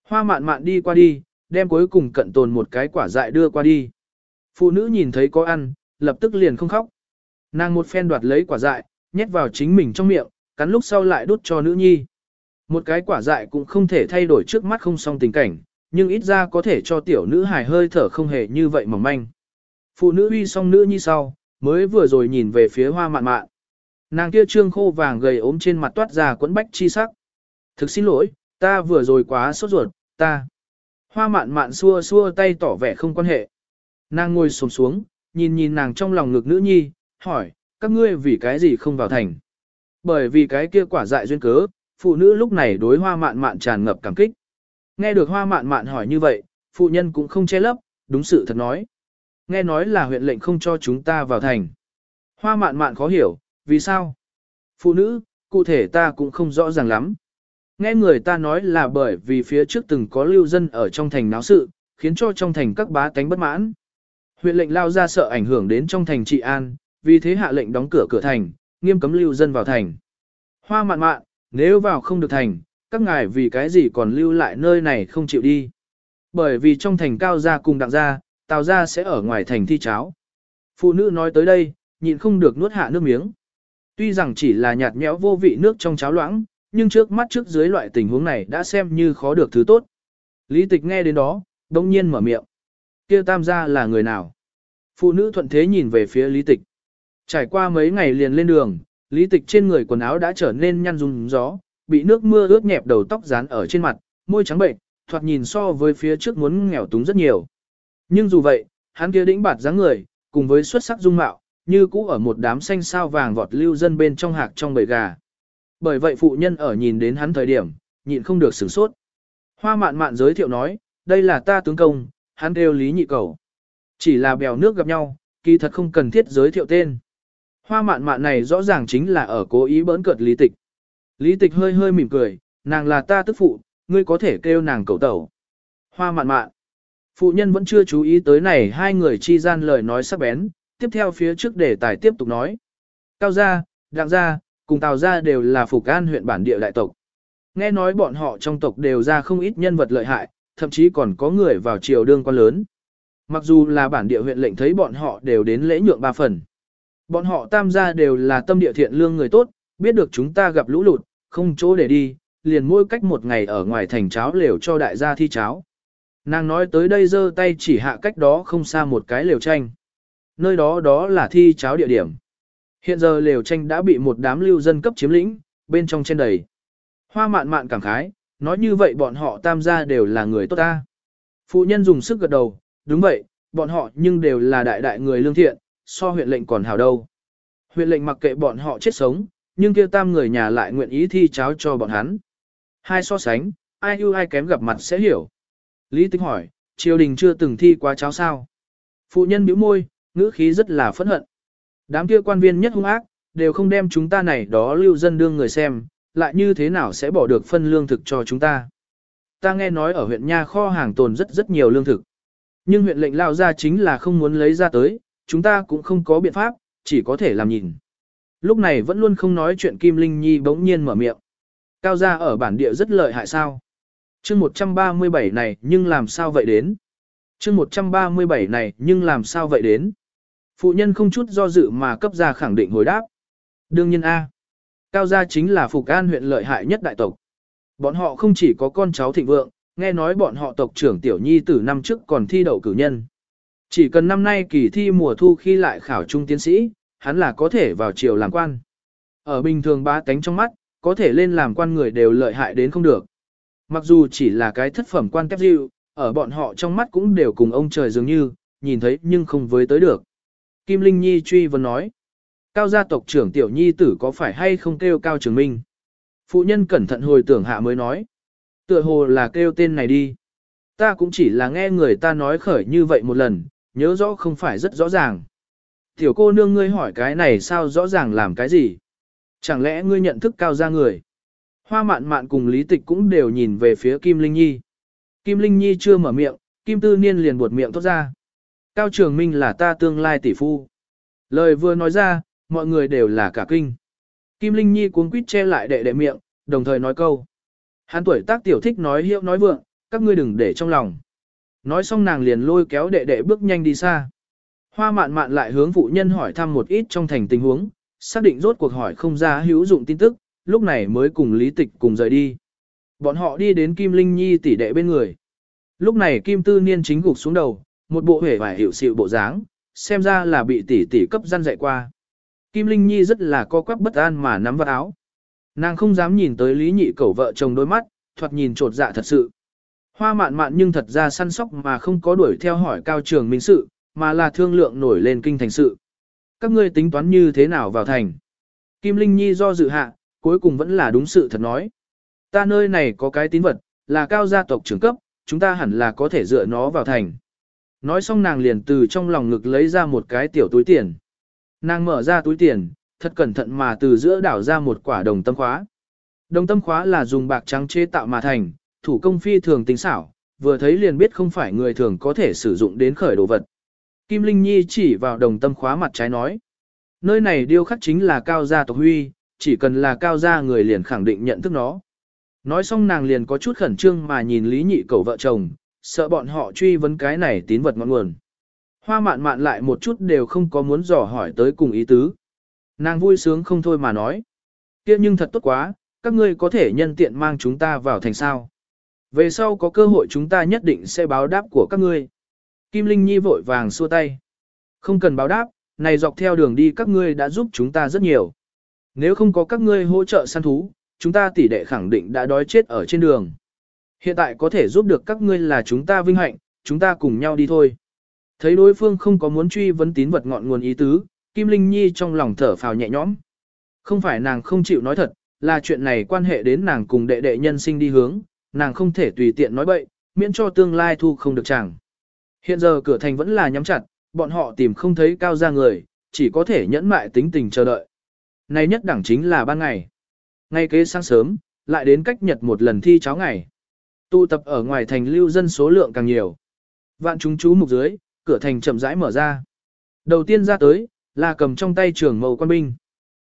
Hoa mạn mạn đi qua đi, đem cuối cùng cận tồn một cái quả dại đưa qua đi. Phụ nữ nhìn thấy có ăn, lập tức liền không khóc. Nàng một phen đoạt lấy quả dại, nhét vào chính mình trong miệng, cắn lúc sau lại đút cho nữ nhi. Một cái quả dại cũng không thể thay đổi trước mắt không xong tình cảnh, nhưng ít ra có thể cho tiểu nữ hài hơi thở không hề như vậy mỏng manh. Phụ nữ uy xong nữ nhi sau, mới vừa rồi nhìn về phía hoa mạn mạn. Nàng kia trương khô vàng gầy ốm trên mặt toát ra quẫn bách chi sắc. Thực xin lỗi, ta vừa rồi quá sốt ruột, ta. Hoa mạn mạn xua xua tay tỏ vẻ không quan hệ. Nàng ngồi xuống xuống, nhìn nhìn nàng trong lòng ngực nữ nhi, hỏi, các ngươi vì cái gì không vào thành. Bởi vì cái kia quả dại duyên cớ, phụ nữ lúc này đối hoa mạn mạn tràn ngập cảm kích. Nghe được hoa mạn mạn hỏi như vậy, phụ nhân cũng không che lấp, đúng sự thật nói. Nghe nói là huyện lệnh không cho chúng ta vào thành. Hoa mạn mạn khó hiểu, vì sao? Phụ nữ, cụ thể ta cũng không rõ ràng lắm. Nghe người ta nói là bởi vì phía trước từng có lưu dân ở trong thành náo sự, khiến cho trong thành các bá tánh bất mãn. Huyện lệnh lao ra sợ ảnh hưởng đến trong thành trị an, vì thế hạ lệnh đóng cửa cửa thành, nghiêm cấm lưu dân vào thành. Hoa mạn mạn, nếu vào không được thành, các ngài vì cái gì còn lưu lại nơi này không chịu đi. Bởi vì trong thành cao gia cùng đặng gia, tào gia sẽ ở ngoài thành thi cháo. Phụ nữ nói tới đây, nhịn không được nuốt hạ nước miếng. Tuy rằng chỉ là nhạt nhẽo vô vị nước trong cháo loãng, nhưng trước mắt trước dưới loại tình huống này đã xem như khó được thứ tốt. Lý tịch nghe đến đó, đông nhiên mở miệng. kia tam gia là người nào? Phụ nữ thuận thế nhìn về phía lý tịch. Trải qua mấy ngày liền lên đường, lý tịch trên người quần áo đã trở nên nhăn rung gió, bị nước mưa ướt nhẹp đầu tóc dán ở trên mặt, môi trắng bệnh, thoạt nhìn so với phía trước muốn nghèo túng rất nhiều. Nhưng dù vậy, hắn kia đĩnh bạt dáng người, cùng với xuất sắc dung mạo, như cũ ở một đám xanh sao vàng vọt lưu dân bên trong hạc trong bầy gà. Bởi vậy phụ nhân ở nhìn đến hắn thời điểm, nhịn không được sửng sốt. Hoa mạn mạn giới thiệu nói, đây là ta tướng công, hắn đều lý nhị cầu. Chỉ là bèo nước gặp nhau, kỳ thật không cần thiết giới thiệu tên. Hoa mạn mạn này rõ ràng chính là ở cố ý bỡn cợt lý tịch. Lý tịch hơi hơi mỉm cười, nàng là ta tức phụ, ngươi có thể kêu nàng cầu tẩu. Hoa mạn mạn. Phụ nhân vẫn chưa chú ý tới này hai người chi gian lời nói sắc bén, tiếp theo phía trước để tài tiếp tục nói. Cao gia, đặng gia, cùng tào gia đều là phục an huyện bản địa đại tộc. Nghe nói bọn họ trong tộc đều ra không ít nhân vật lợi hại, thậm chí còn có người vào triều đương quan lớn. Mặc dù là bản địa huyện lệnh thấy bọn họ đều đến lễ nhượng ba phần. Bọn họ tam gia đều là tâm địa thiện lương người tốt, biết được chúng ta gặp lũ lụt, không chỗ để đi, liền mỗi cách một ngày ở ngoài thành cháo lều cho đại gia thi cháo. Nàng nói tới đây giơ tay chỉ hạ cách đó không xa một cái lều tranh. Nơi đó đó là thi cháo địa điểm. Hiện giờ lều tranh đã bị một đám lưu dân cấp chiếm lĩnh, bên trong trên đầy. Hoa mạn mạn cảm khái, nói như vậy bọn họ tam gia đều là người tốt ta. Phụ nhân dùng sức gật đầu, đúng vậy, bọn họ nhưng đều là đại đại người lương thiện, so huyện lệnh còn hào đâu. Huyện lệnh mặc kệ bọn họ chết sống, nhưng kia tam người nhà lại nguyện ý thi cháo cho bọn hắn. Hai so sánh, ai ưu ai kém gặp mặt sẽ hiểu. Lý Tĩnh hỏi, triều đình chưa từng thi qua cháo sao? Phụ nhân bĩu môi, ngữ khí rất là phẫn hận. Đám kia quan viên nhất hung ác, đều không đem chúng ta này đó lưu dân đương người xem, lại như thế nào sẽ bỏ được phân lương thực cho chúng ta. Ta nghe nói ở huyện Nha kho hàng tồn rất rất nhiều lương thực. Nhưng huyện lệnh lao ra chính là không muốn lấy ra tới, chúng ta cũng không có biện pháp, chỉ có thể làm nhìn. Lúc này vẫn luôn không nói chuyện Kim Linh Nhi bỗng nhiên mở miệng. Cao gia ở bản địa rất lợi hại sao? chương 137 này nhưng làm sao vậy đến? chương 137 này nhưng làm sao vậy đến? Phụ nhân không chút do dự mà cấp ra khẳng định hồi đáp. Đương nhiên A. Cao gia chính là Phục An huyện lợi hại nhất đại tộc. Bọn họ không chỉ có con cháu thịnh vượng, nghe nói bọn họ tộc trưởng Tiểu Nhi từ năm trước còn thi đậu cử nhân. Chỉ cần năm nay kỳ thi mùa thu khi lại khảo trung tiến sĩ, hắn là có thể vào triều làm quan. Ở bình thường ba tánh trong mắt, có thể lên làm quan người đều lợi hại đến không được. Mặc dù chỉ là cái thất phẩm quan tép dịu, ở bọn họ trong mắt cũng đều cùng ông trời dường như, nhìn thấy nhưng không với tới được. Kim Linh Nhi truy vấn nói, cao gia tộc trưởng tiểu nhi tử có phải hay không kêu cao trường minh? Phụ nhân cẩn thận hồi tưởng hạ mới nói, tựa hồ là kêu tên này đi. Ta cũng chỉ là nghe người ta nói khởi như vậy một lần, nhớ rõ không phải rất rõ ràng. Tiểu cô nương ngươi hỏi cái này sao rõ ràng làm cái gì? Chẳng lẽ ngươi nhận thức cao gia người? Hoa mạn mạn cùng lý tịch cũng đều nhìn về phía Kim Linh Nhi. Kim Linh Nhi chưa mở miệng, Kim Tư Niên liền buột miệng thốt ra. Cao Trường Minh là ta tương lai tỷ phu. Lời vừa nói ra, mọi người đều là cả kinh. Kim Linh Nhi cuống quýt che lại đệ đệ miệng, đồng thời nói câu. Hắn tuổi tác tiểu thích nói hiệu nói vượng, các ngươi đừng để trong lòng. Nói xong nàng liền lôi kéo đệ đệ bước nhanh đi xa. Hoa mạn mạn lại hướng phụ nhân hỏi thăm một ít trong thành tình huống, xác định rốt cuộc hỏi không ra hữu dụng tin tức, lúc này mới cùng lý tịch cùng rời đi. Bọn họ đi đến Kim Linh Nhi tỷ đệ bên người. Lúc này Kim Tư Niên chính gục xuống đầu, một bộ hể vải hiệu xịu bộ dáng, xem ra là bị tỷ tỷ cấp gian dạy qua. Kim Linh Nhi rất là co quắp bất an mà nắm vào áo. Nàng không dám nhìn tới Lý Nhị cẩu vợ chồng đôi mắt, thoạt nhìn trột dạ thật sự. Hoa mạn mạn nhưng thật ra săn sóc mà không có đuổi theo hỏi cao trường minh sự, mà là thương lượng nổi lên kinh thành sự. Các ngươi tính toán như thế nào vào thành? Kim Linh Nhi do dự hạ, cuối cùng vẫn là đúng sự thật nói. Ta nơi này có cái tín vật, là cao gia tộc trưởng cấp, chúng ta hẳn là có thể dựa nó vào thành. Nói xong nàng liền từ trong lòng ngực lấy ra một cái tiểu túi tiền. Nàng mở ra túi tiền, thật cẩn thận mà từ giữa đảo ra một quả đồng tâm khóa. Đồng tâm khóa là dùng bạc trắng chế tạo mà thành, thủ công phi thường tính xảo, vừa thấy liền biết không phải người thường có thể sử dụng đến khởi đồ vật. Kim Linh Nhi chỉ vào đồng tâm khóa mặt trái nói. Nơi này điêu khắc chính là cao gia tộc huy, chỉ cần là cao gia người liền khẳng định nhận thức nó. Nói xong nàng liền có chút khẩn trương mà nhìn Lý Nhị cầu vợ chồng, sợ bọn họ truy vấn cái này tín vật ngọn nguồn. Hoa mạn mạn lại một chút đều không có muốn dò hỏi tới cùng ý tứ. Nàng vui sướng không thôi mà nói. kia nhưng thật tốt quá, các ngươi có thể nhân tiện mang chúng ta vào thành sao. Về sau có cơ hội chúng ta nhất định sẽ báo đáp của các ngươi. Kim Linh Nhi vội vàng xua tay. Không cần báo đáp, này dọc theo đường đi các ngươi đã giúp chúng ta rất nhiều. Nếu không có các ngươi hỗ trợ săn thú, chúng ta tỷ đệ khẳng định đã đói chết ở trên đường. Hiện tại có thể giúp được các ngươi là chúng ta vinh hạnh, chúng ta cùng nhau đi thôi. Thấy đối phương không có muốn truy vấn tín vật ngọn nguồn ý tứ, Kim Linh Nhi trong lòng thở phào nhẹ nhõm. Không phải nàng không chịu nói thật, là chuyện này quan hệ đến nàng cùng đệ đệ nhân sinh đi hướng, nàng không thể tùy tiện nói bậy, miễn cho tương lai thu không được chẳng. Hiện giờ cửa thành vẫn là nhắm chặt, bọn họ tìm không thấy cao ra người, chỉ có thể nhẫn mại tính tình chờ đợi. Nay nhất đẳng chính là ban ngày. Ngay kế sáng sớm, lại đến cách nhật một lần thi cháo ngày. Tụ tập ở ngoài thành lưu dân số lượng càng nhiều. Vạn chúng chú mục dưới, cửa thành chậm rãi mở ra. Đầu tiên ra tới, là cầm trong tay trường màu quan binh.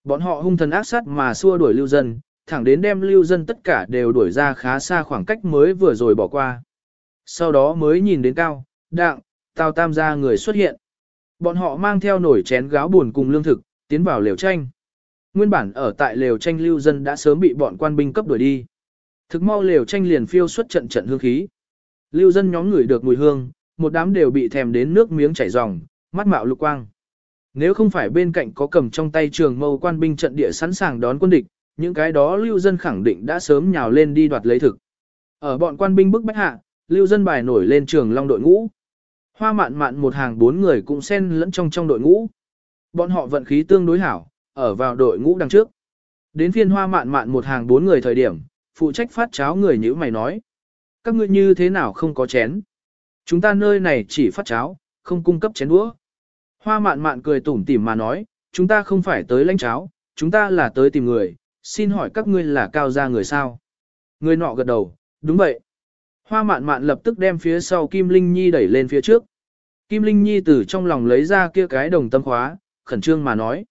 Bọn họ hung thần ác sát mà xua đuổi lưu dân, thẳng đến đem lưu dân tất cả đều đuổi ra khá xa khoảng cách mới vừa rồi bỏ qua. Sau đó mới nhìn đến cao, đặng, tào tam gia người xuất hiện. Bọn họ mang theo nổi chén gáo buồn cùng lương thực, tiến vào lều tranh. Nguyên bản ở tại lều tranh lưu dân đã sớm bị bọn quan binh cấp đuổi đi. Thực mau lều tranh liền phiêu xuất trận trận hương khí. Lưu dân nhóm người được mùi hương, một đám đều bị thèm đến nước miếng chảy ròng, mắt mạo lục quang. Nếu không phải bên cạnh có cầm trong tay trường mâu quan binh trận địa sẵn sàng đón quân địch, những cái đó lưu dân khẳng định đã sớm nhào lên đi đoạt lấy thực. Ở bọn quan binh bức bách hạ, lưu dân bài nổi lên trường long đội ngũ. Hoa mạn mạn một hàng bốn người cũng xen lẫn trong trong đội ngũ. Bọn họ vận khí tương đối hảo, ở vào đội ngũ đằng trước. Đến phiên hoa mạn mạn một hàng bốn người thời điểm, phụ trách phát cháo người như mày nói. Các ngươi như thế nào không có chén? Chúng ta nơi này chỉ phát cháo, không cung cấp chén đũa. Hoa mạn mạn cười tủm tỉm mà nói, chúng ta không phải tới lãnh cháo, chúng ta là tới tìm người, xin hỏi các ngươi là cao gia người sao? Người nọ gật đầu, đúng vậy. Hoa mạn mạn lập tức đem phía sau Kim Linh Nhi đẩy lên phía trước. Kim Linh Nhi từ trong lòng lấy ra kia cái đồng tâm khóa, khẩn trương mà nói.